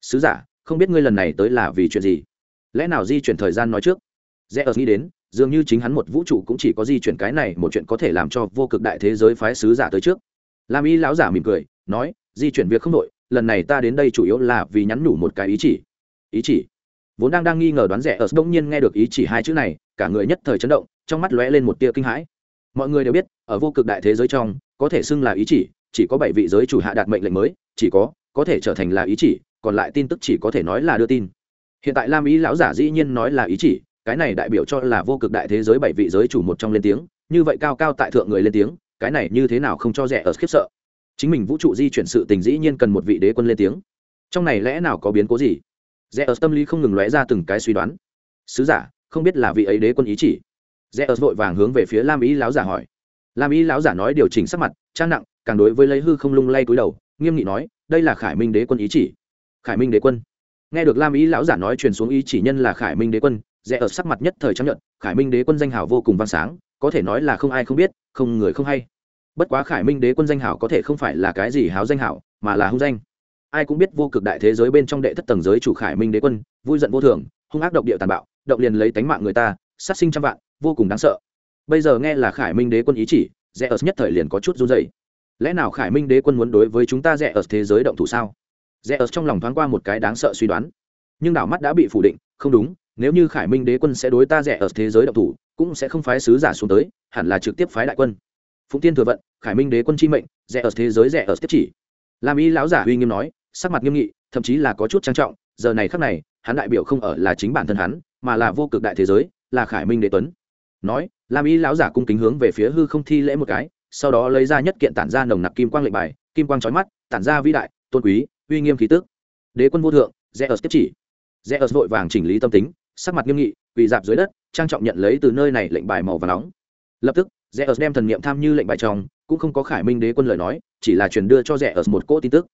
Sứ giả, không biết ngươi lần này tới là vì chuyện gì? Lẽ nào di chuyển thời gian nói trước? Rẽ ớt nghĩ đến, dường như chính hắn một vũ trụ cũng chỉ có di chuyển cái này một chuyện có thể làm cho vô cực đại thế giới phái sứ giả tới trước. Lam ý lão giả mỉm cười, nói, di chuyển việc không đội lần này ta đến đây chủ yếu là vì nhắn nhủ một cái ý chỉ. Ý chỉ? Vốn đang đang nghi ngờ đoán rẻ ở đông nhiên nghe được ý chỉ hai chữ này, cả người nhất thời chấn động, trong mắt lóe lên một tia kinh hãi. Mọi người đều biết, ở vô cực đại thế giới trong, có thể xưng là ý chỉ chỉ có bảy vị giới chủ hạ đạt mệnh lệnh mới, chỉ có có thể trở thành là ý chỉ, còn lại tin tức chỉ có thể nói là đưa tin. Hiện tại lam ý lão giả dĩ nhiên nói là ý chỉ, cái này đại biểu cho là vô cực đại thế giới bảy vị giới chủ một trong lên tiếng, như vậy cao cao tại thượng người lên tiếng, cái này như thế nào không cho rẻ ở khiếp sợ. Chính mình vũ trụ di chuyển sự tình dĩ nhiên cần một vị đế quân lên tiếng. Trong này lẽ nào có biến cố gì? Rẽ ở tâm lý không ngừng lóe ra từng cái suy đoán. Sứ giả, không biết là vị ấy đế quân ý chỉ. Rẽ ở vội vàng hướng về phía lam ý láo giả hỏi. Lam ý láo giả nói điều chỉnh sắc mặt, trang nặng, càng đối với lấy hư không lung lay cúi đầu, nghiêm nghị nói, đây là khải minh đế quân ý chỉ. Khải minh đế quân. Nghe được lam ý lão giả nói truyền xuống ý chỉ nhân là khải minh đế quân rẽ ở sắc mặt nhất thời chấp nhận khải minh đế quân danh hào vô cùng vang sáng, có thể nói là không ai không biết, không người không hay. Bất quá khải minh đế quân danh hào có thể không phải là cái gì háo danh hào, mà là hung danh ai cũng biết vô cực đại thế giới bên trong đệ thất tầng giới chủ khải minh đế quân, vui giận vô thường, hung ác độc địa tàn bạo, động liền lấy tánh mạng người ta, sát sinh trăm vạn, vô cùng đáng sợ. Bây giờ nghe là khải minh đế quân ý chỉ rẽ ở nhất thời liền có chút run dày lẽ nào khải minh đế quân muốn đối với chúng ta rẽ ở thế giới động thủ sao? Rẽ ở trong lòng thoáng qua một cái đáng sợ suy đoán. Nhưng đảo mắt đã bị phủ định, không đúng, nếu như khải minh đế quân sẽ đối ta rẻ ở thế giới động thủ, cũng sẽ không phái sứ giả xuống tới, hẳn là trực tiếp phái đại quân. Phụng tiên thừa vận, khải minh đế quân chi mệnh rẻ ở thế giới rẻ ở tiếp chỉ. Làm y lão giả uy nghiêm nói sắc mặt nghiêm nghị, thậm chí là có chút trang trọng, giờ này khắc này, hắn đại biểu không ở là chính bản thân hắn, mà là vô cực đại thế giới, là khải minh đế tuấn. Nói, lam y lão giả cung kính hướng về phía hư không thi lễ một cái, sau đó lấy ra nhất kiện tản ra nồng nặc kim quang lệnh bài, kim quang trói mắt, tản ra vĩ đại, tôn quý, uy nghiêm khí tước đế quân vô thượng rẽ ở tiếp chỉ. Rẽ ở vội vàng chỉnh lý tâm tính, sắc mặt nghiêm nghị, quỳ dạp dưới đất, trang trọng nhận lấy từ nơi này lệnh bài màu và nóng. Lập tức rẽ ở đem thần niệm tham như lệnh bài trong, cũng không có khải minh đế quân lời nói, chỉ là truyền đưa cho rẽ ở một cỗ tin tức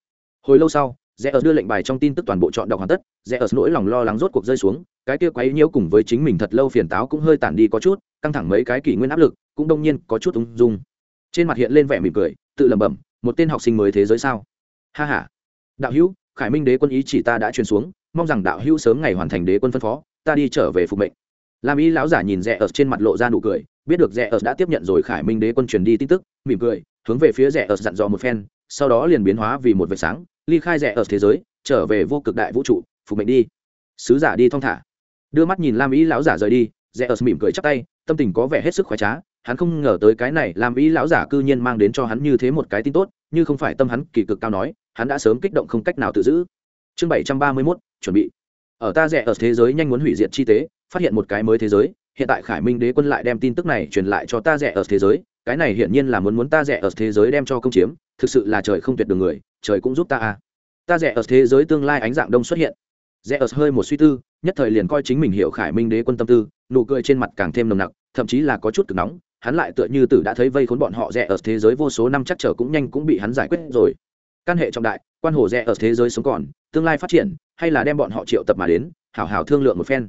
hồi lâu sau, rẽ ở đưa lệnh bài trong tin tức toàn bộ chọn đọc hoàn tất, rẽ ở nỗi lòng lo lắng rốt cuộc rơi xuống, cái kia quấy nhiễu cùng với chính mình thật lâu phiền táo cũng hơi tản đi có chút, căng thẳng mấy cái kỷ nguyên áp lực cũng đông nhiên có chút ung dung. Trên mặt hiện lên vẻ mỉm cười, tự lẩm bẩm, một tên học sinh mới thế giới sao? Ha ha. Đạo hữu, khải minh đế quân ý chỉ ta đã truyền xuống, mong rằng đạo hữu sớm ngày hoàn thành đế quân phân phó, ta đi trở về phục mệnh. Làm y lão giả nhìn rẽ ở trên mặt lộ ra nụ cười, biết được rẽ ở đã tiếp nhận rồi khải minh đế quân truyền đi tin tức, mỉm cười, hướng về phía rẽ ở dặn dò một phen sau đó liền biến hóa vì một vệt sáng, ly khai rẽ ở thế giới, trở về vô cực đại vũ trụ, phục mệnh đi. Sứ giả đi thong thả. Đưa mắt nhìn lam ý lão giả rời đi, rẽ ở mỉm cười chắc tay, tâm tình có vẻ hết sức khoái trá, hắn không ngờ tới cái này làm ý lão giả cư nhiên mang đến cho hắn như thế một cái tin tốt, như không phải tâm hắn kỳ cực cao nói, hắn đã sớm kích động không cách nào tự giữ. Chương bảy trăm ba mươi mốt, chuẩn bị. Ở ta rẻ ở thế giới nhanh muốn hủy diệt chi tế, phát hiện một cái mới thế giới, hiện tại khải minh đế quân lại đem tin tức này truyền lại cho ta rẻ ở thế giới cái này hiển nhiên là muốn muốn ta rẻ ở thế giới đem cho công chiếm, thực sự là trời không tuyệt đường người, trời cũng giúp ta à. Ta rẻ ở thế giới tương lai ánh dạng đông xuất hiện. Rẻ ở hơi một suy tư, nhất thời liền coi chính mình hiểu khải minh đế quân tâm tư, nụ cười trên mặt càng thêm nồng nặc, thậm chí là có chút cực nóng, hắn lại tựa như tử đã thấy vây khốn bọn họ rẻ ở thế giới vô số năm chắc trở cũng nhanh cũng bị hắn giải quyết rồi. Căn hệ trọng đại, quan hồ rẻ ở thế giới sống còn, tương lai phát triển, hay là đem bọn họ triệu tập mà đến, hảo hảo thương lượng một phen.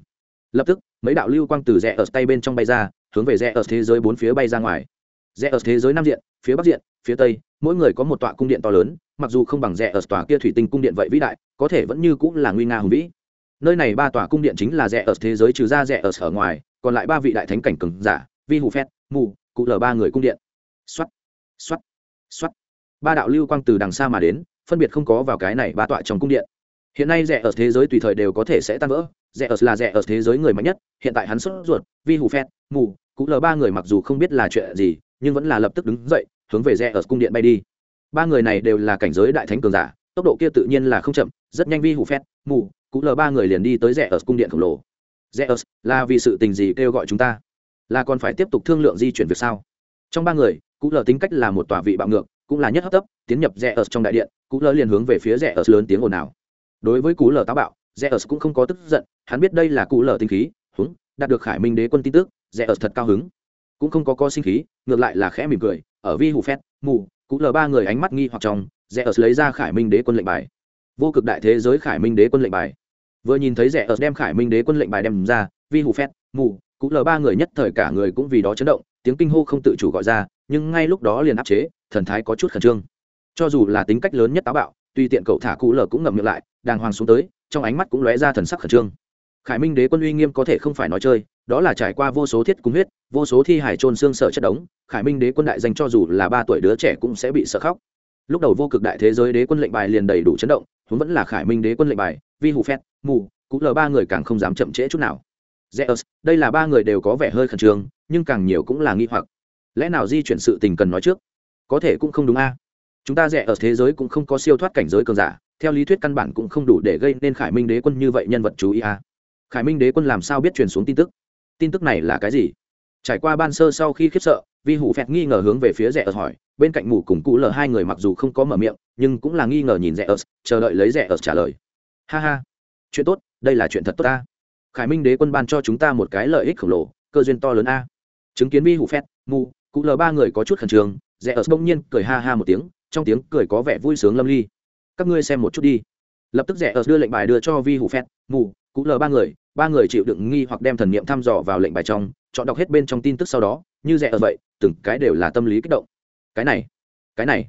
Lập tức, mấy đạo lưu quang từ rẽ ở tay bên trong bay ra, hướng về rẽ ở thế giới bốn phía bay ra ngoài rẽ ở thế giới nam diện, phía bắc diện, phía tây, mỗi người có một tọa cung điện to lớn, mặc dù không bằng rẽ ở tòa kia thủy tinh cung điện vậy vĩ đại, có thể vẫn như cũng là nguy nga hùng vĩ. Nơi này ba tòa cung điện chính là rẽ ở thế giới trừ ra rẽ ở ở ngoài, còn lại ba vị đại thánh cảnh cường giả, vi hù phét, mù, cụ lờ ba người cung điện. Xuất xuất xuất ba đạo lưu quang từ đằng xa mà đến, phân biệt không có vào cái này ba tọa trong cung điện. Hiện nay rẻ ở thế giới tùy thời đều có thể sẽ tan vỡ rẻ ở là rẻ ở thế giới người mạnh nhất, hiện tại hắn sốt ruột, vi hù phét, mù cụ lờ ba người mặc dù không biết là chuyện gì, nhưng vẫn là lập tức đứng dậy, hướng về rẽ ở cung điện bay đi. Ba người này đều là cảnh giới đại thánh cường giả, tốc độ kia tự nhiên là không chậm, rất nhanh vi hủ phét, mù cụ lờ ba người liền đi tới rẽ ở cung điện khổng lồ. Rẽ ở, là vì sự tình gì kêu gọi chúng ta? Là còn phải tiếp tục thương lượng di chuyển việc sao? Trong ba người cụ lờ tính cách là một tòa vị bạo ngược, cũng là nhất hấp tấp, tiến nhập rẽ ở trong đại điện cụ lờ liền hướng về phía rẽ ở lớn tiếng ồn ào. Đối với cú lờ táo bạo, rẽ cũng không có tức giận, hắn biết đây là cú lờ tinh khí, húng, đạt được khải minh đế quân tin tức rẽ thật cao hứng. Cũng không có co sinh khí, ngược lại là khẽ mỉm cười, ở vi hù phét, mù cú lờ ba người ánh mắt nghi hoặc trong rẽ lấy ra khải minh đế quân lệnh bài. Vô cực đại thế giới khải minh đế quân lệnh bài. Vừa nhìn thấy rẽ đem khải minh đế quân lệnh bài đem ra, vi hù phét, mù cú lờ ba người nhất thời cả người cũng vì đó chấn động, tiếng kinh hô không tự chủ gọi ra, nhưng ngay lúc đó liền áp chế, thần thái có chút khẩn trương. Cho dù là tính cách lớn nhất táo bạo, tuy tiện cậu thả cú lờ cũng ngậm miệng lại, đàng hoàng xuống tới, trong ánh mắt cũng lóe ra thần sắc khẩn trương. Khải minh đế quân uy nghiêm có thể không phải nói chơi đó là trải qua vô số thiết cung huyết vô số thi hải trôn xương sợ chất đống khải minh đế quân đại danh cho dù là ba tuổi đứa trẻ cũng sẽ bị sợ khóc. Lúc đầu vô cực đại thế giới đế quân lệnh bài liền đầy đủ chấn động chúng vẫn là khải minh đế quân lệnh bài vi hụ phét mù cũng lờ ba người càng không dám chậm trễ chút nào. Zeus, đây là ba người đều có vẻ hơi khẩn trương nhưng càng nhiều cũng là nghi hoặc. Lẽ nào di chuyển sự tình cần nói trước? Có thể cũng không đúng a. Chúng ta rẻ ở thế giới cũng không có siêu thoát cảnh giới cường giả theo lý thuyết căn bản cũng không đủ để gây nên khải minh đế quân như vậy nhân vật chú ý à. khải minh đế quân làm sao biết truyền xuống tin tức? Tin tức này là cái gì? Trải qua ban sơ sau khi khiếp sợ, vi hủ phẹt nghi ngờ hướng về phía rẻ ớt hỏi, bên cạnh mù cùng cụ lờ hai người mặc dù không có mở miệng, nhưng cũng là nghi ngờ nhìn rẻ ớt, chờ đợi lấy rẻ ớt trả lời. Ha ha, chuyện tốt, đây là chuyện thật tốt ta. Khải minh đế quân ban cho chúng ta một cái lợi ích khổng lồ, cơ duyên to lớn a. Chứng kiến vi hủ phẹt, mù, cụ lờ ba người có chút khẩn trương, rẻ ớt bỗng nhiên cười ha ha một tiếng, trong tiếng cười có vẻ vui sướng lâm ly. Các ngươi xem một chút đi. Lập tức rẻ ớt đưa lệnh bài đưa cho vi hủ phét mù, cụ lờ ba người ba người chịu đựng nghi hoặc đem thần niệm thăm dò vào lệnh bài trong, chọn đọc hết bên trong tin tức sau đó, như rẻ ở vậy, từng cái đều là tâm lý kích động. Cái này cái này,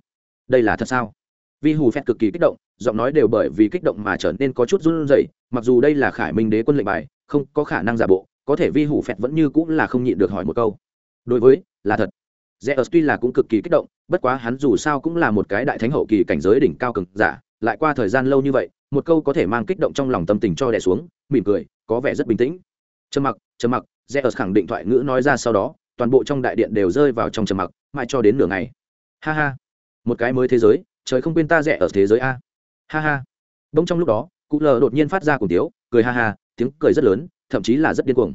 đây là thật sao? Vi hù phét cực kỳ kích động, giọng nói đều bởi vì kích động mà trở nên có chút run rẩy, mặc dù đây là khải minh đế quân lệnh bài, không có khả năng giả bộ, có thể vi hủ phẹt vẫn như cũng là không nhịn được hỏi một câu. Đối với, là thật. Rẽ ớt tuy là cũng cực kỳ kích động, bất quá hắn dù sao cũng là một cái đại thánh hậu kỳ cảnh giới đỉnh cao cực giả, lại qua thời gian lâu như vậy, một câu có thể mang kích động trong lòng tâm tình cho đẻ xuống, mỉm cười có vẻ rất bình tĩnh. Trầm mặc trầm mặc rẽ khẳng định thoại ngữ nói ra sau đó, toàn bộ trong đại điện đều rơi vào trong trầm mặc, mãi cho đến nửa ngày. Ha ha, một cái mới thế giới, trời không quên ta rẻ ở thế giới a. Ha ha. Bỗng trong lúc đó, cụ lờ đột nhiên phát ra cùng tiếu, cười ha ha, tiếng cười rất lớn, thậm chí là rất điên cuồng.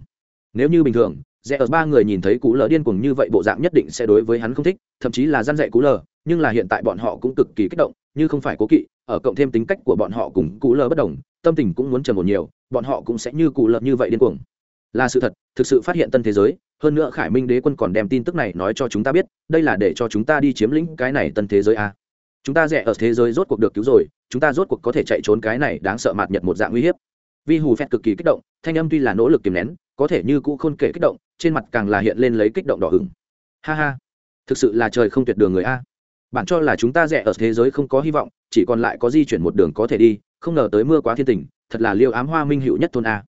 Nếu như bình thường rẽ ở ba người nhìn thấy cú lờ điên cuồng như vậy, bộ dạng nhất định sẽ đối với hắn không thích, thậm chí là gian dạy cú lờ, nhưng là hiện tại bọn họ cũng cực kỳ kích động, như không phải cố kỵ, ở cộng thêm tính cách của bọn họ cùng cú lờ bất đồng, tâm tình cũng muốn trầm một nhiều, bọn họ cũng sẽ như cú lờ như vậy điên cuồng. Là sự thật, thực sự phát hiện tân thế giới, hơn nữa khải minh đế quân còn đem tin tức này nói cho chúng ta biết, đây là để cho chúng ta đi chiếm lĩnh cái này tân thế giới a. Chúng ta rẻ ở thế giới rốt cuộc được cứu rồi, chúng ta rốt cuộc có thể chạy trốn cái này đáng sợ mạt nhật một dạng uy hiếp. Vi hù phét cực kỳ kích động, thanh âm tuy là nỗ lực kiềm nén có thể như cũ khôn kể kích động, trên mặt càng là hiện lên lấy kích động đỏ hừng ha ha, thực sự là trời không tuyệt đường người a. Bạn cho là chúng ta rẻ ở thế giới không có hy vọng, chỉ còn lại có di chuyển một đường có thể đi, không ngờ tới mưa quá thiên tình, thật là liêu ám hoa minh hữu nhất thôn a.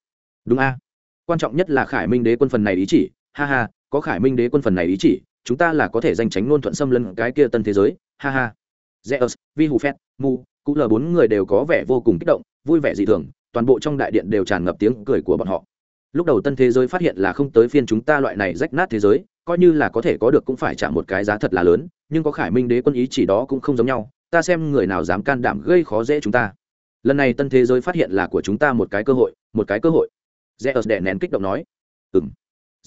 Đúng a. Quan trọng nhất là khải minh đế quân phần này ý chỉ, ha ha, có khải minh đế quân phần này ý chỉ, chúng ta là có thể danh tránh luôn thuận xâm lấn cái kia tân thế giới, ha ha. Zeus vi hù phét, mu cũng l bốn người đều có vẻ vô cùng kích động, vui vẻ dị thường, toàn bộ trong đại điện đều tràn ngập tiếng cười của bọn họ lúc đầu tân thế giới phát hiện là không tới phiên chúng ta loại này rách nát thế giới, coi như là có thể có được cũng phải trả một cái giá thật là lớn, nhưng có khải minh đế quân ý chỉ đó cũng không giống nhau, ta xem người nào dám can đảm gây khó dễ chúng ta. Lần này tân thế giới phát hiện là của chúng ta một cái cơ hội, một cái cơ hội. Zeus đẻ nén kích động nói. Ừ m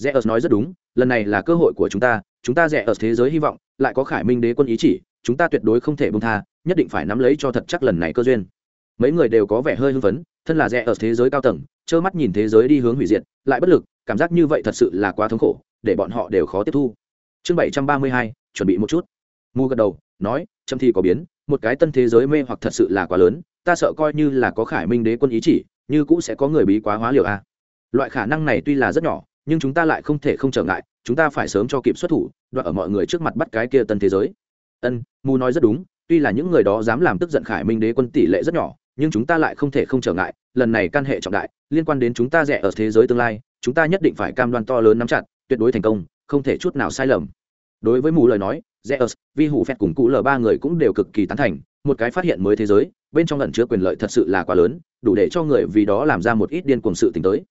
zeus nói rất đúng, lần này là cơ hội của chúng ta chúng ta rẻ ở thế giới hy vọng, lại có khải minh đế quân ý chỉ, chúng ta tuyệt đối không thể bông tha, nhất định phải nắm lấy cho thật chắc lần này cơ duyên. Mấy người đều có vẻ hơi hưng phấn, thân là rẻ ở thế giới cao tầng trơ mắt nhìn thế giới đi hướng hủy diệt, lại bất lực, cảm giác như vậy thật sự là quá thống khổ, để bọn họ đều khó tiếp thu. Chương bảy trăm ba mươi hai, chuẩn bị một chút. Mu gật đầu, nói châm thi có biến, một cái tân thế giới mê hoặc thật sự là quá lớn, ta sợ coi như là có khải minh đế quân ý chỉ, như cũ sẽ có người bí quá hóa liều a. Loại khả năng này tuy là rất nhỏ, nhưng chúng ta lại không thể không trở ngại, chúng ta phải sớm cho kịp xuất thủ đoạn ở mọi người trước mặt bắt cái kia tân thế giới. Ân, mu nói rất đúng, tuy là những người đó dám làm tức giận khải minh đế quân tỷ lệ rất nhỏ, nhưng chúng ta lại không thể không trở ngại lần này can hệ trọng đại, liên quan đến chúng ta rẻ ở thế giới tương lai, chúng ta nhất định phải cam đoan to lớn nắm chặt, tuyệt đối thành công, không thể chút nào sai lầm. Đối với mù lời nói rẽ ở vi hủ phép cùng cụ l ba người cũng đều cực kỳ tán thành, một cái phát hiện mới thế giới, bên trong lần chứa quyền lợi thật sự là quá lớn, đủ để cho người vì đó làm ra một ít điên cuồng sự t tới.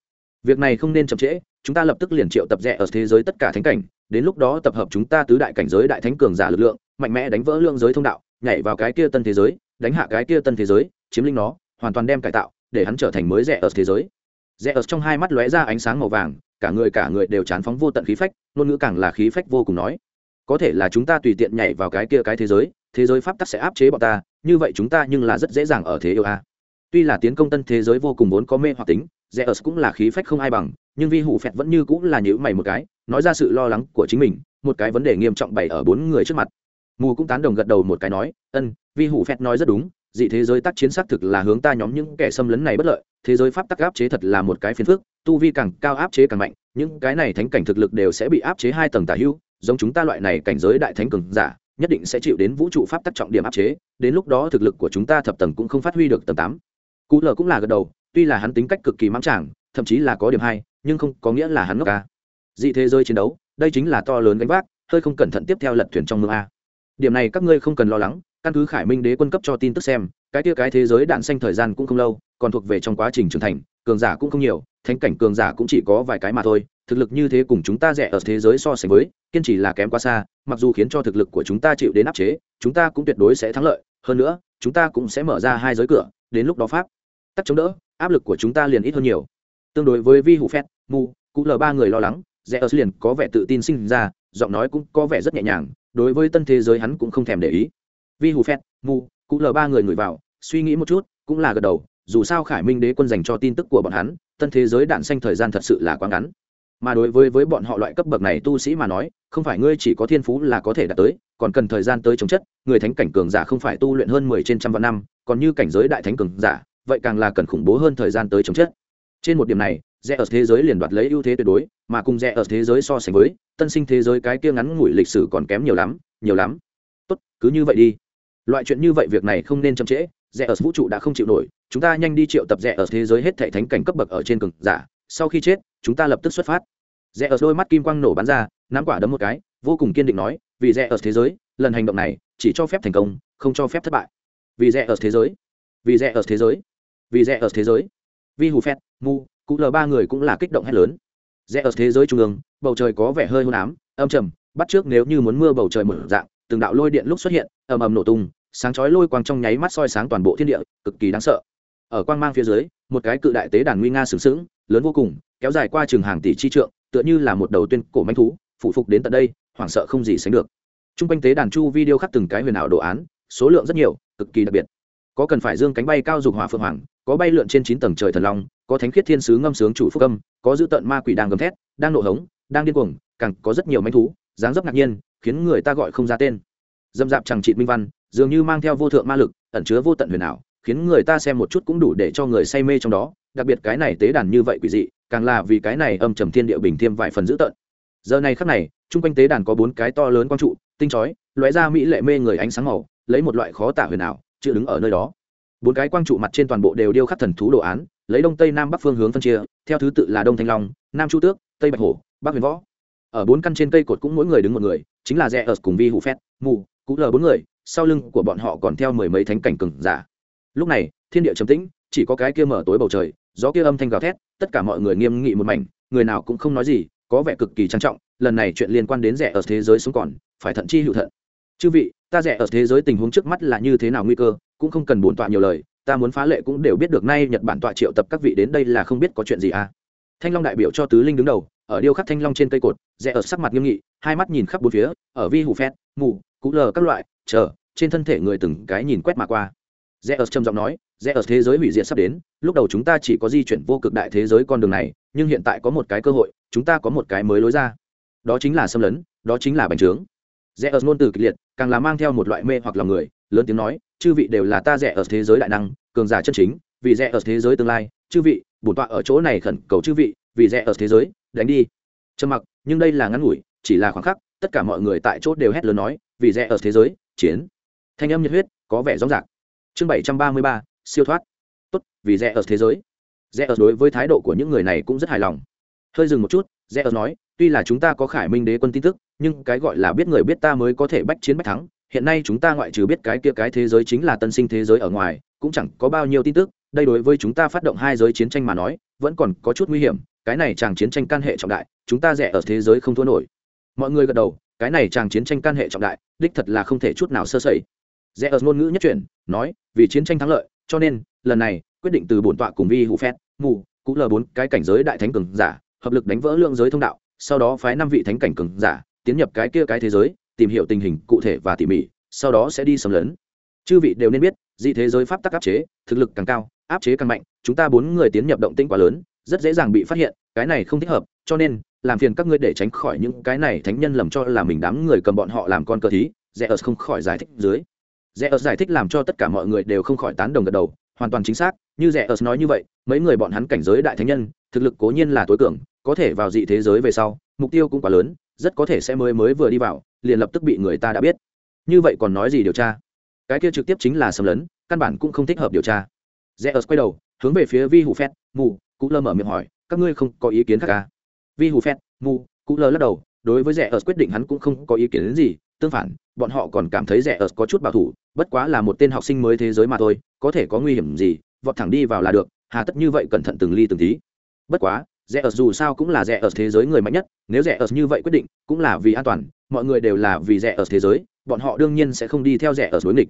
Việc này không nên chậm trễ, chúng ta lập tức liền triệu tập rẽ ở thế giới tất cả thánh cảnh, đến lúc đó tập hợp chúng ta tứ đại cảnh giới đại thánh cường giả lực lượng, mạnh mẽ đánh vỡ lượng giới thông đạo, nhảy vào cái kia tân thế giới, đánh hạ cái kia tân thế giới, chiếm lĩnh nó, hoàn toàn đem cải tạo để hắn trở thành mới rẻ ở thế giới. Rẽ ở trong hai mắt lóe ra ánh sáng màu vàng, cả người cả người đều chán phóng vô tận khí phách, ngôn ngữ càng là khí phách vô cùng nói. Có thể là chúng ta tùy tiện nhảy vào cái kia cái thế giới thế giới pháp tắc sẽ áp chế bọn ta, như vậy chúng ta nhưng là rất dễ dàng ở thế yêu a. Tuy là tiến công tân thế giới vô cùng vốn có mê hoặc tính rẽ ở cũng là khí phách không ai bằng, nhưng vi hủ phẹt vẫn như cũng là nhữ mày một cái, nói ra sự lo lắng của chính mình, một cái vấn đề nghiêm trọng bày ở bốn người trước mặt. Mù cũng tán đồng gật đầu một cái nói, ân, vi hủ phẹt nói rất đúng dị thế giới tác chiến xác thực là hướng ta nhóm những kẻ xâm lấn này bất lợi, thế giới pháp tắc áp chế thật là một cái phiền phức, tu vi càng cao áp chế càng mạnh, những cái này thánh cảnh thực lực đều sẽ bị áp chế hai tầng tả hưu giống chúng ta loại này cảnh giới đại thánh cường giả, nhất định sẽ chịu đến vũ trụ pháp tắc trọng điểm áp chế, đến lúc đó thực lực của chúng ta thập tầng cũng không phát huy được tầng tám. Cú lờ cũng là gật đầu, tuy là hắn tính cách cực kỳ mãng tràng, thậm chí là có điểm hay, nhưng không có nghĩa là hắn ngốc ca dị thế giới chiến đấu, đây chính là to lớn gánh vác, hơi không cẩn thận tiếp theo lật thuyền trong mương a. Điểm này các ngươi không cần lo lắng căn cứ khải minh đế quân cấp cho tin tức xem, cái kia cái thế giới đạn xanh thời gian cũng không lâu, còn thuộc về trong quá trình trưởng thành, cường giả cũng không nhiều, thánh cảnh cường giả cũng chỉ có vài cái mà thôi, thực lực như thế cùng chúng ta rẻ ở thế giới so sánh với, kiên trì là kém quá xa, mặc dù khiến cho thực lực của chúng ta chịu đến áp chế, chúng ta cũng tuyệt đối sẽ thắng lợi, hơn nữa, chúng ta cũng sẽ mở ra hai giới cửa, đến lúc đó pháp tắc chống đỡ, áp lực của chúng ta liền ít hơn nhiều. Tương đối với vi hụ phét, mu, cụ l ba người lo lắng rẽ ớt liền có vẻ tự tin sinh ra, giọng nói cũng có vẻ rất nhẹ nhàng, đối với tân thế giới hắn cũng không thèm để ý vi hù phét, mu, cụ l ba người ngửi vào, suy nghĩ một chút, cũng là gật đầu, dù sao khải minh đế quân dành cho tin tức của bọn hắn, tân thế giới đạn xanh thời gian thật sự là quá ngắn. Mà đối với với bọn họ loại cấp bậc này tu sĩ mà nói, không phải ngươi chỉ có thiên phú là có thể đạt tới, còn cần thời gian tới chống chất, người thánh cảnh cường giả không phải tu luyện hơn mười trên trăm vạn năm, còn như cảnh giới đại thánh cường giả, vậy càng là cần khủng bố hơn thời gian tới chống chất. Trên một điểm này, rẽ ở thế giới liền đoạt lấy ưu thế tuyệt đối, mà cùng rẽ ở thế giới so sánh với, tân sinh thế giới cái kia ngắn ngủi lịch sử còn kém nhiều lắm nhiều lắm. Tốt, cứ như vậy đi loại chuyện như vậy việc này không nên chậm trễ rẽ ở vũ trụ đã không chịu nổi, chúng ta nhanh đi triệu tập rẽ ở thế giới hết thể thánh cảnh cấp bậc ở trên cường giả, sau khi chết, chúng ta lập tức xuất phát. Rẽ ở đôi mắt kim quang nổ bắn ra, nắm quả đấm một cái, vô cùng kiên định nói, vì rẽ ở thế giới, lần hành động này, chỉ cho phép thành công, không cho phép thất bại. Vì rẽ ở thế giới, vì rẽ ở thế giới, vì rẽ ở thế giới. Vì hù phét mu, cụ l ba người cũng là kích động hét lớn. Rẽ ở thế giới trung ương, bầu trời có vẻ hơi hôn ám, âm trầm, bắt trước nếu như muốn mưa bầu trời mở dạng từng đạo lôi điện lúc xuất hiện, ầm ầm nổ tung, sáng chói lôi quang trong nháy mắt soi sáng toàn bộ thiên địa, cực kỳ đáng sợ. Ở quang mang phía dưới, một cái cự đại tế đàn nguy nga sừng sững, lớn vô cùng, kéo dài qua trường hàng tỷ chi trượng, tựa như là một đầu tuyên cổ manh thú, phụ phục đến tận đây, hoảng sợ không gì sánh được. T r u n g quanh tế đàn chu video khắc từng cái huyền ảo đồ án, số lượng rất nhiều, cực kỳ đặc biệt. Có cần phải dương cánh bay cao dục hỏa phượng hoàng, có bay lượn trên chín tầng trời thần long, có thánh khiết thiên sứ ngâm sướng chủ phúc âm, có dữ tận ma quỷ đang gầm thét, đang nổ hống, đang điên cuồng, càng có rất nhiều manh thú, dáng dấp ngạc nhiên khiến người ta gọi không ra tên. Dâm dạp chẳng trị minh văn, dường như mang theo vô thượng ma lực, ẩn chứa vô tận huyền ảo, khiến người ta xem một chút cũng đủ để cho người say mê trong đó. Đặc biệt cái này tế đàn như vậy quỷ dị, càng là vì cái này âm trầm thiên địa bình thêm vài phần dữ tợn. Giờ này khắc này, chung quanh tế đàn có bốn cái to lớn quang trụ, tinh chói, lóe ra mỹ lệ mê người ánh sáng màu, lấy một loại khó tả huyền ảo, chữ đứng ở nơi đó. Bốn cái quang trụ mặt trên toàn bộ đều điêu khắc thần thú đồ án, lấy đông tây nam bắc phương hướng phân chia, theo thứ tự là đông thanh long, nam chu tước, tây bạch hổ, bắc huyền võ. Ở bốn căn trên cây cột cũng mỗi người đứng một người chính là rẽ ở cùng vi hủ phét, mù cũng lờ bốn người, sau lưng của bọn họ còn theo mười mấy thánh cảnh cừng giả. Lúc này, thiên địa trầm tĩnh, chỉ có cái kia mở tối bầu trời, gió kia âm thanh gào thét, tất cả mọi người nghiêm nghị một mảnh, người nào cũng không nói gì, có vẻ cực kỳ trang trọng, lần này chuyện liên quan đến rẻ ở thế giới sống còn, phải thận chi hữu thận. Chư vị, ta rẻ ở thế giới tình huống trước mắt là như thế nào nguy cơ, cũng không cần bổn tọa nhiều lời, ta muốn phá lệ cũng đều biết được nay nhật bản tọa triệu tập các vị đến đây là không biết có chuyện gì à thanh long đại biểu cho tứ linh đứng đầu, ở điêu khắc thanh long trên cây cột, rẽ ở sắc mặt nghiêm nghị, hai mắt nhìn khắp bốn phía, ở vi hủ phét, mù cú lờ các loại, chờ, trên thân thể người từng cái nhìn quét mà qua. Rẽ ở trầm giọng nói, rẽ ở thế giới hủy diệt sắp đến, lúc đầu chúng ta chỉ có di chuyển vô cực đại thế giới con đường này, nhưng hiện tại có một cái cơ hội, chúng ta có một cái mới lối ra. Đó chính là xâm lấn, đó chính là bành trướng. Rẽ ở ngôn từ kịch liệt, càng là mang theo một loại mê hoặc lòng người, lớn tiếng nói, chư vị đều là ta rẽ ở thế giới đại năng, cường giả chân chính, vì rẽ ở thế giới tương lai, chư vị bổn tọa ở chỗ này khẩn cầu chư vị, vì rẽ ở thế giới, đánh đi. Trầm mặc, nhưng đây là ngắn ngủi, chỉ là khoảng khắc, tất cả mọi người tại chốt đều hét lớn nói, vì rẽ ở thế giới, chiến. Thanh âm nhiệt huyết, có vẻ rõ ràng. Chương bảy trăm ba mươi ba, siêu thoát. Tốt, vì rẽ ở thế giới. Rẽ ở đối với thái độ của những người này cũng rất hài lòng. Hơi dừng một chút, rẽ ở nói, tuy là chúng ta có khải minh đế quân tin tức, nhưng cái gọi là biết người biết ta mới có thể bách chiến bách thắng. Hiện nay chúng ta ngoại trừ biết cái kia cái thế giới chính là tân sinh thế giới ở ngoài, cũng chẳng có bao nhiêu tin tức đây đối với chúng ta phát động hai giới chiến tranh mà nói, vẫn còn có chút nguy hiểm, cái này chàng chiến tranh can hệ trọng đại, chúng ta rẻ ở thế giới không thua nổi. Mọi người gật đầu, cái này chàng chiến tranh can hệ trọng đại, đích thật là không thể chút nào sơ sẩy. Rẽ ở ngôn ngữ nhất chuyển, nói, vì chiến tranh thắng lợi, cho nên, lần này, quyết định từ bổn tọa cùng vi hủ phét, mù cũng là bốn cái cảnh giới đại thánh cường giả, hợp lực đánh vỡ lượng giới thông đạo, sau đó phái năm vị thánh cảnh cường giả, tiến nhập cái kia cái thế giới, tìm hiểu tình hình cụ thể và tỉ mỉ, sau đó sẽ đi xâm lấn. Chư vị đều nên biết, dị thế giới pháp tắc áp chế, thực lực càng cao áp chế càng mạnh, chúng ta bốn người tiến nhập động tĩnh quá lớn, rất dễ dàng bị phát hiện, cái này không thích hợp, cho nên, làm phiền các ngươi để tránh khỏi những cái này thánh nhân lầm cho là mình đám người cầm bọn họ làm con cờ thí rẽ ớt không khỏi giải thích dưới. Rẽ ớt giải thích làm cho tất cả mọi người đều không khỏi tán đồng gật đầu, hoàn toàn chính xác, như rẽ ớt nói như vậy, mấy người bọn hắn cảnh giới đại thánh nhân, thực lực cố nhiên là tối cường, có thể vào dị thế giới về sau, mục tiêu cũng quá lớn, rất có thể sẽ mới mới vừa đi vào, liền lập tức bị người ta đã biết. Như vậy còn nói gì điều tra? Cái kia trực tiếp chính là xâm lấn, căn bản cũng không thích hợp điều tra rẽ ớt quay đầu, hướng về phía vi hủ phét mù, cụ lơ mở miệng hỏi, các ngươi không có ý kiến khác à? vi hủ phét mù, cụ lơ lắc đầu, đối với Rẽ ớt quyết định hắn cũng không có ý kiến đến gì, tương phản, bọn họ còn cảm thấy rẻ ớt có chút bảo thủ, bất quá là một tên học sinh mới thế giới mà thôi, có thể có nguy hiểm gì, vọt thẳng đi vào là được, hà tất như vậy cẩn thận từng ly từng tí. Bất quá rẻ ớt dù sao cũng là rẻ ớt thế giới người mạnh nhất, nếu rẻ ớt như vậy quyết định, cũng là vì an toàn, mọi người đều là vì rẻ ớt thế giới, bọn họ đương nhiên sẽ không đi theo rẻ ớt đối nghịch.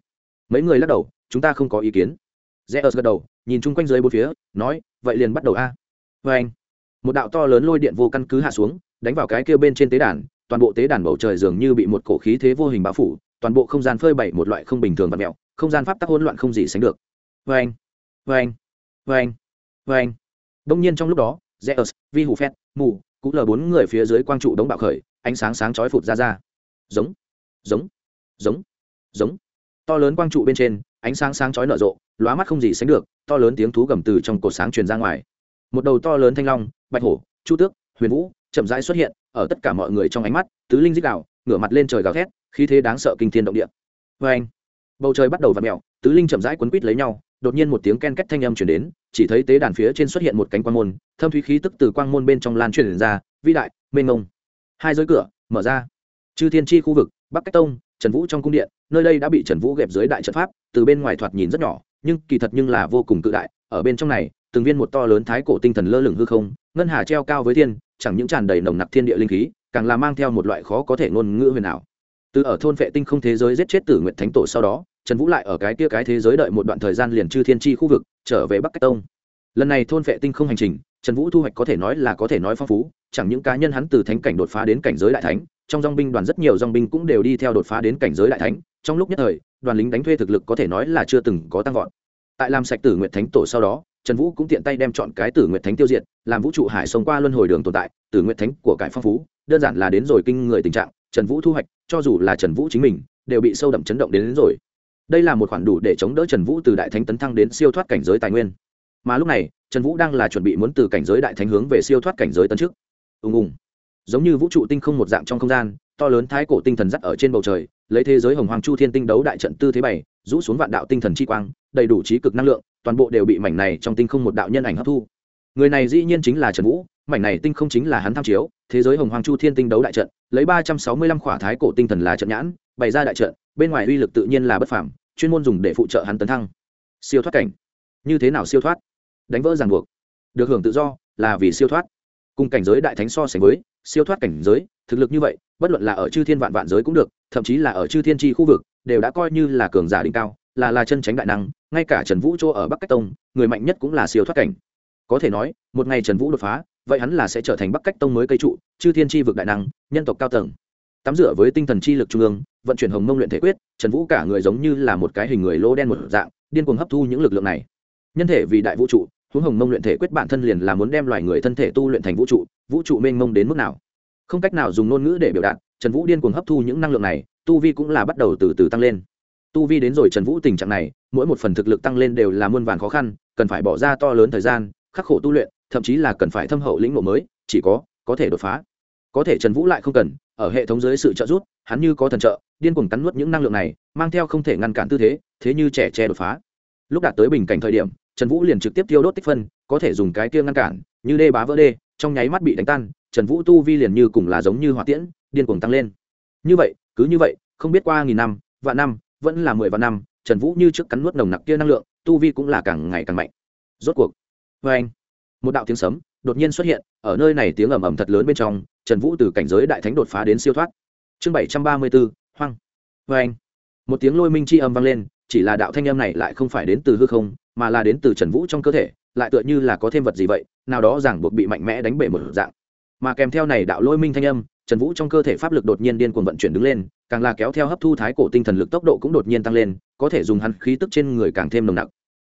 Mấy người lắc đầu, chúng ta không có ý kiến rẽ ớt gật đầu, nhìn chung quanh dưới bốn phía, nói, vậy liền bắt đầu a. Vê anh, một đạo to lớn lôi điện vô căn cứ hạ xuống, đánh vào cái kia bên trên tế đàn, toàn bộ tế đàn bầu trời dường như bị một cổ khí thế vô hình bao phủ, toàn bộ không gian phơi bày một loại không bình thường và mẹo, không gian pháp tắc hỗn loạn không gì sánh được. Vê anh vê anh vê anh vê anh. Đông nhiên trong lúc đó rẽ ớt vi hủ phét mù cũng lờ bốn người phía dưới quang trụ đống bạo khởi, ánh sáng sáng chói phụt ra ra. Giống giống giống giống. To lớn quang trụ bên trên ánh sáng sáng chói nở rộ, lóa mắt không gì sánh được, to lớn tiếng thú gầm từ trong cột sáng truyền ra ngoài. Một đầu to lớn thanh long, bạch hổ, chu tước, huyền vũ, chậm rãi xuất hiện ở tất cả mọi người trong ánh mắt, tứ linh dích đạo, ngửa mặt lên trời gào thét, khí thế đáng sợ kinh thiên động địa. Vê anh, bầu trời bắt đầu vặn mèo, tứ linh chậm rãi quấn quít lấy nhau, đột nhiên một tiếng ken két thanh âm chuyển đến, chỉ thấy tế đàn phía trên xuất hiện một cánh quang môn, thâm thúy khí tức từ quang môn bên trong lan truyền ra, vĩ đại, mênh ngông hai giới cửa, mở ra. Chư thiên tri khu vực, bắc cách tông trần vũ trong cung điện, nơi đây đã bị trần vũ ghẹp dưới đại trận pháp, từ bên ngoài thoạt nhìn rất nhỏ, nhưng kỳ thật nhưng là vô cùng cự đại, ở bên trong này, từng viên một to lớn thái cổ tinh thần lơ lửng hư không, ngân hà treo cao với thiên, chẳng những tràn đầy nồng nặc thiên địa linh khí, càng là mang theo một loại khó có thể ngôn ngữ huyền ảo. Từ ở thôn vệ tinh không thế giới giết chết tử nguyện thánh tổ sau đó, trần vũ lại ở cái kia cái thế giới đợi một đoạn thời gian liền chư thiên tri khu vực, trở về bắc cách tông. Lần này thôn vệ tinh không hành trình, trần vũ thu hoạch có thể nói là có thể nói phong phú, chẳng những cá nhân hắn từ thánh cảnh đột phá đến cảnh giới đại thánh trong dòng binh đoàn rất nhiều dòng binh cũng đều đi theo đột phá đến cảnh giới đại thánh trong lúc nhất thời đoàn lính đánh thuê thực lực có thể nói là chưa từng có tăng vọt. Tại làm sạch tử nguyện thánh tổ sau đó trần vũ cũng tiện tay đem chọn cái tử nguyện thánh tiêu diệt làm vũ trụ hải sống qua luân hồi đường tồn tại tử nguyện thánh của cải phong phú đơn giản là đến rồi kinh người tình trạng trần vũ thu hoạch cho dù là trần vũ chính mình đều bị sâu đậm chấn động đến, đến rồi. Đây là một khoản đủ để chống đỡ trần vũ từ đại thánh tấn thăng đến siêu thoát cảnh giới tài nguyên. Mà lúc này trần vũ đang là chuẩn bị muốn từ cảnh giới đại thánh hướng về siêu thoát cảnh giới tấn trước. Ùng ùng giống như vũ trụ tinh không một dạng trong không gian, to lớn thái cổ tinh thần dắt ở trên bầu trời, lấy thế giới hồng hoàng chu thiên tinh đấu đại trận tư thế bảy, rũ xuống vạn đạo tinh thần chi quang, đầy đủ trí cực năng lượng, toàn bộ đều bị mảnh này trong tinh không một đạo nhân ảnh hấp thu. Người này dĩ nhiên chính là trần vũ, mảnh này tinh không chính là hắn tham chiếu, thế giới hồng hoàng chu thiên tinh đấu đại trận, lấy ba trăm sáu mươi lăm khỏa thái cổ tinh thần là trận nhãn, bày ra đại trận, bên ngoài uy lực tự nhiên là bất phảm chuyên môn dùng để phụ trợ hắn tấn thăng. Siêu thoát cảnh. Như thế nào siêu thoát? Đánh vỡ ràng buộc. Được hưởng tự do là vì siêu thoát. Cùng cảnh giới đại thánh so sánh với siêu thoát cảnh giới, thực lực như vậy, bất luận là ở chư thiên vạn vạn giới cũng được, thậm chí là ở chư thiên tri khu vực, đều đã coi như là cường giả đỉnh cao, là là chân tránh đại năng, ngay cả trần vũ chỗ ở bắc cách tông, người mạnh nhất cũng là siêu thoát cảnh. Có thể nói, một ngày trần vũ đột phá, vậy hắn là sẽ trở thành bắc cách tông mới cây trụ, chư thiên tri vực đại năng, nhân tộc cao tầng. Tắm rửa với tinh thần chi lực trung ương, vận chuyển hồng mông luyện thể quyết, trần vũ cả người giống như là một cái hình người lô đen một dạng, điên cuồng hấp thu những lực lượng này. Nhân thể vì đại vũ trụ huống hồng mông luyện thể quyết bản thân liền là muốn đem loài người thân thể tu luyện thành vũ trụ vũ trụ mênh mông đến mức nào? Không cách nào dùng ngôn ngữ để biểu đạt, trần vũ điên cuồng hấp thu những năng lượng này, tu vi cũng là bắt đầu từ từ tăng lên. Tu vi đến rồi trần vũ tình trạng này, mỗi một phần thực lực tăng lên đều là muôn vàn khó khăn, cần phải bỏ ra to lớn thời gian, khắc khổ tu luyện, thậm chí là cần phải thâm hậu lĩnh ngộ mới, chỉ có có thể đột phá. Có thể trần vũ lại không cần, ở hệ thống dưới sự trợ giúp, hắn như có thần trợ, điên cuồng cắn nuốt những năng lượng này, mang theo không thể ngăn cản tư thế thế như trẻ tre đột phá. Lúc đạt tới bình cảnh thời điểm trần vũ liền trực tiếp tiêu đốt tích phân, có thể dùng cái kia ngăn cản, như đê bá vỡ đê, trong nháy mắt bị đánh tan, trần vũ tu vi liền như cùng là giống như hỏa tiễn, điên cuồng tăng lên. Như vậy, cứ như vậy, không biết qua nghìn năm, vạn năm, vẫn là mười vạn năm, trần vũ như trước cắn nuốt nồng nặc kia năng lượng, tu vi cũng là càng ngày càng mạnh. Rốt cuộc vê anh, một đạo tiếng sấm đột nhiên xuất hiện, ở nơi này tiếng ầm ầm thật lớn bên trong, trần vũ từ cảnh giới đại thánh đột phá đến siêu thoát. Chương bảy trăm ba mươi bốn hoang. Vê anh, một tiếng lôi minh c h i âm vang lên, chỉ là đạo thanh âm này lại không phải đến từ hư không mà là đến từ trần vũ trong cơ thể, lại tựa như là có thêm vật gì vậy, nào đó ràng buộc bị mạnh mẽ đánh bể một dạng. Mà kèm theo này đạo lôi minh thanh âm, trần vũ trong cơ thể pháp lực đột nhiên điên cuồng vận chuyển đứng lên, càng là kéo theo hấp thu thái cổ tinh thần lực tốc độ cũng đột nhiên tăng lên, có thể dùng hắn khí tức trên người càng thêm nồng nặc.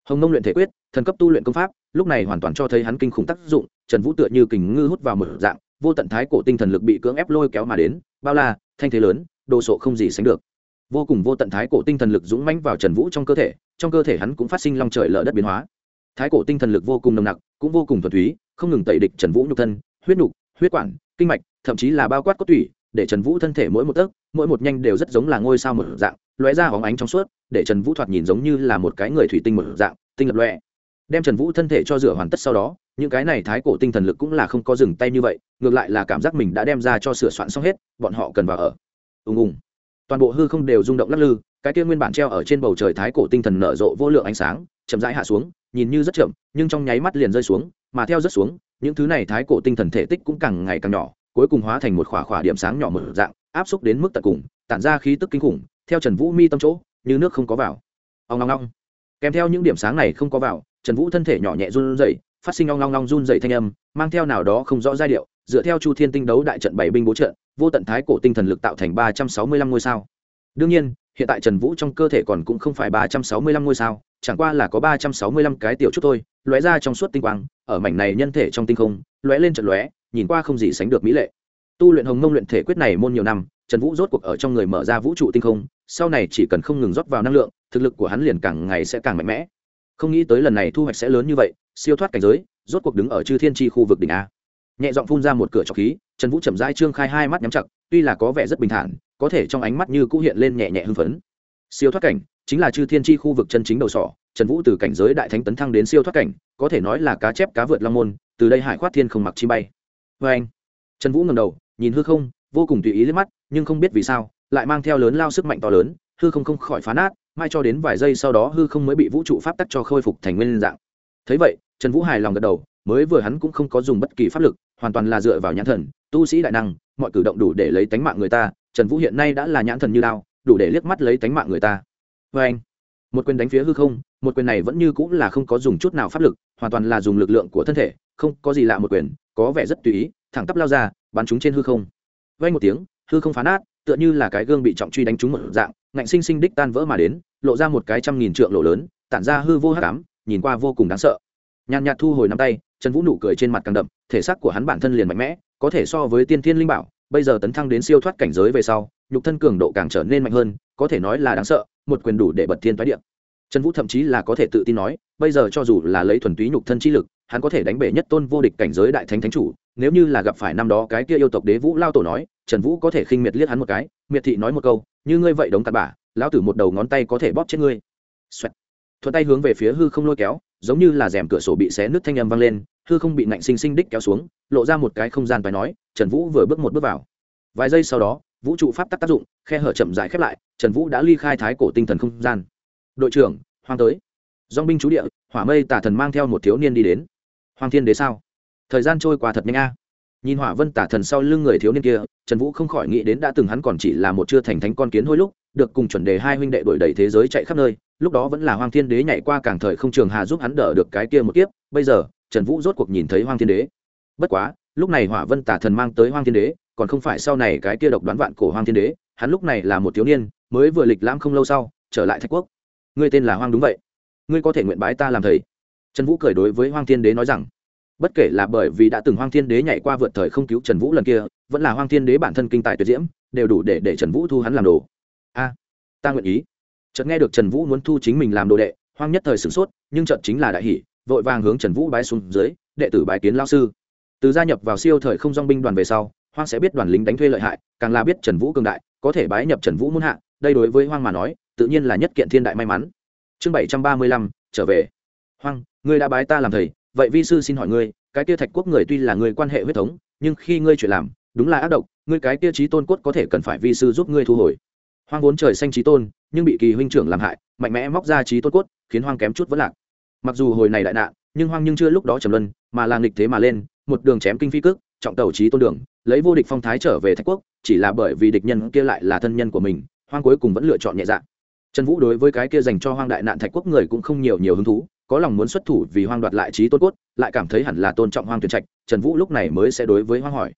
Hồng nông luyện thể quyết, thần cấp tu luyện công pháp, lúc này hoàn toàn cho thấy hắn kinh khủng tác dụng, trần vũ tựa như kình ngư hút vào một dạng, vô tận thái cổ tinh thần lực bị cưỡng ép lôi kéo mà đến, bao la, thanh thế lớn, đồ sộ không gì sánh được vô cùng vô tận thái cổ tinh thần lực dũng mãnh vào trần vũ trong cơ thể trong cơ thể hắn cũng phát sinh long trời lở đất biến hóa. Thái cổ tinh thần lực vô cùng nồng nặc cũng vô cùng thuần túy không ngừng tẩy địch trần vũ nhục thân huyết nhục huyết quản kinh mạch thậm chí là bao quát cốt tủy để trần vũ thân thể mỗi một tấc mỗi một nhanh đều rất giống là ngôi sao một dạng lóe ra hóng ánh trong suốt để trần vũ thoạt nhìn giống như là một cái người thủy tinh một dạng tinh lập lọe, đem trần vũ thân thể cho rửa hoàn tất sau đó những cái này thái cổ tinh thần lực cũng là không có dừng tay như vậy ngược lại là cảm giác mình đã đem ra cho sửa soạn xong hết bọn họ cần vào ở. Ùng ùng toàn bộ hư không đều rung động lắc lư, cái kia nguyên bản treo ở trên bầu trời thái cổ tinh thần nở rộ vô lượng ánh sáng, chậm rãi hạ xuống, nhìn như rất chậm, nhưng trong nháy mắt liền rơi xuống, mà theo rất xuống, những thứ này thái cổ tinh thần thể tích cũng càng ngày càng nhỏ, cuối cùng hóa thành một khỏa khỏa điểm sáng nhỏ một dạng, áp xúc đến mức tận cùng, tản ra khí tức kinh khủng, theo trần vũ mi tâm chỗ, như nước không có vào. Ông long long. Kèm theo những điểm sáng này không có vào, trần vũ thân thể nhỏ nhẹ run rẩy, phát sinh ong long long run rẩy thanh âm, mang theo nào đó không rõ giai điệu, dựa theo chu thiên tinh đấu đại trận bảy binh bố trận vô tận thái cổ tinh thần lực tạo thành ba trăm sáu mươi lăm ngôi sao. Đương nhiên, hiện tại trần vũ trong cơ thể còn cũng không phải ba trăm sáu mươi lăm ngôi sao, chẳng qua là có ba trăm sáu mươi lăm cái tiểu chút thôi, lóe ra trong suốt tinh quang, ở mảnh này nhân thể trong tinh không, lóe lên trận lóe, nhìn qua không gì sánh được mỹ lệ. Tu luyện hồng mông luyện thể quyết này môn nhiều năm, trần vũ rốt cuộc ở trong người mở ra vũ trụ tinh không, sau này chỉ cần không ngừng rót vào năng lượng, thực lực của hắn liền càng ngày sẽ càng mạnh mẽ. Không nghĩ tới lần này thu hoạch sẽ lớn như vậy, siêu thoát cảnh giới, rốt cuộc đứng ở chư thiên tri khu vực đỉnh a. Nhẹ giọng phun ra một cửa trọc khí trần vũ chậm rãi trương khai hai mắt nhắm chặt, tuy là có vẻ rất bình thản, có thể trong ánh mắt như cũ hiện lên nhẹ nhẹ hưng phấn. Siêu thoát cảnh chính là chư thiên tri khu vực chân chính đầu sỏ, trần vũ từ cảnh giới đại thánh tấn thăng đến siêu thoát cảnh, có thể nói là cá chép cá vượt long môn, từ đây hải khoát thiên không mặc chi bay. Vê anh, trần vũ ngầm đầu, nhìn hư không, vô cùng tùy ý liếc mắt, nhưng không biết vì sao, lại mang theo lớn lao sức mạnh to lớn, hư không không khỏi phá nát, mai cho đến vài giây sau đó hư không mới bị vũ trụ pháp tắc cho khôi phục thành nguyên dạng. Thấy vậy, trần vũ hài lòng gật đầu, mới vừa hắn cũng không có dùng bất kỳ pháp lực, hoàn toàn là dựa vào nhãn thần tu sĩ đại năng, mọi cử động đủ để lấy tánh mạng người ta, trần vũ hiện nay đã là nhãn thần như đao đủ để liếc mắt lấy tánh mạng người ta. Vê anh, một quyền đánh phía hư không, một quyền này vẫn như cũng là không có dùng chút nào pháp lực, hoàn toàn là dùng lực lượng của thân thể, không có gì lạ một quyền, có vẻ rất tùy ý, thẳng tắp lao ra, bắn chúng trên hư không. Vay một tiếng, hư không phá nát, tựa như là cái gương bị trọng truy đánh trúng một dạng, ngạnh sinh sinh đích tan vỡ mà đến, lộ ra một cái trăm nghìn trượng lộ lớn, tản ra hư vô hắc ám, nhìn qua vô cùng đáng sợ. Nhàn nhạt thu hồi nắm tay trần vũ nụ cười trên mặt càng đậm, thể xác của hắn bản thân liền mạnh mẽ, có thể so với tiên thiên linh bảo, bây giờ tấn thăng đến siêu thoát cảnh giới về sau, nhục thân cường độ càng trở nên mạnh hơn, có thể nói là đáng sợ, một quyền đủ để bật thiên thoái điện trần vũ thậm chí là có thể tự tin nói, bây giờ cho dù là lấy thuần túy nhục thân chi lực, hắn có thể đánh bể nhất tôn vô địch cảnh giới đại thánh thánh chủ, nếu như là gặp phải năm đó cái kia yêu tộc đế vũ lao tổ nói, trần vũ có thể khinh miệt liếc hắn một cái, miệt thị nói một câu, như ngươi vậy đống cặn bả lão tử một đầu ngón tay có thể bóp chết ngươi Xoẹt. thuận tay hướng về phía hư không lôi kéo giống như là rèm cửa sổ bị xé nứt thanh âm vang lên, hư không bị nạnh sinh sinh đích kéo xuống, lộ ra một cái không gian phải nói, trần vũ vừa bước một bước vào. Vài giây sau đó, vũ trụ pháp tắc tác dụng, khe hở chậm rãi khép lại, trần vũ đã ly khai thái cổ tinh thần không gian. Đội trưởng hoàng tới. Dong binh chú địa, hỏa mây tả thần mang theo một thiếu niên đi đến. Hoàng thiên đế sao? Thời gian trôi qua thật nhanh a. Nhìn hỏa vân tả thần sau lưng người thiếu niên kia, trần vũ không khỏi nghĩ đến đã từng hắn còn chỉ là một chưa thành thánh con kiến hôi lúc, được cùng chuẩn đề hai huynh đệ đổi đầy thế giới chạy khắp nơi lúc đó vẫn là hoàng thiên đế nhảy qua cảng thời không trường hà giúp hắn đỡ được cái kia một kiếp, bây giờ, trần vũ rốt cuộc nhìn thấy hoàng thiên đế. Bất quá, lúc này hỏa vân tả thần mang tới hoàng thiên đế, còn không phải sau này cái kia độc đoán vạn cổ hoàng thiên đế, hắn lúc này là một thiếu niên, mới vừa lịch lãm không lâu sau, trở lại thạch quốc. Ngươi tên là hoang đúng vậy. Ngươi có thể nguyện bái ta làm thầy. Trần vũ cười đối với hoàng thiên đế nói rằng, bất kể là bởi vì đã từng hoang thiên đế nhảy qua vượt thời không cứu trần vũ lần kia, vẫn là hoang thiên đế bản thân kinh tài tuyệt diễm, đều đủ để để trần vũ thu hắn làm đồ. A, ta nguyện ý chợt nghe được trần vũ muốn thu chính mình làm đồ đệ, hoang nhất thời sửng sốt, nhưng trận chính là đại hỷ vội vàng hướng trần vũ bái xuống dưới, đệ tử bái kiến lao sư. Từ gia nhập vào siêu thời không dong binh đoàn về sau, hoang sẽ biết đoàn lính đánh thuê lợi hại, càng là biết trần vũ cường đại, có thể bái nhập trần vũ muốn hạ, đây đối với hoang mà nói, tự nhiên là nhất kiện thiên đại may mắn. Chương bảy trăm ba mươi lăm, trở về. Hoang, ngươi đã bái ta làm thầy, vậy vi sư xin hỏi ngươi, cái kia thạch quốc người tuy là người quan hệ huyết thống, nhưng khi ngươi chuyện làm, đúng là ác độc, ngươi cái kia trí tôn cốt có thể cần phải vi sư giúp ngươi thu hồi hoang vốn trời xanh trí tôn, nhưng bị kỳ huynh trưởng làm hại, mạnh mẽ móc ra trí tôn cốt, khiến hoang kém chút vẫn lạc. Mặc dù hồi này đại nạn, nhưng hoang nhưng chưa lúc đó trầm luân, mà là nghịch thế mà lên, một đường chém kinh phi cước, trọng tẩu trí tôn đường, lấy vô địch phong thái trở về thạch quốc, chỉ là bởi vì địch nhân kia lại là thân nhân của mình, hoang cuối cùng vẫn lựa chọn nhẹ dạ. Trần vũ đối với cái kia dành cho hoang đại nạn thạch quốc người cũng không nhiều nhiều hứng thú, có lòng muốn xuất thủ vì hoang đoạt lại trí tôn cốt, lại cảm thấy hẳn là tôn trọng hoang tuyển trạch, trần vũ lúc này mới sẽ đối với hoang hỏi.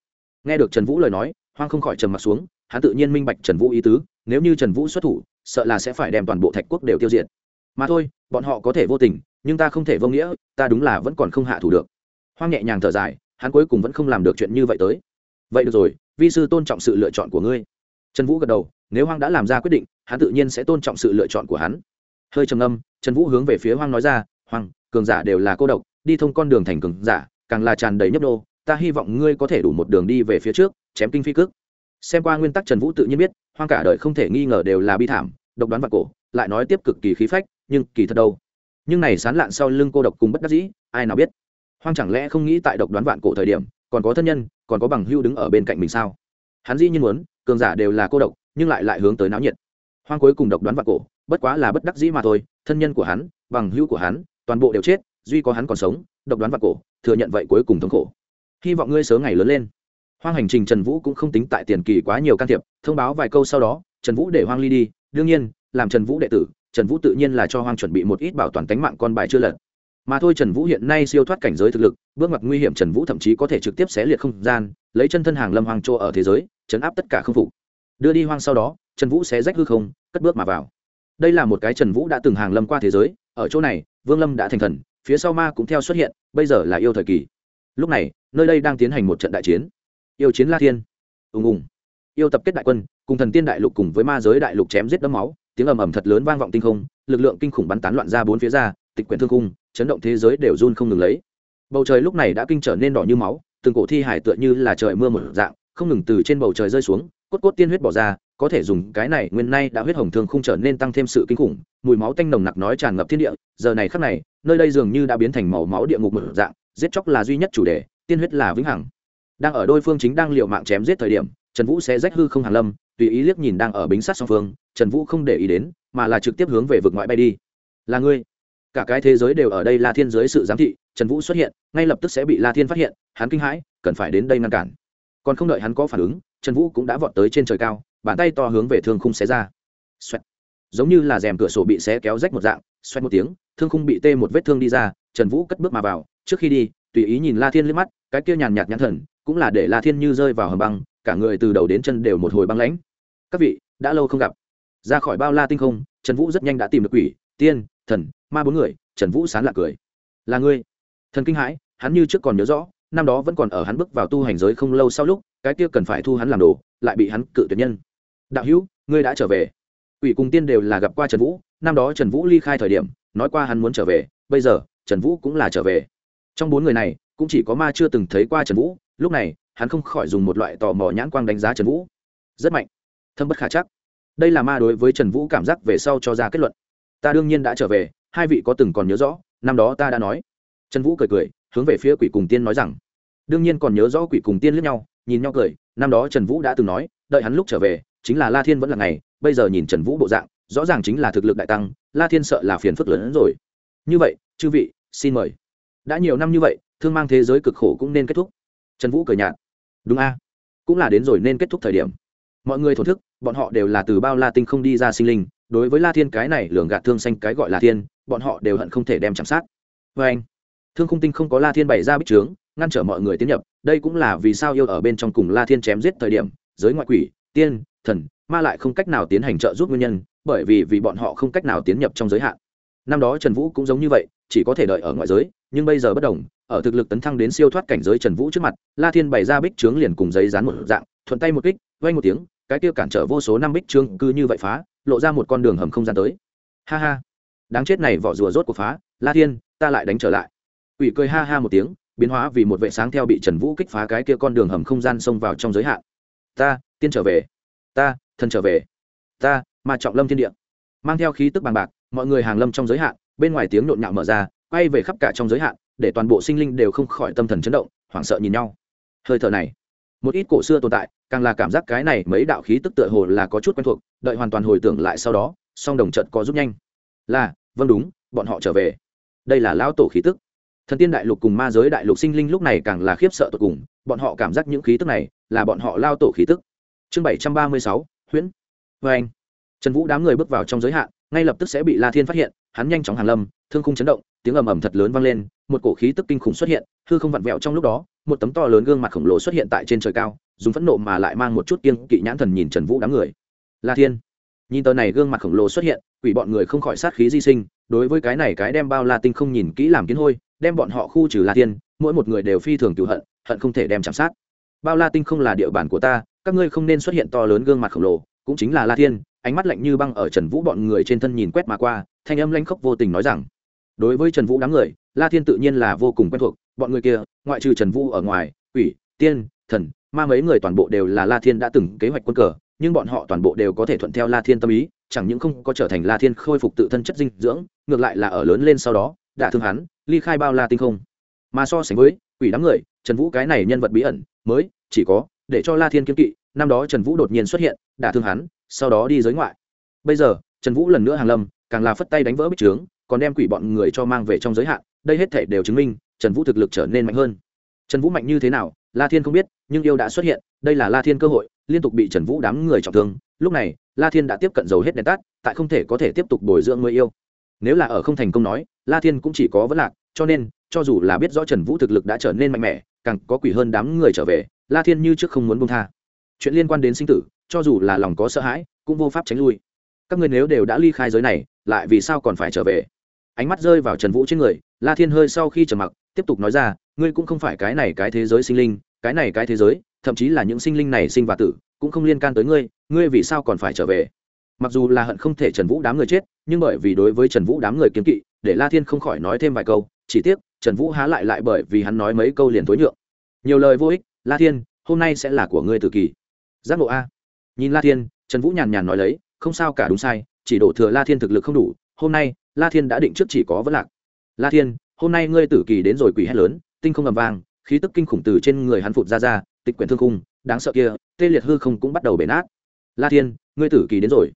Nghe được trần vũ lời nói, hoang không khỏi trầm m ặ t xuống hắn tự nhiên minh bạch trần vũ ý tứ, nếu như trần vũ xuất thủ, sợ là sẽ phải đem toàn bộ thạch quốc đều tiêu diệt. Mà thôi, bọn họ có thể vô tình, nhưng ta không thể vô nghĩa, ta đúng là vẫn còn không hạ thủ được. Hoang nhẹ nhàng thở dài, hắn cuối cùng vẫn không làm được chuyện như vậy tới. Vậy được rồi, vi sư tôn trọng sự lựa chọn của ngươi. Trần vũ gật đầu, nếu hoang đã làm ra quyết định, hắn tự nhiên sẽ tôn trọng sự lựa chọn của hắn. Hơi trầm âm trần vũ hướng về phía hoang nói ra, hoang, cường giả đều là cô độc, đi thông con đường thành cường giả, càng là tràn đầy nhấp nô, ta hy vọng ngươi có thể đủ một đường đi về phía trước, chém kinh phi cước xem qua nguyên tắc trần vũ tự nhiên biết, hoang cả đời không thể nghi ngờ đều là bi thảm, độc đoán vặt cổ, lại nói tiếp cực kỳ khí phách, nhưng kỳ thật đâu? Nhưng này sán lạn sau lưng cô độc cùng bất đắc dĩ, ai nào biết? Hoang chẳng lẽ không nghĩ tại độc đoán vạn cổ thời điểm, còn có thân nhân, còn có bằng hưu đứng ở bên cạnh mình sao? Hắn dĩ nhiên muốn, cường giả đều là cô độc, nhưng lại lại hướng tới náo nhiệt. Hoang cuối cùng độc đoán vạn cổ, bất quá là bất đắc dĩ mà thôi, thân nhân của hắn, bằng hữu của hắn, toàn bộ đều chết, duy có hắn còn sống, độc đoán vạn cổ, thừa nhận vậy cuối cùng thống khổ. Hy vọng ngươi sớm ngày lớn lên hoang hành trình trần vũ cũng không tính tại tiền kỳ quá nhiều can thiệp, thông báo vài câu sau đó, trần vũ để hoang ly đi. Đương nhiên, làm trần vũ đệ tử, trần vũ tự nhiên là cho hoang chuẩn bị một ít bảo toàn tính mạng con bài chưa lật. Mà thôi trần vũ hiện nay siêu thoát cảnh giới thực lực, bước ngoặt nguy hiểm trần vũ thậm chí có thể trực tiếp xé liệt không gian, lấy chân thân hàng lâm hoang chỗ ở thế giới, chấn áp tất cả không phục. Đưa đi hoang sau đó, trần vũ sẽ rách hư không, cất bước mà vào. Đây là một cái trần vũ đã từng hàng lâm qua thế giới, ở chỗ này, vương lâm đã thành thần, phía sau ma cũng theo xuất hiện, bây giờ là yêu thời kỳ. Lúc này, nơi đây đang tiến hành một trận đại chiến yêu chiến la thiên. Ùng ùng. Yêu tập kết đại quân, cùng thần tiên đại lục cùng với ma giới đại lục chém giết đấm máu, tiếng ầm ầm thật lớn vang vọng tinh không, lực lượng kinh khủng bắn tán loạn ra bốn phía ra, tịch quyển thương cung chấn động thế giới đều run không ngừng lấy. Bầu trời lúc này đã kinh trở nên đỏ như máu, từng cổ thi hải tựa như là trời mưa một dạng, không ngừng từ trên bầu trời rơi xuống, cốt cốt tiên huyết bỏ ra, có thể dùng cái này, nguyên nay đã huyết hồng thường không trở nên tăng thêm sự kinh khủng, mùi máu tanh nồng nặc nói tràn ngập thiên địa, giờ này khắc này, nơi đây dường như đã biến thành màu máu địa ngục một dạng, giết chóc là duy nhất chủ đề, tiên huyết là vĩnh hằng đang ở đôi phương chính đang liệu mạng chém giết thời điểm, trần vũ sẽ rách hư không hàn lâm, tùy ý liếc nhìn đang ở bính sát song phương, trần vũ không để ý đến, mà là trực tiếp hướng về vực ngoại bay đi. Là ngươi. Cả cái thế giới đều ở đây la thiên dưới sự giám thị, trần vũ xuất hiện, ngay lập tức sẽ bị la thiên phát hiện, hắn kinh hãi, cần phải đến đây ngăn cản. Còn không đợi hắn có phản ứng, trần vũ cũng đã vọt tới trên trời cao, bàn tay to hướng về thương khung xé ra. Xoẹt. giống như là rèm cửa sổ bị xé kéo rách một dạng, xoẹt một tiếng, thương khung bị tê một vết thương đi ra, trần vũ cất bước mà vào, trước khi đi, tùy ý nhìn la thiên liếc mắt, cái kia nhàn nhạt nhãn thần cũng là để la thiên như rơi vào hầm băng, cả người từ đầu đến chân đều một hồi băng lãnh. Các vị, đã lâu không gặp. Ra khỏi bao la tinh không, trần vũ rất nhanh đã tìm được quỷ, tiên, thần, ma bốn người, trần vũ sán lạc cười. Là ngươi. Thần kinh hãi, hắn như trước còn nhớ rõ, năm đó vẫn còn ở hắn bước vào tu hành giới không lâu sau lúc, cái kia cần phải thu hắn làm đồ, lại bị hắn cự tuyệt nhân. Đạo hữu, ngươi đã trở về. Quỷ cùng tiên đều là gặp qua trần vũ, năm đó trần vũ ly khai thời điểm, nói qua hắn muốn trở về, bây giờ, trần vũ cũng là trở về. Trong bốn người này, cũng chỉ có ma chưa từng thấy qua trần vũ lúc này, hắn không khỏi dùng một loại tò mò nhãn quang đánh giá trần vũ. Rất mạnh. Thâm bất khả chắc. Đây là ma đối với trần vũ cảm giác về sau cho ra kết luận. Ta đương nhiên đã trở về, hai vị có từng còn nhớ rõ, năm đó ta đã nói. Trần vũ cười cười, hướng về phía quỷ cùng tiên nói rằng, đương nhiên còn nhớ rõ quỷ cùng tiên lướt nhau, nhìn nhau cười, năm đó trần vũ đã từng nói, đợi hắn lúc trở về, chính là la thiên vẫn là ngày, bây giờ nhìn trần vũ bộ dạng, rõ ràng chính là thực lực đại tăng, la thiên sợ là phiền phức lớn hơn rồi. Như vậy, chư vị, xin mời. Đã nhiều năm như vậy, thương mang thế giới cực khổ cũng nên kết thúc trần vũ cười nhạt. Đúng a. Cũng là đến rồi nên kết thúc thời điểm. Mọi người thổn thức, bọn họ đều là từ bao la tinh không đi ra sinh linh, đối với la thiên cái này lường gạt thương xanh cái gọi là thiên, bọn họ đều hận không thể đem chạm sát. Vê anh, thương khung tinh không có la thiên bày ra bích trướng, ngăn trở mọi người tiến nhập, đây cũng là vì sao yêu ở bên trong cùng la thiên chém giết thời điểm, giới ngoại quỷ, tiên, thần, ma lại không cách nào tiến hành trợ giúp nguyên nhân, bởi vì vì bọn họ không cách nào tiến nhập trong giới hạn. Năm đó trần vũ cũng giống như vậy, chỉ có thể đợi ở ngoại giới, nhưng bây giờ bất đồng ở thực lực tấn thăng đến siêu thoát cảnh giới trần vũ trước mặt, la thiên bày ra bích trướng liền cùng giấy dán một dạng, thuận tay một kích, vang một tiếng, cái kia cản trở vô số năm bích trướng cứ như vậy phá, lộ ra một con đường hầm không gian tới. Ha ha. Đáng chết này vỏ rùa rốt của phá, la thiên, ta lại đánh trở lại. Quỷ cười ha ha một tiếng, biến hóa vì một vệ sáng theo bị trần vũ kích phá cái kia con đường hầm không gian xông vào trong giới hạn. Ta, tiên trở về. Ta, thần trở về. Ta mà trọng lâm thiên địa. Mang theo khí tức bằng bạc, mọi người hàng lâm trong giới hạn, bên ngoài tiếng nhộn nhạo mở ra, quay về khắp cả trong giới hạn để toàn bộ sinh linh đều không khỏi tâm thần chấn động, hoảng sợ nhìn nhau. Hơi thở này, một ít cổ xưa tồn tại, càng là cảm giác cái này mấy đạo khí tức tựa hồ là có chút quen thuộc, đợi hoàn toàn hồi tưởng lại sau đó, song đồng trận có giúp nhanh. Là vâng đúng, bọn họ trở về. Đây là lão tổ khí tức. Thần tiên đại lục cùng ma giới đại lục sinh linh lúc này càng là khiếp sợ tột cùng, bọn họ cảm giác những khí tức này là bọn họ lao tổ khí tức. Chương bảy trăm ba mươi sáu, huyễn. Vê anh, trần vũ đám người bước vào trong giới hạn, ngay lập tức sẽ bị la thiên phát hiện, hắn nhanh chóng hàn lâm, thương khung chấn động tiếng ầm ầm thật lớn vang lên, một cổ khí tức kinh khủng xuất hiện, hư không vặn vẹo trong lúc đó, một tấm to lớn gương mặt khổng lồ xuất hiện tại trên trời cao, dùng phẫn nộ mà lại mang một chút kiên kỵ nhãn thần nhìn trần vũ đám người. La thiên, nhìn tờ này gương mặt khổng lồ xuất hiện, quỷ bọn người không khỏi sát khí di sinh, đối với cái này cái đem bao la tinh không nhìn kỹ làm kiến hôi, đem bọn họ khu trừ la thiên, mỗi một người đều phi thường cựu hận hận không thể đem chạm sát. Bao la tinh không là địa bàn của ta, các ngươi không nên xuất hiện to lớn gương mặt khổng lồ, cũng chính là la thiên, ánh mắt lạnh như băng ở trần vũ bọn người trên thân nhìn quét mà qua, thanh âm lanh khốc vô tình nói rằng đối với trần vũ đám người, la thiên tự nhiên là vô cùng quen thuộc, bọn người kia, ngoại trừ trần vũ ở ngoài ủy tiên, thần, ma mấy người toàn bộ đều là la thiên đã từng kế hoạch quân cờ, nhưng bọn họ toàn bộ đều có thể thuận theo la thiên tâm ý, chẳng những không có trở thành la thiên khôi phục tự thân chất dinh dưỡng, ngược lại là ở lớn lên sau đó, đã thương hắn, ly khai bao la tinh không. Mà so sánh với quỷ đám người, trần vũ cái này nhân vật bí ẩn, mới chỉ có để cho la thiên kiếm kỵ, năm đó trần vũ đột nhiên xuất hiện, đã thương hắn, sau đó đi giới ngoại. Bây giờ, trần vũ lần nữa hàng lâm, càng là phất tay đánh vỡ bích trướng còn đem quỷ bọn người cho mang về trong giới hạn, đây hết thể đều chứng minh, trần vũ thực lực trở nên mạnh hơn. Trần vũ mạnh như thế nào, la thiên không biết, nhưng yêu đã xuất hiện, đây là la thiên cơ hội, liên tục bị trần vũ đám người trọng thương. Lúc này, la thiên đã tiếp cận dầu hết đèn tắt, tại không thể có thể tiếp tục bồi dưỡng người yêu. Nếu là ở không thành công nói, la thiên cũng chỉ có vấn lạc, cho nên, cho dù là biết rõ trần vũ thực lực đã trở nên mạnh mẽ, càng có quỷ hơn đám người trở về, la thiên như trước không muốn bông tha. Chuyện liên quan đến sinh tử, cho dù là lòng có sợ hãi, cũng vô pháp tránh lui. Các người nếu đều đã ly khai giới này, lại vì sao còn phải trở về? Ánh mắt rơi vào trần vũ trên người, la thiên hơi sau khi trầm mặc, tiếp tục nói ra, ngươi cũng không phải cái này cái thế giới sinh linh, cái này cái thế giới, thậm chí là những sinh linh này sinh và tử, cũng không liên can tới ngươi ngươi vì sao còn phải trở về? Mặc dù là hận không thể trần vũ đám người chết, nhưng bởi vì đối với trần vũ đám người kiếm kỵ, để la thiên không khỏi nói thêm vài câu, chỉ tiếc, trần vũ há lại lại bởi vì hắn nói mấy câu liền tối nhượng. Nhiều lời vô ích, la thiên, hôm nay sẽ là của ngươi tự kỷ giác ngộ a. Nhìn la thiên, trần vũ nhàn nhàn nói lấy, không sao cả, đúng sai, chỉ đổ thừa la thiên thực lực không đủ hôm nay, la thiên đã định trước chỉ có vấn lạc. La thiên, hôm nay ngươi tử kỳ đến rồi quỷ hét lớn, tinh không ầm vang, khí tức kinh khủng từ trên người hắn phụt ra ra, tịch quyển thương khung, đáng sợ kia, tê liệt hư không cũng bắt đầu bể nát. La thiên, ngươi tử kỳ đến rồi.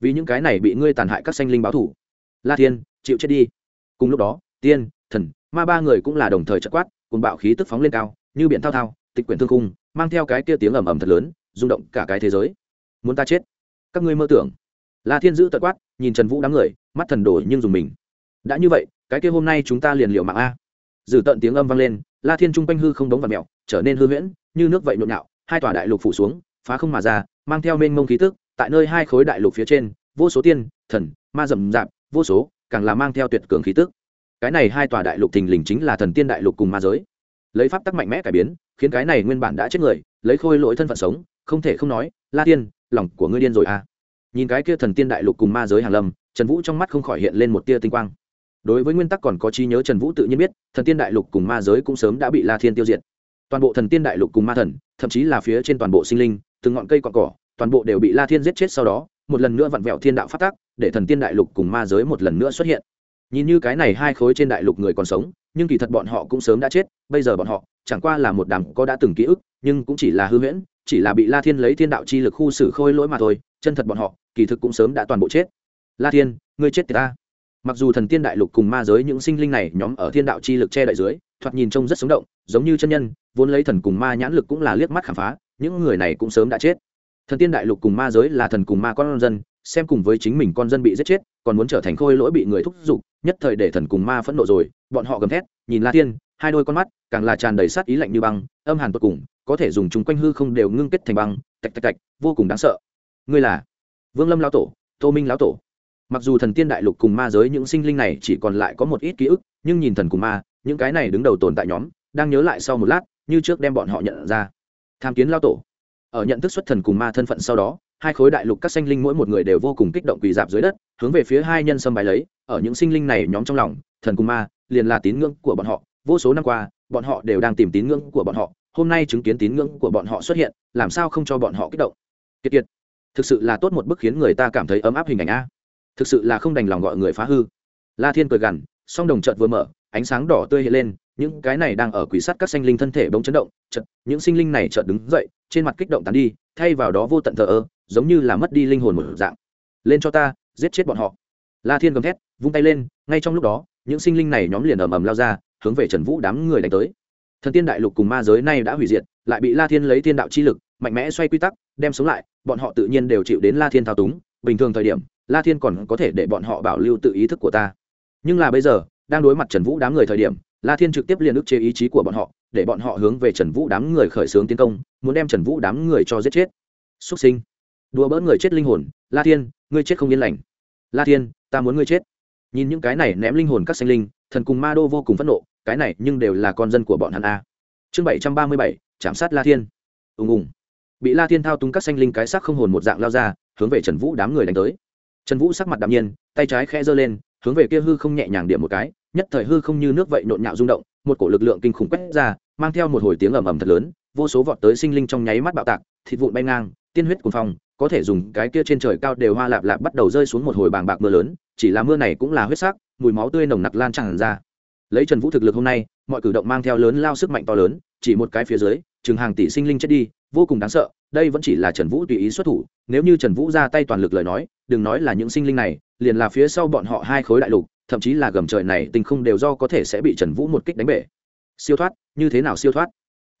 Vì những cái này bị ngươi tàn hại các sanh linh báo thủ la thiên, chịu chết đi. Cùng lúc đó, tiên, thần, ma ba người cũng là đồng thời chất quát cùng bạo khí tức phóng lên cao, như biển thao thao, tịch quyển thương khung, mang theo cái kia tiếng ầm ầm thật lớn, rung động cả cái thế giới. Muốn ta chết? Các ngươi mơ tưởng la thiên giữ tật quát, nhìn trần vũ đám người, mắt thần đổi nhưng dùng mình. Đã như vậy, cái kia hôm nay chúng ta liền liệu mạng a. Dử tận tiếng âm vang lên, la thiên trung quanh hư không đống và mẹo, trở nên hư huyễn, như nước vậy nhộn nhạo, hai tòa đại lục phủ xuống, phá không mà ra, mang theo mênh mông khí tức, tại nơi hai khối đại lục phía trên, vô số tiên, thần, ma rầm rạp vô số, càng là mang theo tuyệt cường khí tức. Cái này hai tòa đại lục thình lình chính là thần tiên đại lục cùng ma giới. Lấy pháp tắc mạnh mẽ cải biến, khiến cái này nguyên bản đã chết người, lấy khôi lỗi thân phận sống, không thể không nói, la tiên lòng của ngươi điên rồi à nhìn cái kia thần tiên đại lục cùng ma giới hàng lâm, trần vũ trong mắt không khỏi hiện lên một tia tinh quang. Đối với nguyên tắc còn có trí nhớ, trần vũ tự nhiên biết, thần tiên đại lục cùng ma giới cũng sớm đã bị la thiên tiêu diệt. Toàn bộ thần tiên đại lục cùng ma thần, thậm chí là phía trên toàn bộ sinh linh, từng ngọn cây cọn cỏ, toàn bộ đều bị la thiên giết chết sau đó, một lần nữa vặn vẹo thiên đạo phát tác để thần tiên đại lục cùng ma giới một lần nữa xuất hiện. Nhìn như cái này hai khối trên đại lục người còn sống, nhưng kỳ thật bọn họ cũng sớm đã chết, bây giờ bọn họ chẳng qua là một đám có đã từng ký ức, nhưng cũng chỉ là hư huyễn chỉ là bị la thiên lấy thiên đạo chi lực khu xử khôi lỗi mà thôi, chân thật bọn họ, kỳ thực cũng sớm đã toàn bộ chết. La thiên, ngươi chết ta. Mặc dù thần tiên đại lục cùng ma giới những sinh linh này nhóm ở thiên đạo chi lực che đậy dưới, thoạt nhìn trông rất sống động, giống như chân nhân, vốn lấy thần cùng ma nhãn lực cũng là liếc mắt khám phá, những người này cũng sớm đã chết. Thần tiên đại lục cùng ma giới là thần cùng ma con dân, xem cùng với chính mình con dân bị giết chết, còn muốn trở thành khôi lỗi bị người thúc giục, nhất thời để thần cùng ma phẫn nộ rồi, bọn họ gầm thét, nhìn la thiên, hai đôi con mắt, càng là tràn đầy sát ý lạnh như băng, âm hàn tột cùng có thể dùng chúng quanh hư không đều ngưng kết thành băng, tạch tạch tạch, vô cùng đáng sợ. Ngươi là vương lâm lão tổ, tô minh lão tổ. Mặc dù thần tiên đại lục cùng ma giới những sinh linh này chỉ còn lại có một ít ký ức, nhưng nhìn thần cùng ma, những cái này đứng đầu tồn tại nhóm, đang nhớ lại sau một lát, như trước đem bọn họ nhận ra. Tham kiến lao tổ. Ở nhận thức xuất thần cùng ma thân phận sau đó, hai khối đại lục các sinh linh mỗi một người đều vô cùng kích động quỳ dạp dưới đất, hướng về phía hai nhân sâm bài lấy, ở những sinh linh này nhóm trong lòng, thần cùng ma, liền là tín ngưỡng của bọn họ. Vô số năm qua, bọn họ đều đang tìm tín ngưỡng của bọn họ hôm nay chứng kiến tín ngưỡng của bọn họ xuất hiện, làm sao không cho bọn họ kích động? Kiệt kiệt, thực sự là tốt một bức khiến người ta cảm thấy ấm áp hình ảnh a. Thực sự là không đành lòng gọi người phá hư. La thiên cười gằn, song đồng trợt vừa mở, ánh sáng đỏ tươi hiện lên, những cái này đang ở quỷ sắt các sinh linh thân thể bỗng chấn động chật những sinh linh này chợt đứng dậy, trên mặt kích động tán đi, thay vào đó vô tận thờ ơ, giống như là mất đi linh hồn một dạng. Lên cho ta, giết chết bọn họ. La thiên gầm thét, vung tay lên, ngay trong lúc đó, những sinh linh này nhóm liền ầm ầm lao ra, hướng về trần vũ đám người đánh tới thần tiên đại lục cùng ma giới này đã hủy diệt, lại bị la thiên lấy thiên đạo chi lực, mạnh mẽ xoay quy tắc, đem sống lại, bọn họ tự nhiên đều chịu đến la thiên thao túng. Bình thường thời điểm, la thiên còn có thể để bọn họ bảo lưu tự ý thức của ta. Nhưng là bây giờ, đang đối mặt trần vũ đám người thời điểm, la thiên trực tiếp liền ức chế ý chí của bọn họ, để bọn họ hướng về trần vũ đám người khởi xướng tiến công, muốn đem trần vũ đám người cho giết chết. Xuất sinh. Đùa bỡn người chết linh hồn, la thiên, ngươi chết không yên lành. La thiên, ta muốn ngươi chết. Nhìn những cái này ném linh hồn các sinh linh, thần cùng ma đô vô cùng phẫn nộ cái này nhưng đều là con dân của bọn hắn a. Chương bảy trăm ba mươi bảy, chạm sát la thiên. Ùng ùng. Bị la thiên thao túng các sinh linh cái xác không hồn một dạng lao ra, hướng về trần vũ đám người đánh tới. Trần vũ sắc mặt đạm nhiên, tay trái khẽ giơ lên, hướng về kia hư không nhẹ nhàng điểm một cái, nhất thời hư không như nước vậy nhộn nhạo rung động, một cổ lực lượng kinh khủng quét ra, mang theo một hồi tiếng ầm ầm thật lớn, vô số vọt tới sinh linh trong nháy mắt bạo tạc, thịt vụn bay ngang, tiên huyết cuồng phong, có thể dùng cái kia trên trời cao đều hoa lạp lạp bắt đầu rơi xuống một hồi bàng bạc mưa lớn, chỉ là mưa này cũng là huyết sắc, mùi máu tươi nồng nặc lan tràn ra lấy trần vũ thực lực hôm nay, mọi cử động mang theo lớn lao sức mạnh to lớn, chỉ một cái phía dưới chừng hàng tỷ sinh linh chết đi, vô cùng đáng sợ, đây vẫn chỉ là trần vũ tùy ý xuất thủ, nếu như trần vũ ra tay toàn lực lời nói, đừng nói là những sinh linh này, liền là phía sau bọn họ hai khối đại lục, thậm chí là gầm trời này, tình không đều do có thể sẽ bị trần vũ một kích đánh bể. Siêu thoát, như thế nào siêu thoát?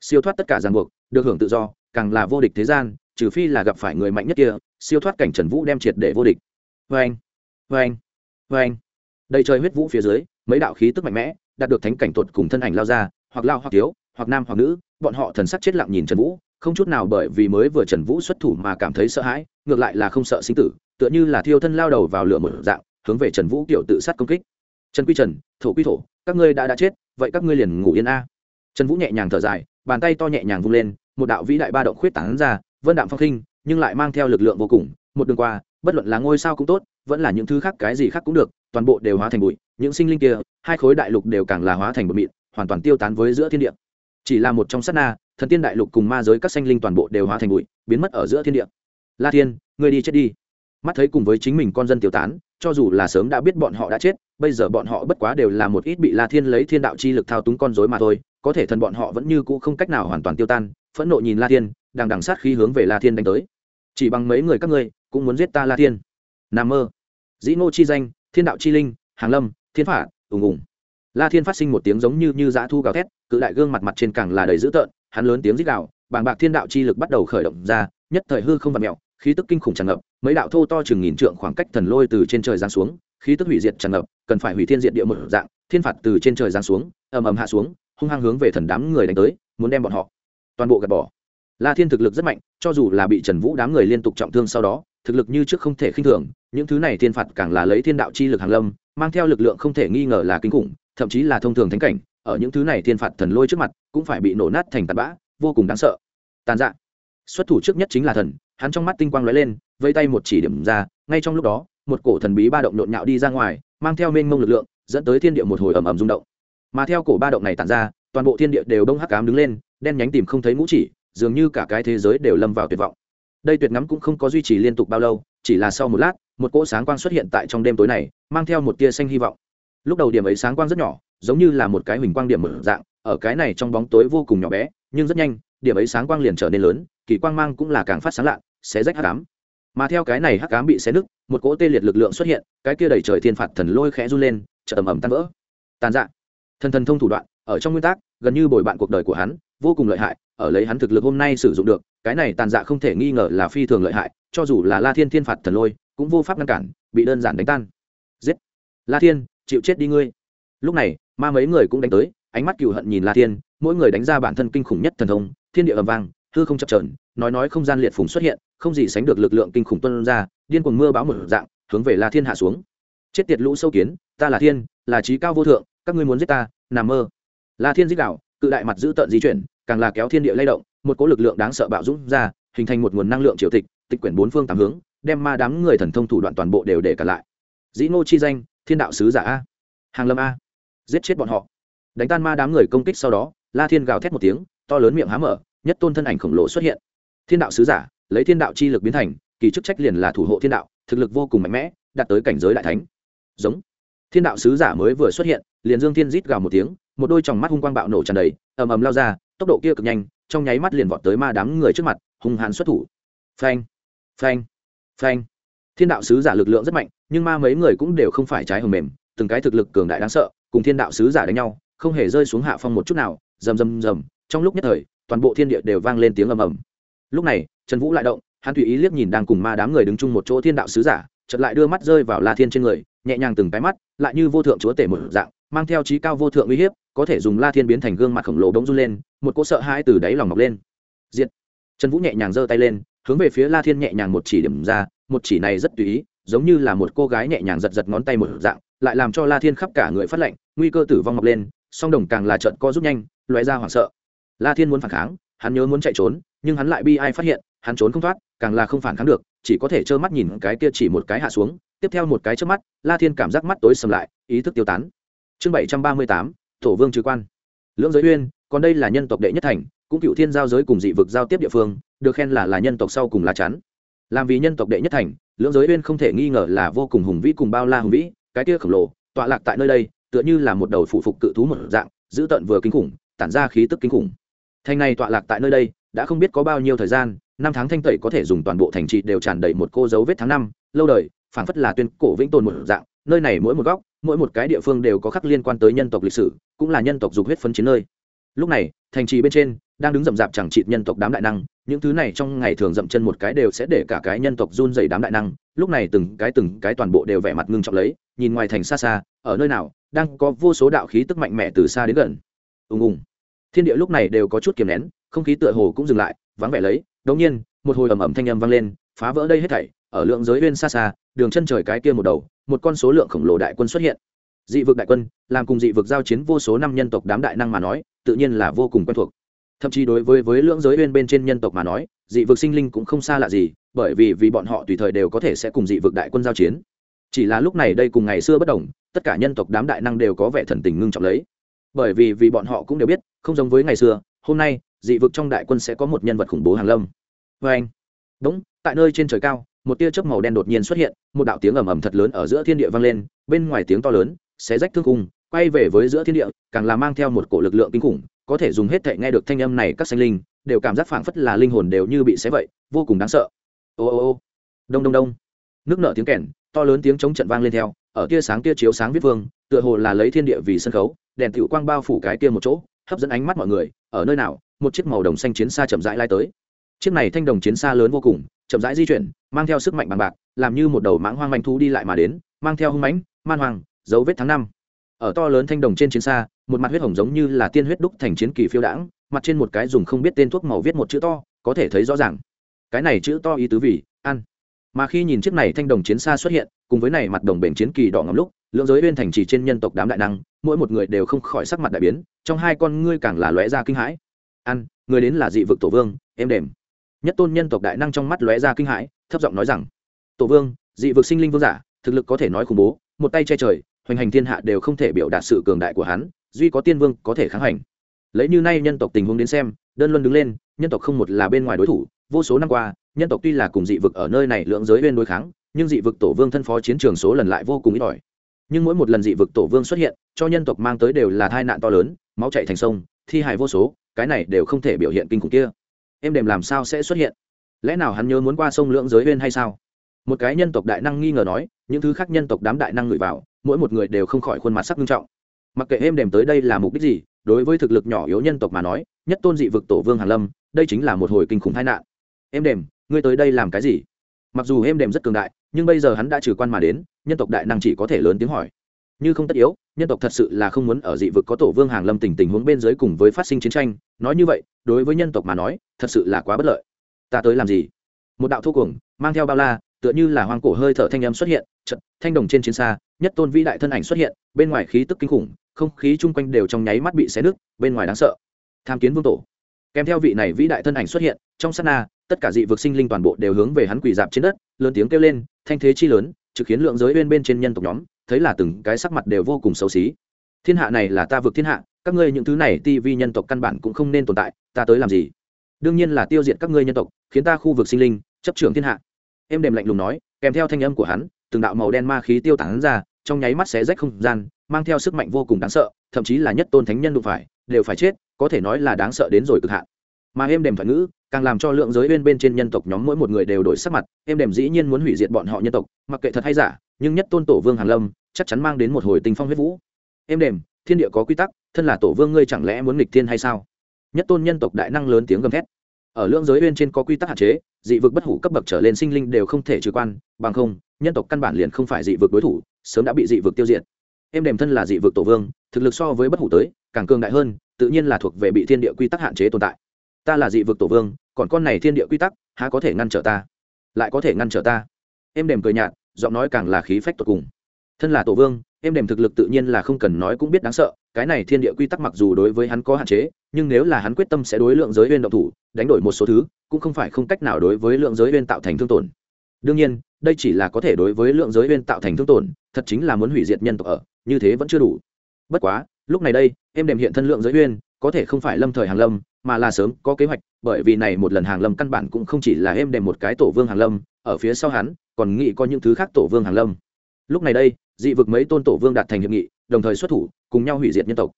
Siêu thoát tất cả ràng buộc, được hưởng tự do, càng là vô địch thế gian, trừ phi là gặp phải người mạnh nhất kia, siêu thoát cảnh trần vũ đem triệt để vô địch. Vê anh vê anh vê anh đầy trời huyết vũ phía dưới mấy đạo khí tức mạnh mẽ, đạt được thánh cảnh tuột cùng thân ảnh lao ra, hoặc lao hoặc thiếu, hoặc nam hoặc nữ, bọn họ thần sắc chết lặng nhìn trần vũ, không chút nào bởi vì mới vừa trần vũ xuất thủ mà cảm thấy sợ hãi, ngược lại là không sợ sinh tử, tựa như là thiêu thân lao đầu vào lửa một dạng, hướng về trần vũ kiểu tự sát công kích. Trần quy trần, thổ quy thổ, các ngươi đã đã chết, vậy các ngươi liền ngủ yên a. Trần vũ nhẹ nhàng thở dài, bàn tay to nhẹ nhàng vung lên, một đạo vĩ đại ba động khuyết tảng ra, vân đạm phong khinh, nhưng lại mang theo lực lượng vô cùng. Một đường qua, bất luận là ngôi sao cũng tốt, vẫn là những thứ khác cái gì khác cũng được, toàn bộ đều hóa thành bụi những sinh linh kia, hai khối đại lục đều càng là hóa thành bụi mịn, hoàn toàn tiêu tán với giữa thiên địa. Chỉ là một trong sát na, thần tiên đại lục cùng ma giới các sanh linh toàn bộ đều hóa thành bụi, biến mất ở giữa thiên địa. La thiên, ngươi đi chết đi. Mắt thấy cùng với chính mình con dân tiêu tán, cho dù là sớm đã biết bọn họ đã chết, bây giờ bọn họ bất quá đều là một ít bị la thiên lấy thiên đạo chi lực thao túng con dối mà thôi, có thể thần bọn họ vẫn như cũ không cách nào hoàn toàn tiêu tan, phẫn nộ nhìn la thiên đang đằng sát khi hướng về la thiên đánh tới. Chỉ bằng mấy người các ngươi, cũng muốn giết ta la thiên. N mơ. Dĩ ngô chi danh, thiên đạo chi linh, hàng lâm thiên phạt ùng ùng. La thiên phát sinh một tiếng giống như như dã thu gào thét, cự đại gương mặt mặt trên càng là đầy dữ tợn, hắn lớn tiếng rít gào, bàng bạc thiên đạo chi lực bắt đầu khởi động ra, nhất thời hư không vặt mẹo khí tức kinh khủng tràn ngập, mấy đạo thô to chừng nghìn trượng khoảng cách thần lôi từ trên trời giáng xuống, khí tức hủy diệt tràn ngập, cần phải hủy thiên diệt địa một dạng, thiên phạt từ trên trời giáng xuống, ầm ầm hạ xuống, hung hăng hướng về thần đám người đánh tới, muốn đem bọn họ toàn bộ gạt bỏ. La thiên thực lực rất mạnh, cho dù là bị trần vũ đám người liên tục trọng thương sau đó, thực lực như trước không thể khinh thường, những thứ này thiên phạt càng là lấy thiên đạo chi lực hàng lâm mang theo lực lượng không thể nghi ngờ là kinh khủng, thậm chí là thông thường thánh cảnh, ở những thứ này thiên phạt thần lôi trước mặt, cũng phải bị nổ nát thành tạt bã, vô cùng đáng sợ. Tàn dạ. Xuất thủ trước nhất chính là thần, hắn trong mắt tinh quang lóe lên, vây tay một chỉ điểm ra, ngay trong lúc đó, một cổ thần bí ba động nhộn nhạo đi ra ngoài, mang theo mênh mông lực lượng, dẫn tới thiên địa một hồi ầm ầm rung động. Mà theo cổ ba động này tản ra, toàn bộ thiên địa đều đông hắc cám đứng lên, đen nhánh tìm không thấy ngũ chỉ, dường như cả cái thế giới đều lâm vào tuyệt vọng. Đây tuyệt ngắm cũng không có duy trì liên tục bao lâu, chỉ là sau một lát một cỗ sáng quang xuất hiện tại trong đêm tối này, mang theo một tia xanh hy vọng. Lúc đầu điểm ấy sáng quang rất nhỏ, giống như là một cái huỳnh quang điểm mở dạng, ở cái này trong bóng tối vô cùng nhỏ bé, nhưng rất nhanh, điểm ấy sáng quang liền trở nên lớn, kỳ quang mang cũng là càng phát sáng lạ, xé rách hắc ám. Mà theo cái này hắc ám bị xé nứt, một cỗ tê liệt lực lượng xuất hiện, cái kia đẩy trời thiên phạt thần lôi khẽ run lên chợ ầm ầm tan vỡ. Tàn dạ. Thần thần thông thủ đoạn, ở trong nguyên tắc, gần như bồi bạn cuộc đời của hắn, vô cùng lợi hại, ở lấy hắn thực lực hôm nay sử dụng được, cái này tàn dạ không thể nghi ngờ là phi thường lợi hại, cho dù là la thiên thiên phạt thần lôi cũng vô pháp ngăn cản, bị đơn giản đánh tan. Giết! La thiên, chịu chết đi ngươi. Lúc này, ma mấy người cũng đánh tới, ánh mắt cựu hận nhìn la thiên, mỗi người đánh ra bản thân kinh khủng nhất thần thông, thiên địa ầm vang, hư không chập trờn nói nói không gian liệt phùng xuất hiện, không gì sánh được lực lượng kinh khủng tuân ra, điên cuồng mưa báo một dạng, hướng về la thiên hạ xuống. Chết tiệt lũ sâu kiến, ta là thiên, là trí cao vô thượng, các ngươi muốn giết ta, nằm mơ. La thiên giết đạo cự đại mặt giữ tợn di chuyển, càng là kéo thiên địa lay động, một cỗ lực lượng đáng sợ bạo dũng ra, hình thành một nguồn năng lượng triều tịch tịch quyển bốn phương tám hướng đem ma đám người thần thông thủ đoạn toàn bộ đều để cả lại. Dĩ ngô chi danh, thiên đạo sứ giả a. Hàng lâm a. Giết chết bọn họ. Đánh tan ma đám người công kích sau đó, la thiên gào thét một tiếng, to lớn miệng há mở, nhất tôn thân ảnh khổng lồ xuất hiện. Thiên đạo sứ giả, lấy thiên đạo chi lực biến thành, kỳ chức trách liền là thủ hộ thiên đạo, thực lực vô cùng mạnh mẽ, đạt tới cảnh giới đại thánh. Giống. Thiên đạo sứ giả mới vừa xuất hiện, liền dương thiên rít gào một tiếng, một đôi tròng mắt hung quang bạo nổ tràn đầy, ầm ầm lao ra, tốc độ kia cực nhanh, trong nháy mắt liền vọt tới ma đám người trước mặt, hung hãn xuất thủ. Phanh. Phanh phanh. Thiên đạo sứ giả lực lượng rất mạnh, nhưng ma mấy người cũng đều không phải trái hầm mềm, từng cái thực lực cường đại đáng sợ, cùng thiên đạo sứ giả đánh nhau, không hề rơi xuống hạ phong một chút nào, rầm rầm rầm, trong lúc nhất thời, toàn bộ thiên địa đều vang lên tiếng ầm ầm. Lúc này, trần vũ lại động, hắn tùy ý liếc nhìn đang cùng ma đám người đứng chung một chỗ thiên đạo sứ giả, chợt lại đưa mắt rơi vào la thiên trên người, nhẹ nhàng từng cái mắt, lại như vô thượng chúa tể một dạng, mang theo trí cao vô thượng uy hiếp, có thể dùng la thiên biến thành gương mặt khổng lồ bỗng run lên, một cỗ sợ hãi từ đáy lòng ngọc lên. Diệt. Trần vũ nhẹ nhàng giơ tay lên hướng về phía la thiên nhẹ nhàng một chỉ điểm ra, một chỉ này rất tùy ý, giống như là một cô gái nhẹ nhàng giật giật ngón tay một dạng, lại làm cho la thiên khắp cả người phát lệnh nguy cơ tử vong mọc lên, song đồng càng là trận co rút nhanh loé ra hoảng sợ. La thiên muốn phản kháng, hắn nhớ muốn chạy trốn, nhưng hắn lại bi ai phát hiện, hắn trốn không thoát, càng là không phản kháng được, chỉ có thể trơ mắt nhìn cái kia chỉ một cái hạ xuống, tiếp theo một cái trước mắt, la thiên cảm giác mắt tối sầm lại, ý thức tiêu tán. Chương bảy trăm ba mươi tám tổ vương trừ quan. Lưỡng giới uyên, còn đây là nhân tộc đệ nhất thành, cũng cựu thiên giao giới cùng dị vực giao tiếp địa phương được khen là là nhân tộc sau cùng lá chắn làm vì nhân tộc đệ nhất thành, lưỡng giới uyên không thể nghi ngờ là vô cùng hùng vĩ cùng bao la hùng vĩ, cái kia khổng lồ, tọa lạc tại nơi đây, tựa như là một đầu phụ phục cự thú một dạng, giữ tận vừa kinh khủng, tản ra khí tức kinh khủng. Thành này tọa lạc tại nơi đây, đã không biết có bao nhiêu thời gian, năm tháng thanh tẩy có thể dùng toàn bộ thành trị đều tràn đầy một cô dấu vết tháng năm, lâu đời, phảng phất là tuyên cổ vĩnh tồn một dạng, nơi này mỗi một góc, mỗi một cái địa phương đều có khắc liên quan tới nhân tộc lịch sử, cũng là nhân tộc dục huyết phấn chiến nơi. Lúc này, thành trì bên trên đang đứng rậm rạp chẳng trị nhân tộc đám đại năng, những thứ này trong ngày thường dậm chân một cái đều sẽ để cả cái nhân tộc run dày đám đại năng, lúc này từng cái từng cái toàn bộ đều vẻ mặt ngưng trọng lấy, nhìn ngoài thành xa xa, ở nơi nào, đang có vô số đạo khí tức mạnh mẽ từ xa đến gần. Ùng ùng. Thiên địa lúc này đều có chút kiềm nén, không khí tựa hồ cũng dừng lại, vắng vẻ lấy, đống nhiên, một hồi ầm ầm thanh âm vang lên, phá vỡ đây hết thảy, ở lượng giới bên xa xa, đường chân trời cái kia một đầu, một con số lượng khổng lồ đại quân xuất hiện. Dị vực đại quân, làm cùng dị vực giao chiến vô số năm nhân tộc đám đại năng mà nói, tự nhiên là vô cùng quen thuộc thậm chí đối với với lưỡng giới bên bên trên nhân tộc mà nói, dị vực sinh linh cũng không xa lạ gì, bởi vì vì bọn họ tùy thời đều có thể sẽ cùng dị vực đại quân giao chiến. Chỉ là lúc này đây cùng ngày xưa bất đồng, tất cả nhân tộc đám đại năng đều có vẻ thần tình ngưng trọng lấy. Bởi vì vì bọn họ cũng đều biết, không giống với ngày xưa, hôm nay, dị vực trong đại quân sẽ có một nhân vật khủng bố hàng lâm. Vê anh, đúng, tại nơi trên trời cao, một tia chớp màu đen đột nhiên xuất hiện, một đạo tiếng ầm ầm thật lớn ở giữa thiên địa vang lên, bên ngoài tiếng to lớn sẽ rách thương cung quay về với giữa thiên địa, càng là mang theo một cổ lực lượng kinh khủng có thể dùng hết thệ nghe được thanh âm này các sinh linh, đều cảm giác phảng phất là linh hồn đều như bị xé vậy, vô cùng đáng sợ. Ô ô ô. Đông đông đông. Nước nở tiếng kèn, to lớn tiếng chống trận vang lên theo, ở tia sáng tia chiếu sáng viết vương, tựa hồ là lấy thiên địa vì sân khấu, đèn tiểu quang bao phủ cái kia một chỗ, hấp dẫn ánh mắt mọi người, ở nơi nào, một chiếc màu đồng xanh chiến xa chậm rãi lai tới. Chiếc này thanh đồng chiến xa lớn vô cùng, chậm rãi di chuyển, mang theo sức mạnh bằng bạc, làm như một đầu mãng hoang manh thú đi lại mà đến, mang theo hung mãnh, man hoàng dấu vết tháng năm. Ở to lớn thanh đồng trên chiến xa một mặt huyết hồng giống như là tiên huyết đúc thành chiến kỳ phiêu đãng, mặt trên một cái dùng không biết tên thuốc màu viết một chữ to, có thể thấy rõ ràng. Cái này chữ to ý tứ vì, ăn. Mà khi nhìn chiếc này thanh đồng chiến xa xuất hiện, cùng với này mặt đồng bền chiến kỳ đỏ ngắm lúc, lượng giới uyên thành trì trên nhân tộc đám đại năng, mỗi một người đều không khỏi sắc mặt đại biến, trong hai con ngươi càng là lóe ra kinh hãi. Ăn, người đến là dị vực tổ vương êm đềm. Nhất tôn nhân tộc đại năng trong mắt lóe ra kinh hãi, thấp giọng nói rằng, tổ vương, dị vực sinh linh vương giả, thực lực có thể nói khủng bố, một tay che trời, hoành hành thiên hạ đều không thể biểu đạt sự cường đại của hắn duy có tiên vương có thể kháng hành. Lấy như nay nhân tộc tình huống đến xem, đơn luân đứng lên, nhân tộc không một là bên ngoài đối thủ, vô số năm qua, nhân tộc tuy là cùng dị vực ở nơi này lượng giới bên đối kháng, nhưng dị vực tổ vương thân phó chiến trường số lần lại vô cùng ít ỏi. Nhưng mỗi một lần dị vực tổ vương xuất hiện, cho nhân tộc mang tới đều là tai nạn to lớn, máu chạy thành sông, thi hài vô số, cái này đều không thể biểu hiện kinh khủng kia. Em đềm làm sao sẽ xuất hiện? Lẽ nào hắn nhớ muốn qua sông lưỡng giới bên hay sao? Một cái nhân tộc đại năng nghi ngờ nói, những thứ khác nhân tộc đám đại năng ngửi vào, mỗi một người đều không khỏi khuôn mặt sắc nghiêm trọng mặc kệ êm đềm tới đây là mục đích gì, đối với thực lực nhỏ yếu nhân tộc mà nói, nhất tôn dị vực tổ vương hàn lâm, đây chính là một hồi kinh khủng tai nạn. Êm đềm, ngươi tới đây làm cái gì? Mặc dù êm đềm rất cường đại, nhưng bây giờ hắn đã trừ quan mà đến, nhân tộc đại năng chỉ có thể lớn tiếng hỏi. Như không tất yếu, nhân tộc thật sự là không muốn ở dị vực có tổ vương hàng lâm tình tình huống bên dưới cùng với phát sinh chiến tranh. Nói như vậy, đối với nhân tộc mà nói, thật sự là quá bất lợi. Ta tới làm gì? Một đạo thu cuồng, mang theo bao la, tựa như là hoang cổ hơi thở thanh âm xuất hiện trận thanh đồng trên chiến xa, nhất tôn vĩ đại thân ảnh xuất hiện, bên ngoài khí tức kinh khủng không khí chung quanh đều trong nháy mắt bị xé nứt, bên ngoài đáng sợ. Tham kiến vương tổ. Kèm theo vị này vĩ đại thân ảnh xuất hiện, trong sát na, tất cả dị vực sinh linh toàn bộ đều hướng về hắn quỳ dạp trên đất, lớn tiếng kêu lên, thanh thế chi lớn, trực khiến lượng giới bên bên trên nhân tộc nhóm, thấy là từng cái sắc mặt đều vô cùng xấu xí. Thiên hạ này là ta vực thiên hạ, các ngươi những thứ này ti vi nhân tộc căn bản cũng không nên tồn tại, ta tới làm gì? Đương nhiên là tiêu diệt các ngươi nhân tộc, khiến ta khu vực sinh linh, chấp trưởng thiên hạ. Em đềm lạnh lùng nói, kèm theo thanh âm của hắn, từng đạo màu đen ma khí tiêu tán ra, trong nháy mắt xé rách không gian mang theo sức mạnh vô cùng đáng sợ, thậm chí là nhất tôn thánh nhân đụng phải, đều phải chết, có thể nói là đáng sợ đến rồi cực hạn. Mà em đềm thoại ngữ, càng làm cho lượng giới bên bên trên nhân tộc nhóm mỗi một người đều đổi sắc mặt em đềm dĩ nhiên muốn hủy diệt bọn họ nhân tộc, mặc kệ thật hay giả, nhưng nhất tôn tổ vương hàn lâm, chắc chắn mang đến một hồi tình phong huyết vũ. Em đềm, thiên địa có quy tắc, thân là tổ vương ngươi chẳng lẽ muốn nghịch thiên hay sao? Nhất tôn nhân tộc đại năng lớn tiếng gầm thét. Ở lượng giới bên trên có quy tắc hạn chế, dị vực bất hủ cấp bậc trở lên sinh linh đều không thể trừ quan, bằng không, nhân tộc căn bản liền không phải dị vực đối thủ, sớm đã bị dị vực tiêu diệt em đềm thân là dị vực tổ vương, thực lực so với bất hủ tới, càng cường đại hơn, tự nhiên là thuộc về bị thiên địa quy tắc hạn chế tồn tại. Ta là dị vực tổ vương, còn con này thiên địa quy tắc, há có thể ngăn trở ta? Lại có thể ngăn trở ta? Em đềm cười nhạt, giọng nói càng là khí phách tột cùng. Thân là tổ vương, em đềm thực lực tự nhiên là không cần nói cũng biết đáng sợ, cái này thiên địa quy tắc mặc dù đối với hắn có hạn chế, nhưng nếu là hắn quyết tâm sẽ đối lượng giới viên động thủ, đánh đổi một số thứ, cũng không phải không cách nào đối với lượng giới viên tạo thành thương tổn. Đương nhiên đây chỉ là có thể đối với lượng giới bên tạo thành thương tổn thật chính là muốn hủy diệt nhân tộc ở như thế vẫn chưa đủ. Bất quá lúc này đây em đềm hiện thân lượng giới uyên, có thể không phải lâm thời hàng lâm mà là sớm có kế hoạch bởi vì này một lần hàng lâm căn bản cũng không chỉ là em đềm một cái tổ vương hàng lâm ở phía sau hắn còn nghĩ có những thứ khác tổ vương hàng lâm. Lúc này đây dị vực mấy tôn tổ vương đạt thành hiệp nghị đồng thời xuất thủ cùng nhau hủy diệt nhân tộc.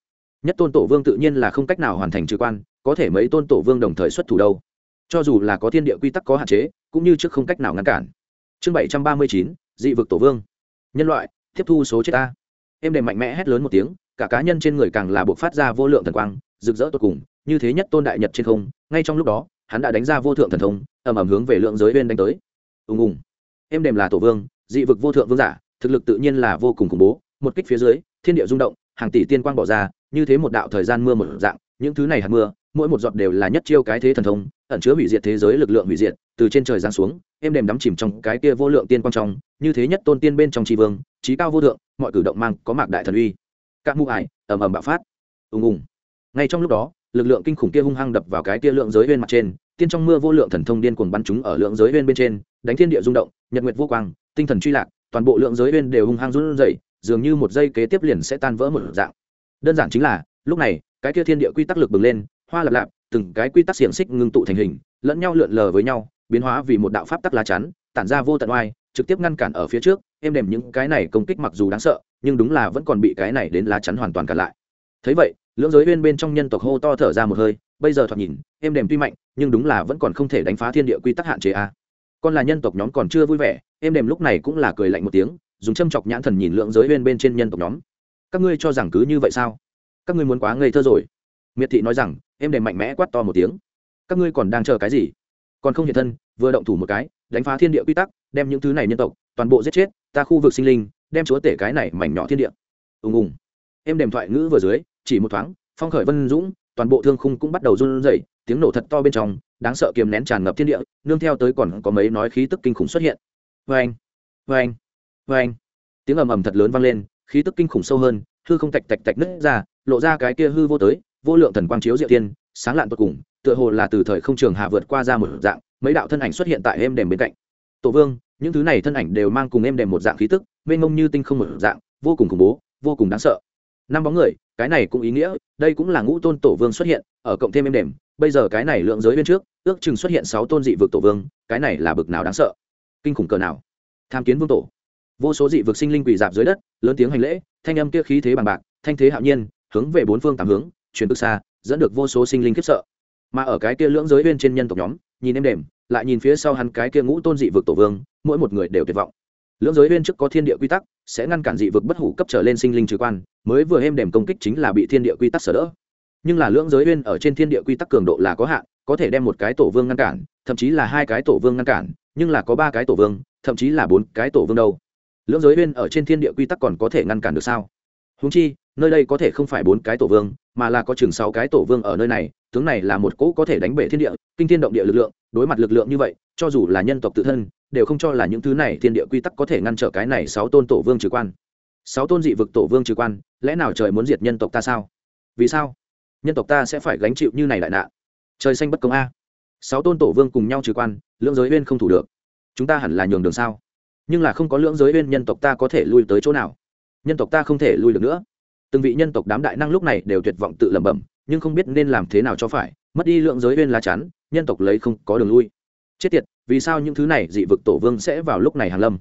Nhất tôn tổ vương tự nhiên là không cách nào hoàn thành trừ quan có thể mấy tôn tổ vương đồng thời xuất thủ đâu. Cho dù là có thiên địa quy tắc có hạn chế cũng như trước không cách nào ngăn cản chương bảy trăm ba mươi chín, dị vực tổ vương. Nhân loại, tiếp thu số chết ta. Em đềm mạnh mẽ hét lớn một tiếng, cả cá nhân trên người càng là buộc phát ra vô lượng thần quang, rực rỡ tột cùng, như thế nhất tôn đại nhật trên không, ngay trong lúc đó, hắn đã đánh ra vô thượng thần thông, ầm ầm hướng về lượng giới bên đánh tới. Ùng ùng. Em đềm là tổ vương, dị vực vô thượng vương giả, thực lực tự nhiên là vô cùng khủng bố, một kích phía dưới, thiên địa rung động, hàng tỷ tiên quang bỏ ra, như thế một đạo thời gian mưa một dạng, những thứ này hạt mưa, mỗi một giọt đều là nhất chiêu cái thế thần thông ẩn chứa hủy diệt thế giới lực lượng hủy diệt, từ trên trời giáng xuống em đềm đắm chìm trong cái kia vô lượng tiên quang trong, như thế nhất tôn tiên bên trong tri vương, trí cao vô thượng, mọi cử động mang có mạc đại thần uy. Các mũ ải, ầm ầm bạo phát. Ùng ùng. Ngay trong lúc đó, lực lượng kinh khủng kia hung hăng đập vào cái kia lượng giới bên mặt trên, tiên trong mưa vô lượng thần thông điên cuồng bắn chúng ở lượng giới bên bên trên, đánh thiên địa rung động, nhật nguyệt vô quang, tinh thần truy lạc, toàn bộ lượng giới bên đều hung hăng run rẩy, dường như một giây kế tiếp liền sẽ tan vỡ một dạng. Đơn giản chính là, lúc này, cái kia thiên địa quy tắc lực bừng lên, hoa lập lạp từng cái quy tắc xiềng xích ngưng tụ thành hình, lẫn nhau lượn lờ với nhau, biến hóa vì một đạo pháp tắc lá chắn, tản ra vô tận oai, trực tiếp ngăn cản ở phía trước, êm đềm những cái này công kích mặc dù đáng sợ, nhưng đúng là vẫn còn bị cái này đến lá chắn hoàn toàn cản lại. Thấy vậy, lưỡng giới uyên bên trong nhân tộc hô to thở ra một hơi, bây giờ thoạt nhìn, êm đềm tuy mạnh, nhưng đúng là vẫn còn không thể đánh phá thiên địa quy tắc hạn chế a. Còn là nhân tộc nhóm còn chưa vui vẻ, êm đềm lúc này cũng là cười lạnh một tiếng, dùng châm chọc nhãn thần nhìn lượng giới uyên bên trên nhân tộc nhóm. Các ngươi cho rằng cứ như vậy sao? Các ngươi muốn quá ngây thơ rồi. Miệt thị nói rằng em đềm mạnh mẽ quát to một tiếng. Các ngươi còn đang chờ cái gì? Còn không hiện thân, vừa động thủ một cái, đánh phá thiên địa quy tắc, đem những thứ này nhân tộc, toàn bộ giết chết, ta khu vực sinh linh, đem chúa tể cái này mảnh nhỏ thiên địa. Ùng ùng. Em đềm thoại ngữ vừa dưới, chỉ một thoáng, phong khởi vân dũng, toàn bộ thương khung cũng bắt đầu run rẩy, tiếng nổ thật to bên trong, đáng sợ kiềm nén tràn ngập thiên địa, nương theo tới còn có mấy nói khí tức kinh khủng xuất hiện. Vê anh vê anh vê anh tiếng ầm ầm thật lớn vang lên, khí tức kinh khủng sâu hơn, hư không tạch tạch tạch nứt ra, lộ ra cái kia hư vô tới vô lượng thần quang chiếu diệu tiên sáng lạn tột cùng, tựa hồ là từ thời không trường hạ vượt qua ra một dạng, mấy đạo thân ảnh xuất hiện tại êm đềm bên cạnh. Tổ vương, những thứ này thân ảnh đều mang cùng êm đềm một dạng khí tức, mênh mông như tinh không một dạng, vô cùng khủng bố, vô cùng đáng sợ. Năm bóng người, cái này cũng ý nghĩa, đây cũng là ngũ tôn tổ vương xuất hiện, ở cộng thêm êm đềm, bây giờ cái này lượng giới bên trước, ước chừng xuất hiện sáu tôn dị vực tổ vương, cái này là bực nào đáng sợ. Kinh khủng cờ nào. Tham kiến vương tổ. Vô số dị vực sinh linh quỳ dạp dưới đất, lớn tiếng hành lễ, thanh âm kia khí thế bằng bạc, thanh thế hạo nhiên, hướng về bốn phương tám hướng truyền cực xa, dẫn được vô số sinh linh khiếp sợ. Mà ở cái kia lưỡng giới bên trên nhân tộc nhóm, nhìn em đềm, lại nhìn phía sau hắn cái kia ngũ tôn dị vực tổ vương, mỗi một người đều tuyệt vọng. Lưỡng giới bên trước có thiên địa quy tắc, sẽ ngăn cản dị vực bất hủ cấp trở lên sinh linh trừ quan, mới vừa êm đềm công kích chính là bị thiên địa quy tắc sở đỡ. Nhưng là lưỡng giới bên ở trên thiên địa quy tắc cường độ là có hạn, có thể đem một cái tổ vương ngăn cản, thậm chí là hai cái tổ vương ngăn cản, nhưng là có ba cái tổ vương, thậm chí là bốn cái tổ vương đâu. Lưỡng giới bên ở trên thiên địa quy tắc còn có thể ngăn cản được sao? Húng chi, nơi đây có thể không phải bốn cái tổ vương mà là có chừng sáu cái tổ vương ở nơi này, tướng này là một cỗ có thể đánh bể thiên địa, kinh thiên động địa lực lượng, đối mặt lực lượng như vậy, cho dù là nhân tộc tự thân, đều không cho là những thứ này thiên địa quy tắc có thể ngăn trở cái này sáu tôn tổ vương trừ quan. Sáu tôn dị vực tổ vương trừ quan, lẽ nào trời muốn diệt nhân tộc ta sao? Vì sao? Nhân tộc ta sẽ phải gánh chịu như này đại nạn. Trời xanh bất công a. Sáu tôn tổ vương cùng nhau trừ quan, lưỡng giới uyên không thủ được. Chúng ta hẳn là nhường đường sao? Nhưng là không có lưỡng giới uyên, nhân tộc ta có thể lui tới chỗ nào? Nhân tộc ta không thể lui được nữa từng vị nhân tộc đám đại năng lúc này đều tuyệt vọng tự lẩm bẩm, nhưng không biết nên làm thế nào cho phải, mất đi lượng giới uyên lá chắn, nhân tộc lấy không có đường lui. Chết tiệt, vì sao những thứ này dị vực tổ vương sẽ vào lúc này hàn lâm?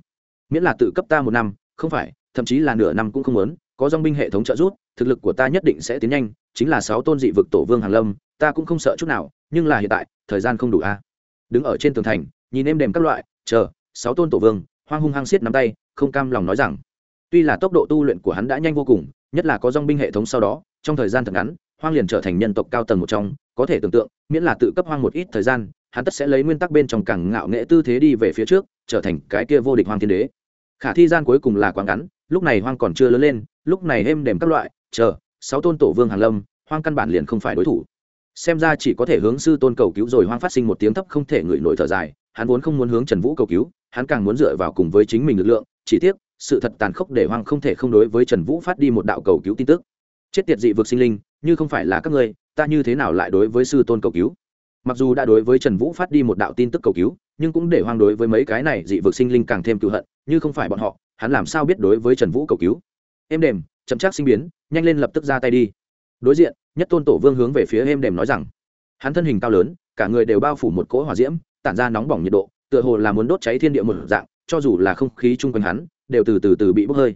Miễn là tự cấp ta một năm, không phải, thậm chí là nửa năm cũng không muốn, có dòng binh hệ thống trợ giúp, thực lực của ta nhất định sẽ tiến nhanh, chính là sáu tôn dị vực tổ vương hàn lâm, ta cũng không sợ chút nào, nhưng là hiện tại, thời gian không đủ a. Đứng ở trên tường thành, nhìn em đềm các loại, chờ, sáu tôn tổ vương, hoang hung hăng xiết nắm tay, không cam lòng nói rằng, tuy là tốc độ tu luyện của hắn đã nhanh vô cùng nhất là có dòng binh hệ thống sau đó, trong thời gian thật ngắn, hoang liền trở thành nhân tộc cao tầng một trong, có thể tưởng tượng, miễn là tự cấp hoang một ít thời gian, hắn tất sẽ lấy nguyên tắc bên trong càng ngạo nghệ tư thế đi về phía trước, trở thành cái kia vô địch hoang thiên đế. Khả thi gian cuối cùng là quá ngắn, lúc này hoang còn chưa lớn lên, lúc này êm đềm các loại, chờ, sáu tôn tổ vương hàn lâm, hoang căn bản liền không phải đối thủ. Xem ra chỉ có thể hướng sư tôn cầu cứu rồi hoang phát sinh một tiếng thấp không thể ngửi nổi thở dài, hắn vốn không muốn hướng trần vũ cầu cứu, hắn càng muốn dựa vào cùng với chính mình lực lượng, chỉ tiếc sự thật tàn khốc để hoang không thể không đối với trần vũ phát đi một đạo cầu cứu tin tức. Chết tiệt dị vực sinh linh, như không phải là các ngươi, ta như thế nào lại đối với sư tôn cầu cứu? Mặc dù đã đối với trần vũ phát đi một đạo tin tức cầu cứu, nhưng cũng để hoang đối với mấy cái này dị vực sinh linh càng thêm cựu hận, như không phải bọn họ, hắn làm sao biết đối với trần vũ cầu cứu? Êm đềm, chậm chắc sinh biến, nhanh lên lập tức ra tay đi. Đối diện, nhất tôn tổ vương hướng về phía êm đềm nói rằng, hắn thân hình cao lớn, cả người đều bao phủ một cỗ hỏa diễm, tản ra nóng bỏng nhiệt độ, tựa hồ là muốn đốt cháy thiên địa một dạng, cho dù là không khí chung quanh hắn đều từ từ từ bị bốc hơi.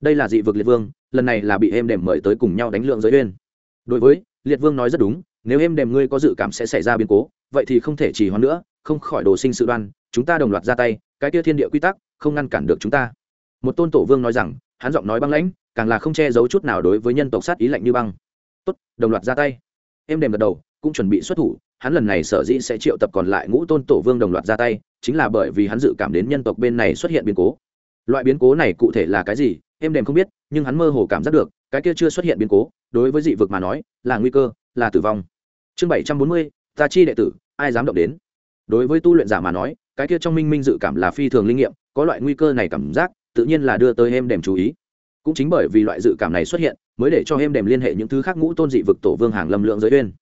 Đây là dị vực liệt vương, lần này là bị êm đềm mời tới cùng nhau đánh lượng giới uyên. Đối với, liệt vương nói rất đúng, nếu êm đềm ngươi có dự cảm sẽ xảy ra biến cố, vậy thì không thể chỉ hoãn nữa, không khỏi đồ sinh sự đoan, chúng ta đồng loạt ra tay, cái kia thiên địa quy tắc, không ngăn cản được chúng ta. Một tôn tổ vương nói rằng, hắn giọng nói băng lãnh, càng là không che giấu chút nào đối với nhân tộc sát ý lạnh như băng. Tốt, đồng loạt ra tay. Em đềm gật đầu, cũng chuẩn bị xuất thủ, hắn lần này sở dĩ sẽ triệu tập còn lại ngũ tôn tổ vương đồng loạt ra tay, chính là bởi vì hắn dự cảm đến nhân tộc bên này xuất hiện biến cố loại biến cố này cụ thể là cái gì, em đềm không biết, nhưng hắn mơ hồ cảm giác được, cái kia chưa xuất hiện biến cố, đối với dị vực mà nói, là nguy cơ, là tử vong. Chương bảy trăm bốn mươi, ta chi đệ tử, ai dám động đến? Đối với tu luyện giả mà nói, cái kia trong minh minh dự cảm là phi thường linh nghiệm, có loại nguy cơ này cảm giác, tự nhiên là đưa tới em đềm chú ý. Cũng chính bởi vì loại dự cảm này xuất hiện, mới để cho em đềm liên hệ những thứ khác ngũ tôn dị vực tổ vương hàng lâm lượng giới uyên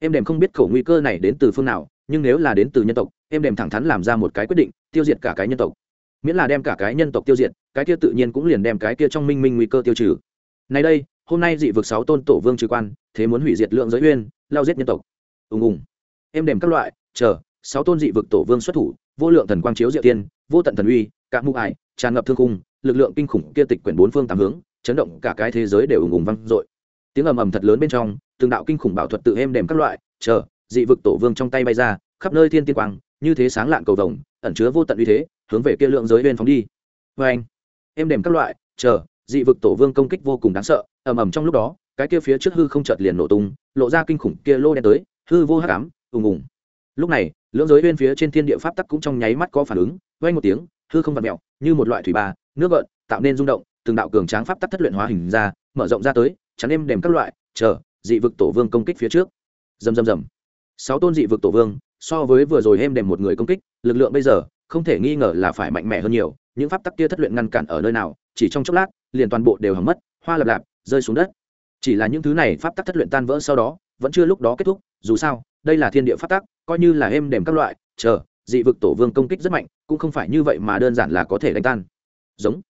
em đềm không biết khẩu nguy cơ này đến từ phương nào, nhưng nếu là đến từ nhân tộc, em đềm thẳng thắn làm ra một cái quyết định, tiêu diệt cả cái nhân tộc miễn là đem cả cái nhân tộc tiêu diệt, cái kia tự nhiên cũng liền đem cái kia trong minh minh nguy cơ tiêu trừ. Này đây, hôm nay dị vực sáu tôn tổ vương trừ quan, thế muốn hủy diệt lượng giới uyên, lao giết nhân tộc. Ùng ùng. Êm đềm các loại, chờ, sáu tôn dị vực tổ vương xuất thủ, vô lượng thần quang chiếu diệu tiên, vô tận thần uy, cả mụ ải, tràn ngập thương cung lực lượng kinh khủng kia tịch quyển bốn phương tám hướng, chấn động cả cái thế giới đều ùng ùng vang dội. Tiếng ầm ầm thật lớn bên trong, từng đạo kinh khủng bảo thuật tự êm đềm các loại, chờ, dị vực tổ vương trong tay bay ra, khắp nơi thiên tiên quang, như thế sáng lạng cầu vồng, ẩn chứa vô tận uy thế hướng về kia lượng giới bên phóng đi. Vê anh, em đềm các loại, chờ, dị vực tổ vương công kích vô cùng đáng sợ, ầm ầm trong lúc đó, cái kia phía trước hư không chợt liền nổ tung, lộ ra kinh khủng kia lô đen tới, hư vô hắc ám, ùng ùng. Lúc này lưỡng giới bên phía trên thiên địa pháp tắc cũng trong nháy mắt có phản ứng, vang một tiếng, hư không vặn mèo, như một loại thủy ba nước gợn, tạo nên rung động, từng đạo cường tráng pháp tắc thất luyện hóa hình ra, mở rộng ra tới, chắn êm đềm các loại, chờ, dị vực tổ vương công kích phía trước. Rầm rầm rầm. Sáu tôn dị vực tổ vương, so với vừa rồi êm đềm một người công kích, lực lượng bây giờ không thể nghi ngờ là phải mạnh mẽ hơn nhiều, những pháp tắc kia thất luyện ngăn cản ở nơi nào, chỉ trong chốc lát, liền toàn bộ đều hỏng mất, hoa lập lạp, rơi xuống đất. Chỉ là những thứ này pháp tắc thất luyện tan vỡ sau đó, vẫn chưa lúc đó kết thúc, dù sao, đây là thiên địa pháp tắc, coi như là êm đềm các loại, chờ, dị vực tổ vương công kích rất mạnh, cũng không phải như vậy mà đơn giản là có thể đánh tan. Giống.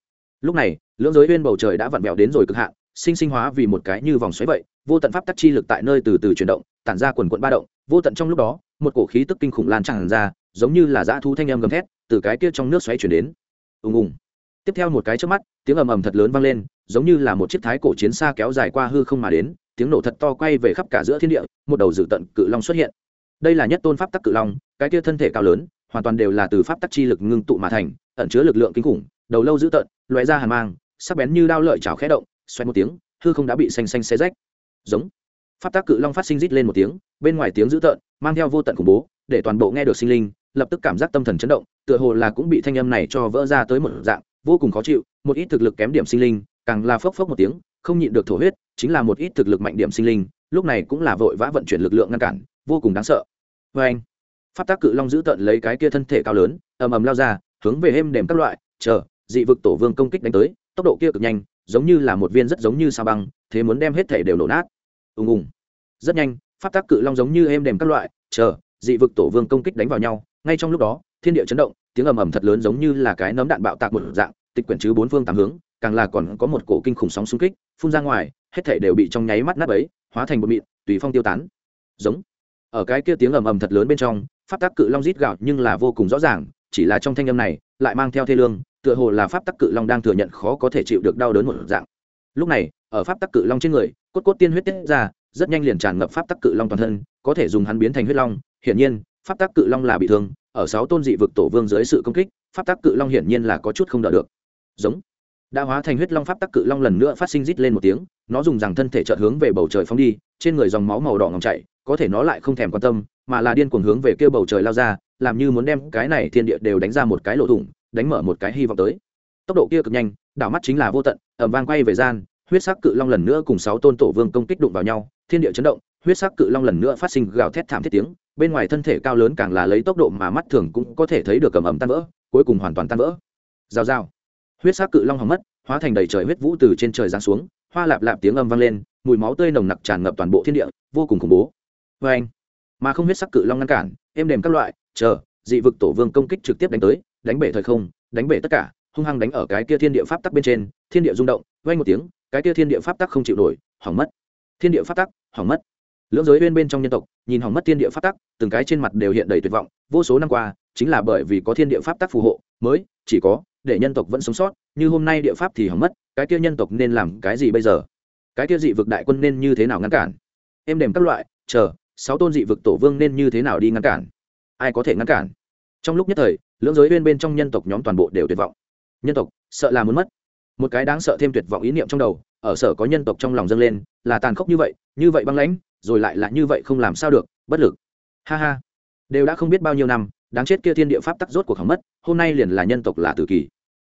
Lúc này, lưỡng giới viên bầu trời đã vặn vẹo đến rồi cực hạn sinh sinh hóa vì một cái như vòng xoáy vậy, vô tận pháp tắc chi lực tại nơi từ từ chuyển động, tản ra quần quận ba động, vô tận trong lúc đó, một cổ khí tức kinh khủng lan tràn ra, giống như là dã thú thanh âm gầm thét, từ cái kia trong nước xoáy chuyển đến. Ùng ùng. Tiếp theo một cái trước mắt, tiếng ầm ầm thật lớn vang lên, giống như là một chiếc thái cổ chiến xa kéo dài qua hư không mà đến, tiếng nổ thật to quay về khắp cả giữa thiên địa, một đầu dự tận cự long xuất hiện. Đây là nhất tôn pháp tắc cự long, cái kia thân thể cao lớn, hoàn toàn đều là từ pháp tắc chi lực ngưng tụ mà thành, ẩn chứa lực lượng kinh khủng, đầu lâu dữ tợn loại ra hàn mang, sắc bén như đao lợi chảo khẽ động xoay một tiếng, hư không đã bị xanh xanh xé rách. Giống. Pháp tác cự long phát sinh rít lên một tiếng, bên ngoài tiếng dữ tợn, mang theo vô tận khủng bố, để toàn bộ nghe được sinh linh, lập tức cảm giác tâm thần chấn động, tựa hồ là cũng bị thanh âm này cho vỡ ra tới một dạng, vô cùng khó chịu, một ít thực lực kém điểm sinh linh, càng là phốc phốc một tiếng, không nhịn được thổ huyết, chính là một ít thực lực mạnh điểm sinh linh, lúc này cũng là vội vã vận chuyển lực lượng ngăn cản, vô cùng đáng sợ. Vê anh, pháp tác cự long giữ tận lấy cái kia thân thể cao lớn, ầm ầm lao ra, hướng về êm đềm các loại, chờ, dị vực tổ vương công kích đánh tới, tốc độ kia cực nhanh giống như là một viên rất giống như sao băng, thế muốn đem hết thể đều nổ nát. Ùng ùng. Rất nhanh, pháp tắc cự long giống như êm đềm các loại, chờ, dị vực tổ vương công kích đánh vào nhau, ngay trong lúc đó, thiên địa chấn động, tiếng ầm ầm thật lớn giống như là cái nấm đạn bạo tạc một dạng, tịch quyển chứ bốn phương tám hướng, càng là còn có một cổ kinh khủng sóng xung kích, phun ra ngoài, hết thể đều bị trong nháy mắt nát ấy hóa thành bột mịn, tùy phong tiêu tán. Giống. Ở cái kia tiếng ầm ầm thật lớn bên trong, pháp tắc cự long rít gạo nhưng là vô cùng rõ ràng, chỉ là trong thanh âm này, lại mang theo thê lương tựa hồ là pháp tắc cự long đang thừa nhận khó có thể chịu được đau đớn một dạng. Lúc này, ở pháp tắc cự long trên người, cốt cốt tiên huyết tiết ra, rất nhanh liền tràn ngập pháp tắc cự long toàn thân, có thể dùng hắn biến thành huyết long. Hiển nhiên, pháp tắc cự long là bị thương, ở sáu tôn dị vực tổ vương dưới sự công kích, pháp tắc cự long hiển nhiên là có chút không đỡ được. Giống. Đã hóa thành huyết long pháp tắc cự long lần nữa phát sinh rít lên một tiếng, nó dùng rằng thân thể chợt hướng về bầu trời phóng đi, trên người dòng máu màu đỏ ngòng chảy, có thể nó lại không thèm quan tâm, mà là điên cuồng hướng về kia bầu trời lao ra, làm như muốn đem cái này thiên địa đều đánh ra một cái lỗ thủng đánh mở một cái hy vọng tới. Tốc độ kia cực nhanh, đảo mắt chính là vô tận ẩm vang quay về gian, huyết sắc cự long lần nữa cùng sáu tôn tổ vương công kích đụng vào nhau, thiên địa chấn động, huyết sắc cự long lần nữa phát sinh gào thét thảm thiết tiếng, bên ngoài thân thể cao lớn càng là lấy tốc độ mà mắt thường cũng có thể thấy được cầm ẩm tan vỡ, cuối cùng hoàn toàn tan vỡ. Rào rào. Huyết sắc cự long hỏng mất, hóa thành đầy trời huyết vũ từ trên trời giáng xuống, hoa lạp lạp tiếng âm vang lên, mùi máu tươi nồng nặc tràn ngập toàn bộ thiên địa, vô cùng khủng bố. Vê anh mà không huyết sắc cự long ngăn cản, êm đềm các loại, chờ, dị vực tổ vương công kích trực tiếp đánh tới đánh bể thời không, đánh bể tất cả, hung hăng đánh ở cái kia thiên địa pháp tắc bên trên, thiên địa rung động, vang một tiếng, cái kia thiên địa pháp tắc không chịu nổi, hỏng mất. Thiên địa pháp tắc, hỏng mất. Lưỡng giới bên bên trong nhân tộc, nhìn hỏng mất thiên địa pháp tắc, từng cái trên mặt đều hiện đầy tuyệt vọng, vô số năm qua, chính là bởi vì có thiên địa pháp tắc phù hộ, mới, chỉ có, để nhân tộc vẫn sống sót, như hôm nay địa pháp thì hỏng mất, cái kia nhân tộc nên làm cái gì bây giờ? Cái kia dị vực đại quân nên như thế nào ngăn cản? Em đềm các loại, chờ, sáu tôn dị vực tổ vương nên như thế nào đi ngăn cản? Ai có thể ngăn cản? Trong lúc nhất thời lưỡng giới bên bên trong nhân tộc nhóm toàn bộ đều tuyệt vọng. Nhân tộc, sợ là muốn mất. Một cái đáng sợ thêm tuyệt vọng ý niệm trong đầu, ở sở có nhân tộc trong lòng dâng lên, là tàn khốc như vậy như vậy băng lãnh, rồi lại là như vậy không làm sao được, bất lực. Ha ha. Đều đã không biết bao nhiêu năm, đáng chết kia thiên địa pháp tắc rốt cuộc hỏng mất, hôm nay liền là nhân tộc là tử kỳ.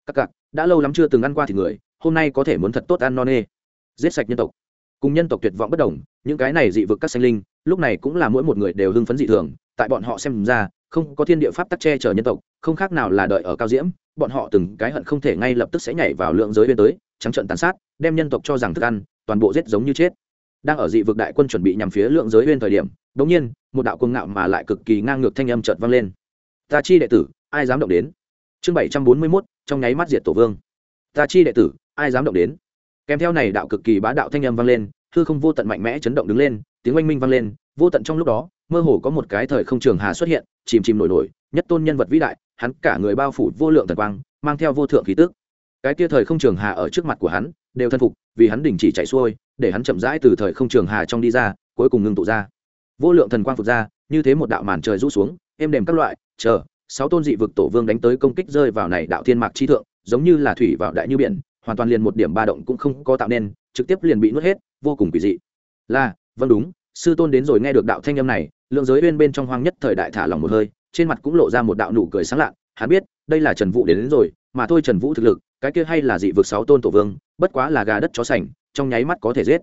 Các cặc, đã lâu lắm chưa từng ăn qua thì người, hôm nay có thể muốn thật tốt ăn non nê. Giết sạch nhân tộc. Cùng nhân tộc tuyệt vọng bất đồng, những cái này dị vực các sinh linh, lúc này cũng là mỗi một người đều hưng phấn dị thường, tại bọn họ xem ra không có thiên địa pháp tắc che chở nhân tộc, không khác nào là đợi ở cao diễm, bọn họ từng cái hận không thể ngay lập tức sẽ nhảy vào lượng giới bên tới, trắng trận tàn sát, đem nhân tộc cho rằng thức ăn, toàn bộ giết giống như chết. Đang ở dị vực đại quân chuẩn bị nhằm phía lượng giới bên thời điểm đống nhiên, một đạo cuồng ngạo mà lại cực kỳ ngang ngược thanh âm chợt vang lên. Ta chi đệ tử, ai dám động đến? Chương bảy trăm bốn mươi mốt, trong nháy mắt diệt tổ vương. Ta chi đệ tử, ai dám động đến? Kèm theo này đạo cực kỳ bá đạo thanh âm vang lên, hư không vô tận mạnh mẽ chấn động đứng lên, tiếng oanh minh vang lên, vô tận trong lúc đó mơ hồ có một cái thời không trường hà xuất hiện, chìm chìm nổi nổi, nhất tôn nhân vật vĩ đại, hắn cả người bao phủ vô lượng thần quang, mang theo vô thượng khí tức. Cái kia thời không trường hà ở trước mặt của hắn, đều thân phục, vì hắn đình chỉ chạy xuôi, để hắn chậm rãi từ thời không trường hà trong đi ra, cuối cùng ngưng tụ ra. Vô lượng thần quang phục ra, như thế một đạo màn trời rũ xuống, êm đềm các loại, chờ, sáu tôn dị vực tổ vương đánh tới công kích rơi vào này đạo thiên mạc chi thượng, giống như là thủy vào đại như biển, hoàn toàn liền một điểm ba động cũng không có tạo nên, trực tiếp liền bị nuốt hết, vô cùng kỳ dị. Là vâng đúng, sư tôn đến rồi nghe được đạo thanh âm này lượng giới uyên bên trong hoang nhất thời đại thả lòng một hơi trên mặt cũng lộ ra một đạo nụ cười sáng lạ hắn biết đây là trần vũ đến, đến rồi mà thôi trần vũ thực lực cái kia hay là dị vực sáu tôn tổ vương bất quá là gà đất chó sành trong nháy mắt có thể giết.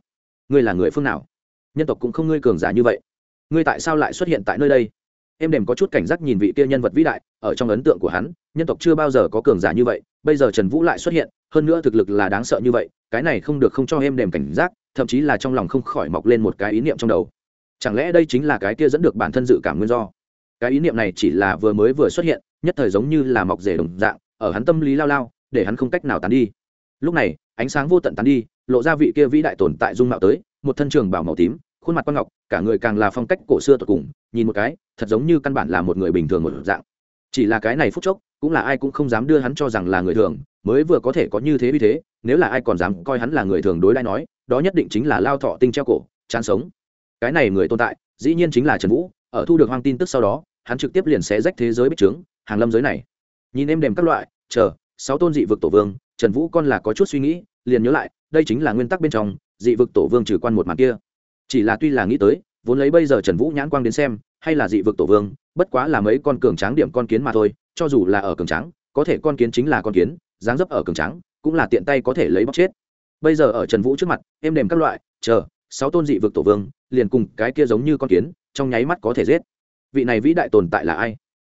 Ngươi là người phương nào? Nhân tộc cũng không ngươi cường giả như vậy. Ngươi tại sao lại xuất hiện tại nơi đây? Em đềm có chút cảnh giác nhìn vị kia nhân vật vĩ đại ở trong ấn tượng của hắn nhân tộc chưa bao giờ có cường giả như vậy bây giờ trần vũ lại xuất hiện hơn nữa thực lực là đáng sợ như vậy cái này không được không cho em đềm cảnh giác thậm chí là trong lòng không khỏi mọc lên một cái ý niệm trong đầu chẳng lẽ đây chính là cái kia dẫn được bản thân dự cảm nguyên do? Cái ý niệm này chỉ là vừa mới vừa xuất hiện, nhất thời giống như là mọc rể đồng dạng, ở hắn tâm lý lao lao, để hắn không cách nào tán đi. Lúc này, ánh sáng vô tận tán đi, lộ ra vị kia vĩ đại tồn tại dung mạo tới, một thân trường bảo màu tím, khuôn mặt quang ngọc, cả người càng là phong cách cổ xưa tột cùng, nhìn một cái, thật giống như căn bản là một người bình thường một dạng. Chỉ là cái này phút chốc, cũng là ai cũng không dám đưa hắn cho rằng là người thường, mới vừa có thể có như thế vì thế, nếu là ai còn dám coi hắn là người thường đối đãi nói, đó nhất định chính là lao thọ tinh treo cổ, chán sống cái này người tồn tại, dĩ nhiên chính là trần vũ, ở thu được hoang tin tức sau đó, hắn trực tiếp liền sẽ rách thế giới bích trướng, hàng lâm giới này. Nhìn em đềm các loại, chờ, sáu tôn dị vực tổ vương, trần vũ con là có chút suy nghĩ, liền nhớ lại, đây chính là nguyên tắc bên trong, dị vực tổ vương trừ quan một mặt kia. Chỉ là tuy là nghĩ tới, vốn lấy bây giờ trần vũ nhãn quang đến xem, hay là dị vực tổ vương, bất quá là mấy con cường tráng điểm con kiến mà thôi, cho dù là ở cường tráng, có thể con kiến chính là con kiến, dáng dấp ở cường tráng, cũng là tiện tay có thể lấy bóc chết. Bây giờ ở trần vũ trước mặt êm đềm các loại, chờ, sáu tôn dị vực tổ vương liền cùng cái kia giống như con kiến, trong nháy mắt có thể giết. Vị này vĩ đại tồn tại là ai?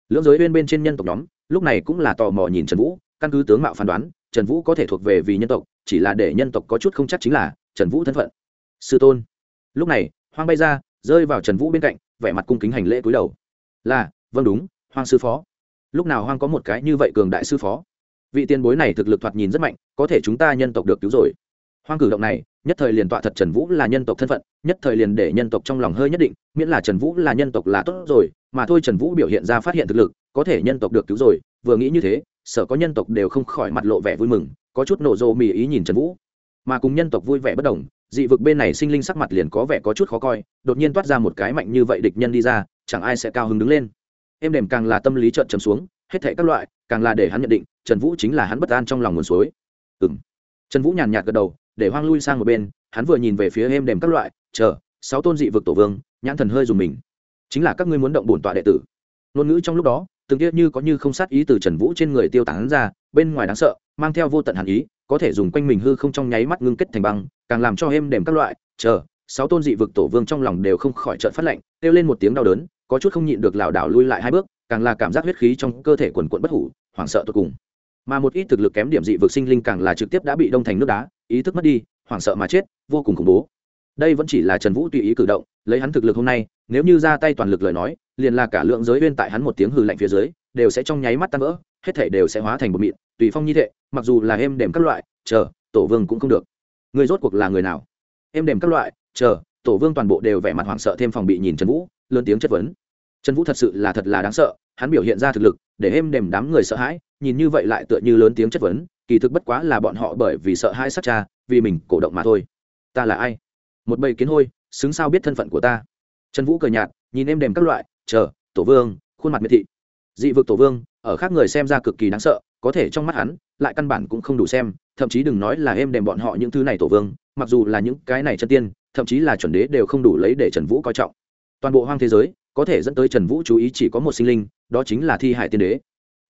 Lưỡng giới bên bên trên nhân tộc nhóm, lúc này cũng là tò mò nhìn trần vũ, căn cứ tướng mạo phán đoán, trần vũ có thể thuộc về vì nhân tộc, chỉ là để nhân tộc có chút không chắc chính là trần vũ thân phận. Sư tôn. Lúc này, hoang bay ra, rơi vào trần vũ bên cạnh, vẻ mặt cung kính hành lễ cúi đầu. Là vâng đúng, hoang sư phó. Lúc nào hoang có một cái như vậy cường đại sư phó? Vị tiền bối này thực lực thoạt nhìn rất mạnh, có thể chúng ta nhân tộc được cứu rồi. Hoang cử động này nhất thời liền tọa thật trần vũ là nhân tộc thân phận, nhất thời liền để nhân tộc trong lòng hơi nhất định, miễn là trần vũ là nhân tộc là tốt rồi, mà thôi trần vũ biểu hiện ra phát hiện thực lực, có thể nhân tộc được cứu rồi, vừa nghĩ như thế, sợ có nhân tộc đều không khỏi mặt lộ vẻ vui mừng, có chút nổ rộ mì ý nhìn trần vũ. Mà cùng nhân tộc vui vẻ bất đồng, dị vực bên này sinh linh sắc mặt liền có vẻ có chút khó coi, đột nhiên toát ra một cái mạnh như vậy địch nhân đi ra, chẳng ai sẽ cao hứng đứng lên. Em đềm càng là tâm lý trợn trầm xuống, hết thảy các loại, càng là để hắn nhận định, trần vũ chính là hắn bất an trong lòng nguồn suối. Ừ m trần vũ nhàn nhạt gật đầu để hoang lui sang một bên, hắn vừa nhìn về phía êm đềm các loại, chờ, sáu tôn dị vực tổ vương, nhãn thần hơi dùng mình. Chính là các ngươi muốn động bổn tọa đệ tử. Ngôn ngữ trong lúc đó, từng tiết như có như không sát ý từ trần vũ trên người tiêu tán ra, bên ngoài đáng sợ, mang theo vô tận hàn ý, có thể dùng quanh mình hư không trong nháy mắt ngưng kết thành băng, càng làm cho êm đềm các loại, chờ, sáu tôn dị vực tổ vương trong lòng đều không khỏi trợn phát lạnh, kêu lên một tiếng đau đớn, có chút không nhịn được lảo đảo lui lại hai bước, càng là cảm giác huyết khí trong cơ thể quần quận bất hủ, hoảng sợ tột cùng mà một ít thực lực kém điểm dị vực sinh linh càng là trực tiếp đã bị đông thành nước đá, ý thức mất đi, hoảng sợ mà chết, vô cùng khủng bố. Đây vẫn chỉ là trần vũ tùy ý cử động, lấy hắn thực lực hôm nay, nếu như ra tay toàn lực lời nói, liền là cả lượng giới bên tại hắn một tiếng hừ lạnh phía dưới, đều sẽ trong nháy mắt tan vỡ, hết thể đều sẽ hóa thành bột mịn, tùy phong như thế mặc dù là êm đềm các loại, chờ, tổ vương cũng không được. Người rốt cuộc là người nào? Êm đềm các loại, chờ, tổ vương toàn bộ đều vẻ mặt hoảng sợ thêm phòng bị nhìn trần vũ, lớn tiếng chất vấn trần vũ thật sự là thật là đáng sợ, hắn biểu hiện ra thực lực, để êm đềm đám người sợ hãi, nhìn như vậy lại tựa như lớn tiếng chất vấn, kỳ thực bất quá là bọn họ bởi vì sợ hãi sát cha, vì mình cổ động mà thôi. Ta là ai? Một bầy kiến hôi, xứng sao biết thân phận của ta? Trần vũ cười nhạt, nhìn êm đềm các loại, chờ, tổ vương, khuôn mặt miệt thị. Dị vực tổ vương, ở khác người xem ra cực kỳ đáng sợ, có thể trong mắt hắn, lại căn bản cũng không đủ xem, thậm chí đừng nói là êm đềm bọn họ những thứ này tổ vương, mặc dù là những cái này chân tiên, thậm chí là chuẩn đế đều không đủ lấy để trần vũ coi trọng. Toàn bộ hoang thế giới có thể dẫn tới trần vũ chú ý chỉ có một sinh linh, đó chính là thi hải tiên đế.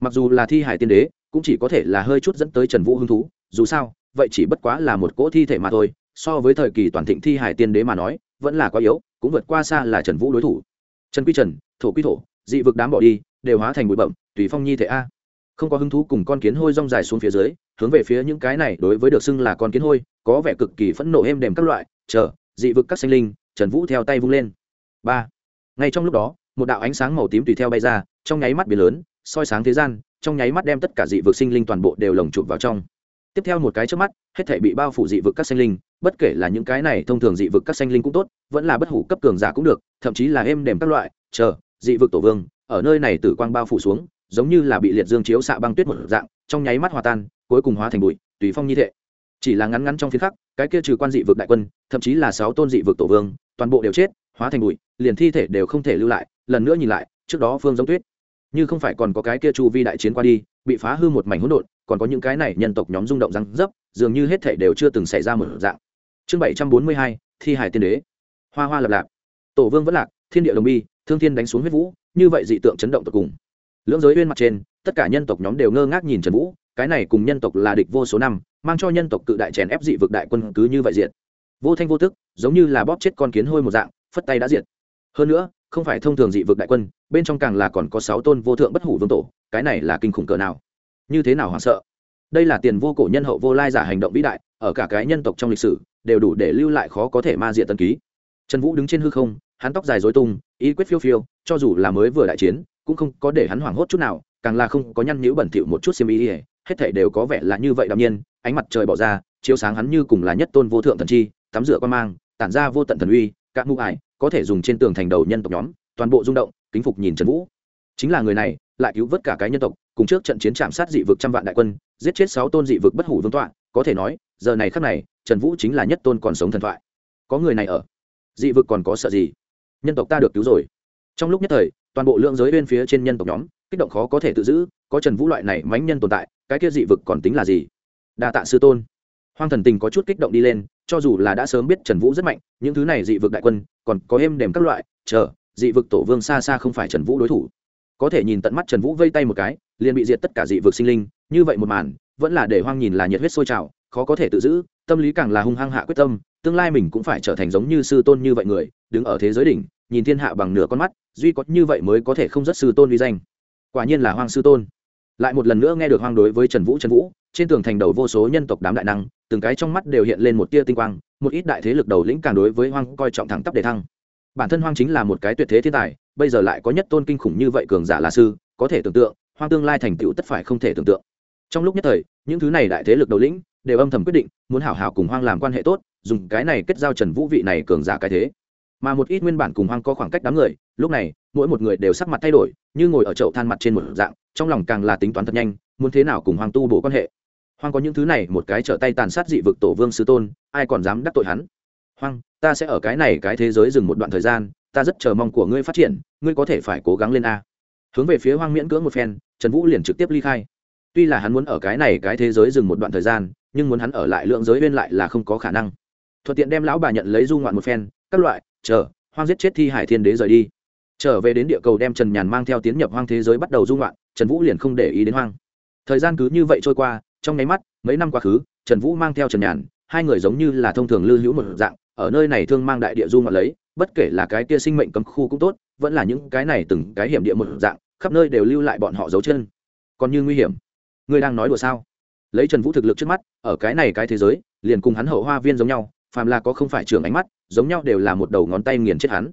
Mặc dù là thi hải tiên đế, cũng chỉ có thể là hơi chút dẫn tới trần vũ hứng thú, dù sao, vậy chỉ bất quá là một cỗ thi thể mà thôi, so với thời kỳ toàn thịnh thi hải tiên đế mà nói, vẫn là quá yếu, cũng vượt qua xa là trần vũ đối thủ. Trần quy trần, thổ quy thổ, dị vực đám bỏ đi, đều hóa thành bụi bậm tùy phong nhi thể a. Không có hứng thú cùng con kiến hôi rong dài xuống phía dưới, hướng về phía những cái này đối với được xưng là con kiến hôi, có vẻ cực kỳ phẫn nộ êm đềm các loại, chờ, dị vực các sinh linh, trần vũ theo tay vung lên. Ba ngay trong lúc đó, một đạo ánh sáng màu tím tùy theo bay ra, trong nháy mắt biển lớn, soi sáng thế gian, trong nháy mắt đem tất cả dị vực sinh linh toàn bộ đều lồng chụp vào trong. Tiếp theo một cái trước mắt, hết thể bị bao phủ dị vực các sinh linh, bất kể là những cái này thông thường dị vực các sinh linh cũng tốt, vẫn là bất hủ cấp cường giả cũng được, thậm chí là êm đềm các loại, chờ, dị vực tổ vương, ở nơi này tử quang bao phủ xuống, giống như là bị liệt dương chiếu xạ băng tuyết một dạng, trong nháy mắt hòa tan, cuối cùng hóa thành bụi, tùy phong như thế. Chỉ là ngắn ngắn trong phiên khắc, cái kia trừ quan dị vực đại quân, thậm chí là sáu tôn dị vực tổ vương, toàn bộ đều chết, hóa thành bụi liền thi thể đều không thể lưu lại, lần nữa nhìn lại, trước đó phương giống tuyết, như không phải còn có cái kia chu vi đại chiến qua đi, bị phá hư một mảnh hỗn độn, còn có những cái này nhân tộc nhóm rung động răng dấp, dường như hết thể đều chưa từng xảy ra một dạng. Chương bảy trăm bốn mươi hai, thi hải tiên đế. Hoa hoa lập lạc. Tổ vương vẫn lạc, thiên địa đồng bi, thương thiên đánh xuống huyết vũ, như vậy dị tượng chấn động tột cùng. Lưỡng giới bên mặt trên, tất cả nhân tộc nhóm đều ngơ ngác nhìn trần vũ, cái này cùng nhân tộc là địch vô số năm, mang cho nhân tộc cự đại chèn ép dị vực đại quân cứ như vậy diệt. Vô thanh vô tức, giống như là bóp chết con kiến hôi một dạng, phất tay đã diệt hơn nữa, không phải thông thường dị vực đại quân, bên trong càng là còn có sáu tôn vô thượng bất hủ vương tổ, cái này là kinh khủng cỡ nào? Như thế nào hoảng sợ? Đây là tiền vô cổ nhân hậu vô lai giả hành động vĩ đại, ở cả cái nhân tộc trong lịch sử, đều đủ để lưu lại khó có thể ma diện tân ký. Trần vũ đứng trên hư không, hắn tóc dài dối tung, ý quyết phiêu phiêu, cho dù là mới vừa đại chiến, cũng không có để hắn hoảng hốt chút nào, càng là không có nhăn nhữ bẩn thỉu một chút xiêm ý ỉa hết thể đều có vẻ là như vậy đạm nhiên, ánh mặt trời bỏ ra, chiếu sáng hắn như cùng là nhất tôn vô thượng thần chi, tắm rửa quan mang, tản ra vô tận thần uy các mụ ải, có thể dùng trên tường thành đầu nhân tộc nhóm, toàn bộ rung động, kính phục nhìn trần vũ. Chính là người này, lại cứu vớt cả cái nhân tộc, cùng trước trận chiến trạm sát dị vực trăm vạn đại quân, giết chết sáu tôn dị vực bất hủ vương tọa, có thể nói, giờ này khắc này, trần vũ chính là nhất tôn còn sống thần thoại. Có người này ở. Dị vực còn có sợ gì? Nhân tộc ta được cứu rồi. Trong lúc nhất thời, toàn bộ lượng giới bên phía trên nhân tộc nhóm, kích động khó có thể tự giữ, có trần vũ loại này mánh nhân tồn tại, cái kia dị vực còn tính là gì? Đa tạ sư tôn. Hoang thần tình có chút kích động đi lên cho dù là đã sớm biết trần vũ rất mạnh, những thứ này dị vực đại quân, còn có êm đềm các loại, chờ, dị vực tổ vương xa xa không phải trần vũ đối thủ. Có thể nhìn tận mắt trần vũ vây tay một cái, liền bị diệt tất cả dị vực sinh linh, như vậy một màn, vẫn là để hoang nhìn là nhiệt huyết sôi trào, khó có thể tự giữ, tâm lý càng là hung hăng hạ quyết tâm, tương lai mình cũng phải trở thành giống như sư tôn như vậy người, đứng ở thế giới đỉnh, nhìn thiên hạ bằng nửa con mắt, duy có như vậy mới có thể không rất sư tôn vi danh. Quả nhiên là hoang sư tôn lại một lần nữa nghe được hoang đối với trần vũ trần vũ, trên tường thành đầu vô số nhân tộc đám đại năng, từng cái trong mắt đều hiện lên một tia tinh quang, một ít đại thế lực đầu lĩnh càng đối với hoang coi trọng thẳng tắp để thăng. Bản thân hoang chính là một cái tuyệt thế thiên tài, bây giờ lại có nhất tôn kinh khủng như vậy cường giả là sư, có thể tưởng tượng, hoang tương lai thành tựu tất phải không thể tưởng tượng. Trong lúc nhất thời, những thứ này đại thế lực đầu lĩnh đều âm thầm quyết định, muốn hảo hảo cùng hoang làm quan hệ tốt, dùng cái này kết giao trần vũ vị này cường giả cái thế. Mà một ít nguyên bản cùng hoang có khoảng cách đám người, lúc này mỗi một người đều sắc mặt thay đổi, như ngồi ở chậu than mặt trên một dạng, trong lòng càng là tính toán thật nhanh, muốn thế nào cùng hoang tu bổ quan hệ. Hoang có những thứ này một cái trở tay tàn sát dị vực tổ vương sư tôn, ai còn dám đắc tội hắn? Hoang ta sẽ ở cái này cái thế giới dừng một đoạn thời gian, ta rất chờ mong của ngươi phát triển, ngươi có thể phải cố gắng lên a. Hướng về phía hoang miễn cưỡng một phen, trần vũ liền trực tiếp ly khai. Tuy là hắn muốn ở cái này cái thế giới dừng một đoạn thời gian, nhưng muốn hắn ở lại lượng giới bên lại là không có khả năng. Thuận tiện đem lão bà nhận lấy du ngoạn một phen, các loại, chờ, hoang giết chết thi hải thiên đế rời đi trở về đến địa cầu đem trần nhàn mang theo tiến nhập hoang thế giới bắt đầu dung loạn, trần vũ liền không để ý đến hoang. Thời gian cứ như vậy trôi qua, trong nháy mắt, mấy năm quá khứ, trần vũ mang theo trần nhàn, hai người giống như là thông thường lưu hữu một dạng, ở nơi này thương mang đại địa du ngoạn lấy, bất kể là cái kia sinh mệnh cấm khu cũng tốt, vẫn là những cái này từng cái hiểm địa một dạng, khắp nơi đều lưu lại bọn họ dấu chân. Còn như nguy hiểm. Ngươi đang nói đùa sao? Lấy trần vũ thực lực trước mắt, ở cái này cái thế giới, liền cùng hắn hậu hoa viên giống nhau, phàm là có không phải trường ánh mắt, giống nhau đều là một đầu ngón tay nghiền chết hắn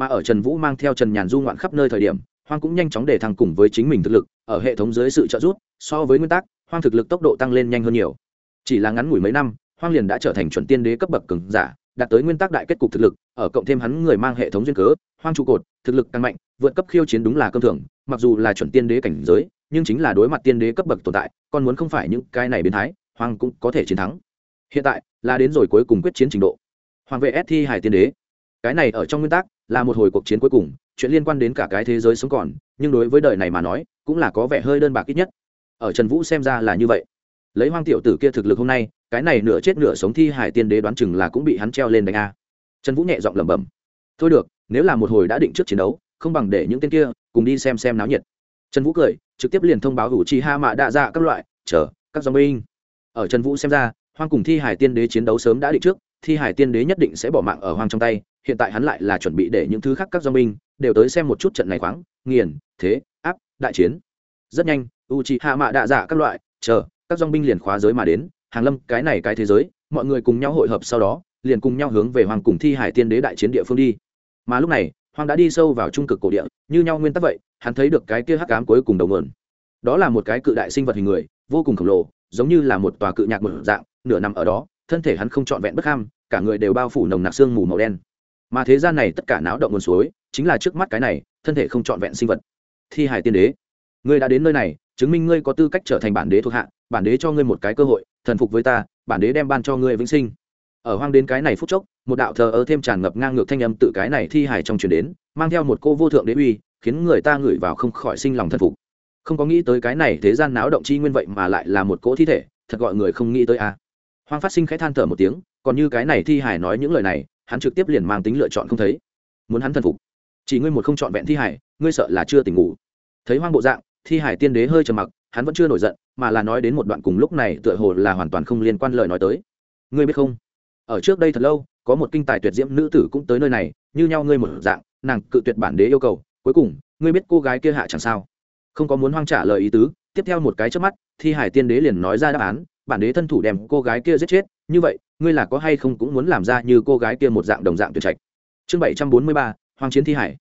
mà ở trần vũ mang theo trần nhàn du ngoạn khắp nơi thời điểm, hoang cũng nhanh chóng để thăng cùng với chính mình thực lực, ở hệ thống dưới sự trợ giúp, so với nguyên tắc, hoang thực lực tốc độ tăng lên nhanh hơn nhiều. Chỉ là ngắn ngủi mấy năm, hoang liền đã trở thành chuẩn tiên đế cấp bậc cường giả, đạt tới nguyên tắc đại kết cục thực lực, ở cộng thêm hắn người mang hệ thống duyên cớ, hoang trụ cột, thực lực tăng mạnh, vượt cấp khiêu chiến đúng là cơm thưởng, mặc dù là chuẩn tiên đế cảnh giới, nhưng chính là đối mặt tiên đế cấp bậc tồn tại, còn muốn không phải những cái này biến thái, hoang cũng có thể chiến thắng. Hiện tại, là đến rồi cuối cùng quyết chiến trình độ. Hoàng vệ s thi hải tiên đế cái này ở trong nguyên tắc, là một hồi cuộc chiến cuối cùng, chuyện liên quan đến cả cái thế giới sống còn, nhưng đối với đời này mà nói, cũng là có vẻ hơi đơn bạc ít nhất. Ở trần vũ xem ra là như vậy. Lấy hoang tiểu tử kia thực lực hôm nay, cái này nửa chết nửa sống thi hải tiên đế đoán chừng là cũng bị hắn treo lên đánh a. Trần vũ nhẹ giọng lẩm bẩm. Thôi được, nếu là một hồi đã định trước chiến đấu, không bằng để những tên kia cùng đi xem xem náo nhiệt. Trần vũ cười, trực tiếp liền thông báo hữu chi ha mạ đạ dạ các loại, chờ, các dòng binh ở trần vũ xem ra, hoang cùng thi hải tiên đế chiến đấu sớm đã định trước thi hải tiên đế nhất định sẽ bỏ mạng ở hoang trong tay, hiện tại hắn lại là chuẩn bị để những thứ khác các do binh đều tới xem một chút trận này khoáng, nghiền, thế, áp, đại chiến. Rất nhanh u chi hạ mạ đạ dạ các loại, chờ, các dòng binh liền khóa giới mà đến, hàng lâm, cái này cái thế giới, mọi người cùng nhau hội hợp sau đó, liền cùng nhau hướng về hoàng cùng thi hải tiên đế đại chiến địa phương đi. Mà lúc này hoàng đã đi sâu vào trung cực cổ địa, như nhau nguyên tắc vậy, hắn thấy được cái kia hắc ám cuối cùng đầu nguồn. Đó là một cái cự đại sinh vật hình người, vô cùng khổng lồ, giống như là một tòa cự nhạc một dạng, nửa nằm ở đó thân thể hắn không trọn vẹn bất ham, cả người đều bao phủ nồng nặc xương mù màu đen. Mà thế gian này tất cả náo động nguồn suối, chính là trước mắt cái này, thân thể không trọn vẹn sinh vật. Thi hải tiên đế, ngươi đã đến nơi này, chứng minh ngươi có tư cách trở thành bản đế thuộc hạ, bản đế cho ngươi một cái cơ hội, thần phục với ta, bản đế đem ban cho ngươi vĩnh sinh. Ở hoang đến cái này phút chốc, một đạo thờ ơ thêm tràn ngập ngang ngược thanh âm tự cái này thi hải trong truyền đến, mang theo một cô vô thượng đế uy, khiến người ta ngửi vào không khỏi sinh lòng thần phục. Không có nghĩ tới cái này thế gian náo động chi nguyên vậy mà lại là một cỗ thi thể, thật gọi người không nghĩ tới a. à hoang phát sinh khẽ than thở một tiếng, còn như cái này thi hải nói những lời này, hắn trực tiếp liền mang tính lựa chọn không thấy. Muốn hắn thần phục. Chỉ ngươi một không chọn vẹn thi hải ngươi sợ là chưa tỉnh ngủ. Thấy hoang bộ dạng, thi hải tiên đế hơi trầm mặc, hắn vẫn chưa nổi giận, mà là nói đến một đoạn cùng lúc này tựa hồ là hoàn toàn không liên quan lời nói tới. Ngươi biết không? Ở trước đây thật lâu, có một kinh tài tuyệt diễm nữ tử cũng tới nơi này, như nhau ngươi một dạng, nàng cự tuyệt bản đế yêu cầu, cuối cùng, ngươi biết cô gái kia hạ chẳng sao? Không có muốn hoang trả lời ý tứ, tiếp theo một cái trước mắt, thi hải tiên đế liền nói ra đáp án bản đế thân thủ đem cô gái kia giết chết, như vậy, ngươi là có hay không cũng muốn làm ra như cô gái kia một dạng đồng dạng tuyệt trạch. Chương bảy trăm bốn mươi ba, hoàng chiến thi hải.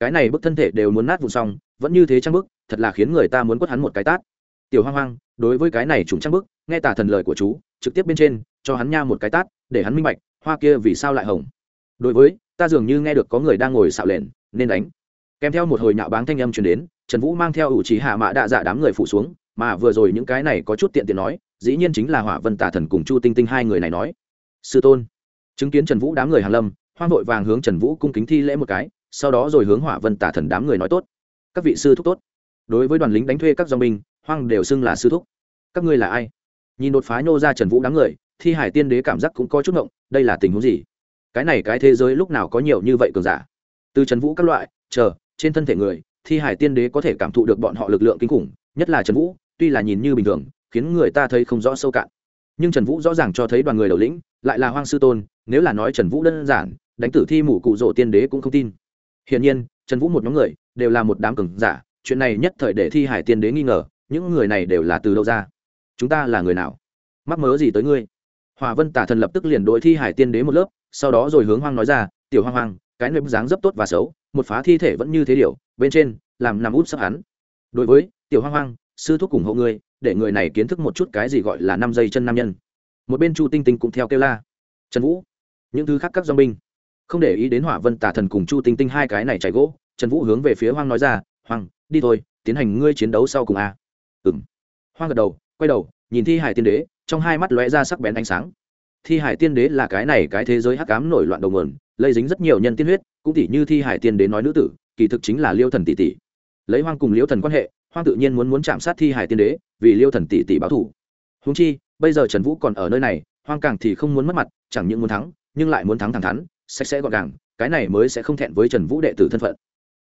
Cái này bức thân thể đều muốn nát vụ xong, vẫn như thế trang bức, thật là khiến người ta muốn quất hắn một cái tát. Tiểu hoang hoang, đối với cái này trùng trang bức, nghe tả thần lời của chú, trực tiếp bên trên, cho hắn nha một cái tát, để hắn minh bạch, hoa kia vì sao lại hồng. Đối với, ta dường như nghe được có người đang ngồi xạo lện nên đánh. Kèm theo một hồi nhạo báng thanh âm truyền đến, trần vũ mang theo ủ trí hạ mã đạ dạ đám người phụ xuống mà vừa rồi những cái này có chút tiện tiện nói, dĩ nhiên chính là hỏa vân tả thần cùng chu tinh tinh hai người này nói. Sư tôn, chứng kiến trần vũ đám người hàn lâm, hoang vội vàng hướng trần vũ cung kính thi lễ một cái, sau đó rồi hướng hỏa vân tả thần đám người nói tốt. Các vị sư thúc tốt. Đối với đoàn lính đánh thuê các dòng binh, hoang đều xưng là sư thúc. Các ngươi là ai? Nhìn đột phá nhô ra trần vũ đám người, thi hải tiên đế cảm giác cũng có chút ngộng, đây là tình huống gì? Cái này cái thế giới lúc nào có nhiều như vậy cường giả? Từ trần vũ các loại, chờ, trên thân thể người, thi hải tiên đế có thể cảm thụ được bọn họ lực lượng kinh khủng, nhất là trần vũ tuy là nhìn như bình thường, khiến người ta thấy không rõ sâu cạn. Nhưng trần vũ rõ ràng cho thấy đoàn người đầu lĩnh lại là hoang sư tôn, nếu là nói trần vũ đơn giản, đánh tử thi mủ cụ rỗ tiên đế cũng không tin. Hiển nhiên, trần vũ một nhóm người đều là một đám cường giả, chuyện này nhất thời để thi hải tiên đế nghi ngờ, những người này đều là từ đâu ra? Chúng ta là người nào? Mắc mớ gì tới ngươi? Hòa vân tả thần lập tức liền đội thi hải tiên đế một lớp, sau đó rồi hướng hoang nói ra, tiểu hoang hoang, cái nếp dáng dấp tốt và xấu, một phá thi thể vẫn như thế điều bên trên làm nằm út sắc hắn. Đối với tiểu hoang hoang sư thúc cùng hộ ngươi, để người này kiến thức một chút cái gì gọi là năm dây chân nam nhân. Một bên chu tinh tinh cũng theo kêu la. Trần vũ, những thứ khác các dong binh. Không để ý đến hỏa vân tả thần cùng chu tinh tinh hai cái này chạy gỗ, trần vũ hướng về phía hoang nói ra, hoang, đi thôi, tiến hành ngươi chiến đấu sau cùng a à? ừng hoang gật đầu, quay đầu, nhìn thi hải tiên đế, trong hai mắt lóe ra sắc bén ánh sáng. Thi hải tiên đế là cái này, cái thế giới hắc cám nổi loạn đầu nguồn, lây dính rất nhiều nhân tiên huyết, cũng tỷ như thi hải tiên đế nói nữ tử, kỳ thực chính là liêu thần tỷ tỷ. Lấy hoang cùng liêu thần quan hệ hoang tự nhiên muốn muốn chạm sát thi hải tiên đế, vì liêu thần tỷ tỷ báo thủ húng chi, bây giờ trần vũ còn ở nơi này, hoang càng thì không muốn mất mặt, chẳng những muốn thắng, nhưng lại muốn thắng thẳng thắn, sạch sẽ gọn gàng, cái này mới sẽ không thẹn với trần vũ đệ tử thân phận.